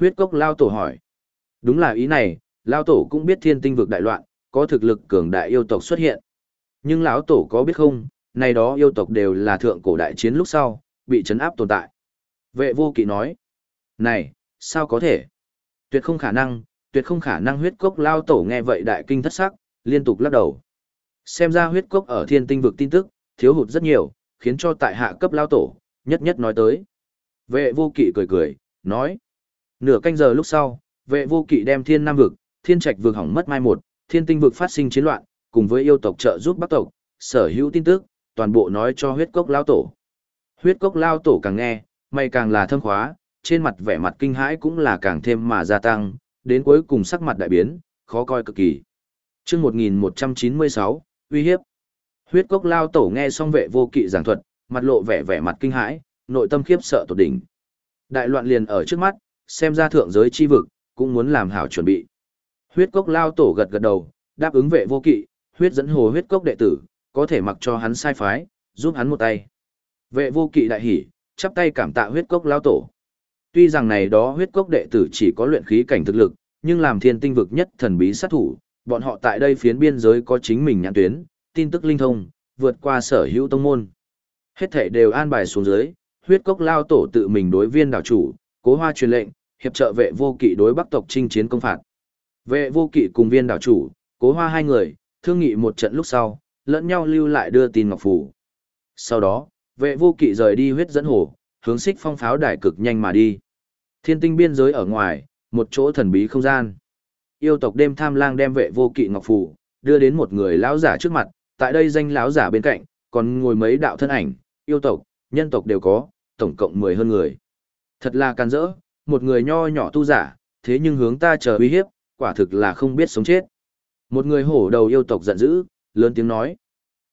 Huyết cốc lao tổ hỏi. Đúng là ý này, lao tổ cũng biết thiên tinh vực đại loạn, có thực lực cường đại yêu tộc xuất hiện. Nhưng lão tổ có biết không, này đó yêu tộc đều là thượng cổ đại chiến lúc sau, bị chấn áp tồn tại. Vệ vô kỵ nói. Này, sao có thể? Tuyệt không khả năng, tuyệt không khả năng huyết cốc lao tổ nghe vậy đại kinh thất sắc, liên tục lắc đầu. Xem ra huyết cốc ở thiên tinh vực tin tức, thiếu hụt rất nhiều, khiến cho tại hạ cấp lao tổ, nhất nhất nói tới. Vệ vô kỵ cười cười, nói. Nửa canh giờ lúc sau, vệ vô kỵ đem thiên nam vực, thiên trạch vực hỏng mất mai một, thiên tinh vực phát sinh chiến loạn, cùng với yêu tộc trợ giúp bắc tộc, sở hữu tin tức, toàn bộ nói cho huyết cốc lao tổ. Huyết cốc lao tổ càng nghe, mày càng là thâm khóa, trên mặt vẻ mặt kinh hãi cũng là càng thêm mà gia tăng, đến cuối cùng sắc mặt đại biến, khó coi cực kỳ. chương 1196, uy hiếp. Huyết cốc lao tổ nghe xong vệ vô kỵ giảng thuật, mặt lộ vẻ vẻ mặt kinh hãi, nội tâm khiếp sợ tột đỉnh. Đại loạn liền ở trước mắt, xem ra thượng giới chi vực, cũng muốn làm hảo chuẩn bị. Huyết cốc lao tổ gật gật đầu, đáp ứng vệ vô kỵ, huyết dẫn hồ huyết cốc đệ tử, có thể mặc cho hắn sai phái, giúp hắn một tay. Vệ vô kỵ đại hỉ, chắp tay cảm tạ huyết cốc lao tổ. Tuy rằng này đó huyết cốc đệ tử chỉ có luyện khí cảnh thực lực, nhưng làm thiên tinh vực nhất thần bí sát thủ, bọn họ tại đây phiến biên giới có chính mình nhãn tuyến, tin tức linh thông, vượt qua sở hữu tông môn. Hết thể đều an bài xuống dưới, huyết cốc lao tổ tự mình đối viên đảo chủ, cố hoa truyền lệnh, hiệp trợ vệ vô kỵ đối bắc tộc chinh chiến công phạt. Vệ vô kỵ cùng viên đảo chủ, cố hoa hai người, thương nghị một trận lúc sau, lẫn nhau lưu lại đưa tin ngọc phủ. Sau đó, vệ vô kỵ rời đi huyết dẫn hồ, hướng xích phong pháo đài cực nhanh mà đi. Thiên tinh biên giới ở ngoài, một chỗ thần bí không gian. Yêu tộc đêm tham lang đem vệ vô kỵ ngọc phủ, đưa đến một người lão giả trước mặt, tại đây danh lão giả bên cạnh, còn ngồi mấy đạo thân ảnh, yêu tộc, nhân tộc đều có, tổng cộng 10 hơn người. Thật là can dỡ, một người nho nhỏ tu giả, thế nhưng hướng ta chờ uy hiếp, quả thực là không biết sống chết. Một người hổ đầu yêu tộc giận dữ, lớn tiếng nói.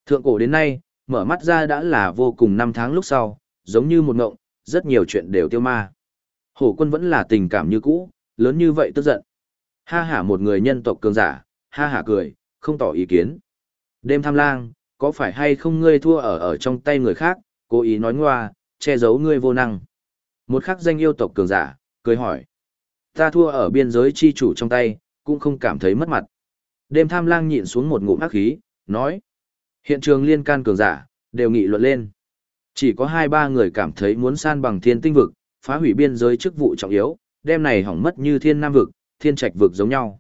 Thượng cổ đến nay, mở mắt ra đã là vô cùng năm tháng lúc sau, giống như một ngộng, rất nhiều chuyện đều tiêu ma. Hổ quân vẫn là tình cảm như cũ, lớn như vậy tức giận. Ha hả một người nhân tộc cường giả, ha hả cười, không tỏ ý kiến. Đêm tham lang, có phải hay không ngươi thua ở ở trong tay người khác, cố ý nói ngoa, che giấu ngươi vô năng. Một khắc danh yêu tộc cường giả, cười hỏi. Ta thua ở biên giới chi chủ trong tay, cũng không cảm thấy mất mặt. Đêm tham lang nhịn xuống một ngụm ác khí, nói. Hiện trường liên can cường giả, đều nghị luận lên. Chỉ có hai ba người cảm thấy muốn san bằng thiên tinh vực, phá hủy biên giới chức vụ trọng yếu, đem này hỏng mất như thiên nam vực, thiên trạch vực giống nhau.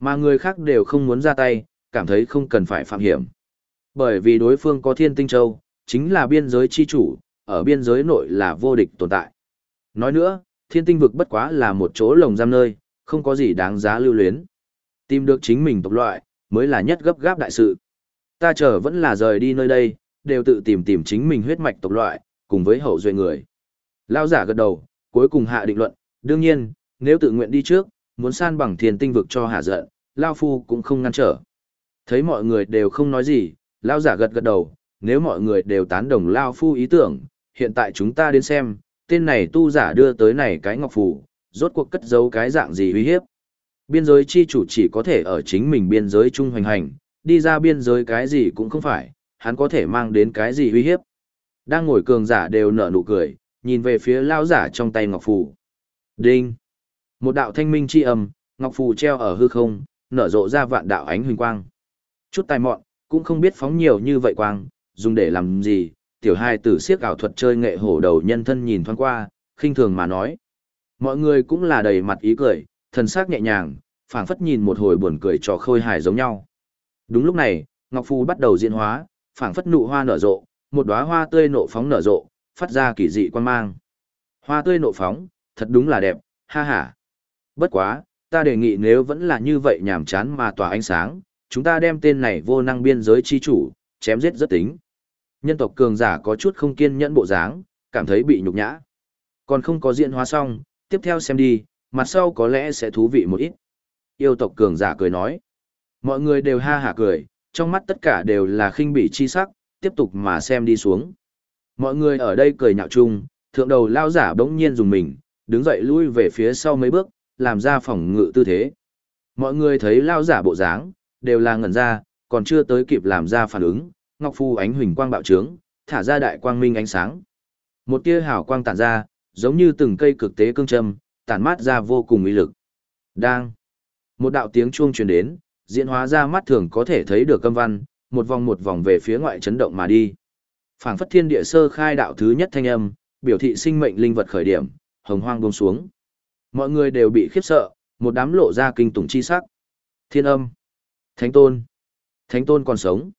Mà người khác đều không muốn ra tay, cảm thấy không cần phải phạm hiểm. Bởi vì đối phương có thiên tinh châu, chính là biên giới chi chủ, ở biên giới nội là vô địch tồn tại. Nói nữa, thiên tinh vực bất quá là một chỗ lồng giam nơi, không có gì đáng giá lưu luyến. Tìm được chính mình tộc loại, mới là nhất gấp gáp đại sự. Ta chờ vẫn là rời đi nơi đây, đều tự tìm tìm chính mình huyết mạch tộc loại, cùng với hậu duệ người. Lao giả gật đầu, cuối cùng hạ định luận, đương nhiên, nếu tự nguyện đi trước, muốn san bằng thiên tinh vực cho hạ giận, Lao Phu cũng không ngăn trở. Thấy mọi người đều không nói gì, Lao giả gật gật đầu, nếu mọi người đều tán đồng Lao Phu ý tưởng, hiện tại chúng ta đến xem, tên này tu giả đưa tới này cái ngọc phù, rốt cuộc cất giấu cái dạng gì uy hiếp. Biên giới chi chủ chỉ có thể ở chính mình biên giới trung hoành hành, đi ra biên giới cái gì cũng không phải, hắn có thể mang đến cái gì uy hiếp. Đang ngồi cường giả đều nở nụ cười, nhìn về phía lao giả trong tay ngọc phù. Đinh! Một đạo thanh minh chi âm, ngọc phù treo ở hư không, nở rộ ra vạn đạo ánh huỳnh quang. Chút tài mọn, cũng không biết phóng nhiều như vậy quang, dùng để làm gì, tiểu hai tử siếc ảo thuật chơi nghệ hổ đầu nhân thân nhìn thoáng qua, khinh thường mà nói. Mọi người cũng là đầy mặt ý cười, thần sắc nhẹ nhàng, phảng phất nhìn một hồi buồn cười trò khôi hài giống nhau. Đúng lúc này, Ngọc Phù bắt đầu diễn hóa, phảng phất nụ hoa nở rộ, một đóa hoa tươi nộ phóng nở rộ, phát ra kỳ dị quan mang. Hoa tươi nộ phóng, thật đúng là đẹp, ha ha. Bất quá, ta đề nghị nếu vẫn là như vậy nhàm chán mà tỏa ánh sáng, chúng ta đem tên này vô năng biên giới chi chủ, chém giết rất tính. Nhân tộc cường giả có chút không kiên nhẫn bộ dáng, cảm thấy bị nhục nhã. Còn không có diễn hóa xong, tiếp theo xem đi, mặt sau có lẽ sẽ thú vị một ít. Yêu tộc cường giả cười nói. Mọi người đều ha hả cười, trong mắt tất cả đều là khinh bỉ chi sắc, tiếp tục mà xem đi xuống. Mọi người ở đây cười nhạo chung, thượng đầu lao giả bỗng nhiên dùng mình, đứng dậy lui về phía sau mấy bước, làm ra phòng ngự tư thế. Mọi người thấy lao giả bộ dáng, đều là ngẩn ra, còn chưa tới kịp làm ra phản ứng, ngọc phu ánh huỳnh quang bạo trướng, thả ra đại quang minh ánh sáng. Một tia hào quang tản ra, giống như từng cây cực tế cương châm, tản mát ra vô cùng uy lực. Đang. Một đạo tiếng chuông truyền đến, diễn hóa ra mắt thường có thể thấy được âm văn, một vòng một vòng về phía ngoại chấn động mà đi. Phảng phất thiên địa sơ khai đạo thứ nhất thanh âm, biểu thị sinh mệnh linh vật khởi điểm, hồng hoang buông xuống. Mọi người đều bị khiếp sợ, một đám lộ ra kinh tủng chi sắc. Thiên âm, Thánh tôn, Thánh tôn còn sống.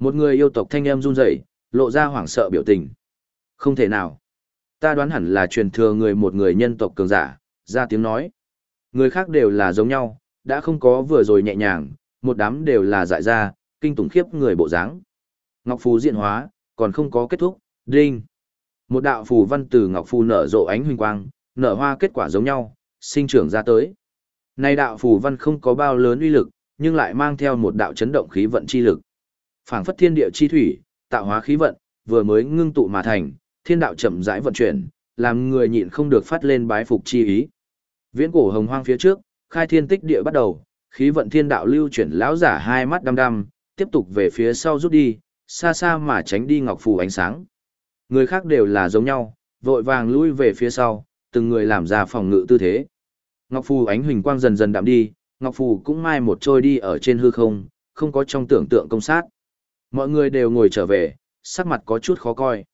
Một người yêu tộc thanh âm run rẩy, lộ ra hoảng sợ biểu tình. Không thể nào. Ta đoán hẳn là truyền thừa người một người nhân tộc cường giả, ra tiếng nói. Người khác đều là giống nhau, đã không có vừa rồi nhẹ nhàng, một đám đều là dại ra, kinh tủng khiếp người bộ dáng. Ngọc Phù diện hóa, còn không có kết thúc, đinh. Một đạo phù văn từ Ngọc Phù nở rộ ánh huỳnh quang, nở hoa kết quả giống nhau, sinh trưởng ra tới. Này đạo phù văn không có bao lớn uy lực, nhưng lại mang theo một đạo chấn động khí vận chi lực. Phảng phất thiên địa chi thủy, tạo hóa khí vận, vừa mới ngưng tụ mà thành, thiên đạo chậm rãi vận chuyển, làm người nhịn không được phát lên bái phục chi ý. Viễn cổ hồng hoang phía trước, khai thiên tích địa bắt đầu, khí vận thiên đạo lưu chuyển lão giả hai mắt đăm đăm, tiếp tục về phía sau rút đi, xa xa mà tránh đi ngọc phù ánh sáng. Người khác đều là giống nhau, vội vàng lui về phía sau, từng người làm ra phòng ngự tư thế. Ngọc phù ánh huỳnh quang dần dần đạm đi, ngọc phù cũng mai một trôi đi ở trên hư không, không có trong tưởng tượng công sát. Mọi người đều ngồi trở về, sắc mặt có chút khó coi.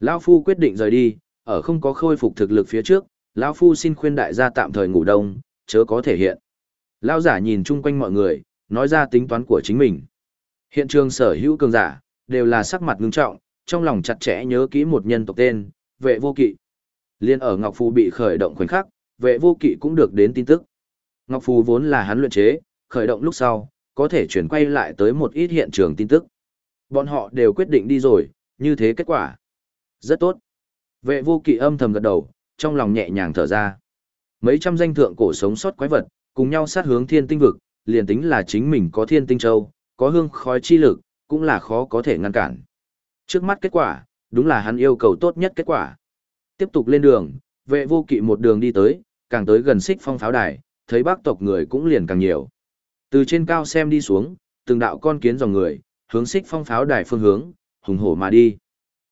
Lão phu quyết định rời đi, ở không có khôi phục thực lực phía trước, lão phu xin khuyên đại gia tạm thời ngủ đông, chớ có thể hiện. Lão giả nhìn chung quanh mọi người, nói ra tính toán của chính mình. Hiện trường sở hữu cường giả, đều là sắc mặt ngưng trọng, trong lòng chặt chẽ nhớ kỹ một nhân tộc tên, vệ vô kỵ. Liên ở Ngọc Phù bị khởi động khoảnh khắc, vệ vô kỵ cũng được đến tin tức. Ngọc Phù vốn là hắn luyện chế, khởi động lúc sau, có thể chuyển quay lại tới một ít hiện trường tin tức. Bọn họ đều quyết định đi rồi, như thế kết quả. Rất tốt. Vệ vô kỵ âm thầm gật đầu, trong lòng nhẹ nhàng thở ra. Mấy trăm danh thượng cổ sống sót quái vật, cùng nhau sát hướng thiên tinh vực, liền tính là chính mình có thiên tinh châu, có hương khói chi lực, cũng là khó có thể ngăn cản. Trước mắt kết quả, đúng là hắn yêu cầu tốt nhất kết quả. Tiếp tục lên đường, vệ vô kỵ một đường đi tới, càng tới gần xích phong pháo đài, thấy bác tộc người cũng liền càng nhiều. Từ trên cao xem đi xuống, từng đạo con kiến dòng người, hướng xích phong pháo đài phương hướng, hùng hổ mà đi.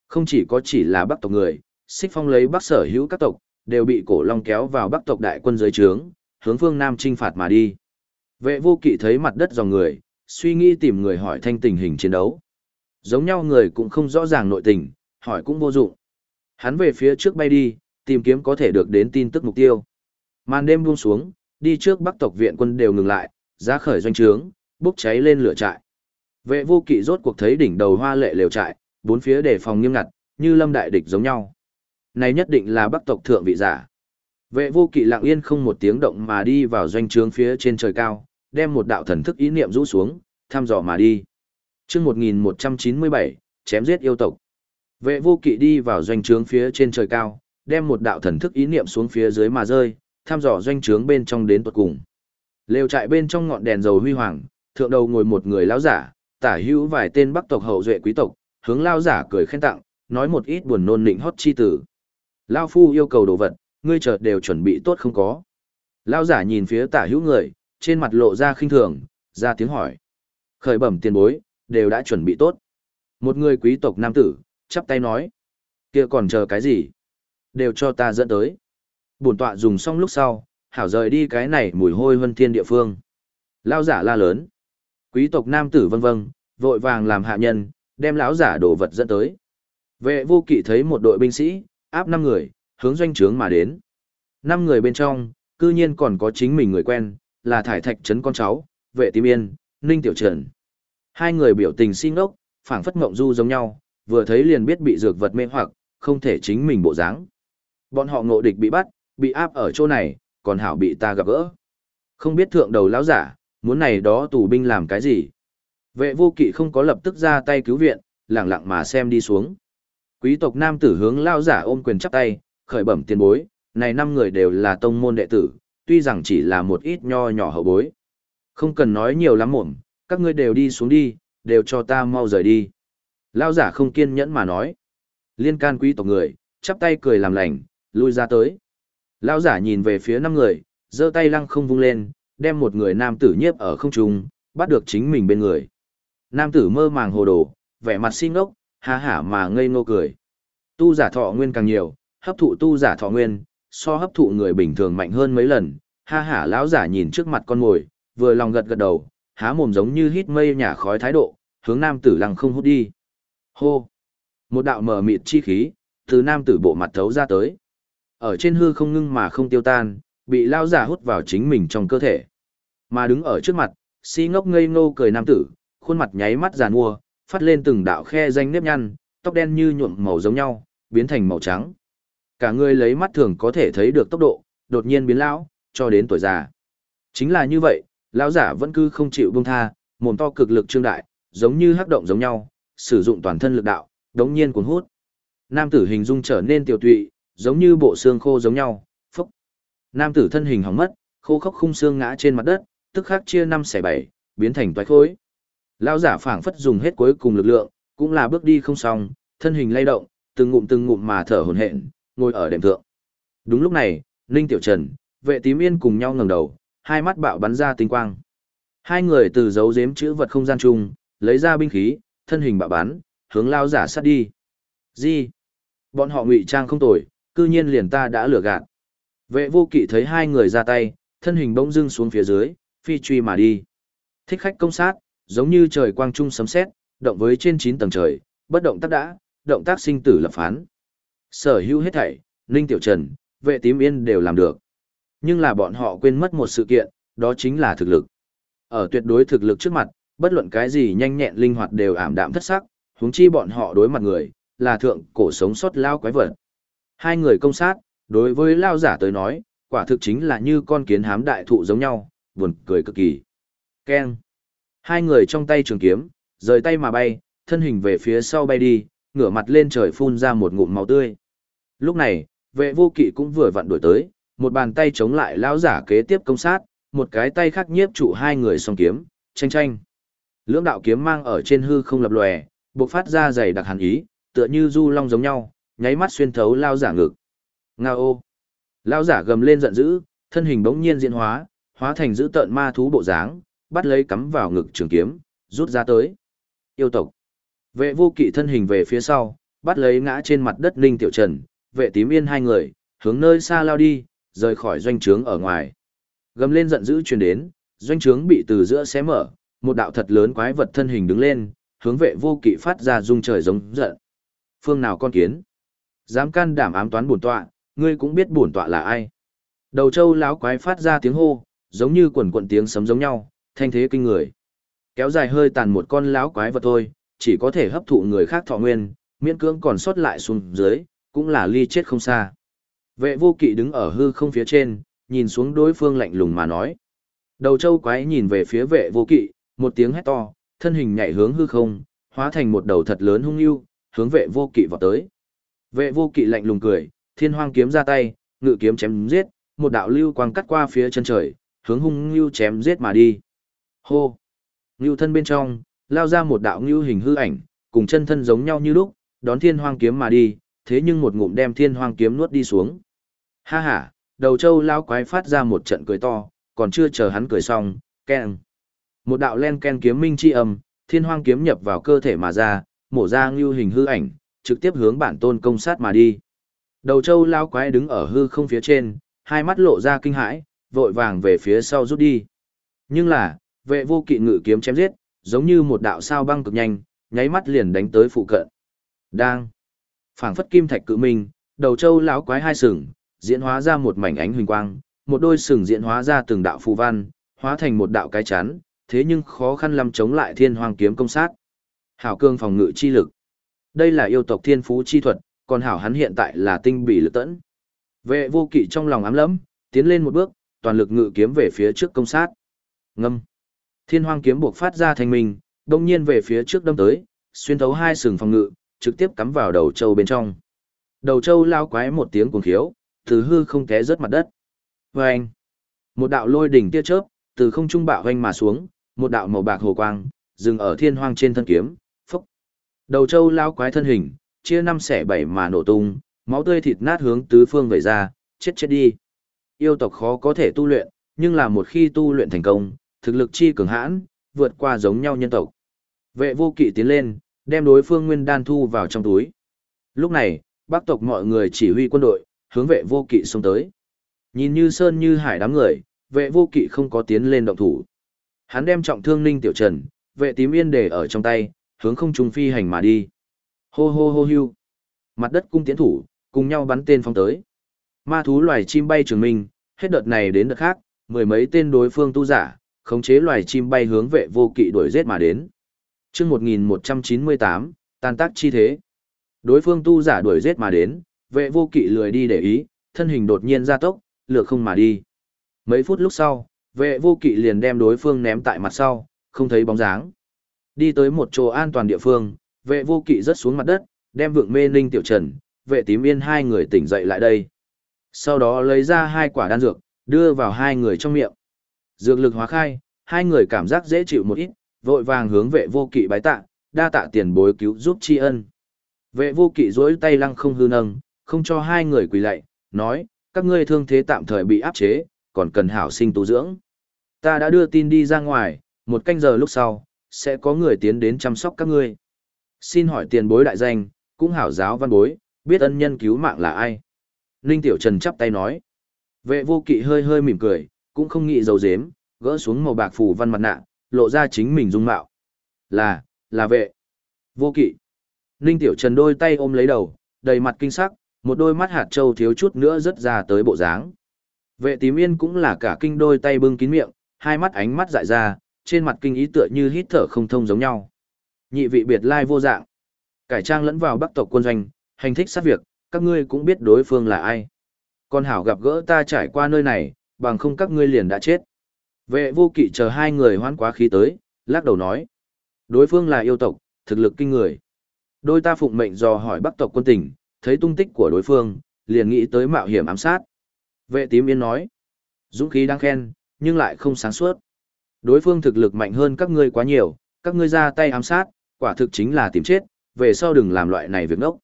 Không chỉ có chỉ là bắc tộc người, xích phong lấy bắc sở hữu các tộc, đều bị cổ long kéo vào bắc tộc đại quân dưới trướng, hướng phương Nam chinh phạt mà đi. Vệ vô kỵ thấy mặt đất dòng người, suy nghĩ tìm người hỏi thanh tình hình chiến đấu. Giống nhau người cũng không rõ ràng nội tình, hỏi cũng vô dụng. Hắn về phía trước bay đi, tìm kiếm có thể được đến tin tức mục tiêu. Màn đêm buông xuống, đi trước bắc tộc viện quân đều ngừng lại, ra khởi doanh trướng, bốc cháy lên lửa trại. Vệ vô kỵ rốt cuộc thấy đỉnh đầu hoa lệ lều trại, bốn phía đề phòng nghiêm ngặt, như lâm đại địch giống nhau. Này nhất định là bắc tộc thượng vị giả. Vệ vô kỵ lặng yên không một tiếng động mà đi vào doanh trướng phía trên trời cao, đem một đạo thần thức ý niệm rũ xuống, thăm dò mà đi. chương 1197, chém giết yêu tộc. Vệ vô kỵ đi vào doanh trướng phía trên trời cao, đem một đạo thần thức ý niệm xuống phía dưới mà rơi, thăm dò doanh trướng bên trong đến tuột cùng. Lều trại bên trong ngọn đèn dầu huy hoàng, thượng đầu ngồi một người lão giả, tả hữu vài tên bắc tộc hậu duệ quý tộc, hướng lao giả cười khen tặng, nói một ít buồn nôn nịnh hót chi tử. Lao phu yêu cầu đồ vật, ngươi chợt đều chuẩn bị tốt không có. Lao giả nhìn phía tả hữu người, trên mặt lộ ra khinh thường, ra tiếng hỏi. Khởi bẩm tiền bối, đều đã chuẩn bị tốt. Một người quý tộc nam tử, chắp tay nói. kia còn chờ cái gì? Đều cho ta dẫn tới. Bổn tọa dùng xong lúc sau, hảo rời đi cái này mùi hôi vân thiên địa phương. Lao giả la lớn. Quý tộc nam tử vân vân, vội vàng làm hạ nhân, đem lão giả đồ vật dẫn tới. Vệ vô kỵ thấy một đội binh sĩ, áp năm người, hướng doanh trướng mà đến. Năm người bên trong, cư nhiên còn có chính mình người quen, là thải thạch trấn con cháu, vệ tim yên, ninh tiểu trần. Hai người biểu tình xin ốc, phảng phất mộng du giống nhau, vừa thấy liền biết bị dược vật mê hoặc, không thể chính mình bộ dáng. Bọn họ ngộ địch bị bắt, bị áp ở chỗ này, còn hảo bị ta gặp gỡ. Không biết thượng đầu lão giả, muốn này đó tù binh làm cái gì. Vệ vô kỵ không có lập tức ra tay cứu viện, lặng lặng mà xem đi xuống. Quý tộc nam tử hướng lao giả ôm quyền chắp tay, khởi bẩm tiền bối, này năm người đều là tông môn đệ tử, tuy rằng chỉ là một ít nho nhỏ hậu bối. Không cần nói nhiều lắm mồm, các ngươi đều đi xuống đi, đều cho ta mau rời đi. Lao giả không kiên nhẫn mà nói. Liên can quý tộc người, chắp tay cười làm lành, lui ra tới. Lao giả nhìn về phía năm người, giơ tay lăng không vung lên, đem một người nam tử nhiếp ở không trung, bắt được chính mình bên người. Nam tử mơ màng hồ đồ, vẻ mặt xin ngốc, ha hả mà ngây ngô cười. Tu giả thọ nguyên càng nhiều, hấp thụ tu giả thọ nguyên, so hấp thụ người bình thường mạnh hơn mấy lần. Ha hả lão giả nhìn trước mặt con ngồi, vừa lòng gật gật đầu, há mồm giống như hít mây nhả khói thái độ, hướng nam tử lăng không hút đi. Hô! Một đạo mờ mịt chi khí, từ nam tử bộ mặt thấu ra tới. Ở trên hư không ngưng mà không tiêu tan, bị lão giả hút vào chính mình trong cơ thể. Mà đứng ở trước mặt, si ngốc ngây ngô cười nam tử, khuôn mặt nháy mắt giàn mua, phát lên từng đạo khe danh nếp nhăn, tóc đen như nhuộm màu giống nhau, biến thành màu trắng. Cả người lấy mắt thường có thể thấy được tốc độ, đột nhiên biến lão, cho đến tuổi già. Chính là như vậy, lão giả vẫn cứ không chịu buông tha, mồm to cực lực trương đại, giống như hắc động giống nhau, sử dụng toàn thân lực đạo, đống nhiên cuốn hút. Nam tử hình dung trở nên tiểu tụy, giống như bộ xương khô giống nhau, phốc. Nam tử thân hình hỏng mất, khô khốc khung xương ngã trên mặt đất, tức khắc chia năm xẻ bảy, biến thành toái khối. Lão giả phảng phất dùng hết cuối cùng lực lượng, cũng là bước đi không xong, thân hình lay động, từng ngụm từng ngụm mà thở hổn hển, ngồi ở đệm thượng. Đúng lúc này, Ninh Tiểu Trần, vệ tím yên cùng nhau ngẩng đầu, hai mắt bạo bắn ra tinh quang. Hai người từ giấu giếm chữ vật không gian chung, lấy ra binh khí, thân hình bạo bắn, hướng lao giả sát đi. Gì? Bọn họ ngụy trang không tồi, cư nhiên liền ta đã lừa gạt. Vệ vô kỵ thấy hai người ra tay, thân hình bỗng dưng xuống phía dưới, phi truy mà đi. Thích khách công sát, giống như trời quang trung sấm sét, động với trên 9 tầng trời, bất động tác đã, động tác sinh tử lập phán. Sở hữu hết thảy, Ninh Tiểu Trần, vệ tím yên đều làm được. Nhưng là bọn họ quên mất một sự kiện, đó chính là thực lực. Ở tuyệt đối thực lực trước mặt, bất luận cái gì nhanh nhẹn linh hoạt đều ảm đạm thất sắc, huống chi bọn họ đối mặt người, là thượng cổ sống sót lao quái vật. Hai người công sát, đối với lao giả tới nói, quả thực chính là như con kiến hám đại thụ giống nhau, buồn cười cực kỳ. Keng. Hai người trong tay trường kiếm, rời tay mà bay, thân hình về phía sau bay đi, ngửa mặt lên trời phun ra một ngụm máu tươi. Lúc này, vệ vô kỵ cũng vừa vặn đuổi tới, một bàn tay chống lại lão giả kế tiếp công sát, một cái tay khác nhiếp trụ hai người song kiếm, tranh tranh. Lưỡng đạo kiếm mang ở trên hư không lập lòe, bộc phát ra dày đặc hàn ý, tựa như du long giống nhau, nháy mắt xuyên thấu lao giả ngực. Ngao ô. Lao giả gầm lên giận dữ, thân hình bỗng nhiên diễn hóa, hóa thành giữ tợn ma thú bộ dáng, bắt lấy cắm vào ngực trường kiếm, rút ra tới. Yêu tộc. Vệ vô kỵ thân hình về phía sau, bắt lấy ngã trên mặt đất Ninh Tiểu Trần, vệ tím yên hai người, hướng nơi xa lao đi, rời khỏi doanh trướng ở ngoài. Gầm lên giận dữ truyền đến, doanh trướng bị từ giữa xé mở, một đạo thật lớn quái vật thân hình đứng lên, hướng vệ vô kỵ phát ra rung trời giống giận. Phương nào con kiến? Dám can đảm ám toán bổn tọa, ngươi cũng biết bổn tọa là ai. Đầu châu láo quái phát ra tiếng hô, giống như quần quận tiếng sấm giống nhau, thanh thế kinh người. Kéo dài hơi tàn một con láo quái vật thôi, chỉ có thể hấp thụ người khác thọ nguyên, miễn cưỡng còn sót lại xuống dưới, cũng là ly chết không xa. Vệ vô kỵ đứng ở hư không phía trên, nhìn xuống đối phương lạnh lùng mà nói. Đầu châu quái nhìn về phía vệ vô kỵ, một tiếng hét to, thân hình nhảy hướng hư không, hóa thành một đầu thật lớn hung yêu, hướng vệ vô kỵ vào tới. Vệ vô kỵ lạnh lùng cười, thiên hoang kiếm ra tay, ngự kiếm chém giết, một đạo lưu quang cắt qua phía chân trời, hướng hung ngưu chém giết mà đi. Hô! Ngưu thân bên trong, lao ra một đạo ngưu hình hư ảnh, cùng chân thân giống nhau như lúc, đón thiên hoang kiếm mà đi, thế nhưng một ngụm đem thiên hoang kiếm nuốt đi xuống. Ha ha, đầu châu lao quái phát ra một trận cười to, còn chưa chờ hắn cười xong, keng. Một đạo len ken kiếm minh chi âm, thiên hoang kiếm nhập vào cơ thể mà ra, mổ ra ngưu hình hư ảnh, trực tiếp hướng bản tôn công sát mà đi. Đầu châu lao quái đứng ở hư không phía trên, hai mắt lộ ra kinh hãi, vội vàng về phía sau rút đi. Nhưng là, vệ vô kỵ ngự kiếm chém giết, giống như một đạo sao băng cực nhanh, nháy mắt liền đánh tới phụ cận. Đang phảng phất kim thạch cự minh, đầu châu lão quái hai sừng, diễn hóa ra một mảnh ánh huỳnh quang, một đôi sừng diễn hóa ra từng đạo phù văn, hóa thành một đạo cái chắn, thế nhưng khó khăn lắm chống lại thiên hoàng kiếm công sát. Hảo cương phòng ngự chi lực. Đây là yêu tộc thiên phú chi thuật, còn hảo hắn hiện tại là tinh bị lực tẫn. Vệ vô kỵ trong lòng ám lẫm, tiến lên một bước, toàn lực ngự kiếm về phía trước công sát. Ngâm. Thiên hoang kiếm buộc phát ra thành mình, đông nhiên về phía trước đâm tới, xuyên thấu hai sừng phòng ngự, trực tiếp cắm vào đầu châu bên trong. Đầu châu lao quái một tiếng cuồng khiếu, từ hư không té rớt mặt đất. Và một đạo lôi đỉnh tia chớp, từ không trung bạo hoanh mà xuống, một đạo màu bạc hồ quang, dừng ở thiên hoang trên thân kiếm, phúc. Đầu châu lao quái thân hình, chia năm xẻ bảy mà nổ tung, máu tươi thịt nát hướng tứ phương vẩy ra, chết chết đi. Yêu tộc khó có thể tu luyện, nhưng là một khi tu luyện thành công, thực lực chi cường hãn, vượt qua giống nhau nhân tộc. Vệ vô kỵ tiến lên, đem đối phương nguyên đan thu vào trong túi. Lúc này, bác tộc mọi người chỉ huy quân đội, hướng vệ vô kỵ xông tới. Nhìn như sơn như hải đám người, vệ vô kỵ không có tiến lên động thủ. Hắn đem trọng thương ninh tiểu trần, vệ tím yên để ở trong tay, hướng không trung phi hành mà đi. Hô hô hô hưu. Mặt đất cung tiến thủ, cùng nhau bắn tên phong tới. Ma thú loài chim bay trường minh, hết đợt này đến đợt khác, mười mấy tên đối phương tu giả, khống chế loài chim bay hướng vệ vô kỵ đuổi giết mà đến. Chương 1198, tan tác chi thế. Đối phương tu giả đuổi giết mà đến, vệ vô kỵ lười đi để ý, thân hình đột nhiên ra tốc, lược không mà đi. Mấy phút lúc sau, vệ vô kỵ liền đem đối phương ném tại mặt sau, không thấy bóng dáng. Đi tới một chỗ an toàn địa phương, vệ vô kỵ rớt xuống mặt đất, đem vượng mê ninh tiểu trần, vệ tím yên hai người tỉnh dậy lại đây. Sau đó lấy ra hai quả đan dược, đưa vào hai người trong miệng. Dược lực hóa khai, hai người cảm giác dễ chịu một ít, vội vàng hướng vệ vô kỵ bái tạ, đa tạ tiền bối cứu giúp tri ân. Vệ vô kỵ duỗi tay lăng không hư nâng, không cho hai người quỳ lạy, nói, các ngươi thương thế tạm thời bị áp chế, còn cần hảo sinh tu dưỡng. Ta đã đưa tin đi ra ngoài, một canh giờ lúc sau, sẽ có người tiến đến chăm sóc các ngươi. Xin hỏi tiền bối đại danh, cũng hảo giáo văn bối, biết ân nhân cứu mạng là ai. Ninh Tiểu Trần chắp tay nói. Vệ vô kỵ hơi hơi mỉm cười, cũng không nghĩ dấu dếm, gỡ xuống màu bạc phủ văn mặt nạ, lộ ra chính mình dung mạo. Là, là vệ. Vô kỵ. Ninh Tiểu Trần đôi tay ôm lấy đầu, đầy mặt kinh sắc, một đôi mắt hạt trâu thiếu chút nữa rớt ra tới bộ dáng. Vệ tím yên cũng là cả kinh đôi tay bưng kín miệng, hai mắt ánh mắt dại ra, trên mặt kinh ý tựa như hít thở không thông giống nhau. Nhị vị biệt lai vô dạng. Cải trang lẫn vào bắc tộc quân doanh, hành thích sát việc, các ngươi cũng biết đối phương là ai. con hảo gặp gỡ ta trải qua nơi này, bằng không các ngươi liền đã chết. Vệ vô kỵ chờ hai người hoán quá khí tới, lắc đầu nói. Đối phương là yêu tộc, thực lực kinh người. Đôi ta phụng mệnh dò hỏi bắc tộc quân tình, thấy tung tích của đối phương, liền nghĩ tới mạo hiểm ám sát. Vệ tím yên nói. Dũng khí đang khen, nhưng lại không sáng suốt. Đối phương thực lực mạnh hơn các ngươi quá nhiều, các ngươi ra tay ám sát, quả thực chính là tìm chết, về sau đừng làm loại này việc ngốc.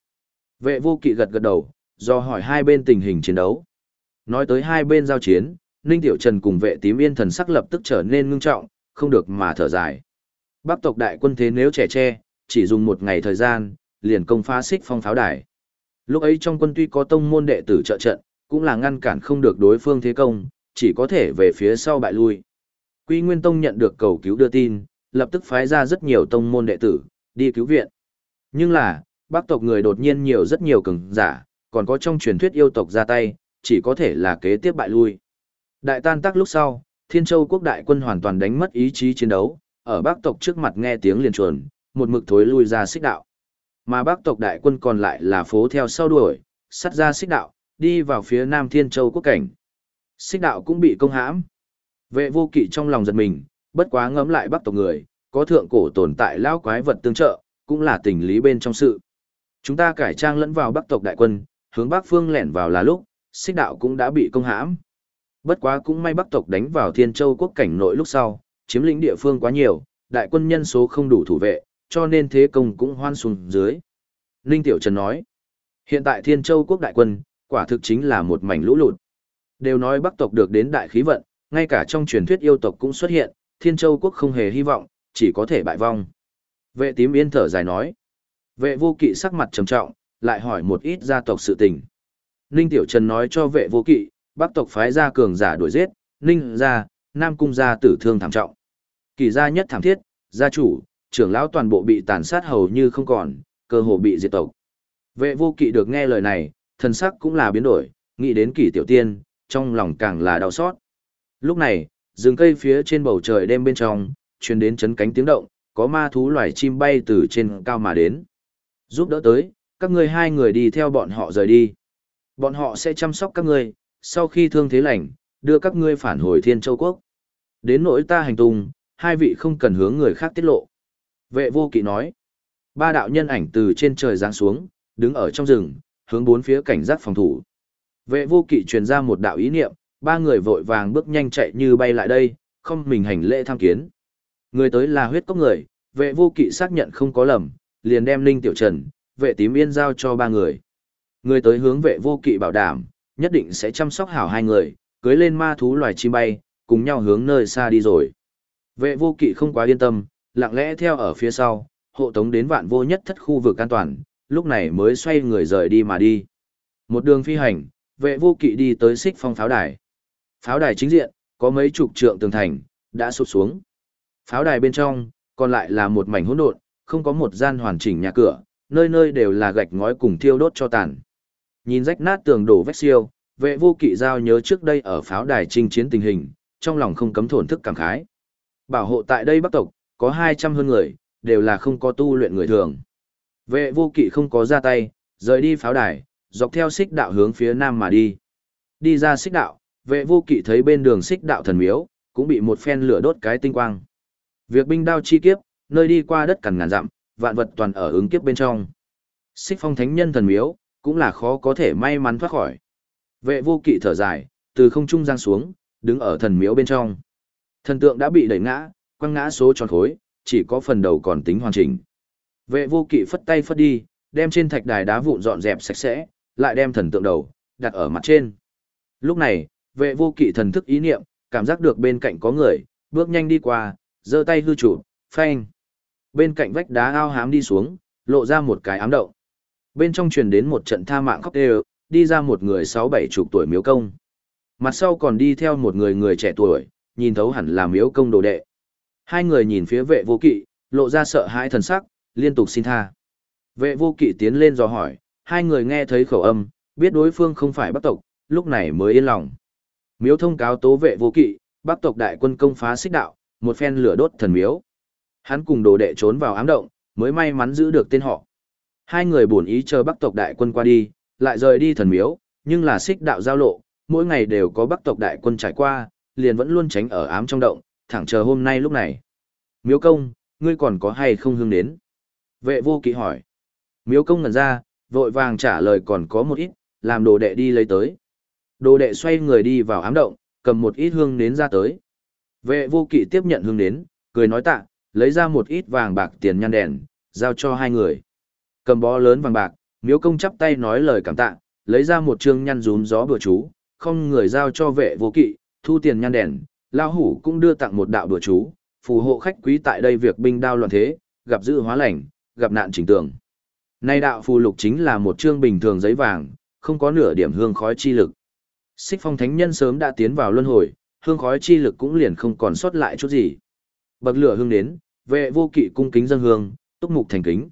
Vệ vô kỵ gật gật đầu, do hỏi hai bên tình hình chiến đấu. Nói tới hai bên giao chiến, Ninh Tiểu Trần cùng vệ tím yên thần sắc lập tức trở nên ngưng trọng, không được mà thở dài. Bắc tộc đại quân thế nếu trẻ tre, chỉ dùng một ngày thời gian, liền công phá xích phong pháo đài. Lúc ấy trong quân tuy có tông môn đệ tử trợ trận, cũng là ngăn cản không được đối phương thế công, chỉ có thể về phía sau bại lui. Quy Nguyên Tông nhận được cầu cứu đưa tin, lập tức phái ra rất nhiều tông môn đệ tử, đi cứu viện. Nhưng là, bác tộc người đột nhiên nhiều rất nhiều cường giả, còn có trong truyền thuyết yêu tộc ra tay, chỉ có thể là kế tiếp bại lui. Đại tan tác lúc sau, Thiên Châu quốc đại quân hoàn toàn đánh mất ý chí chiến đấu, ở bác tộc trước mặt nghe tiếng liền chuồn, một mực thối lui ra xích đạo. Mà bác tộc đại quân còn lại là phố theo sau đuổi, sắt ra xích đạo, đi vào phía nam Thiên Châu quốc cảnh. Xích đạo cũng bị công hãm. Vệ vô kỵ trong lòng giật mình, bất quá ngấm lại bắc tộc người, có thượng cổ tồn tại lao quái vật tương trợ, cũng là tình lý bên trong sự. Chúng ta cải trang lẫn vào bắc tộc đại quân, hướng bắc phương lẻn vào là lúc, xích đạo cũng đã bị công hãm. Bất quá cũng may bắc tộc đánh vào thiên châu quốc cảnh nội lúc sau, chiếm lĩnh địa phương quá nhiều, đại quân nhân số không đủ thủ vệ, cho nên thế công cũng hoan xuống dưới. Ninh Tiểu Trần nói, hiện tại thiên châu quốc đại quân, quả thực chính là một mảnh lũ lụt. Đều nói bắc tộc được đến đại khí vận, ngay cả trong truyền thuyết yêu tộc cũng xuất hiện, thiên châu quốc không hề hy vọng, chỉ có thể bại vong. Vệ tím yên thở dài nói. Vệ vô kỵ sắc mặt trầm trọng, lại hỏi một ít gia tộc sự tình. Ninh Tiểu Trần nói cho vệ vô kỵ, bắc tộc phái gia cường giả đuổi giết, Ninh gia, Nam cung gia tử thương thảm trọng. Kỳ gia nhất thảm thiết, gia chủ, trưởng lão toàn bộ bị tàn sát hầu như không còn, cơ hồ bị diệt tộc. Vệ vô kỵ được nghe lời này, thần sắc cũng là biến đổi, nghĩ đến kỳ tiểu tiên, trong lòng càng là đau xót. Lúc này, rừng cây phía trên bầu trời đêm bên trong, truyền đến chấn cánh tiếng động, có ma thú loài chim bay từ trên cao mà đến. Giúp đỡ tới, các ngươi hai người đi theo bọn họ rời đi. Bọn họ sẽ chăm sóc các ngươi, sau khi thương thế lành, đưa các ngươi phản hồi Thiên Châu Quốc. Đến nỗi ta hành tung, hai vị không cần hướng người khác tiết lộ. Vệ vô kỵ nói. Ba đạo nhân ảnh từ trên trời giáng xuống, đứng ở trong rừng, hướng bốn phía cảnh giác phòng thủ. Vệ vô kỵ truyền ra một đạo ý niệm, ba người vội vàng bước nhanh chạy như bay lại đây, không mình hành lễ tham kiến. Người tới là huyết cốc người, vệ vô kỵ xác nhận không có lầm, liền đem Ninh Tiểu Trần, vệ tím yên giao cho ba người. Người tới hướng vệ vô kỵ bảo đảm, nhất định sẽ chăm sóc hảo hai người, cưới lên ma thú loài chim bay, cùng nhau hướng nơi xa đi rồi. Vệ vô kỵ không quá yên tâm, lặng lẽ theo ở phía sau, hộ tống đến vạn vô nhất thất khu vực an toàn, lúc này mới xoay người rời đi mà đi. Một đường phi hành, vệ vô kỵ đi tới xích phong pháo đài. Pháo đài chính diện, có mấy chục trượng tường thành, đã sụp xuống. Pháo đài bên trong, còn lại là một mảnh hỗn độn, không có một gian hoàn chỉnh nhà cửa, nơi nơi đều là gạch ngói cùng thiêu đốt cho tàn. Nhìn rách nát tường đổ vách siêu, vệ vô kỵ giao nhớ trước đây ở pháo đài chinh chiến tình hình, trong lòng không cấm thổn thức cảm khái. Bảo hộ tại đây bắc tộc, có 200 hơn người, đều là không có tu luyện người thường. Vệ vô kỵ không có ra tay, rời đi pháo đài, dọc theo xích đạo hướng phía nam mà đi. Đi ra xích đạo, vệ vô kỵ thấy bên đường xích đạo thần miếu, cũng bị một phen lửa đốt cái tinh quang. Việc binh đao chi kiếp, nơi đi qua đất cằn ngàn dặm, vạn vật toàn ở ứng kiếp bên trong. Xích phong thánh nhân thần miếu, cũng là khó có thể may mắn thoát khỏi. Vệ vô kỵ thở dài, từ không trung giang xuống, đứng ở thần miếu bên trong. Thần tượng đã bị đẩy ngã, quăng ngã số tròn khối, chỉ có phần đầu còn tính hoàn chỉnh. Vệ vô kỵ phất tay phất đi, đem trên thạch đài đá vụn dọn dẹp sạch sẽ, lại đem thần tượng đầu, đặt ở mặt trên. Lúc này, vệ vô kỵ thần thức ý niệm, cảm giác được bên cạnh có người, bước nhanh đi qua, giơ tay hư chủ, phanh. Bên cạnh vách đá ao hám đi xuống, lộ ra một cái ám động. Bên trong truyền đến một trận tha mạng khóc đều, đi ra một người sáu bảy chục tuổi miếu công. Mặt sau còn đi theo một người người trẻ tuổi, nhìn thấu hẳn là miếu công đồ đệ. Hai người nhìn phía vệ vô kỵ, lộ ra sợ hãi thần sắc, liên tục xin tha. Vệ vô kỵ tiến lên dò hỏi, hai người nghe thấy khẩu âm, biết đối phương không phải bắc tộc, lúc này mới yên lòng. Miếu thông cáo tố vệ vô kỵ, bắc tộc đại quân công phá xích đạo, một phen lửa đốt thần miếu. Hắn cùng đồ đệ trốn vào ám động, mới may mắn giữ được tên họ. Hai người buồn ý chờ bắc tộc đại quân qua đi, lại rời đi thần miếu, nhưng là xích đạo giao lộ, mỗi ngày đều có bắc tộc đại quân trải qua, liền vẫn luôn tránh ở ám trong động, thẳng chờ hôm nay lúc này. Miếu công, ngươi còn có hay không hương đến? Vệ vô kỵ hỏi. Miếu công ngần ra, vội vàng trả lời còn có một ít, làm đồ đệ đi lấy tới. Đồ đệ xoay người đi vào ám động, cầm một ít hương nến ra tới. Vệ vô kỵ tiếp nhận hương nến, cười nói tạ, lấy ra một ít vàng bạc tiền nhan đèn, giao cho hai người. Cầm bó lớn vàng bạc, miếu công chắp tay nói lời cảm tạ, lấy ra một chương nhăn rúm gió bừa chú, không người giao cho vệ vô kỵ, thu tiền nhan đèn, lao hủ cũng đưa tặng một đạo bừa chú, phù hộ khách quý tại đây việc binh đao loạn thế, gặp dự hóa lành, gặp nạn chỉnh tường. Nay đạo phù lục chính là một chương bình thường giấy vàng, không có nửa điểm hương khói chi lực. Xích phong thánh nhân sớm đã tiến vào luân hồi, hương khói chi lực cũng liền không còn sót lại chút gì. Bậc lửa hương đến, vệ vô kỵ cung kính dân hương, túc mục thành kính.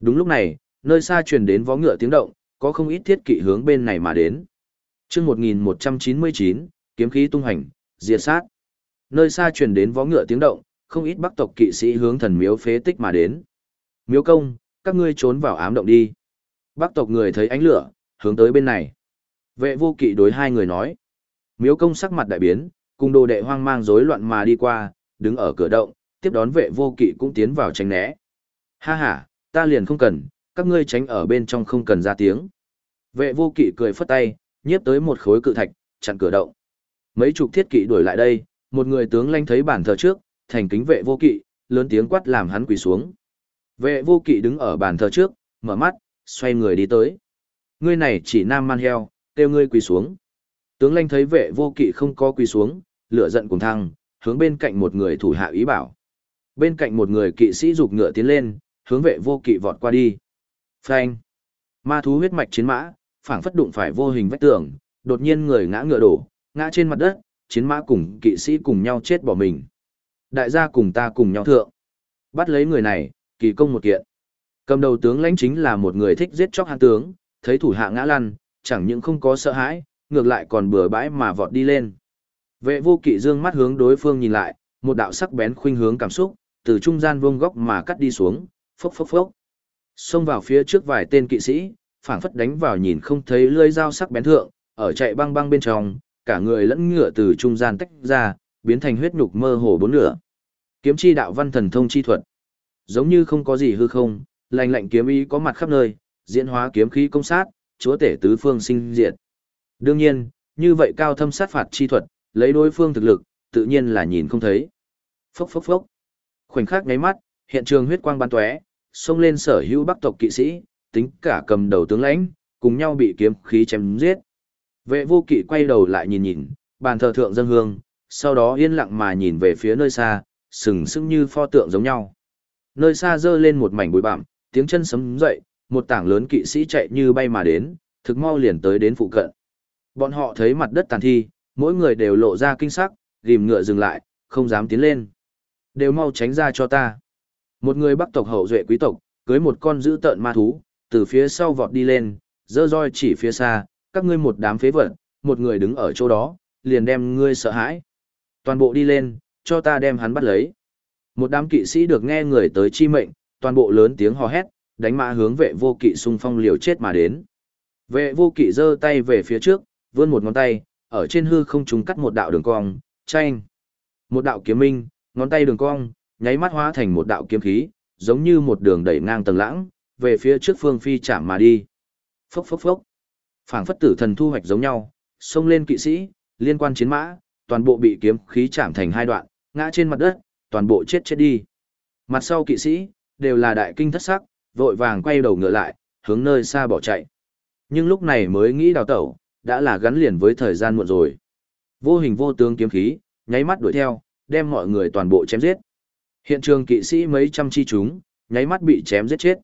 Đúng lúc này, nơi xa truyền đến vó ngựa tiếng động, có không ít thiết kỵ hướng bên này mà đến. Chương 1199, kiếm khí tung hành, diệt sát. Nơi xa truyền đến vó ngựa tiếng động, không ít bắc tộc kỵ sĩ hướng thần miếu phế tích mà đến. Miếu công, các ngươi trốn vào ám động đi. Bắc tộc người thấy ánh lửa, hướng tới bên này. Vệ vô kỵ đối hai người nói. Miếu công sắc mặt đại biến, cùng đồ đệ hoang mang rối loạn mà đi qua, đứng ở cửa động, tiếp đón vệ vô kỵ cũng tiến vào tránh né. Ha ha, ta liền không cần, các ngươi tránh ở bên trong không cần ra tiếng. Vệ vô kỵ cười phất tay, nhiếp tới một khối cự thạch, chặn cửa động. Mấy chục thiết kỵ đuổi lại đây, một người tướng lanh thấy bản thờ trước, thành kính vệ vô kỵ, lớn tiếng quát làm hắn quỳ xuống. Vệ vô kỵ đứng ở bàn thờ trước, mở mắt, xoay người đi tới. Ngươi này chỉ nam man heo, kêu ngươi quỳ xuống. Tướng lanh thấy vệ vô kỵ không có quỳ xuống, lửa giận cùng thăng, hướng bên cạnh một người thủ hạ ý bảo. Bên cạnh một người kỵ sĩ rục ngựa tiến lên, hướng vệ vô kỵ vọt qua đi. Phanh. Ma thú huyết mạch chiến mã, phảng phất đụng phải vô hình vách tường, đột nhiên người ngã ngựa đổ, ngã trên mặt đất, chiến mã cùng kỵ sĩ cùng nhau chết bỏ mình. Đại gia cùng ta cùng nhau thượng. Bắt lấy người này, kỳ công một kiện. Cầm đầu tướng lãnh chính là một người thích giết chóc hạng tướng, thấy thủ hạ ngã lăn, chẳng những không có sợ hãi, ngược lại còn bừa bãi mà vọt đi lên. Vệ vô kỵ dương mắt hướng đối phương nhìn lại, một đạo sắc bén khuynh hướng cảm xúc, từ trung gian vuông góc mà cắt đi xuống, phốc phốc phốc. Xông vào phía trước vài tên kỵ sĩ, phảng phất đánh vào nhìn không thấy lưỡi dao sắc bén thượng, ở chạy băng băng bên trong, cả người lẫn ngựa từ trung gian tách ra, biến thành huyết nhục mơ hồ bốn nửa. Kiếm chi đạo văn thần thông chi thuật. Giống như không có gì hư không, lạnh lạnh kiếm ý có mặt khắp nơi, diễn hóa kiếm khí công sát, chúa tể tứ phương sinh diệt. Đương nhiên, như vậy cao thâm sát phạt chi thuật, lấy đối phương thực lực, tự nhiên là nhìn không thấy. Phốc phốc phốc. Khoảnh khắc ngáy mắt, hiện trường huyết quang bắn tóe, xông lên sở hữu bắc tộc kỵ sĩ, tính cả cầm đầu tướng lãnh, cùng nhau bị kiếm khí chém giết. Vệ vô kỵ quay đầu lại nhìn nhìn, bàn thờ thượng dân hương, sau đó yên lặng mà nhìn về phía nơi xa, sừng sững như pho tượng giống nhau. Nơi xa dơ lên một mảnh bụi bặm, tiếng chân sấm dậy, một tảng lớn kỵ sĩ chạy như bay mà đến, thực mau liền tới đến phụ cận. Bọn họ thấy mặt đất tàn thi, mỗi người đều lộ ra kinh sắc, rìm ngựa dừng lại, không dám tiến lên. Đều mau tránh ra cho ta. Một người bắc tộc hậu duệ quý tộc, cưới một con dữ tợn ma thú, từ phía sau vọt đi lên, dơ roi chỉ phía xa, các ngươi một đám phế vật, một người đứng ở chỗ đó, liền đem ngươi sợ hãi. Toàn bộ đi lên, cho ta đem hắn bắt lấy. Một đám kỵ sĩ được nghe người tới chi mệnh, toàn bộ lớn tiếng hò hét, đánh mã hướng vệ vô kỵ xung phong liều chết mà đến. Vệ vô kỵ giơ tay về phía trước, vươn một ngón tay, ở trên hư không trúng cắt một đạo đường cong, chanh. Một đạo kiếm minh, ngón tay đường cong, nháy mắt hóa thành một đạo kiếm khí, giống như một đường đẩy ngang tầng lãng, về phía trước phương phi chạm mà đi. Phốc phốc phốc. Phảng phất tử thần thu hoạch giống nhau, xông lên kỵ sĩ, liên quan chiến mã, toàn bộ bị kiếm khí chạm thành hai đoạn, ngã trên mặt đất, toàn bộ chết chết đi. Mặt sau kỵ sĩ, đều là đại kinh thất sắc, vội vàng quay đầu ngựa lại, hướng nơi xa bỏ chạy. Nhưng lúc này mới nghĩ đào tẩu, đã là gắn liền với thời gian muộn rồi. Vô hình vô tướng kiếm khí, nháy mắt đuổi theo, đem mọi người toàn bộ chém giết. Hiện trường kỵ sĩ mấy trăm chi chúng, nháy mắt bị chém giết chết.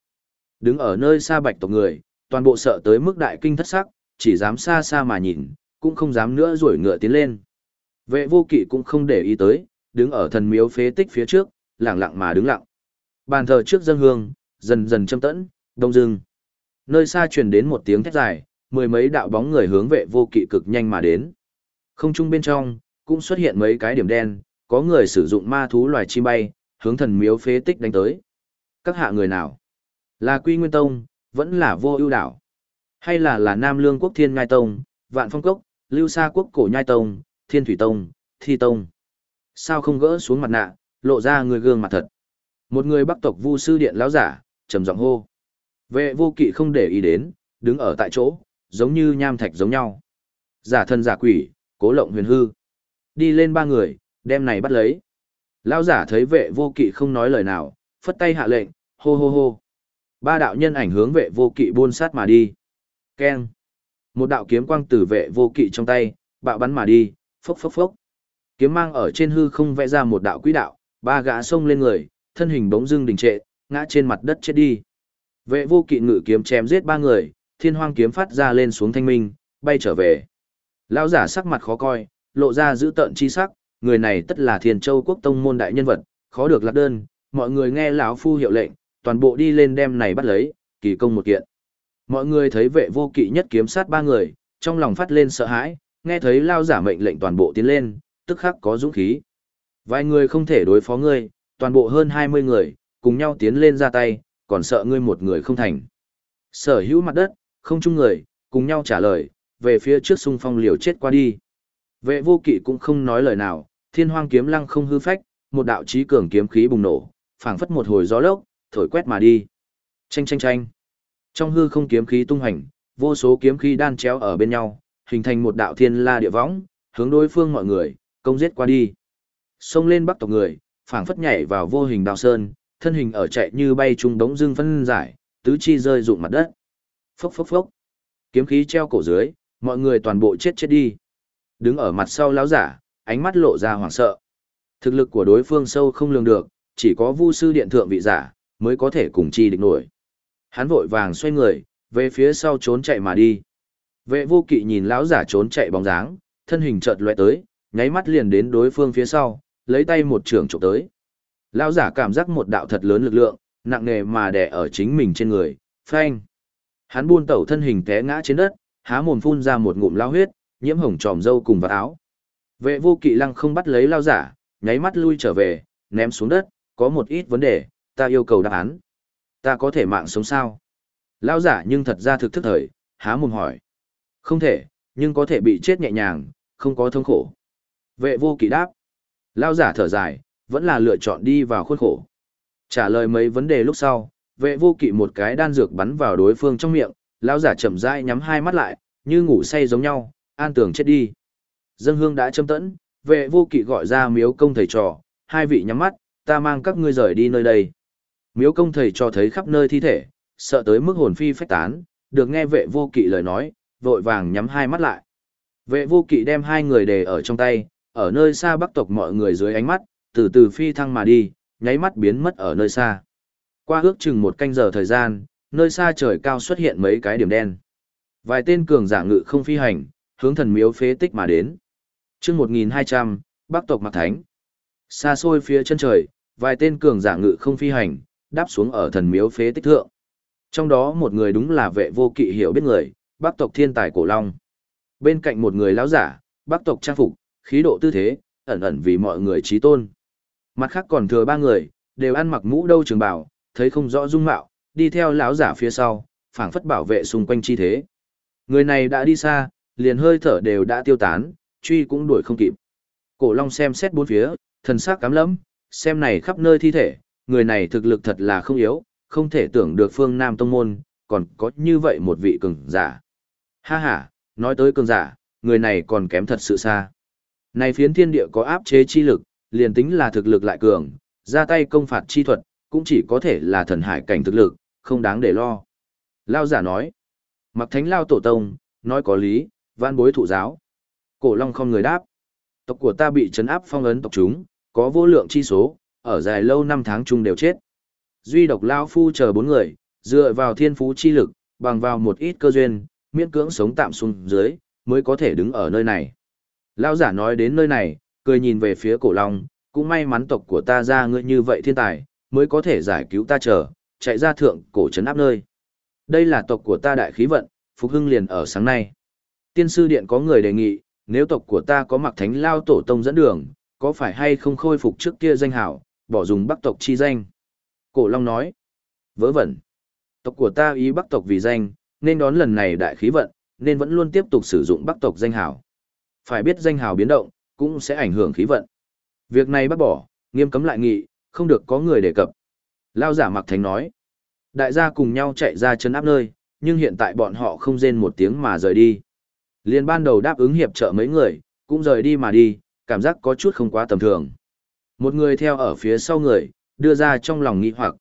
Đứng ở nơi xa bạch tộc người, toàn bộ sợ tới mức đại kinh thất sắc, chỉ dám xa xa mà nhìn, cũng không dám nữa rủi ngựa tiến lên. Vệ vô kỵ cũng không để ý tới, đứng ở thần miếu phế tích phía trước, lặng lặng mà đứng lặng. Bàn thờ trước dân hương, dần dần châm tẫn, đông dưng. Nơi xa truyền đến một tiếng thét dài, mười mấy đạo bóng người hướng vệ vô kỵ cực nhanh mà đến. Không trung bên trong, cũng xuất hiện mấy cái điểm đen, có người sử dụng ma thú loài chim bay, hướng thần miếu phế tích đánh tới. Các hạ người nào? Là Quy Nguyên Tông, vẫn là vô ưu đảo. Hay là là Nam Lương Quốc Thiên Nhai Tông, Vạn Phong Cốc, Lưu Sa Quốc Cổ Nhai Tông, Thiên Thủy Tông, Thi Tông. Sao không gỡ xuống mặt nạ, lộ ra người gương mặt thật. Một người bắc tộc vu sư điện lão giả, trầm giọng hô. Vệ vô kỵ không để ý đến, đứng ở tại chỗ, giống như nham thạch giống nhau. Giả thân giả quỷ, cố lộng huyền hư. Đi lên ba người, đem này bắt lấy. Lão giả thấy vệ vô kỵ không nói lời nào, phất tay hạ lệnh, hô hô hô. Ba đạo nhân ảnh hướng vệ vô kỵ buôn sát mà đi. Keng. Một đạo kiếm quang từ vệ vô kỵ trong tay, bạo bắn mà đi, phốc phốc phốc. Kiếm mang ở trên hư không vẽ ra một đạo quỹ đạo, ba gã xông lên người, thân hình bỗng dưng đình trệ, ngã trên mặt đất chết đi. Vệ vô kỵ ngự kiếm chém giết ba người, thiên hoang kiếm phát ra lên xuống thanh minh, bay trở về. Lão giả sắc mặt khó coi, lộ ra giữ tợn chi sắc, người này tất là Thiên Châu quốc tông môn đại nhân vật, khó được lạc đơn, mọi người nghe lão phu hiệu lệnh, toàn bộ đi lên đem này bắt lấy, kỳ công một kiện. Mọi người thấy vệ vô kỵ nhất kiếm sát ba người, trong lòng phát lên sợ hãi, nghe thấy lao giả mệnh lệnh toàn bộ tiến lên, tức khắc có dũng khí. Vài người không thể đối phó ngươi, toàn bộ hơn 20 người, cùng nhau tiến lên ra tay, còn sợ ngươi một người không thành. Sở hữu mặt đất, không chung người, cùng nhau trả lời, về phía trước xung phong liều chết qua đi. Vệ vô kỵ cũng không nói lời nào, thiên hoang kiếm lăng không hư phách, một đạo trí cường kiếm khí bùng nổ, phảng phất một hồi gió lốc, thổi quét mà đi. Chanh chanh chanh. Trong hư không kiếm khí tung hành, vô số kiếm khí đan chéo ở bên nhau, hình thành một đạo thiên la địa võng, hướng đối phương mọi người, công giết qua đi. Xông lên bắc tộc người, phảng phất nhảy vào vô hình đào sơn, thân hình ở chạy như bay trung đống dương phân giải, tứ chi rơi rụng mặt đất. Phốc phốc phốc. Kiếm khí treo cổ dưới, mọi người toàn bộ chết chết đi. Đứng ở mặt sau lão giả, ánh mắt lộ ra hoảng sợ. Thực lực của đối phương sâu không lường được, chỉ có Vu sư điện thượng vị giả mới có thể cùng chi địch nổi. Hắn vội vàng xoay người, về phía sau trốn chạy mà đi. Vệ vô kỵ nhìn lão giả trốn chạy bóng dáng, thân hình chợt lóe tới, nháy mắt liền đến đối phương phía sau, lấy tay một trường chụp tới. Lão giả cảm giác một đạo thật lớn lực lượng, nặng nề mà đè ở chính mình trên người, phanh. Hắn buôn tẩu thân hình té ngã trên đất, há mồm phun ra một ngụm lao huyết, nhiễm hồng tròm dâu cùng vào áo. Vệ vô kỵ lăng không bắt lấy lao giả, nháy mắt lui trở về, ném xuống đất, có một ít vấn đề, ta yêu cầu đáp án. Ta có thể mạng sống sao? Lao giả nhưng thật ra thực thức thời, há mồm hỏi. Không thể, nhưng có thể bị chết nhẹ nhàng, không có thống khổ. Vệ vô kỵ đáp. Lao giả thở dài, vẫn là lựa chọn đi vào khuôn khổ. Trả lời mấy vấn đề lúc sau, vệ vô kỵ một cái đan dược bắn vào đối phương trong miệng, lão giả chậm rãi nhắm hai mắt lại, như ngủ say giống nhau, an tường chết đi. Dân hương đã châm tẫn, vệ vô kỵ gọi ra miếu công thầy trò, hai vị nhắm mắt, ta mang các ngươi rời đi nơi đây. Miếu công thầy trò thấy khắp nơi thi thể, sợ tới mức hồn phi phách tán, được nghe vệ vô kỵ lời nói, vội vàng nhắm hai mắt lại. Vệ vô kỵ đem hai người để ở trong tay, ở nơi xa bắc tộc mọi người dưới ánh mắt, từ từ phi thăng mà đi, nháy mắt biến mất ở nơi xa. Qua ước chừng một canh giờ thời gian, nơi xa trời cao xuất hiện mấy cái điểm đen. Vài tên cường giả ngự không phi hành, hướng thần miếu phế tích mà đến. chương 1200, Bắc tộc Mạc Thánh. Xa xôi phía chân trời, vài tên cường giả ngự không phi hành, đáp xuống ở thần miếu phế tích thượng. Trong đó một người đúng là vệ vô kỵ hiểu biết người, Bắc tộc thiên tài cổ long. Bên cạnh một người lão giả, Bắc tộc trang phục, khí độ tư thế, ẩn ẩn vì mọi người trí tôn. Mặt khác còn thừa ba người, đều ăn mặc mũ đâu trường bảo, thấy không rõ dung mạo, đi theo lão giả phía sau, phảng phất bảo vệ xung quanh chi thế. Người này đã đi xa, liền hơi thở đều đã tiêu tán, truy cũng đuổi không kịp. Cổ Long xem xét bốn phía, thần sắc cám lẫm, xem này khắp nơi thi thể, người này thực lực thật là không yếu, không thể tưởng được phương Nam Tông Môn, còn có như vậy một vị cường giả. Ha ha, nói tới cường giả, người này còn kém thật sự xa. Này phiến thiên địa có áp chế chi lực, liền tính là thực lực lại cường, ra tay công phạt chi thuật, cũng chỉ có thể là thần hải cảnh thực lực, không đáng để lo. Lao giả nói, Mặc thánh lao tổ tông, nói có lý, văn bối thụ giáo. Cổ long không người đáp. Tộc của ta bị trấn áp phong ấn tộc chúng, có vô lượng chi số, ở dài lâu năm tháng chung đều chết. Duy độc lao phu chờ bốn người, dựa vào thiên phú chi lực, bằng vào một ít cơ duyên, miễn cưỡng sống tạm xuống dưới, mới có thể đứng ở nơi này. Lao giả nói đến nơi này, cười nhìn về phía cổ long, cũng may mắn tộc của ta ra ngươi như vậy thiên tài, mới có thể giải cứu ta chờ, chạy ra thượng cổ trấn áp nơi. Đây là tộc của ta đại khí vận, Phục Hưng liền ở sáng nay. Tiên sư điện có người đề nghị, nếu tộc của ta có mặc thánh lao tổ tông dẫn đường, có phải hay không khôi phục trước kia danh hảo, bỏ dùng bắc tộc chi danh. Cổ Long nói, vớ vẩn. Tộc của ta ý bắc tộc vì danh, nên đón lần này đại khí vận, nên vẫn luôn tiếp tục sử dụng bắc tộc danh hảo. Phải biết danh hào biến động, cũng sẽ ảnh hưởng khí vận. Việc này bác bỏ, nghiêm cấm lại nghị, không được có người đề cập. Lao giả mặc thánh nói, đại gia cùng nhau chạy ra chân áp nơi, nhưng hiện tại bọn họ không rên một tiếng mà rời đi. Liên ban đầu đáp ứng hiệp trợ mấy người, cũng rời đi mà đi, cảm giác có chút không quá tầm thường. Một người theo ở phía sau người, đưa ra trong lòng nghi hoặc.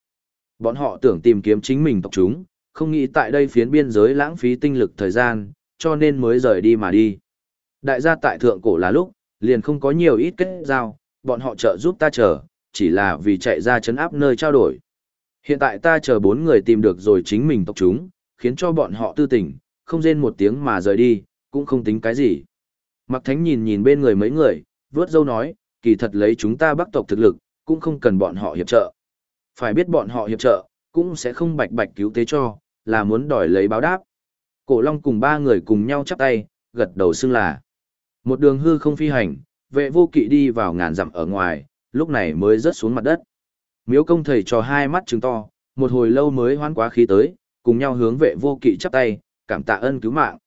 Bọn họ tưởng tìm kiếm chính mình tộc chúng, không nghĩ tại đây phiến biên giới lãng phí tinh lực thời gian, cho nên mới rời đi mà đi. Đại gia tại thượng cổ là lúc, liền không có nhiều ít kết giao, bọn họ trợ giúp ta chờ, chỉ là vì chạy ra chấn áp nơi trao đổi. Hiện tại ta chờ bốn người tìm được rồi chính mình tộc chúng, khiến cho bọn họ tư tình, không rên một tiếng mà rời đi, cũng không tính cái gì. Mặc thánh nhìn nhìn bên người mấy người, vớt dâu nói, kỳ thật lấy chúng ta bắc tộc thực lực, cũng không cần bọn họ hiệp trợ. Phải biết bọn họ hiệp trợ, cũng sẽ không bạch bạch cứu tế cho, là muốn đòi lấy báo đáp. Cổ Long cùng ba người cùng nhau chắp tay, gật đầu xưng là. Một đường hư không phi hành, vệ vô kỵ đi vào ngàn dặm ở ngoài, lúc này mới rớt xuống mặt đất. Miếu công thầy cho hai mắt trừng to, một hồi lâu mới hoán quá khí tới, cùng nhau hướng vệ vô kỵ chắp tay, cảm tạ ân cứu mạng.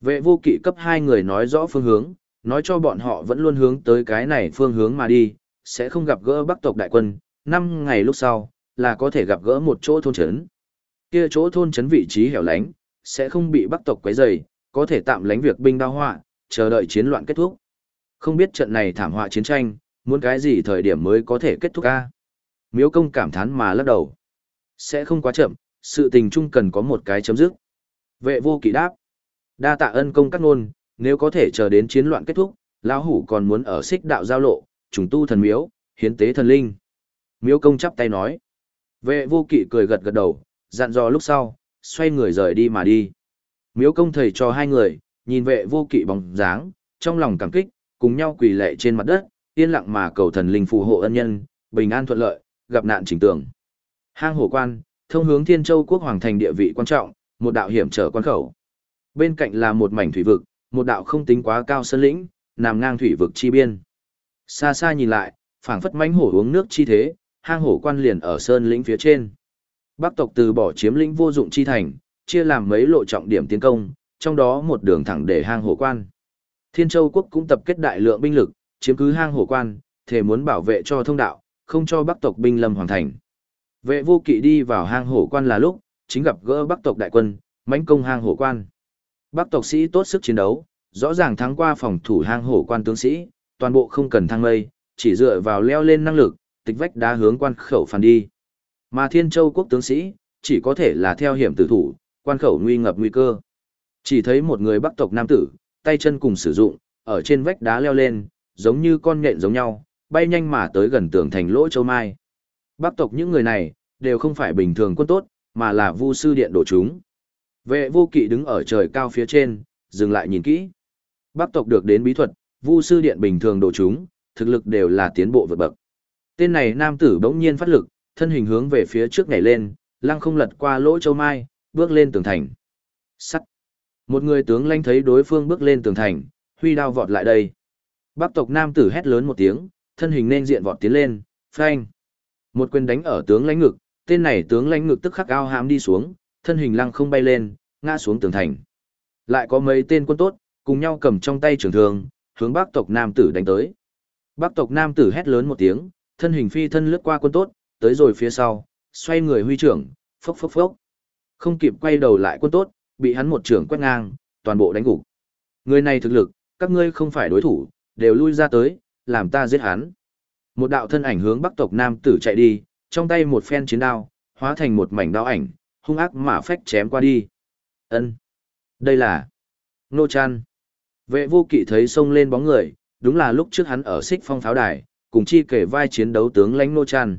Vệ vô kỵ cấp hai người nói rõ phương hướng, nói cho bọn họ vẫn luôn hướng tới cái này phương hướng mà đi, sẽ không gặp gỡ bắc tộc đại quân, năm ngày lúc sau, là có thể gặp gỡ một chỗ thôn trấn. Kia chỗ thôn trấn vị trí hẻo lánh, sẽ không bị bắc tộc quấy rầy, có thể tạm lánh việc binh đao họa, chờ đợi chiến loạn kết thúc. Không biết trận này thảm họa chiến tranh, muốn cái gì thời điểm mới có thể kết thúc a? Miếu công cảm thán mà lắc đầu. Sẽ không quá chậm, sự tình chung cần có một cái chấm dứt. Vệ vô kỵ đáp. Đa tạ ân công các ngôn nếu có thể chờ đến chiến loạn kết thúc, lão hủ còn muốn ở xích đạo giao lộ, trùng tu thần miếu, hiến tế thần linh. Miếu công chắp tay nói. Vệ vô kỵ cười gật gật đầu, dặn dò lúc sau, xoay người rời đi mà đi. Miếu công thầy cho hai người, nhìn vệ vô kỵ bóng dáng, trong lòng cảm kích, cùng nhau quỳ lệ trên mặt đất, yên lặng mà cầu thần linh phù hộ ân nhân, bình an thuận lợi, gặp nạn chỉnh tường. Hang hổ quan, thông hướng Thiên Châu quốc hoàng thành địa vị quan trọng, một đạo hiểm trở quan khẩu. Bên cạnh là một mảnh thủy vực, một đạo không tính quá cao sơn lĩnh, nằm ngang thủy vực chi biên. Xa xa nhìn lại, phảng phất mãnh hổ uống nước chi thế, hang hổ quan liền ở sơn lĩnh phía trên. Bắc tộc từ bỏ chiếm lĩnh vô dụng chi thành, chia làm mấy lộ trọng điểm tiến công, trong đó một đường thẳng để hang hổ quan. Thiên Châu quốc cũng tập kết đại lượng binh lực, chiếm cứ hang hổ quan, thể muốn bảo vệ cho thông đạo, không cho Bắc tộc binh lâm hoàn thành. Vệ vô kỵ đi vào hang hổ quan là lúc, chính gặp gỡ Bắc tộc đại quân, mãnh công hang hổ quan. Bắc tộc sĩ tốt sức chiến đấu, rõ ràng thắng qua phòng thủ hang hổ quan tướng sĩ, toàn bộ không cần thăng mây, chỉ dựa vào leo lên năng lực, tịch vách đá hướng quan khẩu phản đi. Mà Thiên Châu quốc tướng sĩ, chỉ có thể là theo hiểm tử thủ, quan khẩu nguy ngập nguy cơ. Chỉ thấy một người Bắc tộc nam tử, tay chân cùng sử dụng, ở trên vách đá leo lên, giống như con nhện giống nhau, bay nhanh mà tới gần tường thành lỗ châu mai. Bắc tộc những người này, đều không phải bình thường quân tốt, mà là vu sư điện đổ chúng. Vệ vô kỵ đứng ở trời cao phía trên, dừng lại nhìn kỹ. Bắc tộc được đến bí thuật, vu sư điện bình thường đổ chúng, thực lực đều là tiến bộ vượt bậc. Tên này nam tử bỗng nhiên phát lực, thân hình hướng về phía trước nhảy lên, lăng không lật qua lỗ châu mai, bước lên tường thành. Sắt. Một người tướng lãnh thấy đối phương bước lên tường thành, huy đao vọt lại đây. Bắc tộc nam tử hét lớn một tiếng, thân hình nên diện vọt tiến lên, phanh. Một quyền đánh ở tướng lãnh ngực, tên này tướng lãnh ngực tức khắc ao hãm đi xuống, thân hình lăng không bay lên, ngã xuống tường thành. Lại có mấy tên quân tốt, cùng nhau cầm trong tay trường thương, hướng Bắc tộc nam tử đánh tới. Bắc tộc nam tử hét lớn một tiếng, thân hình phi thân lướt qua quân tốt, tới rồi phía sau, xoay người huy trưởng, phốc phốc phốc. Không kịp quay đầu lại quân tốt, bị hắn một trưởng quét ngang, toàn bộ đánh gục. Người này thực lực, các ngươi không phải đối thủ, đều lui ra tới, làm ta giết hắn. Một đạo thân ảnh hướng bắc tộc nam tử chạy đi, trong tay một phen chiến đao, hóa thành một mảnh đao ảnh, hung ác mà phách chém qua đi. Ân. Đây là Nô Trăn. Vệ vô kỵ thấy xông lên bóng người, đúng là lúc trước hắn ở xích phong pháo đài, cùng chi kể vai chiến đấu tướng lãnh Nô Trăn.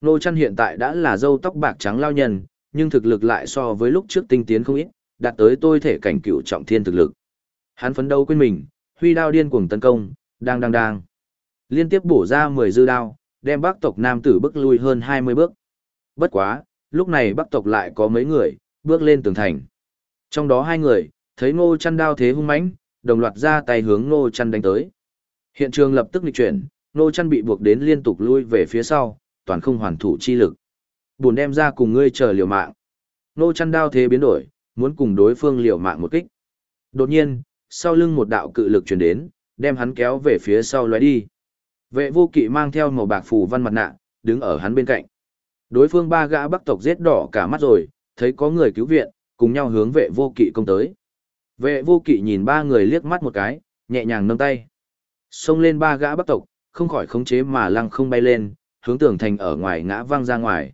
Nô Trăn hiện tại đã là dâu tóc bạc trắng lao nhân, nhưng thực lực lại so với lúc trước tinh tiến không ít, đạt tới tôi thể cảnh cựu trọng thiên thực lực. Hắn phấn đấu quên mình, huy đao điên cuồng tấn công, đang đang đang. Liên tiếp bổ ra 10 dư đao, đem bắc tộc nam tử bước lui hơn 20 bước. Bất quá, lúc này bắc tộc lại có mấy người, bước lên tường thành. Trong đó hai người, thấy ngô chăn đao thế hung mãnh, đồng loạt ra tay hướng ngô chăn đánh tới. Hiện trường lập tức nghịch chuyển, ngô chăn bị buộc đến liên tục lui về phía sau, toàn không hoàn thủ chi lực. Buồn đem ra cùng ngươi chờ liều mạng. Ngô chăn đao thế biến đổi, muốn cùng đối phương liều mạng một kích. Đột nhiên, sau lưng một đạo cự lực truyền đến, đem hắn kéo về phía sau lóe đi. Vệ vô kỵ mang theo màu bạc phù văn mặt nạ, đứng ở hắn bên cạnh. Đối phương ba gã bắc tộc giết đỏ cả mắt rồi, thấy có người cứu viện, cùng nhau hướng vệ vô kỵ công tới. Vệ vô kỵ nhìn ba người liếc mắt một cái, nhẹ nhàng nâng tay. Xông lên ba gã bắc tộc, không khỏi khống chế mà lăng không bay lên, hướng tường thành ở ngoài ngã văng ra ngoài.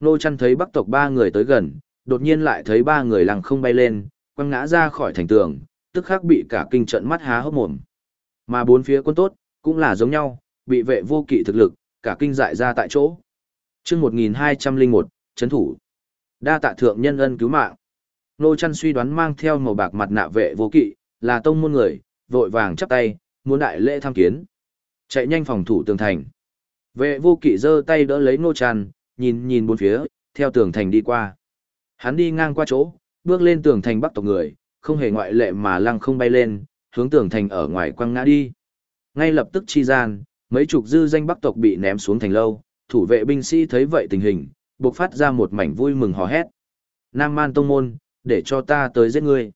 Nô chăn thấy bắc tộc ba người tới gần, đột nhiên lại thấy ba người lăng không bay lên, quăng ngã ra khỏi thành tường, tức khắc bị cả kinh trận mắt há hốc mồm. Mà bốn phía quân tốt, cũng là giống nhau, bị vệ vô kỵ thực lực, cả kinh dại ra tại chỗ. chương 1201, chấn thủ. Đa tạ thượng nhân ân cứu mạng. Nô chăn suy đoán mang theo màu bạc mặt nạ vệ vô kỵ, là tông môn người, vội vàng chắp tay, muốn đại lễ tham kiến. Chạy nhanh phòng thủ tường thành. Vệ vô kỵ giơ tay đỡ lấy nô chăn, nhìn nhìn bốn phía, theo tường thành đi qua. Hắn đi ngang qua chỗ, bước lên tường thành bắc tộc người, không hề ngoại lệ mà lăng không bay lên, hướng tường thành ở ngoài quăng ngã đi. Ngay lập tức chi gian, mấy chục dư danh bắc tộc bị ném xuống thành lâu, thủ vệ binh sĩ thấy vậy tình hình, buộc phát ra một mảnh vui mừng hò hét. Nam Man Tông Môn, để cho ta tới giết ngươi.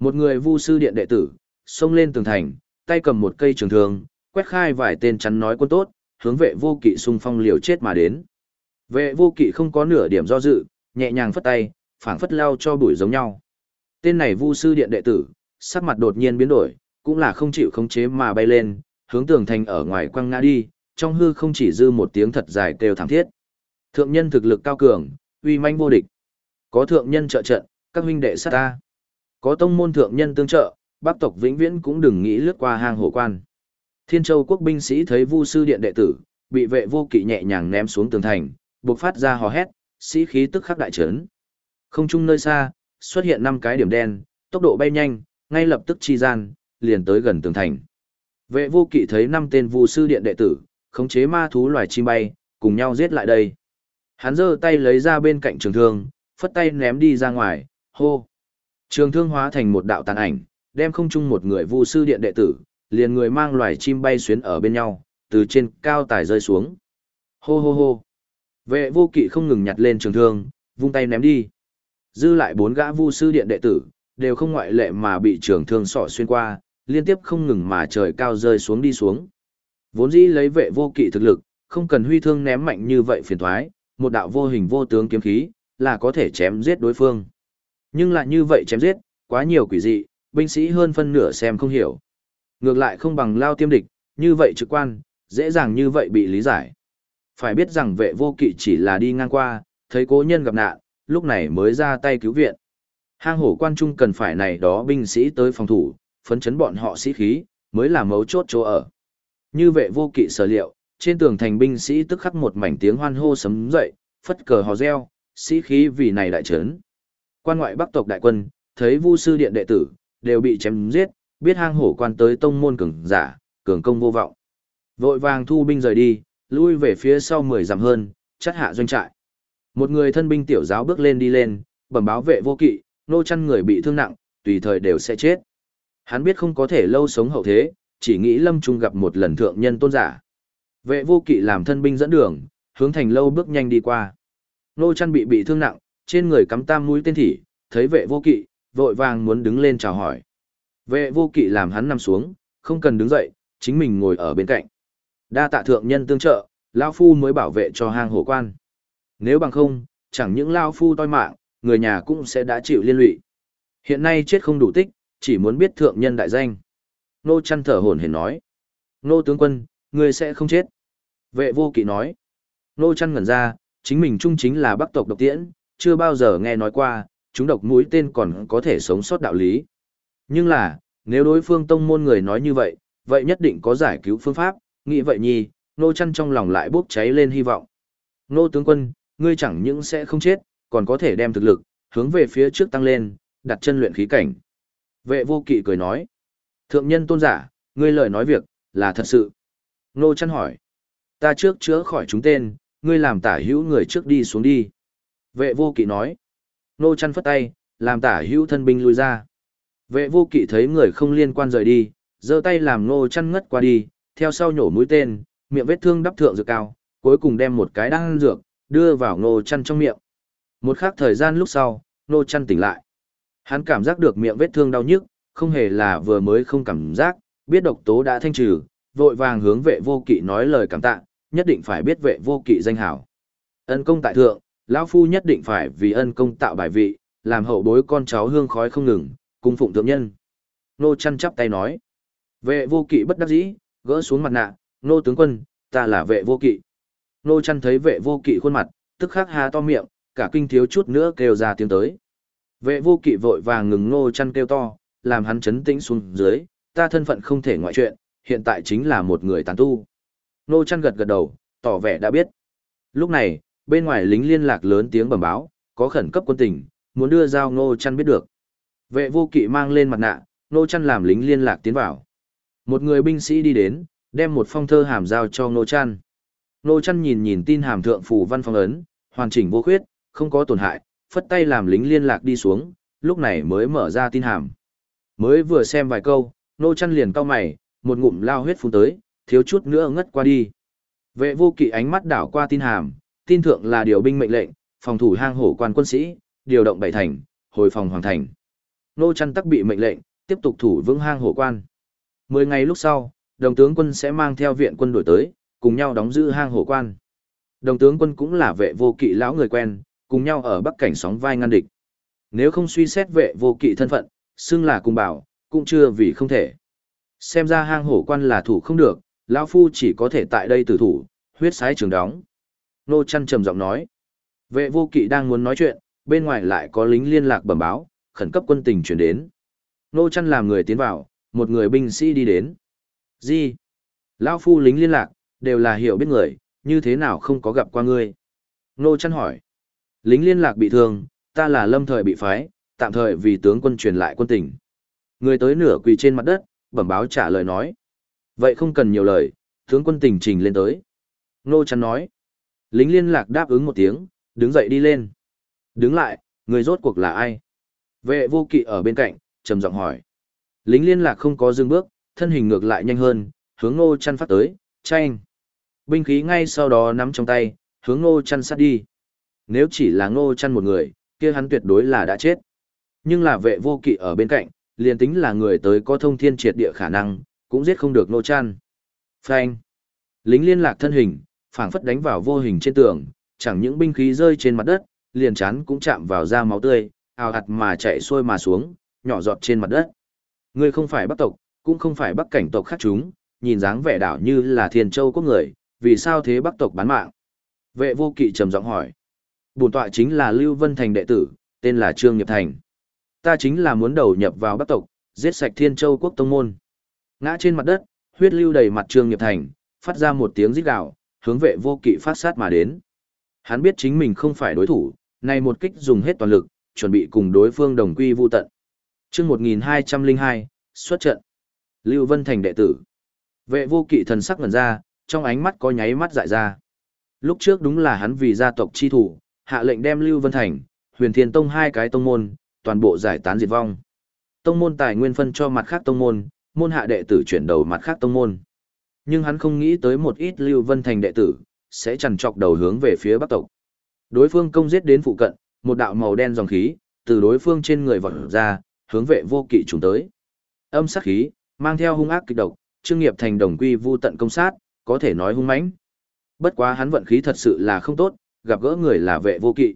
Một người vu sư điện đệ tử, xông lên tường thành, tay cầm một cây trường thương, quét khai vài tên chắn nói quân tốt, hướng vệ vô kỵ xung phong liều chết mà đến. Vệ vô kỵ không có nửa điểm do dự, nhẹ nhàng phất tay, phảng phất lao cho bụi giống nhau. Tên này vu sư điện đệ tử, sắc mặt đột nhiên biến đổi, cũng là không chịu khống chế mà bay lên, hướng tường thành ở ngoài quăng ngã đi, trong hư không chỉ dư một tiếng thật dài kêu thảm thiết. Thượng nhân thực lực cao cường, uy manh vô địch. Có thượng nhân trợ trận, các huynh đệ sát ta. Có tông môn thượng nhân tương trợ, bác tộc vĩnh viễn cũng đừng nghĩ lướt qua hang hổ quan. Thiên Châu quốc binh sĩ thấy Vu sư điện đệ tử, bị vệ vô kỵ nhẹ nhàng ném xuống tường thành, buộc phát ra hò hét, sĩ khí tức khắc đại trấn. Không trung nơi xa, xuất hiện năm cái điểm đen, tốc độ bay nhanh, ngay lập tức chi gian, liền tới gần tường thành. Vệ vô kỵ thấy năm tên vu sư điện đệ tử, khống chế ma thú loài chim bay, cùng nhau giết lại đây. Hắn giơ tay lấy ra bên cạnh trường thương, phất tay ném đi ra ngoài, hô. Trường thương hóa thành một đạo tàn ảnh, đem không chung một người vu sư điện đệ tử, liền người mang loài chim bay xuyến ở bên nhau, từ trên cao tải rơi xuống. Hô hô hô. Vệ vô kỵ không ngừng nhặt lên trường thương, vung tay ném đi. Dư lại bốn gã vu sư điện đệ tử, đều không ngoại lệ mà bị trường thương sọ xuyên qua, liên tiếp không ngừng mà trời cao rơi xuống đi xuống. Vốn dĩ lấy vệ vô kỵ thực lực, không cần huy thương ném mạnh như vậy phiền thoái, một đạo vô hình vô tướng kiếm khí, là có thể chém giết đối phương. Nhưng lại như vậy chém giết, quá nhiều quỷ dị, binh sĩ hơn phân nửa xem không hiểu. Ngược lại không bằng lao tiêm địch, như vậy trực quan, dễ dàng như vậy bị lý giải. Phải biết rằng vệ vô kỵ chỉ là đi ngang qua, thấy cố nhân gặp nạn, lúc này mới ra tay cứu viện. Hang hổ quan trung cần phải này đó binh sĩ tới phòng thủ, phấn chấn bọn họ sĩ khí, mới là mấu chốt chỗ ở. Như vệ vô kỵ sở liệu, trên tường thành binh sĩ tức khắc một mảnh tiếng hoan hô sấm dậy, phất cờ hò reo, sĩ khí vì này đại trấn. Quan ngoại bắc tộc đại quân, thấy vu sư điện đệ tử, đều bị chém giết, biết hang hổ quan tới tông môn cường giả, cường công vô vọng. Vội vàng thu binh rời đi, lui về phía sau mười dặm hơn, chắt hạ doanh trại. Một người thân binh tiểu giáo bước lên đi lên, bẩm báo vệ vô kỵ, nô chăn người bị thương nặng, tùy thời đều sẽ chết. Hắn biết không có thể lâu sống hậu thế, chỉ nghĩ lâm trung gặp một lần thượng nhân tôn giả. Vệ vô kỵ làm thân binh dẫn đường, hướng thành lâu bước nhanh đi qua. Nô chăn bị bị thương nặng, trên người cắm tam mũi tên thỉ, thấy vệ vô kỵ, vội vàng muốn đứng lên chào hỏi. Vệ vô kỵ làm hắn nằm xuống, không cần đứng dậy, chính mình ngồi ở bên cạnh. Đa tạ thượng nhân tương trợ, lão Phu mới bảo vệ cho hang hổ quan. Nếu bằng không, chẳng những Lao Phu toi mạng, người nhà cũng sẽ đã chịu liên lụy. Hiện nay chết không đủ tích, chỉ muốn biết thượng nhân đại danh. Nô chăn thở hổn hển nói. Nô tướng quân, người sẽ không chết. Vệ vô kỵ nói. Nô chăn ngẩn ra, chính mình trung chính là bắc tộc độc tiễn, chưa bao giờ nghe nói qua, chúng độc mũi tên còn có thể sống sót đạo lý. Nhưng là, nếu đối phương tông môn người nói như vậy, vậy nhất định có giải cứu phương pháp, nghĩ vậy nhi, nô chăn trong lòng lại bốc cháy lên hy vọng. Nô tướng quân, ngươi chẳng những sẽ không chết, còn có thể đem thực lực, hướng về phía trước tăng lên, đặt chân luyện khí cảnh. Vệ vô kỵ cười nói, thượng nhân tôn giả, ngươi lời nói việc, là thật sự. Nô chăn hỏi, ta trước chữa khỏi chúng tên, ngươi làm tả hữu người trước đi xuống đi. Vệ vô kỵ nói, nô chăn phất tay, làm tả hữu thân binh lui ra. Vệ vô kỵ thấy người không liên quan rời đi, giơ tay làm nô chăn ngất qua đi, theo sau nhổ mũi tên, miệng vết thương đắp thượng dược cao, cuối cùng đem một cái đan dược, đưa vào nô chăn trong miệng. Một khắc thời gian lúc sau, nô chăn tỉnh lại. Hắn cảm giác được miệng vết thương đau nhức, không hề là vừa mới không cảm giác, biết độc tố đã thanh trừ, vội vàng hướng vệ vô kỵ nói lời cảm tạ, nhất định phải biết vệ vô kỵ danh hảo. Ân công tại thượng, lão phu nhất định phải vì ân công tạo bài vị, làm hậu bối con cháu hương khói không ngừng, cung phụng thượng nhân. Nô chăn chắp tay nói. Vệ vô kỵ bất đắc dĩ, gỡ xuống mặt nạ, nô tướng quân, ta là vệ vô kỵ. Nô chăn thấy vệ vô kỵ khuôn mặt, tức khắc hà to miệng, cả kinh thiếu chút nữa kêu ra tiếng tới. Vệ vô kỵ vội vàng ngừng nô chăn kêu to, làm hắn chấn tĩnh xuống dưới, ta thân phận không thể ngoại chuyện, hiện tại chính là một người tàn tu. Nô chăn gật gật đầu, tỏ vẻ đã biết. Lúc này, bên ngoài lính liên lạc lớn tiếng bẩm báo, có khẩn cấp quân tình, muốn đưa giao nô chăn biết được. Vệ vô kỵ mang lên mặt nạ, nô chăn làm lính liên lạc tiến vào. Một người binh sĩ đi đến, đem một phong thơ hàm giao cho nô chăn. Nô chăn nhìn nhìn tin hàm thượng phủ văn phong ấn, hoàn chỉnh vô khuyết, không có tổn hại, phất tay làm lính liên lạc đi xuống, lúc này mới mở ra tin hàm. Mới vừa xem vài câu, nô chăn liền cau mày, một ngụm lao huyết phun tới, thiếu chút nữa ngất qua đi. Vệ vô kỵ ánh mắt đảo qua tin hàm, tin thượng là điều binh mệnh lệnh, phòng thủ hang hổ quan quân sĩ, điều động bảy thành, hồi phòng hoàng thành. Nô chăn tắc bị mệnh lệnh, tiếp tục thủ vững hang hổ quan. Mười ngày lúc sau, đồng tướng quân sẽ mang theo viện quân đổi tới, cùng nhau đóng giữ hang hổ quan. Đồng tướng quân cũng là vệ vô kỵ lão người quen, cùng nhau ở bắc cảnh sóng vai ngăn địch. Nếu không suy xét vệ vô kỵ thân phận, xưng là cùng bảo, cũng chưa vì không thể. Xem ra hang hổ quan là thủ không được, lão phu chỉ có thể tại đây tử thủ, huyết sái trường đóng. Nô chăn trầm giọng nói. Vệ vô kỵ đang muốn nói chuyện, bên ngoài lại có lính liên lạc bẩm báo, khẩn cấp quân tình chuyển đến. Nô chăn làm người tiến vào, một người binh sĩ đi đến. Gì? Lão phu lính liên lạc, đều là hiểu biết người, như thế nào không có gặp qua ngươi? Nô chăn hỏi. Lính liên lạc bị thương, ta là lâm thời bị phái, tạm thời vì tướng quân truyền lại quân tình. Người tới nửa quỳ trên mặt đất, bẩm báo trả lời nói. Vậy không cần nhiều lời, tướng quân tình trình lên tới. Nô chăn nói. Lính liên lạc đáp ứng một tiếng, đứng dậy đi lên. Đứng lại, người rốt cuộc là ai? Vệ vô kỵ ở bên cạnh, trầm giọng hỏi. Lính liên lạc không có dừng bước, thân hình ngược lại nhanh hơn, hướng nô chăn phát tới, tranh. Binh khí ngay sau đó nắm trong tay, hướng ngô chăn sát đi. Nếu chỉ là ngô chăn một người, kia hắn tuyệt đối là đã chết. Nhưng là vệ vô kỵ ở bên cạnh, liền tính là người tới có thông thiên triệt địa khả năng, cũng giết không được ngô chăn. Phanh. Lính liên lạc thân hình, phảng phất đánh vào vô hình trên tường, chẳng những binh khí rơi trên mặt đất, liền chán cũng chạm vào da máu tươi, ào ạt mà chạy xuôi mà xuống, nhỏ giọt trên mặt đất. Ngươi không phải bắc tộc, cũng không phải bắc cảnh tộc khác chúng, nhìn dáng vẻ đảo như là thiên châu quốc người, vì sao thế bắc tộc bán mạng? Vệ vô kỵ trầm giọng hỏi. Bổn tọa chính là Lưu Vân Thành đệ tử, tên là Trương Nghiệp Thành. Ta chính là muốn đầu nhập vào bắc tộc, giết sạch thiên châu quốc tông môn. Ngã trên mặt đất, huyết lưu đầy mặt Trương Nghiệp Thành, phát ra một tiếng rít gào, hướng vệ vô kỵ phát sát mà đến. Hắn biết chính mình không phải đối thủ, này một kích dùng hết toàn lực, chuẩn bị cùng đối phương đồng quy vu tận. Chương 1202, xuất trận. Lưu Vân Thành đệ tử. Vệ vô kỵ thần sắc ngẩn ra, trong ánh mắt có nháy mắt dại ra. Lúc trước đúng là hắn vì gia tộc chi thủ, hạ lệnh đem Lưu Vân Thành, huyền thiên tông hai cái tông môn, toàn bộ giải tán diệt vong. Tông môn tài nguyên phân cho mặt khác tông môn, môn hạ đệ tử chuyển đầu mặt khác tông môn. Nhưng hắn không nghĩ tới một ít Lưu Vân Thành đệ tử, sẽ chằn trọc đầu hướng về phía bắc tộc. Đối phương công giết đến phụ cận, một đạo màu đen dòng khí, từ đối phương trên người vọt ra, hướng vệ vô kỵ trùng tới. Âm sát khí, mang theo hung ác kịch độc, Trương Nghiệp thành đồng quy vu tận công sát, có thể nói hung mãnh. Bất quá hắn vận khí thật sự là không tốt, gặp gỡ người là vệ vô kỵ.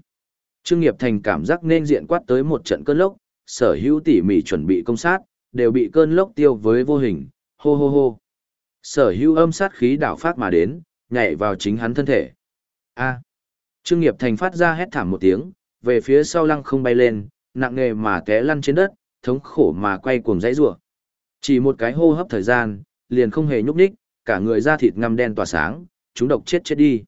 Trương Nghiệp thành cảm giác nên diện quát tới một trận cơn lốc, sở hữu tỉ mỉ chuẩn bị công sát, đều bị cơn lốc tiêu với vô hình, hô hô hô. Sở hữu âm sát khí đảo phát mà đến, nhảy vào chính hắn thân thể. A. Trương Nghiệp thành phát ra hét thảm một tiếng, về phía sau lăng không bay lên, nặng nề mà té lăn trên đất, thống khổ mà quay cuồng dãy rủa. Chỉ một cái hô hấp thời gian, liền không hề nhúc nhích, cả người da thịt ngăm đen tỏa sáng, chúng độc chết chết đi.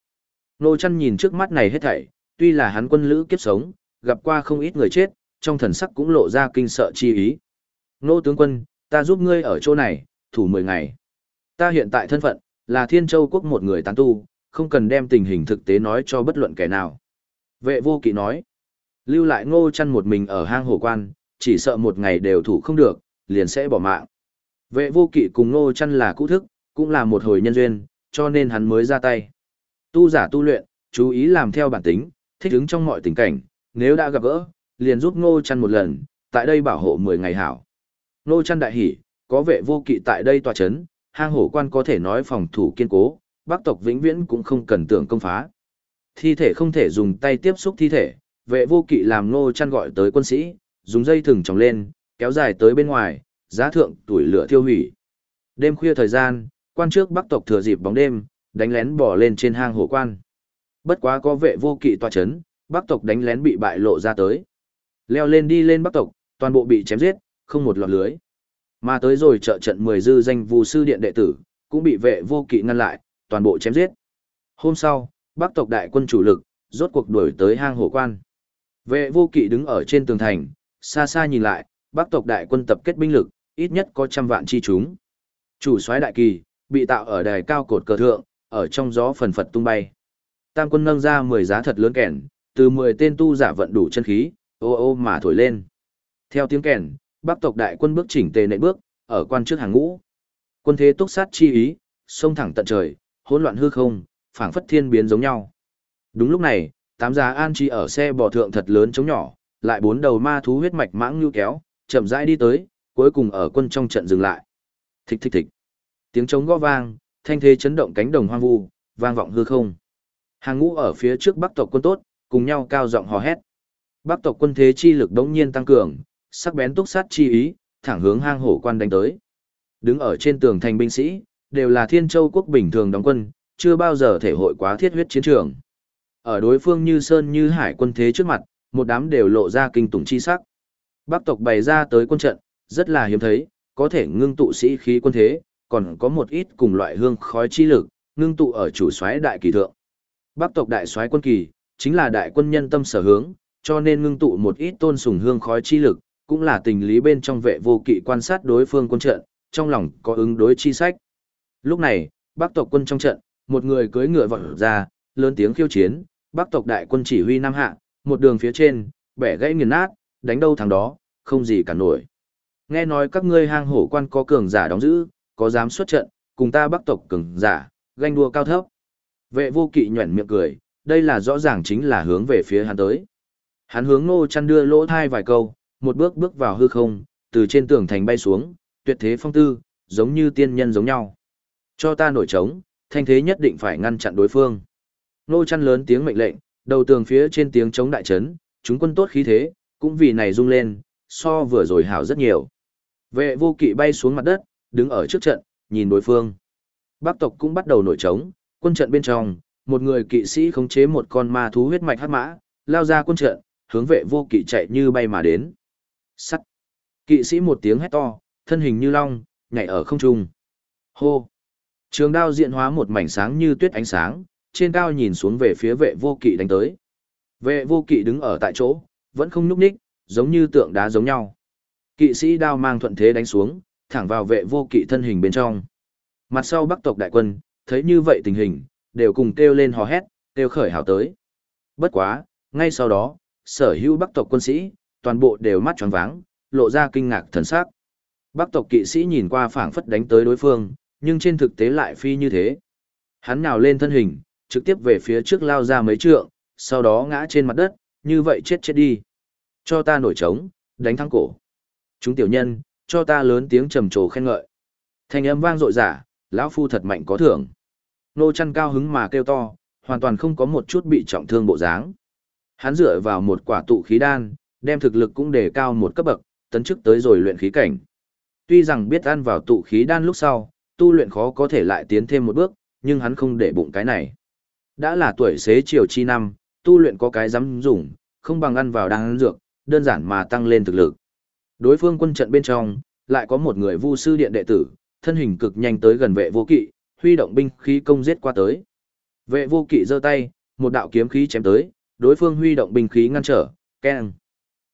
Nô chăn nhìn trước mắt này hết thảy, tuy là hắn quân lữ kiếp sống, gặp qua không ít người chết, trong thần sắc cũng lộ ra kinh sợ chi ý. Nô tướng quân, ta giúp ngươi ở chỗ này, thủ 10 ngày. Ta hiện tại thân phận, là Thiên Châu Quốc một người tán tu, không cần đem tình hình thực tế nói cho bất luận kẻ nào. Vệ vô kỵ nói, lưu lại ngô chăn một mình ở hang hồ quan, chỉ sợ một ngày đều thủ không được, liền sẽ bỏ mạng. Vệ vô kỵ cùng ngô chăn là cũ thức, cũng là một hồi nhân duyên, cho nên hắn mới ra tay. Tu giả tu luyện, chú ý làm theo bản tính, thích ứng trong mọi tình cảnh, nếu đã gặp gỡ, liền giúp ngô chăn một lần, tại đây bảo hộ 10 ngày hảo. Ngô chăn đại hỉ, có vệ vô kỵ tại đây tòa chấn, hang hổ quan có thể nói phòng thủ kiên cố, bác tộc vĩnh viễn cũng không cần tưởng công phá. Thi thể không thể dùng tay tiếp xúc thi thể, vệ vô kỵ làm ngô chăn gọi tới quân sĩ, dùng dây thừng tròng lên, kéo dài tới bên ngoài, giá thượng tuổi lửa thiêu hủy. Đêm khuya thời gian, quan trước bắc tộc thừa dịp bóng đêm, đánh lén bỏ lên trên hang hổ quan. Bất quá có vệ vô kỵ tòa chấn, bắc tộc đánh lén bị bại lộ ra tới. Leo lên đi lên bắc tộc, toàn bộ bị chém giết, không một lọt lưới. Mà tới rồi trợ trận 10 dư danh vu sư điện đệ tử, cũng bị vệ vô kỵ ngăn lại, toàn bộ chém giết. Hôm sau, bắc tộc đại quân chủ lực, rốt cuộc đuổi tới hang hổ quan. Vệ vô kỵ đứng ở trên tường thành, xa xa nhìn lại, bắc tộc đại quân tập kết binh lực, ít nhất có trăm vạn chi chúng. Chủ soái đại kỳ, bị tạo ở đài cao cột cờ thượng, ở trong gió phần phật tung bay. Tam quân nâng ra 10 giá thật lớn kèn, từ 10 tên tu giả vận đủ chân khí, ô ô mà thổi lên. Theo tiếng kèn, bắc tộc đại quân bước chỉnh tề nệ bước, ở quan trước hàng ngũ. Quân thế túc sát chi ý, sông thẳng tận trời, hỗn loạn hư không, phảng phất thiên biến giống nhau. Đúng lúc này, tám giá an chi ở xe bò thượng thật lớn chống nhỏ, lại bốn đầu ma thú huyết mạch mãng như kéo, chậm rãi đi tới, cuối cùng ở quân trong trận dừng lại. Thịch thịch thịch. Tiếng trống gõ vang, thanh thế chấn động cánh đồng hoang vu, vang vọng hư không. Hàng ngũ ở phía trước Bắc tộc quân tốt, cùng nhau cao giọng hò hét. Bắc tộc quân thế chi lực đống nhiên tăng cường, sắc bén túc sát chi ý, thẳng hướng hang hổ quan đánh tới. Đứng ở trên tường thành binh sĩ, đều là Thiên Châu quốc bình thường đóng quân, chưa bao giờ thể hội quá thiết huyết chiến trường. Ở đối phương như sơn như hải quân thế trước mặt, một đám đều lộ ra kinh tủng chi sắc. Bắc tộc bày ra tới quân trận, rất là hiếm thấy, có thể ngưng tụ sĩ khí quân thế, còn có một ít cùng loại hương khói chi lực, ngưng tụ ở chủ soái đại kỳ thượng. Bắc tộc đại soái quân kỳ, chính là đại quân nhân tâm sở hướng, cho nên ngưng tụ một ít tôn sùng hương khói chi lực, cũng là tình lý bên trong vệ vô kỵ quan sát đối phương quân trận, trong lòng có ứng đối chi sách. Lúc này, Bắc tộc quân trong trận, một người cưỡi ngựa vọt ra, lớn tiếng khiêu chiến, Bắc tộc đại quân chỉ huy Nam Hạ, một đường phía trên, bẻ gãy nghiền nát, đánh đâu thằng đó, không gì cả nổi. Nghe nói các ngươi hang hổ quan có cường giả đóng giữ, có dám xuất trận, cùng ta Bắc tộc cường giả, ganh đua cao thấp. Vệ vô kỵ nhuẩn miệng cười, đây là rõ ràng chính là hướng về phía hắn tới. Hắn hướng nô chăn đưa lỗ thai vài câu, một bước bước vào hư không, từ trên tường thành bay xuống, tuyệt thế phong tư, giống như tiên nhân giống nhau. Cho ta nổi trống, thanh thế nhất định phải ngăn chặn đối phương. Nô chăn lớn tiếng mệnh lệnh, đầu tường phía trên tiếng chống đại trấn, chúng quân tốt khí thế, cũng vì này rung lên, so vừa rồi hảo rất nhiều. Vệ vô kỵ bay xuống mặt đất, đứng ở trước trận, nhìn đối phương. Bắc tộc cũng bắt đầu nổi trống, quân trận bên trong, một người kỵ sĩ khống chế một con ma thú huyết mạch hắc mã, lao ra quân trận, hướng vệ vô kỵ chạy như bay mà đến. Sắt. Kỵ sĩ một tiếng hét to, thân hình như long, nhảy ở không trung. Hô. Trường đao diện hóa một mảnh sáng như tuyết ánh sáng, trên cao nhìn xuống về phía vệ vô kỵ đánh tới. Vệ vô kỵ đứng ở tại chỗ, vẫn không nhúc nhích, giống như tượng đá giống nhau. Kỵ sĩ đao mang thuận thế đánh xuống, thẳng vào vệ vô kỵ thân hình bên trong. Mặt sau bắc tộc đại quân, thấy như vậy tình hình, đều cùng kêu lên hò hét, kêu khởi hào tới. Bất quá, ngay sau đó, sở hữu bắc tộc quân sĩ, toàn bộ đều mắt tròn váng, lộ ra kinh ngạc thần sắc. Bắc tộc kỵ sĩ nhìn qua phảng phất đánh tới đối phương, nhưng trên thực tế lại phi như thế. Hắn nào lên thân hình, trực tiếp về phía trước lao ra mấy trượng, sau đó ngã trên mặt đất, như vậy chết chết đi. Cho ta nổi trống, đánh thắng cổ. Chúng tiểu nhân, cho ta lớn tiếng trầm trồ khen ngợi. Thanh âm vang dội giả, lão phu thật mạnh có thưởng. Nô chăn cao hứng mà kêu to, hoàn toàn không có một chút bị trọng thương bộ dáng. Hắn dựa vào một quả tụ khí đan, đem thực lực cũng đề cao một cấp bậc, tấn chức tới rồi luyện khí cảnh. Tuy rằng biết ăn vào tụ khí đan lúc sau, tu luyện khó có thể lại tiến thêm một bước, nhưng hắn không để bụng cái này. Đã là tuổi xế chiều chi năm, tu luyện có cái dám dùng, không bằng ăn vào đan dược, đơn giản mà tăng lên thực lực. Đối phương quân trận bên trong, lại có một người vu sư điện đệ tử, thân hình cực nhanh tới gần vệ vô kỵ, huy động binh khí công giết qua tới. Vệ vô kỵ giơ tay, một đạo kiếm khí chém tới, đối phương huy động binh khí ngăn trở, keng.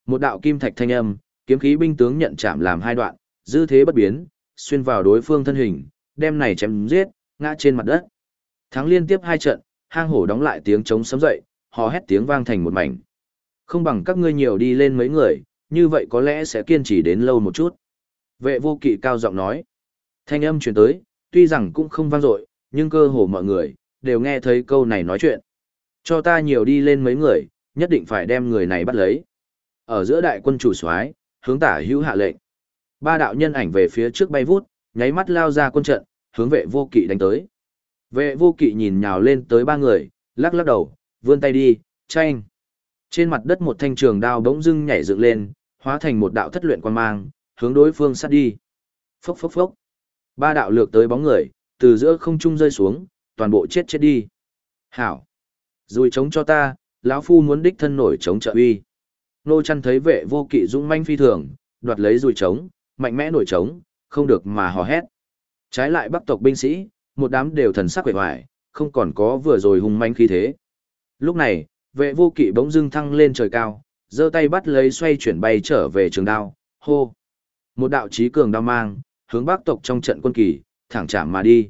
Một đạo kim thạch thanh âm, kiếm khí binh tướng nhận chạm làm hai đoạn, dư thế bất biến, xuyên vào đối phương thân hình, đem này chém giết, ngã trên mặt đất. Thắng liên tiếp hai trận, hang hổ đóng lại tiếng trống sấm dậy, hò hét tiếng vang thành một mảnh. Không bằng các ngươi nhiều đi lên mấy người, như vậy có lẽ sẽ kiên trì đến lâu một chút. Vệ vô kỵ cao giọng nói. Thanh âm truyền tới, tuy rằng cũng không vang dội, nhưng cơ hồ mọi người, đều nghe thấy câu này nói chuyện. Cho ta nhiều đi lên mấy người, nhất định phải đem người này bắt lấy. Ở giữa đại quân chủ soái, hướng tả hữu hạ lệnh. Ba đạo nhân ảnh về phía trước bay vút, nháy mắt lao ra quân trận, hướng vệ vô kỵ đánh tới. Vệ vô kỵ nhìn nhào lên tới ba người, lắc lắc đầu, vươn tay đi, tranh. Trên mặt đất một thanh trường đao bỗng dưng nhảy dựng lên, hóa thành một đạo thất luyện quan mang, hướng đối phương sát đi. Phốc phốc phốc. Ba đạo lược tới bóng người, từ giữa không trung rơi xuống, toàn bộ chết chết đi. Hảo. dùi chống cho ta, lão phu muốn đích thân nổi chống trợ uy. Nô chăn thấy vệ vô kỵ dũng manh phi thường, đoạt lấy rùi trống mạnh mẽ nổi trống không được mà hò hét. Trái lại bắc tộc binh sĩ, một đám đều thần sắc quệ hoài, không còn có vừa rồi hung manh khí thế. Lúc này, vệ vô kỵ bỗng dưng thăng lên trời cao, giơ tay bắt lấy xoay chuyển bay trở về trường đao, hô. Một đạo chí cường đao mang, hướng bắc tộc trong trận quân kỳ, thẳng chạm mà đi.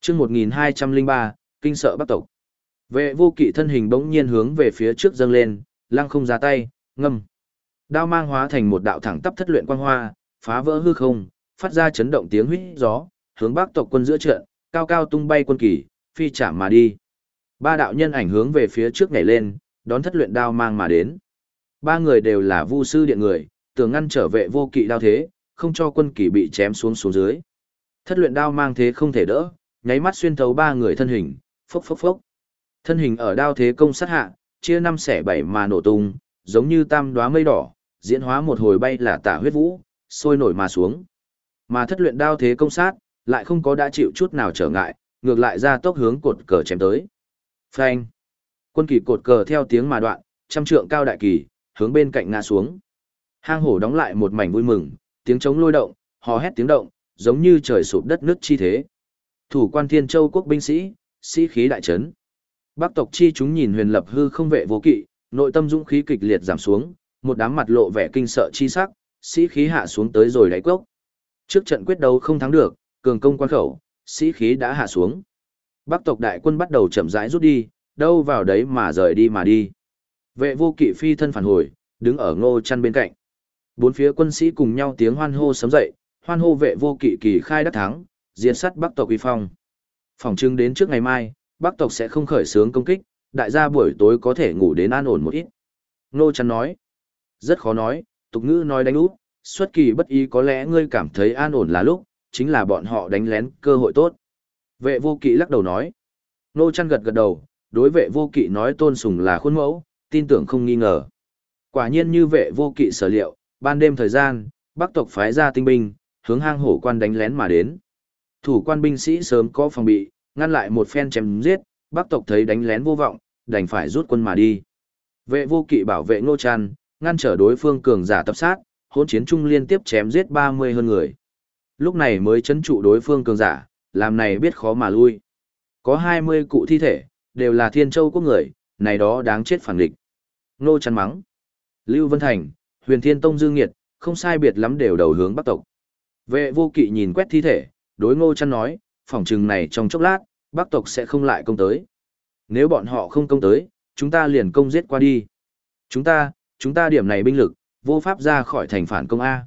chương 1203, kinh sợ bắc tộc. Vệ vô kỵ thân hình bỗng nhiên hướng về phía trước dâng lên, lăng không ra tay, ngâm. Đao mang hóa thành một đạo thẳng tắp thất luyện quang hoa, phá vỡ hư không, phát ra chấn động tiếng huýt gió, hướng bắc tộc quân giữa trận, cao cao tung bay quân kỳ, phi chạm mà đi. Ba đạo nhân ảnh hướng về phía trước nhảy lên, đón thất luyện đao mang mà đến. Ba người đều là vu sư điện người, tưởng ngăn trở vệ vô kỵ đao thế, không cho quân kỳ bị chém xuống xuống dưới. Thất luyện đao mang thế không thể đỡ, nháy mắt xuyên thấu ba người thân hình, phốc phốc phốc. Thân hình ở đao thế công sát hạ, chia năm xẻ bảy mà nổ tung, giống như tam đóa mây đỏ, diễn hóa một hồi bay là tả huyết vũ, sôi nổi mà xuống. Mà thất luyện đao thế công sát, lại không có đã chịu chút nào trở ngại, ngược lại ra tốc hướng cột cờ chém tới. Phanh. Quân kỳ cột cờ theo tiếng mà đoạn, trăm trượng cao đại kỳ, hướng bên cạnh ngã xuống. Hang hổ đóng lại một mảnh vui mừng, tiếng trống lôi động, hò hét tiếng động, giống như trời sụp đất nước chi thế. Thủ quan Thiên Châu quốc binh sĩ, sĩ khí đại trấn. Bắc tộc chi chúng nhìn huyền lập hư không vệ vô kỵ, nội tâm dũng khí kịch liệt giảm xuống, một đám mặt lộ vẻ kinh sợ chi sắc, sĩ khí hạ xuống tới rồi đáy cốc. Trước trận quyết đấu không thắng được, cường công quan khẩu, sĩ khí đã hạ xuống. Bắc tộc đại quân bắt đầu chậm rãi rút đi, đâu vào đấy mà rời đi mà đi. Vệ vô kỵ phi thân phản hồi, đứng ở ngô chăn bên cạnh. Bốn phía quân sĩ cùng nhau tiếng hoan hô sấm dậy, hoan hô vệ vô kỵ kỳ khai đắc thắng, diệt sát Bắc tộc uy phong. Phòng trưng đến trước ngày mai, Bắc tộc sẽ không khởi xướng công kích, đại gia buổi tối có thể ngủ đến an ổn một ít. Ngô chăn nói, rất khó nói, tục ngữ nói đánh út, xuất kỳ bất ý có lẽ ngươi cảm thấy an ổn là lúc, chính là bọn họ đánh lén cơ hội tốt. Vệ vô kỵ lắc đầu nói. Nô chăn gật gật đầu, đối vệ vô kỵ nói tôn sùng là khuôn mẫu, tin tưởng không nghi ngờ. Quả nhiên như vệ vô kỵ sở liệu, ban đêm thời gian, bắc tộc phái ra tinh binh, hướng hang hổ quan đánh lén mà đến. Thủ quan binh sĩ sớm có phòng bị, ngăn lại một phen chém giết, bắc tộc thấy đánh lén vô vọng, đành phải rút quân mà đi. Vệ vô kỵ bảo vệ ngô chăn, ngăn trở đối phương cường giả tập sát, hỗn chiến chung liên tiếp chém giết 30 hơn người. Lúc này mới chấn trụ đối phương cường giả, làm này biết khó mà lui. Có 20 cụ thi thể, đều là thiên châu quốc người, này đó đáng chết phản địch. Nô chắn mắng. Lưu Vân Thành, huyền thiên tông dương nghiệt, không sai biệt lắm đều đầu hướng bắc tộc. Vệ vô kỵ nhìn quét thi thể, đối ngô chăn nói, phòng trừng này trong chốc lát, bắc tộc sẽ không lại công tới. Nếu bọn họ không công tới, chúng ta liền công giết qua đi. Chúng ta, chúng ta điểm này binh lực, vô pháp ra khỏi thành phản công A.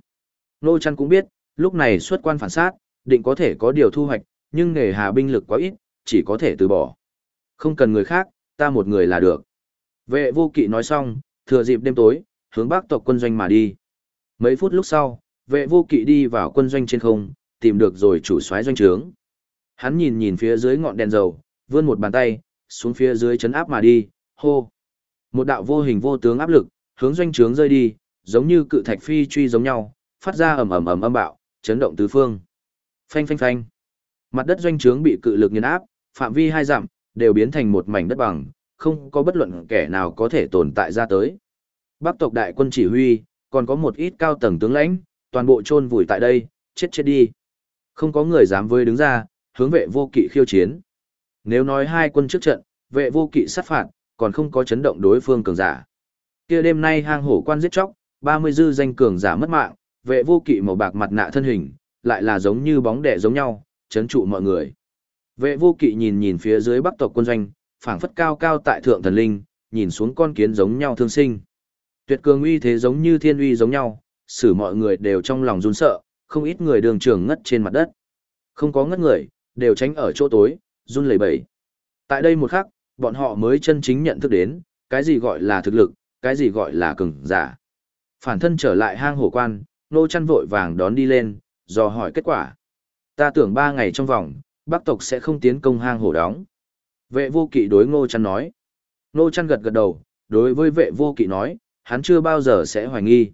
Nô chăn cũng biết, lúc này xuất quan phản sát, định có thể có điều thu hoạch, nhưng nghề hà binh lực quá ít, chỉ có thể từ bỏ. Không cần người khác, ta một người là được. Vệ vô kỵ nói xong, thừa dịp đêm tối, hướng bắc tộc quân doanh mà đi. Mấy phút lúc sau, vệ vô kỵ đi vào quân doanh trên không, tìm được rồi chủ soái doanh trướng. Hắn nhìn nhìn phía dưới ngọn đèn dầu, vươn một bàn tay, xuống phía dưới chấn áp mà đi, hô. Một đạo vô hình vô tướng áp lực, hướng doanh trướng rơi đi, giống như cự thạch phi truy giống nhau, phát ra ầm ầm ầm âm bạo, chấn động tứ phương. Phanh phanh phanh. Mặt đất doanh trướng bị cự lực nghiền áp, phạm vi hai dặm đều biến thành một mảnh đất bằng, không có bất luận kẻ nào có thể tồn tại ra tới. Bắc tộc đại quân chỉ huy, còn có một ít cao tầng tướng lãnh, toàn bộ chôn vùi tại đây, chết chết đi. Không có người dám với đứng ra, hướng vệ vô kỵ khiêu chiến. Nếu nói hai quân trước trận, vệ vô kỵ sát phạt, còn không có chấn động đối phương cường giả. Kia đêm nay hang hổ quan giết chóc, 30 dư danh cường giả mất mạng, vệ vô kỵ màu bạc mặt nạ thân hình, lại là giống như bóng đẻ giống nhau, chấn trụ mọi người. Vệ vô kỵ nhìn nhìn phía dưới bắc tộc quân doanh, phảng phất cao cao tại thượng thần linh, nhìn xuống con kiến giống nhau thương sinh. Tuyệt cường uy thế giống như thiên uy giống nhau, xử mọi người đều trong lòng run sợ, không ít người đường trường ngất trên mặt đất. Không có ngất người, đều tránh ở chỗ tối, run lẩy bẩy. Tại đây một khắc, bọn họ mới chân chính nhận thức đến, cái gì gọi là thực lực, cái gì gọi là cường giả. Phản thân trở lại hang hổ quan, nô chăn vội vàng đón đi lên, dò hỏi kết quả. Ta tưởng ba ngày trong vòng, bắc tộc sẽ không tiến công hang hổ đóng. Vệ vô kỵ đối ngô chăn nói. Ngô chăn gật gật đầu, đối với vệ vô kỵ nói, hắn chưa bao giờ sẽ hoài nghi.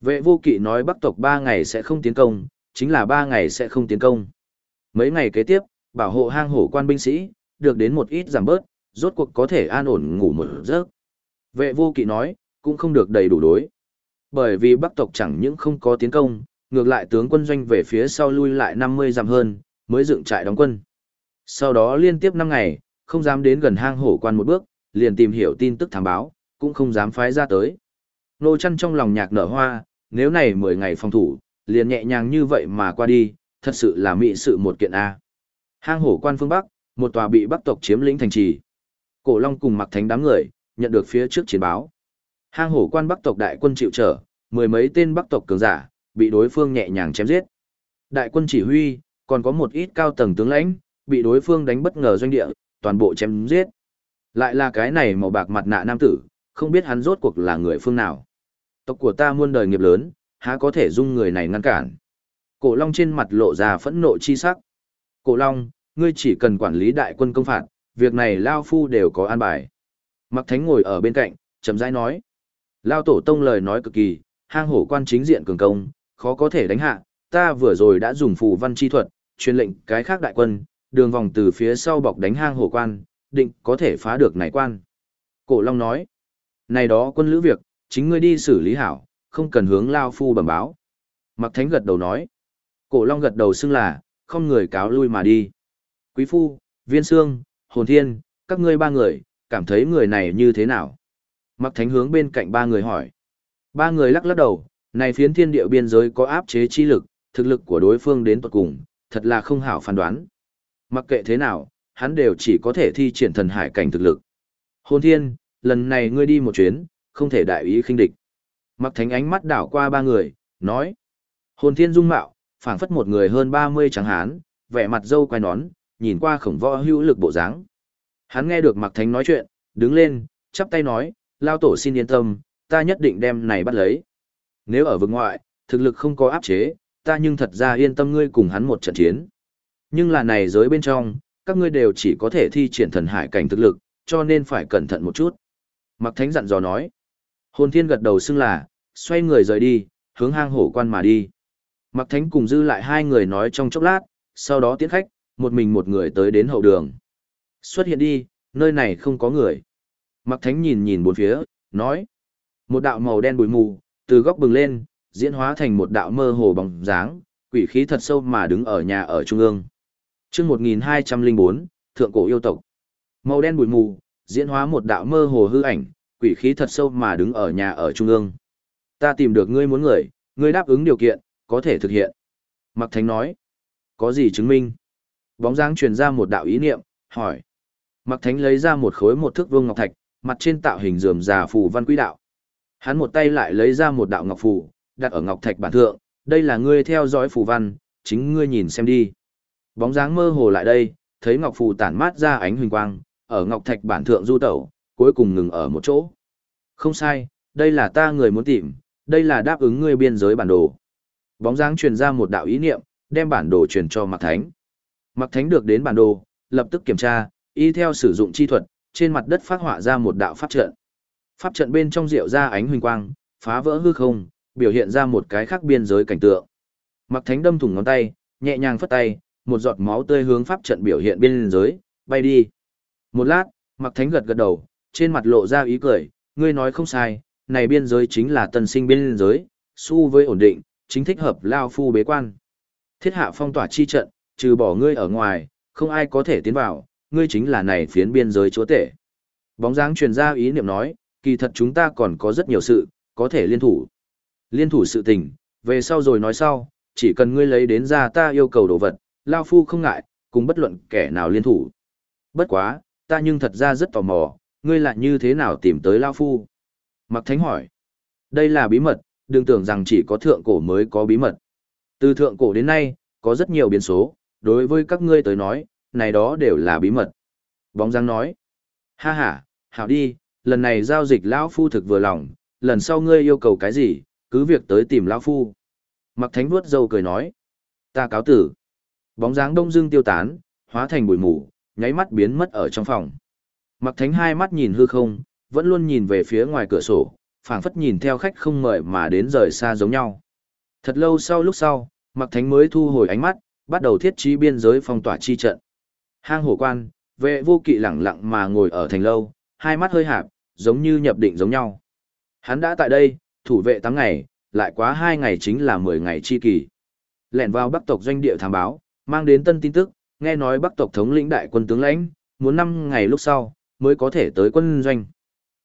Vệ vô kỵ nói bắc tộc ba ngày sẽ không tiến công, chính là ba ngày sẽ không tiến công. Mấy ngày kế tiếp, bảo hộ hang hổ quan binh sĩ, được đến một ít giảm bớt, rốt cuộc có thể an ổn ngủ một giấc. Vệ vô kỵ nói, cũng không được đầy đủ đối. Bởi vì bắc tộc chẳng những không có tiến công, ngược lại tướng quân doanh về phía sau lui lại 50 dặm hơn, mới dựng trại đóng quân. Sau đó liên tiếp 5 ngày, không dám đến gần hang hổ quan một bước, liền tìm hiểu tin tức thám báo, cũng không dám phái ra tới. Nô chăn trong lòng nhạc nở hoa, nếu này 10 ngày phòng thủ, liền nhẹ nhàng như vậy mà qua đi, thật sự là mỹ sự một kiện A. Hang hổ quan phương Bắc, một tòa bị bắc tộc chiếm lĩnh thành trì. Cổ Long cùng mặc thánh đám người, nhận được phía trước chiến báo. Hang hổ quan bắc tộc đại quân chịu trở, mười mấy tên bắc tộc cường giả, bị đối phương nhẹ nhàng chém giết. Đại quân chỉ huy, còn có một ít cao tầng tướng lãnh, bị đối phương đánh bất ngờ doanh địa, toàn bộ chém giết. Lại là cái này màu bạc mặt nạ nam tử, không biết hắn rốt cuộc là người phương nào. Tộc của ta muôn đời nghiệp lớn, há có thể dung người này ngăn cản. Cổ Long trên mặt lộ ra phẫn nộ chi sắc. Cổ Long, ngươi chỉ cần quản lý đại quân công phạt, việc này Lao Phu đều có an bài. Mặc Thánh ngồi ở bên cạnh, chậm rãi nói. Lao Tổ Tông lời nói cực kỳ, hang hổ quan chính diện cường công, khó có thể đánh hạ, ta vừa rồi đã dùng phù văn chi thuật, truyền lệnh cái khác đại quân, đường vòng từ phía sau bọc đánh hang hổ quan, định có thể phá được này quan. Cổ Long nói, này đó quân lữ việc, chính ngươi đi xử lý hảo, không cần hướng Lao Phu bẩm báo. Mặc Thánh gật đầu nói, cổ Long gật đầu xưng là, không người cáo lui mà đi. Quý Phu, Viên Sương, Hồn Thiên, các ngươi ba người, cảm thấy người này như thế nào? Mặc Thánh hướng bên cạnh ba người hỏi. Ba người lắc lắc đầu, này phiến thiên địa biên giới có áp chế chi lực, thực lực của đối phương đến tuật cùng, thật là không hảo phán đoán. Mặc kệ thế nào, hắn đều chỉ có thể thi triển thần hải cảnh thực lực. Hồn thiên, lần này ngươi đi một chuyến, không thể đại ý khinh địch. Mặc thánh ánh mắt đảo qua ba người, nói. Hồn thiên dung mạo, phảng phất một người hơn 30 trắng hán, vẻ mặt dâu quai nón, nhìn qua khổng võ hữu lực bộ dáng. Hắn nghe được Mặc Thánh nói chuyện, đứng lên, chắp tay nói, lao tổ xin yên tâm, ta nhất định đem này bắt lấy. Nếu ở vực ngoại, thực lực không có áp chế, ta nhưng thật ra yên tâm ngươi cùng hắn một trận chiến. Nhưng là này giới bên trong, các ngươi đều chỉ có thể thi triển thần hải cảnh thực lực, cho nên phải cẩn thận một chút. Mặc Thánh dặn dò nói. Hồn Thiên gật đầu xưng là, xoay người rời đi, hướng hang hổ quan mà đi. Mặc Thánh cùng dư lại hai người nói trong chốc lát, sau đó tiến khách, một mình một người tới đến hậu đường. Xuất hiện đi, nơi này không có người. Mặc Thánh nhìn nhìn bốn phía, nói. Một đạo màu đen bụi mù, từ góc bừng lên, diễn hóa thành một đạo mơ hồ bóng dáng, quỷ khí thật sâu mà đứng ở nhà ở trung ương. Chương 1204, Thượng cổ yêu tộc. Màu đen bụi mù, diễn hóa một đạo mơ hồ hư ảnh, quỷ khí thật sâu mà đứng ở nhà ở trung ương. Ta tìm được ngươi muốn người, ngươi đáp ứng điều kiện, có thể thực hiện. Mặc Thánh nói. Có gì chứng minh? Bóng dáng truyền ra một đạo ý niệm, hỏi. Mặc Thánh lấy ra một khối một thước vương ngọc thạch, mặt trên tạo hình rườm rà phù văn quỹ đạo. Hắn một tay lại lấy ra một đạo ngọc phù, đặt ở ngọc thạch bản thượng, đây là ngươi theo dõi phù văn, chính ngươi nhìn xem đi. Bóng dáng mơ hồ lại đây, thấy ngọc phù tản mát ra ánh huỳnh quang, ở ngọc thạch bản thượng du tẩu, cuối cùng ngừng ở một chỗ. Không sai, đây là ta người muốn tìm, đây là đáp ứng ngươi biên giới bản đồ. Bóng dáng truyền ra một đạo ý niệm, đem bản đồ truyền cho Mạc Thánh. Mạc Thánh được đến bản đồ, lập tức kiểm tra, y theo sử dụng chi thuật, trên mặt đất phát họa ra một đạo pháp trận. Pháp trận bên trong rượu ra ánh huỳnh quang, phá vỡ hư không, biểu hiện ra một cái khác biên giới cảnh tượng. Mặc Thánh đâm thủng ngón tay, nhẹ nhàng phất tay, một giọt máu tươi hướng pháp trận biểu hiện biên giới, bay đi. Một lát, Mặc Thánh gật gật đầu, trên mặt lộ ra ý cười, ngươi nói không sai, này biên giới chính là tân sinh biên giới, su với ổn định, chính thích hợp lao phu bế quan. Thiết hạ phong tỏa chi trận, trừ bỏ ngươi ở ngoài, không ai có thể tiến vào, ngươi chính là này phiến biên giới chúa tể. Bóng dáng truyền ra ý niệm nói, kỳ thật chúng ta còn có rất nhiều sự, có thể liên thủ. Liên thủ sự tình, về sau rồi nói sau, chỉ cần ngươi lấy đến ra ta yêu cầu đồ vật, Lao Phu không ngại, cùng bất luận kẻ nào liên thủ. Bất quá, ta nhưng thật ra rất tò mò, ngươi lại như thế nào tìm tới Lao Phu? Mặc Thánh hỏi. Đây là bí mật, đừng tưởng rằng chỉ có thượng cổ mới có bí mật. Từ thượng cổ đến nay, có rất nhiều biến số, đối với các ngươi tới nói, này đó đều là bí mật. Bóng dáng nói. Ha ha, hảo đi, lần này giao dịch lão phu thực vừa lòng, lần sau ngươi yêu cầu cái gì, cứ việc tới tìm lão phu. Mặc thánh vuốt dâu cười nói. Ta cáo tử. Bóng dáng đông dương tiêu tán, hóa thành bụi mù, nháy mắt biến mất ở trong phòng. Mặc thánh hai mắt nhìn hư không, vẫn luôn nhìn về phía ngoài cửa sổ, phảng phất nhìn theo khách không mời mà đến rời xa giống nhau. Thật lâu sau lúc sau, Mặc Thánh mới thu hồi ánh mắt, bắt đầu thiết trí biên giới phong tỏa chi trận. Hang hổ quan, vệ vô kỵ lẳng lặng mà ngồi ở thành lâu, hai mắt hơi hạp, giống như nhập định giống nhau. Hắn đã tại đây, thủ vệ 8 ngày, lại quá 2 ngày chính là 10 ngày chi kỳ. Lẻn vào bắc tộc doanh địa thám báo, mang đến tân tin tức, nghe nói bắc tộc thống lĩnh đại quân tướng lãnh, muốn 5 ngày lúc sau, mới có thể tới quân doanh.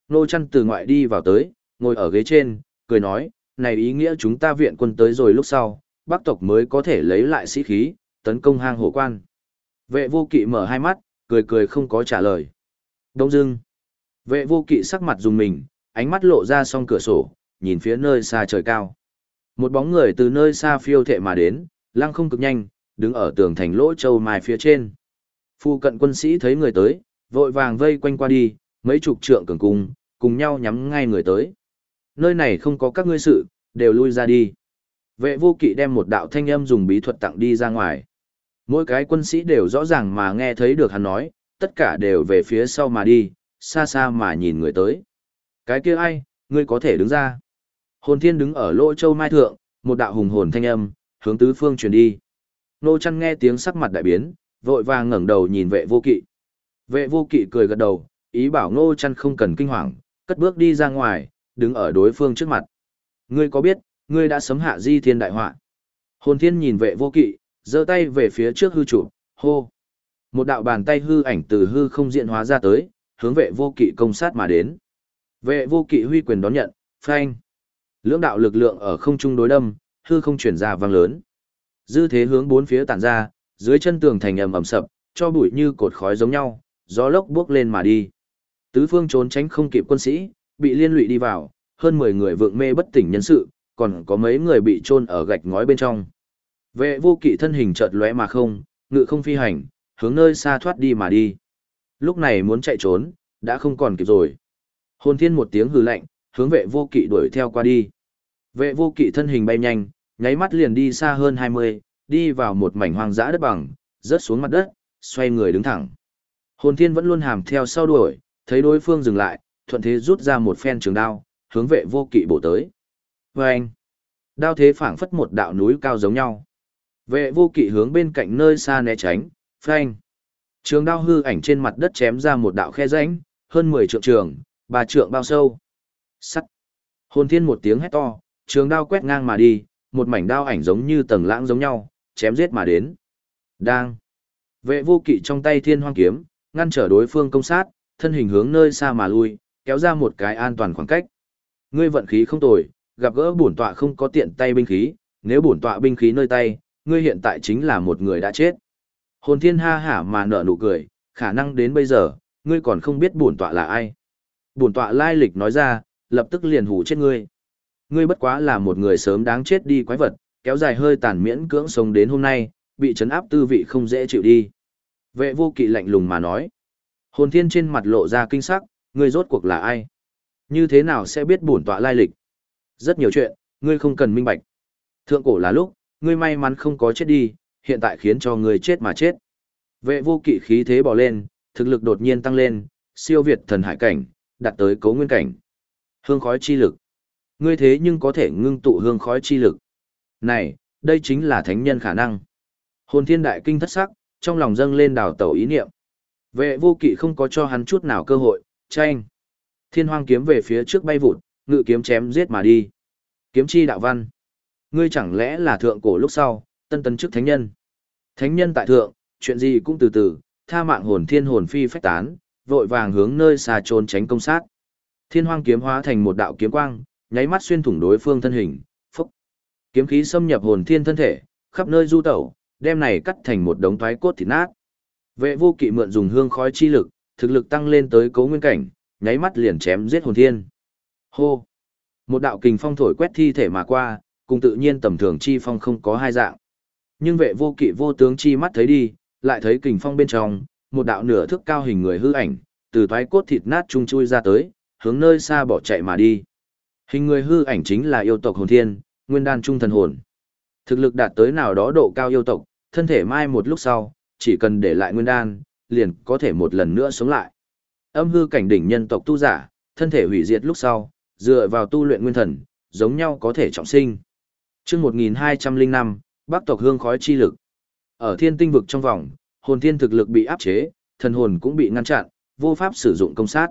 Nô chăn từ ngoại đi vào tới, ngồi ở ghế trên, cười nói, này ý nghĩa chúng ta viện quân tới rồi lúc sau, bắc tộc mới có thể lấy lại sĩ khí, tấn công hang hổ quan. Vệ vô kỵ mở hai mắt, cười cười không có trả lời. Đông dưng. Vệ vô kỵ sắc mặt dùng mình, ánh mắt lộ ra song cửa sổ, nhìn phía nơi xa trời cao. Một bóng người từ nơi xa phiêu thệ mà đến, lăng không cực nhanh, đứng ở tường thành lỗ châu mài phía trên. Phu cận quân sĩ thấy người tới, vội vàng vây quanh qua đi, mấy chục trượng cường cung, cùng nhau nhắm ngay người tới. Nơi này không có các ngươi sự, đều lui ra đi. Vệ vô kỵ đem một đạo thanh âm dùng bí thuật tặng đi ra ngoài. Mỗi cái quân sĩ đều rõ ràng mà nghe thấy được hắn nói, tất cả đều về phía sau mà đi, xa xa mà nhìn người tới. Cái kia ai, ngươi có thể đứng ra. Hồn thiên đứng ở lỗ châu mai thượng, một đạo hùng hồn thanh âm, hướng tứ phương truyền đi. Nô chăn nghe tiếng sắc mặt đại biến, vội vàng ngẩng đầu nhìn vệ vô kỵ. Vệ vô kỵ cười gật đầu, ý bảo nô chăn không cần kinh hoàng, cất bước đi ra ngoài, đứng ở đối phương trước mặt. Ngươi có biết, ngươi đã sấm hạ di thiên đại họa. Hồn thiên nhìn vệ vô kỵ, giơ tay về phía trước hư chủ hô. Một đạo bàn tay hư ảnh từ hư không diện hóa ra tới, hướng vệ vô kỵ công sát mà đến. Vệ vô kỵ huy quyền đón nhận, phanh. Lưỡng đạo lực lượng ở không trung đối đâm, hư không chuyển ra vang lớn. Dư thế hướng bốn phía tản ra, dưới chân tường thành ầm ầm sập, cho bụi như cột khói giống nhau, gió lốc bước lên mà đi. Tứ phương trốn tránh không kịp quân sĩ, bị liên lụy đi vào, hơn 10 người vượng mê bất tỉnh nhân sự, còn có mấy người bị chôn ở gạch ngói bên trong. Vệ vô kỵ thân hình chợt lóe mà không, ngự không phi hành, hướng nơi xa thoát đi mà đi. Lúc này muốn chạy trốn, đã không còn kịp rồi. Hồn thiên một tiếng hừ lạnh, hướng vệ vô kỵ đuổi theo qua đi. Vệ vô kỵ thân hình bay nhanh, nháy mắt liền đi xa hơn 20, đi vào một mảnh hoang dã đất bằng, rớt xuống mặt đất, xoay người đứng thẳng. Hồn thiên vẫn luôn hàm theo sau đuổi, thấy đối phương dừng lại, thuận thế rút ra một phen trường đao, hướng vệ vô kỵ bổ tới. Và anh, đao thế phảng phất một đạo núi cao giống nhau. Vệ vô kỵ hướng bên cạnh nơi xa né tránh, phanh. Trường đao hư ảnh trên mặt đất chém ra một đạo khe rãnh, hơn 10 trượng trường, ba trượng bao sâu. Sắt. Hồn thiên một tiếng hét to, trường đao quét ngang mà đi, một mảnh đao ảnh giống như tầng lãng giống nhau, chém giết mà đến. Đang. Vệ vô kỵ trong tay thiên hoang kiếm, ngăn trở đối phương công sát, thân hình hướng nơi xa mà lui, kéo ra một cái an toàn khoảng cách. Ngươi vận khí không tồi, gặp gỡ bổn tọa không có tiện tay binh khí, nếu bổn tọa binh khí nơi tay, ngươi hiện tại chính là một người đã chết. Hồn thiên ha hả mà nở nụ cười, khả năng đến bây giờ, ngươi còn không biết bổn tọa là ai. Bổn tọa lai lịch nói ra, lập tức liền hủ chết ngươi. Ngươi bất quá là một người sớm đáng chết đi quái vật, kéo dài hơi tàn miễn cưỡng sống đến hôm nay, bị chấn áp tư vị không dễ chịu đi. Vệ vô kỵ lạnh lùng mà nói. Hồn thiên trên mặt lộ ra kinh sắc, ngươi rốt cuộc là ai? Như thế nào sẽ biết bổn tọa lai lịch? Rất nhiều chuyện, ngươi không cần minh bạch. Thượng cổ là lúc, ngươi may mắn không có chết đi, hiện tại khiến cho ngươi chết mà chết. Vệ vô kỵ khí thế bò lên, thực lực đột nhiên tăng lên, siêu việt thần hải cảnh, đạt tới cấu nguyên cảnh. Hương khói chi lực. Ngươi thế nhưng có thể ngưng tụ hương khói chi lực. Này, đây chính là thánh nhân khả năng. Hồn thiên đại kinh thất sắc, trong lòng dâng lên đào tẩu ý niệm. Vệ vô kỵ không có cho hắn chút nào cơ hội, tranh. Thiên hoang kiếm về phía trước bay vụt, ngự kiếm chém giết mà đi. Kiếm chi đạo văn. Ngươi chẳng lẽ là thượng cổ lúc sau, tân tấn chức thánh nhân. Thánh nhân tại thượng, chuyện gì cũng từ từ, tha mạng hồn thiên hồn phi phách tán, vội vàng hướng nơi xa trốn tránh công sát. Thiên hoang kiếm hóa thành một đạo kiếm quang, nháy mắt xuyên thủng đối phương thân hình, phúc. Kiếm khí xâm nhập hồn thiên thân thể, khắp nơi du tẩu, đem này cắt thành một đống toái cốt thịt nát. Vệ vô kỵ mượn dùng hương khói chi lực, thực lực tăng lên tới cấu nguyên cảnh, nháy mắt liền chém giết hồn thiên. Hô! Một đạo kình phong thổi quét thi thể mà qua, cùng tự nhiên tầm thường chi phong không có hai dạng. Nhưng vệ vô kỵ vô tướng chi mắt thấy đi, lại thấy kình phong bên trong, một đạo nửa thước cao hình người hư ảnh, từ thoái cốt thịt nát trung chui ra tới, hướng nơi xa bỏ chạy mà đi. Hình người hư ảnh chính là yêu tộc hồn thiên, nguyên đan trung thần hồn. Thực lực đạt tới nào đó độ cao yêu tộc, thân thể mai một lúc sau, chỉ cần để lại nguyên đan, liền có thể một lần nữa sống lại. Âm hư cảnh đỉnh nhân tộc tu giả, thân thể hủy diệt lúc sau, dựa vào tu luyện nguyên thần, giống nhau có thể trọng sinh. Chương 1205, Bắc tộc hương khói chi lực. Ở thiên tinh vực trong vòng, hồn thiên thực lực bị áp chế, thần hồn cũng bị ngăn chặn, vô pháp sử dụng công sát.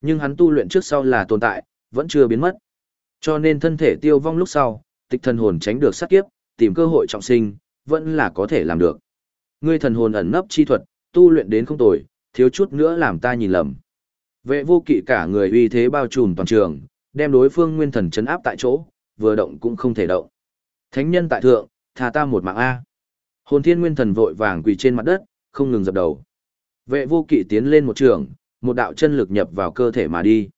Nhưng hắn tu luyện trước sau là tồn tại, vẫn chưa biến mất. Cho nên thân thể tiêu vong lúc sau, tịch thần hồn tránh được sát kiếp, tìm cơ hội trọng sinh, vẫn là có thể làm được. Ngươi thần hồn ẩn nấp chi thuật, tu luyện đến không tồi, thiếu chút nữa làm ta nhìn lầm. Vệ vô kỵ cả người uy thế bao trùm toàn trường, đem đối phương nguyên thần chấn áp tại chỗ, vừa động cũng không thể động. Thánh nhân tại thượng, tha ta một mạng A. Hồn thiên nguyên thần vội vàng quỳ trên mặt đất, không ngừng dập đầu. Vệ vô kỵ tiến lên một trường, một đạo chân lực nhập vào cơ thể mà đi.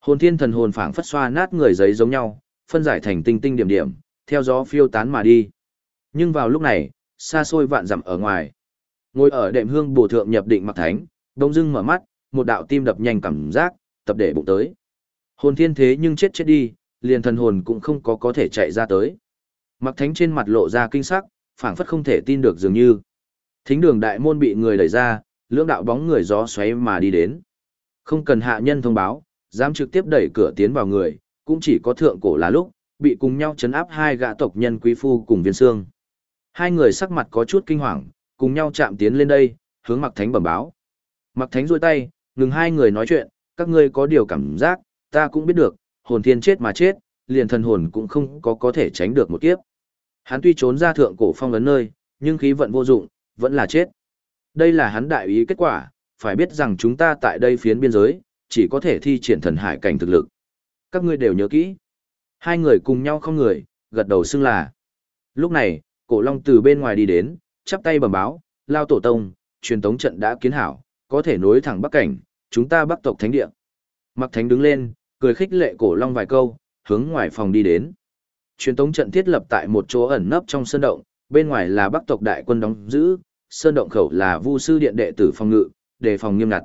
Hồn thiên thần hồn phảng phất xoa nát người giấy giống nhau, phân giải thành tinh tinh điểm điểm, theo gió phiêu tán mà đi. Nhưng vào lúc này, xa xôi vạn dặm ở ngoài, ngồi ở đệm hương bổ thượng nhập định mặc thánh, đông dưng mở mắt, một đạo tim đập nhanh cảm giác, tập để bụng tới. Hồn thiên thế nhưng chết chết đi, liền thần hồn cũng không có có thể chạy ra tới. Mặc thánh trên mặt lộ ra kinh sắc, phảng phất không thể tin được dường như. Thính đường đại môn bị người đẩy ra, lưỡng đạo bóng người gió xoáy mà đi đến. Không cần hạ nhân thông báo, dám trực tiếp đẩy cửa tiến vào người, cũng chỉ có thượng cổ là lúc, bị cùng nhau chấn áp hai gã tộc nhân quý phu cùng viên xương. Hai người sắc mặt có chút kinh hoàng, cùng nhau chạm tiến lên đây, hướng Mặc Thánh bẩm báo. Mặc Thánh duỗi tay, ngừng hai người nói chuyện, các ngươi có điều cảm giác, ta cũng biết được, hồn thiên chết mà chết, liền thần hồn cũng không có có thể tránh được một kiếp. Hắn tuy trốn ra thượng cổ phong ấn nơi, nhưng khí vận vô dụng, vẫn là chết. Đây là hắn đại ý kết quả, phải biết rằng chúng ta tại đây phiến biên giới, chỉ có thể thi triển thần hải cảnh thực lực. Các ngươi đều nhớ kỹ. Hai người cùng nhau không người, gật đầu xưng là. Lúc này, cổ long từ bên ngoài đi đến, chắp tay bẩm báo, lao tổ tông, truyền tống trận đã kiến hảo, có thể nối thẳng bắc cảnh, chúng ta bắc tộc thánh địa. Mặc thánh đứng lên, cười khích lệ cổ long vài câu, hướng ngoài phòng đi đến. Truyền tống trận thiết lập tại một chỗ ẩn nấp trong sơn động, bên ngoài là bắc tộc đại quân đóng giữ, sơn động khẩu là vu sư điện đệ tử phòng ngự, đề phòng nghiêm ngặt.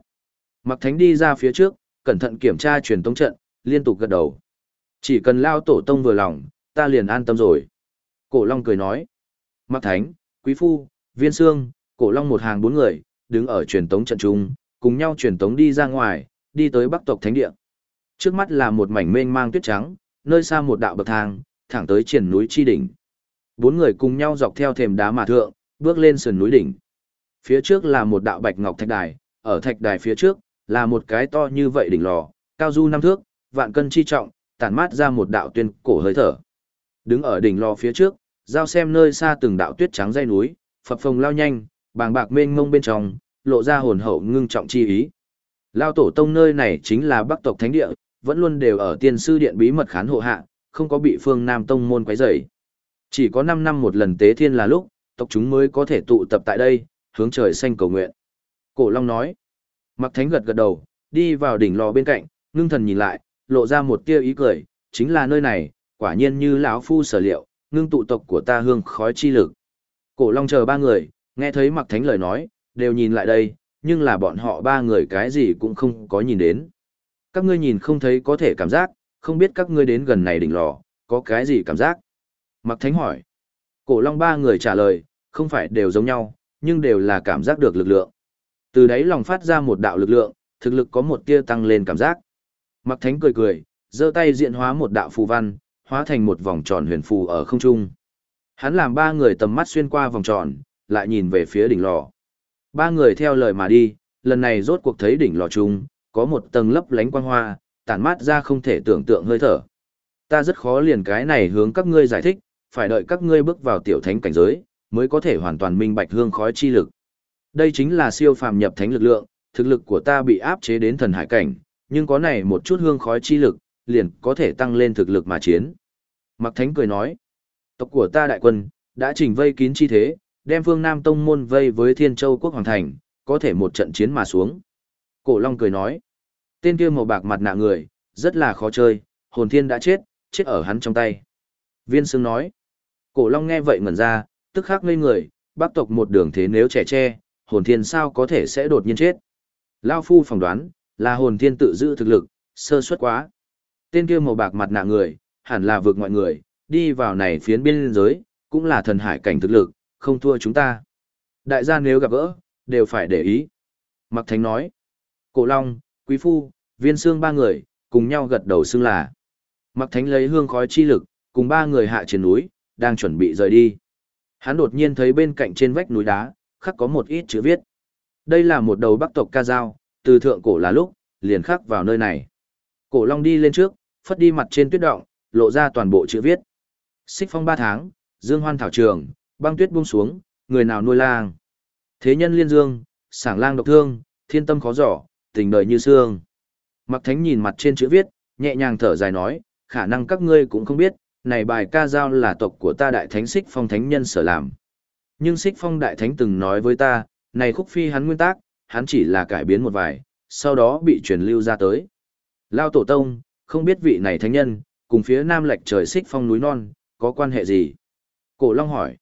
Mặc thánh đi ra phía trước, cẩn thận kiểm tra truyền tống trận, liên tục gật đầu. Chỉ cần lao tổ tông vừa lòng, ta liền an tâm rồi. Cổ long cười nói. Mặc thánh, quý phu, viên sương, cổ long một hàng bốn người, đứng ở truyền tống trận trung, cùng nhau truyền tống đi ra ngoài, đi tới bắc tộc thánh địa. Trước mắt là một mảnh mênh mang tuyết trắng, nơi xa một đạo bậc thang, thẳng tới triển núi chi đỉnh. Bốn người cùng nhau dọc theo thềm đá mà thượng, bước lên sườn núi đỉnh. Phía trước là một đạo bạch ngọc thạch đài, ở thạch đài phía trước là một cái to như vậy đỉnh lò, cao du năm thước, vạn cân chi trọng, tản mát ra một đạo tuyên cổ hơi thở. Đứng ở đỉnh lò phía trước, giao xem nơi xa từng đạo tuyết trắng dây núi, phập phồng lao nhanh, bàng bạc mênh mông bên trong, lộ ra hồn hậu ngưng trọng chi ý. Lao tổ tông nơi này chính là Bắc tộc thánh địa, vẫn luôn đều ở tiên sư điện bí mật khán hộ hạ, không có bị phương Nam tông môn quấy rầy. Chỉ có 5 năm một lần tế thiên là lúc, tộc chúng mới có thể tụ tập tại đây, hướng trời xanh cầu nguyện. Cổ Long nói. Mặc Thánh gật gật đầu, đi vào đỉnh lò bên cạnh, ngưng thần nhìn lại, lộ ra một tia ý cười, chính là nơi này, quả nhiên như lão phu sở liệu, ngưng tụ tộc của ta hương khói chi lực. Cổ Long chờ ba người, nghe thấy Mặc Thánh lời nói, đều nhìn lại đây, nhưng là bọn họ ba người cái gì cũng không có nhìn đến. Các ngươi nhìn không thấy có thể cảm giác, không biết các ngươi đến gần này đỉnh lò, có cái gì cảm giác? Mặc Thánh hỏi. Cổ Long ba người trả lời, không phải đều giống nhau, nhưng đều là cảm giác được lực lượng. Từ đấy lòng phát ra một đạo lực lượng, thực lực có một tia tăng lên cảm giác. Mặc Thánh cười cười, giơ tay diện hóa một đạo phù văn, hóa thành một vòng tròn huyền phù ở không trung. Hắn làm ba người tầm mắt xuyên qua vòng tròn, lại nhìn về phía đỉnh lò. Ba người theo lời mà đi, lần này rốt cuộc thấy đỉnh lò trung, có một tầng lấp lánh quang hoa, tản mát ra không thể tưởng tượng hơi thở. Ta rất khó liền cái này hướng các ngươi giải thích, phải đợi các ngươi bước vào tiểu thánh cảnh giới, mới có thể hoàn toàn minh bạch hương khói chi lực. Đây chính là siêu phàm nhập thánh lực lượng, thực lực của ta bị áp chế đến thần hải cảnh, nhưng có này một chút hương khói chi lực, liền có thể tăng lên thực lực mà chiến. Mặc Thánh cười nói, tộc của ta đại quân, đã trình vây kín chi thế, đem phương Nam Tông Môn vây với Thiên Châu Quốc Hoàng Thành, có thể một trận chiến mà xuống. Cổ Long cười nói, tên kia màu bạc mặt nạ người, rất là khó chơi, hồn thiên đã chết, chết ở hắn trong tay. Viên Sương nói, Cổ Long nghe vậy ngẩn ra, tức khắc ngây người, bác tộc một đường thế nếu trẻ tre, hồn thiên sao có thể sẽ đột nhiên chết. Lao Phu phỏng đoán, là hồn thiên tự giữ thực lực, sơ suất quá. Tên kia màu bạc mặt nạ người, hẳn là vượt mọi người, đi vào này phiến biên giới, cũng là thần hải cảnh thực lực, không thua chúng ta. Đại gia nếu gặp gỡ, đều phải để ý. Mặc Thánh nói, Cổ Long, Quý Phu, Viên xương ba người, cùng nhau gật đầu xưng là. Mặc Thánh lấy hương khói chi lực, cùng ba người hạ trên núi, đang chuẩn bị rời đi. Hắn đột nhiên thấy bên cạnh trên vách núi đá, khắc có một ít chữ viết. Đây là một đầu bắc tộc ca dao, từ thượng cổ là lúc, liền khắc vào nơi này. Cổ Long đi lên trước, phất đi mặt trên tuyết động, lộ ra toàn bộ chữ viết. Xích phong ba tháng, dương hoan thảo trường, băng tuyết buông xuống, người nào nuôi lang. Thế nhân liên dương, sảng lang độc thương, thiên tâm khó giỏ, tình đời như xương. Mặc thánh nhìn mặt trên chữ viết, nhẹ nhàng thở dài nói, khả năng các ngươi cũng không biết, này bài ca giao là tộc của ta đại thánh xích phong thánh nhân sở làm. Nhưng xích phong đại thánh từng nói với ta, này khúc phi hắn nguyên tác, hắn chỉ là cải biến một vài, sau đó bị truyền lưu ra tới. Lao tổ tông, không biết vị này thánh nhân, cùng phía nam lệch trời xích phong núi non, có quan hệ gì? Cổ Long hỏi.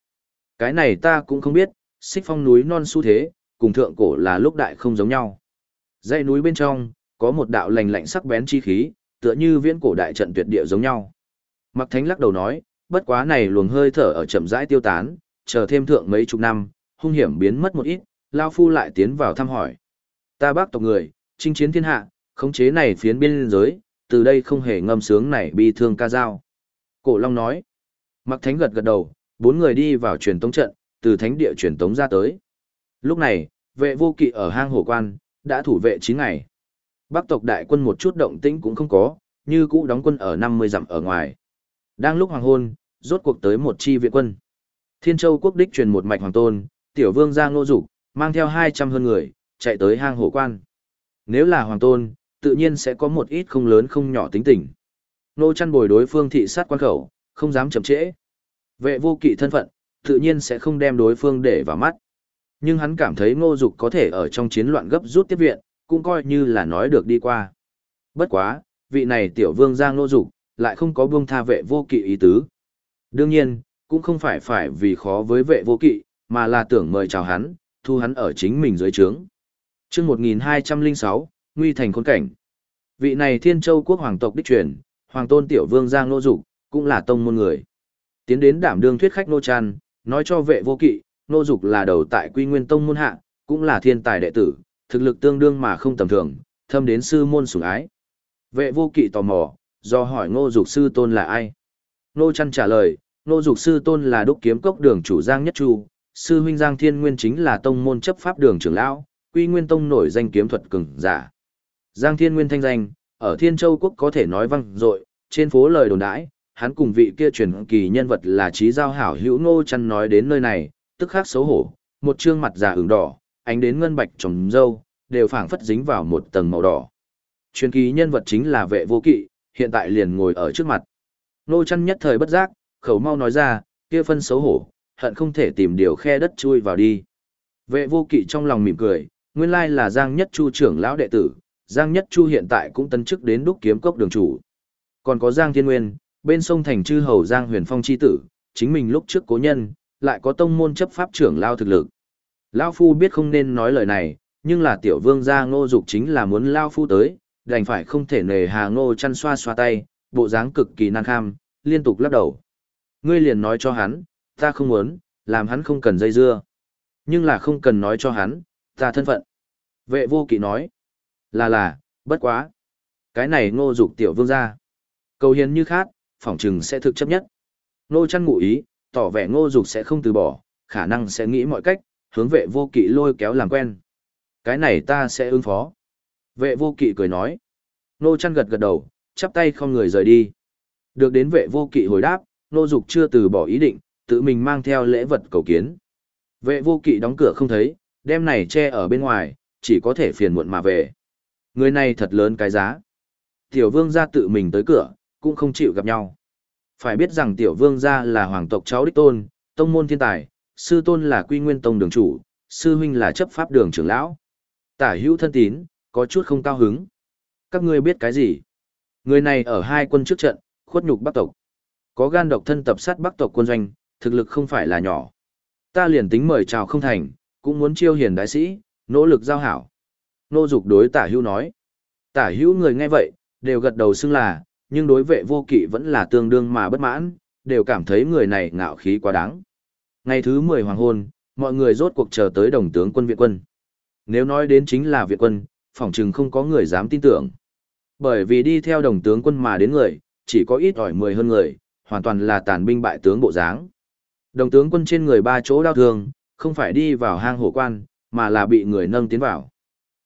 Cái này ta cũng không biết, xích phong núi non xu thế, cùng thượng cổ là lúc đại không giống nhau. Dãy núi bên trong, có một đạo lành lạnh sắc bén chi khí, tựa như viễn cổ đại trận tuyệt địa giống nhau. Mặc Thánh lắc đầu nói, bất quá này luồng hơi thở ở chậm rãi tiêu tán, chờ thêm thượng mấy chục năm, hung hiểm biến mất một ít, Lao Phu lại tiến vào thăm hỏi. Ta bác tộc người, chinh chiến thiên hạ, khống chế này phiến biên giới, từ đây không hề ngâm sướng này bi thương ca dao. Cổ Long nói, Mặc Thánh gật gật đầu, bốn người đi vào truyền tống trận, từ thánh địa truyền tống ra tới. Lúc này, vệ vô kỵ ở hang hổ quan, đã thủ vệ 9 ngày. Bắc tộc đại quân một chút động tĩnh cũng không có, như cũ đóng quân ở 50 dặm ở ngoài. Đang lúc hoàng hôn, rốt cuộc tới một chi viện quân. Thiên Châu quốc đích truyền một mạch hoàng tôn, tiểu vương giang ngô dục mang theo 200 hơn người, chạy tới hang hổ quan. Nếu là hoàng tôn, tự nhiên sẽ có một ít không lớn không nhỏ tính tình. Nô chăn bồi đối phương thị sát quan khẩu, không dám chậm trễ. Vệ vô kỵ thân phận, tự nhiên sẽ không đem đối phương để vào mắt. Nhưng hắn cảm thấy ngô dục có thể ở trong chiến loạn gấp rút tiếp viện, cũng coi như là nói được đi qua. Bất quá, vị này tiểu vương giang ngô dục, lại không có buông tha vệ vô kỵ ý tứ. Đương nhiên, cũng không phải phải vì khó với vệ vô kỵ, mà là tưởng mời chào hắn, thu hắn ở chính mình dưới trướng. Trước 1206, Nguy thành khốn cảnh. Vị này thiên châu quốc hoàng tộc đích truyền, hoàng tôn tiểu vương giang ngô dục, cũng là tông môn người. Tiến đến đảm đương thuyết khách nô tràn, nói cho vệ vô kỵ, nô dục là đầu tại quy nguyên tông môn hạ, cũng là thiên tài đệ tử, thực lực tương đương mà không tầm thường, thâm đến sư môn sủng ái. Vệ vô kỵ tò mò, do hỏi ngô dục sư tôn là ai. Nô chăn trả lời, ngô dục sư tôn là đúc kiếm cốc đường chủ Giang Nhất Chu, sư huynh Giang Thiên Nguyên chính là tông môn chấp pháp đường trưởng lão, quy nguyên tông nổi danh kiếm thuật cường giả. Giang Thiên Nguyên thanh danh, ở Thiên Châu quốc có thể nói vang dội, trên phố lời đồn đãi, hắn cùng vị kia truyền kỳ nhân vật là trí giao hảo hữu ngô chăn nói đến nơi này, tức khắc xấu hổ, một trương mặt già ửng đỏ, ánh đến ngân bạch trồng dâu, đều phảng phất dính vào một tầng màu đỏ. Truyền kỳ nhân vật chính là vệ vô kỵ, hiện tại liền ngồi ở trước mặt. Ngô chăn nhất thời bất giác, khẩu mau nói ra, kia phân xấu hổ, hận không thể tìm điều khe đất chui vào đi. Vệ vô kỵ trong lòng mỉm cười, nguyên lai là Giang Nhất Chu trưởng lão đệ tử, Giang Nhất Chu hiện tại cũng tấn chức đến đúc kiếm cốc đường chủ. Còn có Giang Thiên Nguyên, bên sông thành chư hầu Giang Huyền Phong chi tử, chính mình lúc trước cố nhân, lại có tông môn chấp pháp trưởng lao thực lực. Lao Phu biết không nên nói lời này, nhưng là tiểu vương gia ngô dục chính là muốn Lao Phu tới, đành phải không thể nề hà ngô chăn xoa xoa tay, bộ dáng cực kỳ nan kham, liên tục lắc đầu. Ngươi liền nói cho hắn, ta không muốn, làm hắn không cần dây dưa. Nhưng là không cần nói cho hắn, ta thân phận. Vệ vô kỵ nói, là là, bất quá. Cái này ngô dục tiểu vương gia. Cầu hiền như khát, phỏng trừng sẽ thực chấp nhất. ngô chăn ngụ ý, tỏ vẻ ngô dục sẽ không từ bỏ, khả năng sẽ nghĩ mọi cách, hướng vệ vô kỵ lôi kéo làm quen. Cái này ta sẽ ứng phó. Vệ vô kỵ cười nói. Nô chăn gật gật đầu, chắp tay không người rời đi. Được đến vệ vô kỵ hồi đáp, nô dục chưa từ bỏ ý định, tự mình mang theo lễ vật cầu kiến. Vệ vô kỵ đóng cửa không thấy, đem này che ở bên ngoài, chỉ có thể phiền muộn mà về. Người này thật lớn cái giá. Tiểu vương ra tự mình tới cửa, cũng không chịu gặp nhau. Phải biết rằng tiểu vương gia là hoàng tộc cháu đích tôn, tông môn thiên tài, sư tôn là quy nguyên tông đường chủ, sư huynh là chấp pháp đường trưởng lão. Tả hữu thân tín, có chút không cao hứng. Các ngươi biết cái gì? Người này ở hai quân trước trận, khuất nhục bắc tộc. Có gan độc thân tập sát bắc tộc quân doanh, thực lực không phải là nhỏ. Ta liền tính mời chào không thành, cũng muốn chiêu hiền đại sĩ, nỗ lực giao hảo. Nô dục đối tả hữu nói. Tả hữu người nghe vậy, đều gật đầu xưng là, nhưng đối vệ vô kỵ vẫn là tương đương mà bất mãn, đều cảm thấy người này ngạo khí quá đáng. Ngày thứ 10 hoàng hôn, mọi người rốt cuộc chờ tới đồng tướng quân viện quân. Nếu nói đến chính là viện quân, phỏng chừng không có người dám tin tưởng. Bởi vì đi theo đồng tướng quân mà đến người, chỉ có ít ỏi 10 hơn người, hoàn toàn là tàn binh bại tướng bộ dáng. Đồng tướng quân trên người ba chỗ đau thương, không phải đi vào hang hổ quan, mà là bị người nâng tiến vào.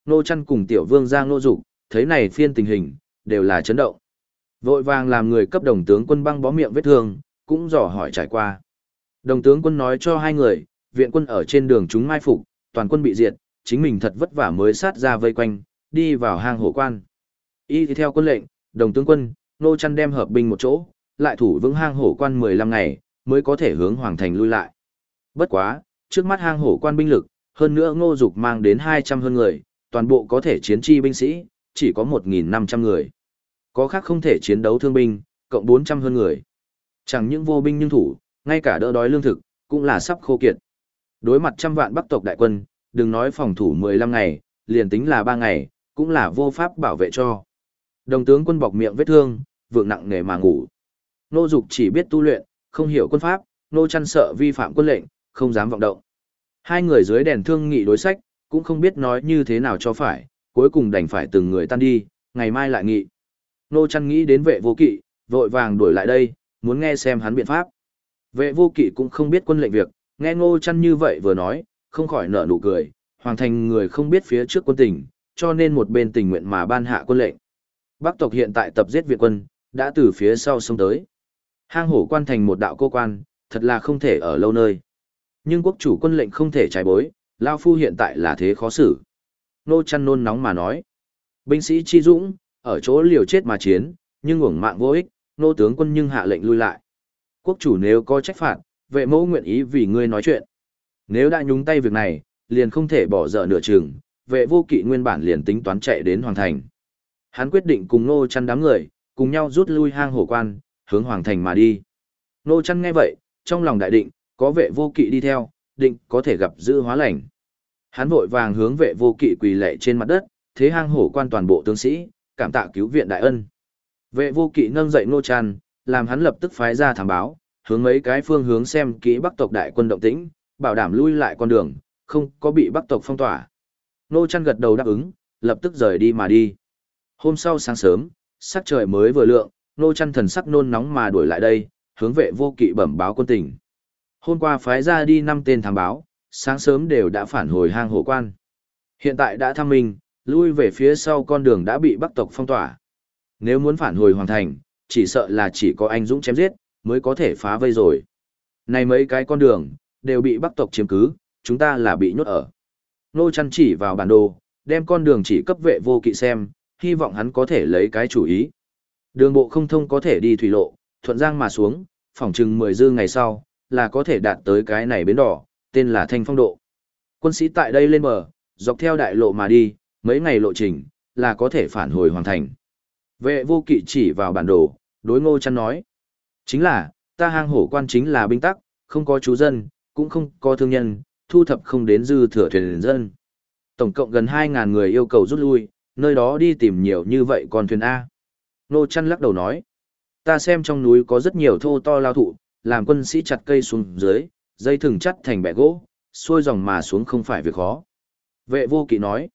Nô chăn cùng tiểu vương giang nô dục thấy này phiên tình hình, đều là chấn động. Vội vàng làm người cấp đồng tướng quân băng bó miệng vết thương, cũng dò hỏi trải qua. Đồng tướng quân nói cho hai người, viện quân ở trên đường chúng mai phục, toàn quân bị diệt, chính mình thật vất vả mới sát ra vây quanh, đi vào hang hổ quan. Y theo quân lệnh, đồng tướng quân, nô chăn đem hợp binh một chỗ, lại thủ vững hang hổ quan 15 ngày, mới có thể hướng hoàng thành lui lại. Bất quá, trước mắt hang hổ quan binh lực, hơn nữa ngô dục mang đến 200 hơn người, toàn bộ có thể chiến chi binh sĩ, chỉ có 1.500 người. Có khác không thể chiến đấu thương binh, cộng 400 hơn người. Chẳng những vô binh nhưng thủ, ngay cả đỡ đói lương thực, cũng là sắp khô kiệt. Đối mặt trăm vạn bắc tộc đại quân, đừng nói phòng thủ 15 ngày, liền tính là 3 ngày, cũng là vô pháp bảo vệ cho. Đồng tướng quân bọc miệng vết thương, vượng nặng nề mà ngủ. Nô Dục chỉ biết tu luyện, không hiểu quân pháp, nô chăn sợ vi phạm quân lệnh, không dám vọng động. Hai người dưới đèn thương nghị đối sách, cũng không biết nói như thế nào cho phải, cuối cùng đành phải từng người tan đi, ngày mai lại nghị. Nô chăn nghĩ đến vệ vô kỵ, vội vàng đuổi lại đây, muốn nghe xem hắn biện pháp. Vệ vô kỵ cũng không biết quân lệnh việc, nghe ngô chăn như vậy vừa nói, không khỏi nở nụ cười, hoàng thành người không biết phía trước quân tình, cho nên một bên tình nguyện mà ban hạ quân lệnh. Bắc tộc hiện tại tập giết Việt quân, đã từ phía sau sông tới. Hang hổ quan thành một đạo cô quan, thật là không thể ở lâu nơi. Nhưng quốc chủ quân lệnh không thể trái bối, Lao Phu hiện tại là thế khó xử. Nô chăn nôn nóng mà nói. Binh sĩ chi dũng, ở chỗ liều chết mà chiến, nhưng uổng mạng vô ích, nô tướng quân nhưng hạ lệnh lui lại. Quốc chủ nếu có trách phạt, vệ mẫu nguyện ý vì ngươi nói chuyện. Nếu đã nhúng tay việc này, liền không thể bỏ dở nửa chừng, vệ vô kỵ nguyên bản liền tính toán chạy đến hoàng thành. Hắn quyết định cùng nô chăn đám người, cùng nhau rút lui hang hổ quan, hướng hoàng thành mà đi. Nô chăn nghe vậy, trong lòng đại định, có vệ vô kỵ đi theo, định có thể gặp giữ hóa lành. Hắn vội vàng hướng vệ vô kỵ quỳ lệ trên mặt đất, thế hang hổ quan toàn bộ tướng sĩ, cảm tạ cứu viện đại ân. Vệ vô kỵ nâng dậy nô trăn làm hắn lập tức phái ra thám báo, hướng mấy cái phương hướng xem kỹ bắc tộc đại quân động tĩnh, bảo đảm lui lại con đường, không có bị bắc tộc phong tỏa. Nô trăn gật đầu đáp ứng, lập tức rời đi mà đi. Hôm sau sáng sớm, sắc trời mới vừa lượng, nô trăn thần sắc nôn nóng mà đuổi lại đây, hướng vệ vô kỵ bẩm báo quân tình. Hôm qua phái ra đi năm tên thám báo, sáng sớm đều đã phản hồi hang hổ quan. Hiện tại đã thăm mình lui về phía sau con đường đã bị bắc tộc phong tỏa. Nếu muốn phản hồi hoàn thành, chỉ sợ là chỉ có anh Dũng chém giết, mới có thể phá vây rồi. Này mấy cái con đường, đều bị bắc tộc chiếm cứ, chúng ta là bị nhốt ở. Nô chăn chỉ vào bản đồ, đem con đường chỉ cấp vệ vô kỵ xem, hy vọng hắn có thể lấy cái chủ ý. Đường bộ không thông có thể đi thủy lộ, thuận giang mà xuống, phỏng chừng 10 dư ngày sau, là có thể đạt tới cái này bến đỏ, tên là Thanh Phong Độ. Quân sĩ tại đây lên bờ, dọc theo đại lộ mà đi, mấy ngày lộ trình, là có thể phản hồi hoàn thành. Vệ vô kỵ chỉ vào bản đồ, đối ngô chăn nói. Chính là, ta hang hổ quan chính là binh tắc, không có chú dân, cũng không có thương nhân, thu thập không đến dư thừa thuyền dân. Tổng cộng gần 2.000 người yêu cầu rút lui, nơi đó đi tìm nhiều như vậy còn thuyền A. Ngô chăn lắc đầu nói. Ta xem trong núi có rất nhiều thô to lao thụ, làm quân sĩ chặt cây xuống dưới, dây thừng chắt thành bẻ gỗ, xuôi dòng mà xuống không phải việc khó. Vệ vô kỵ nói.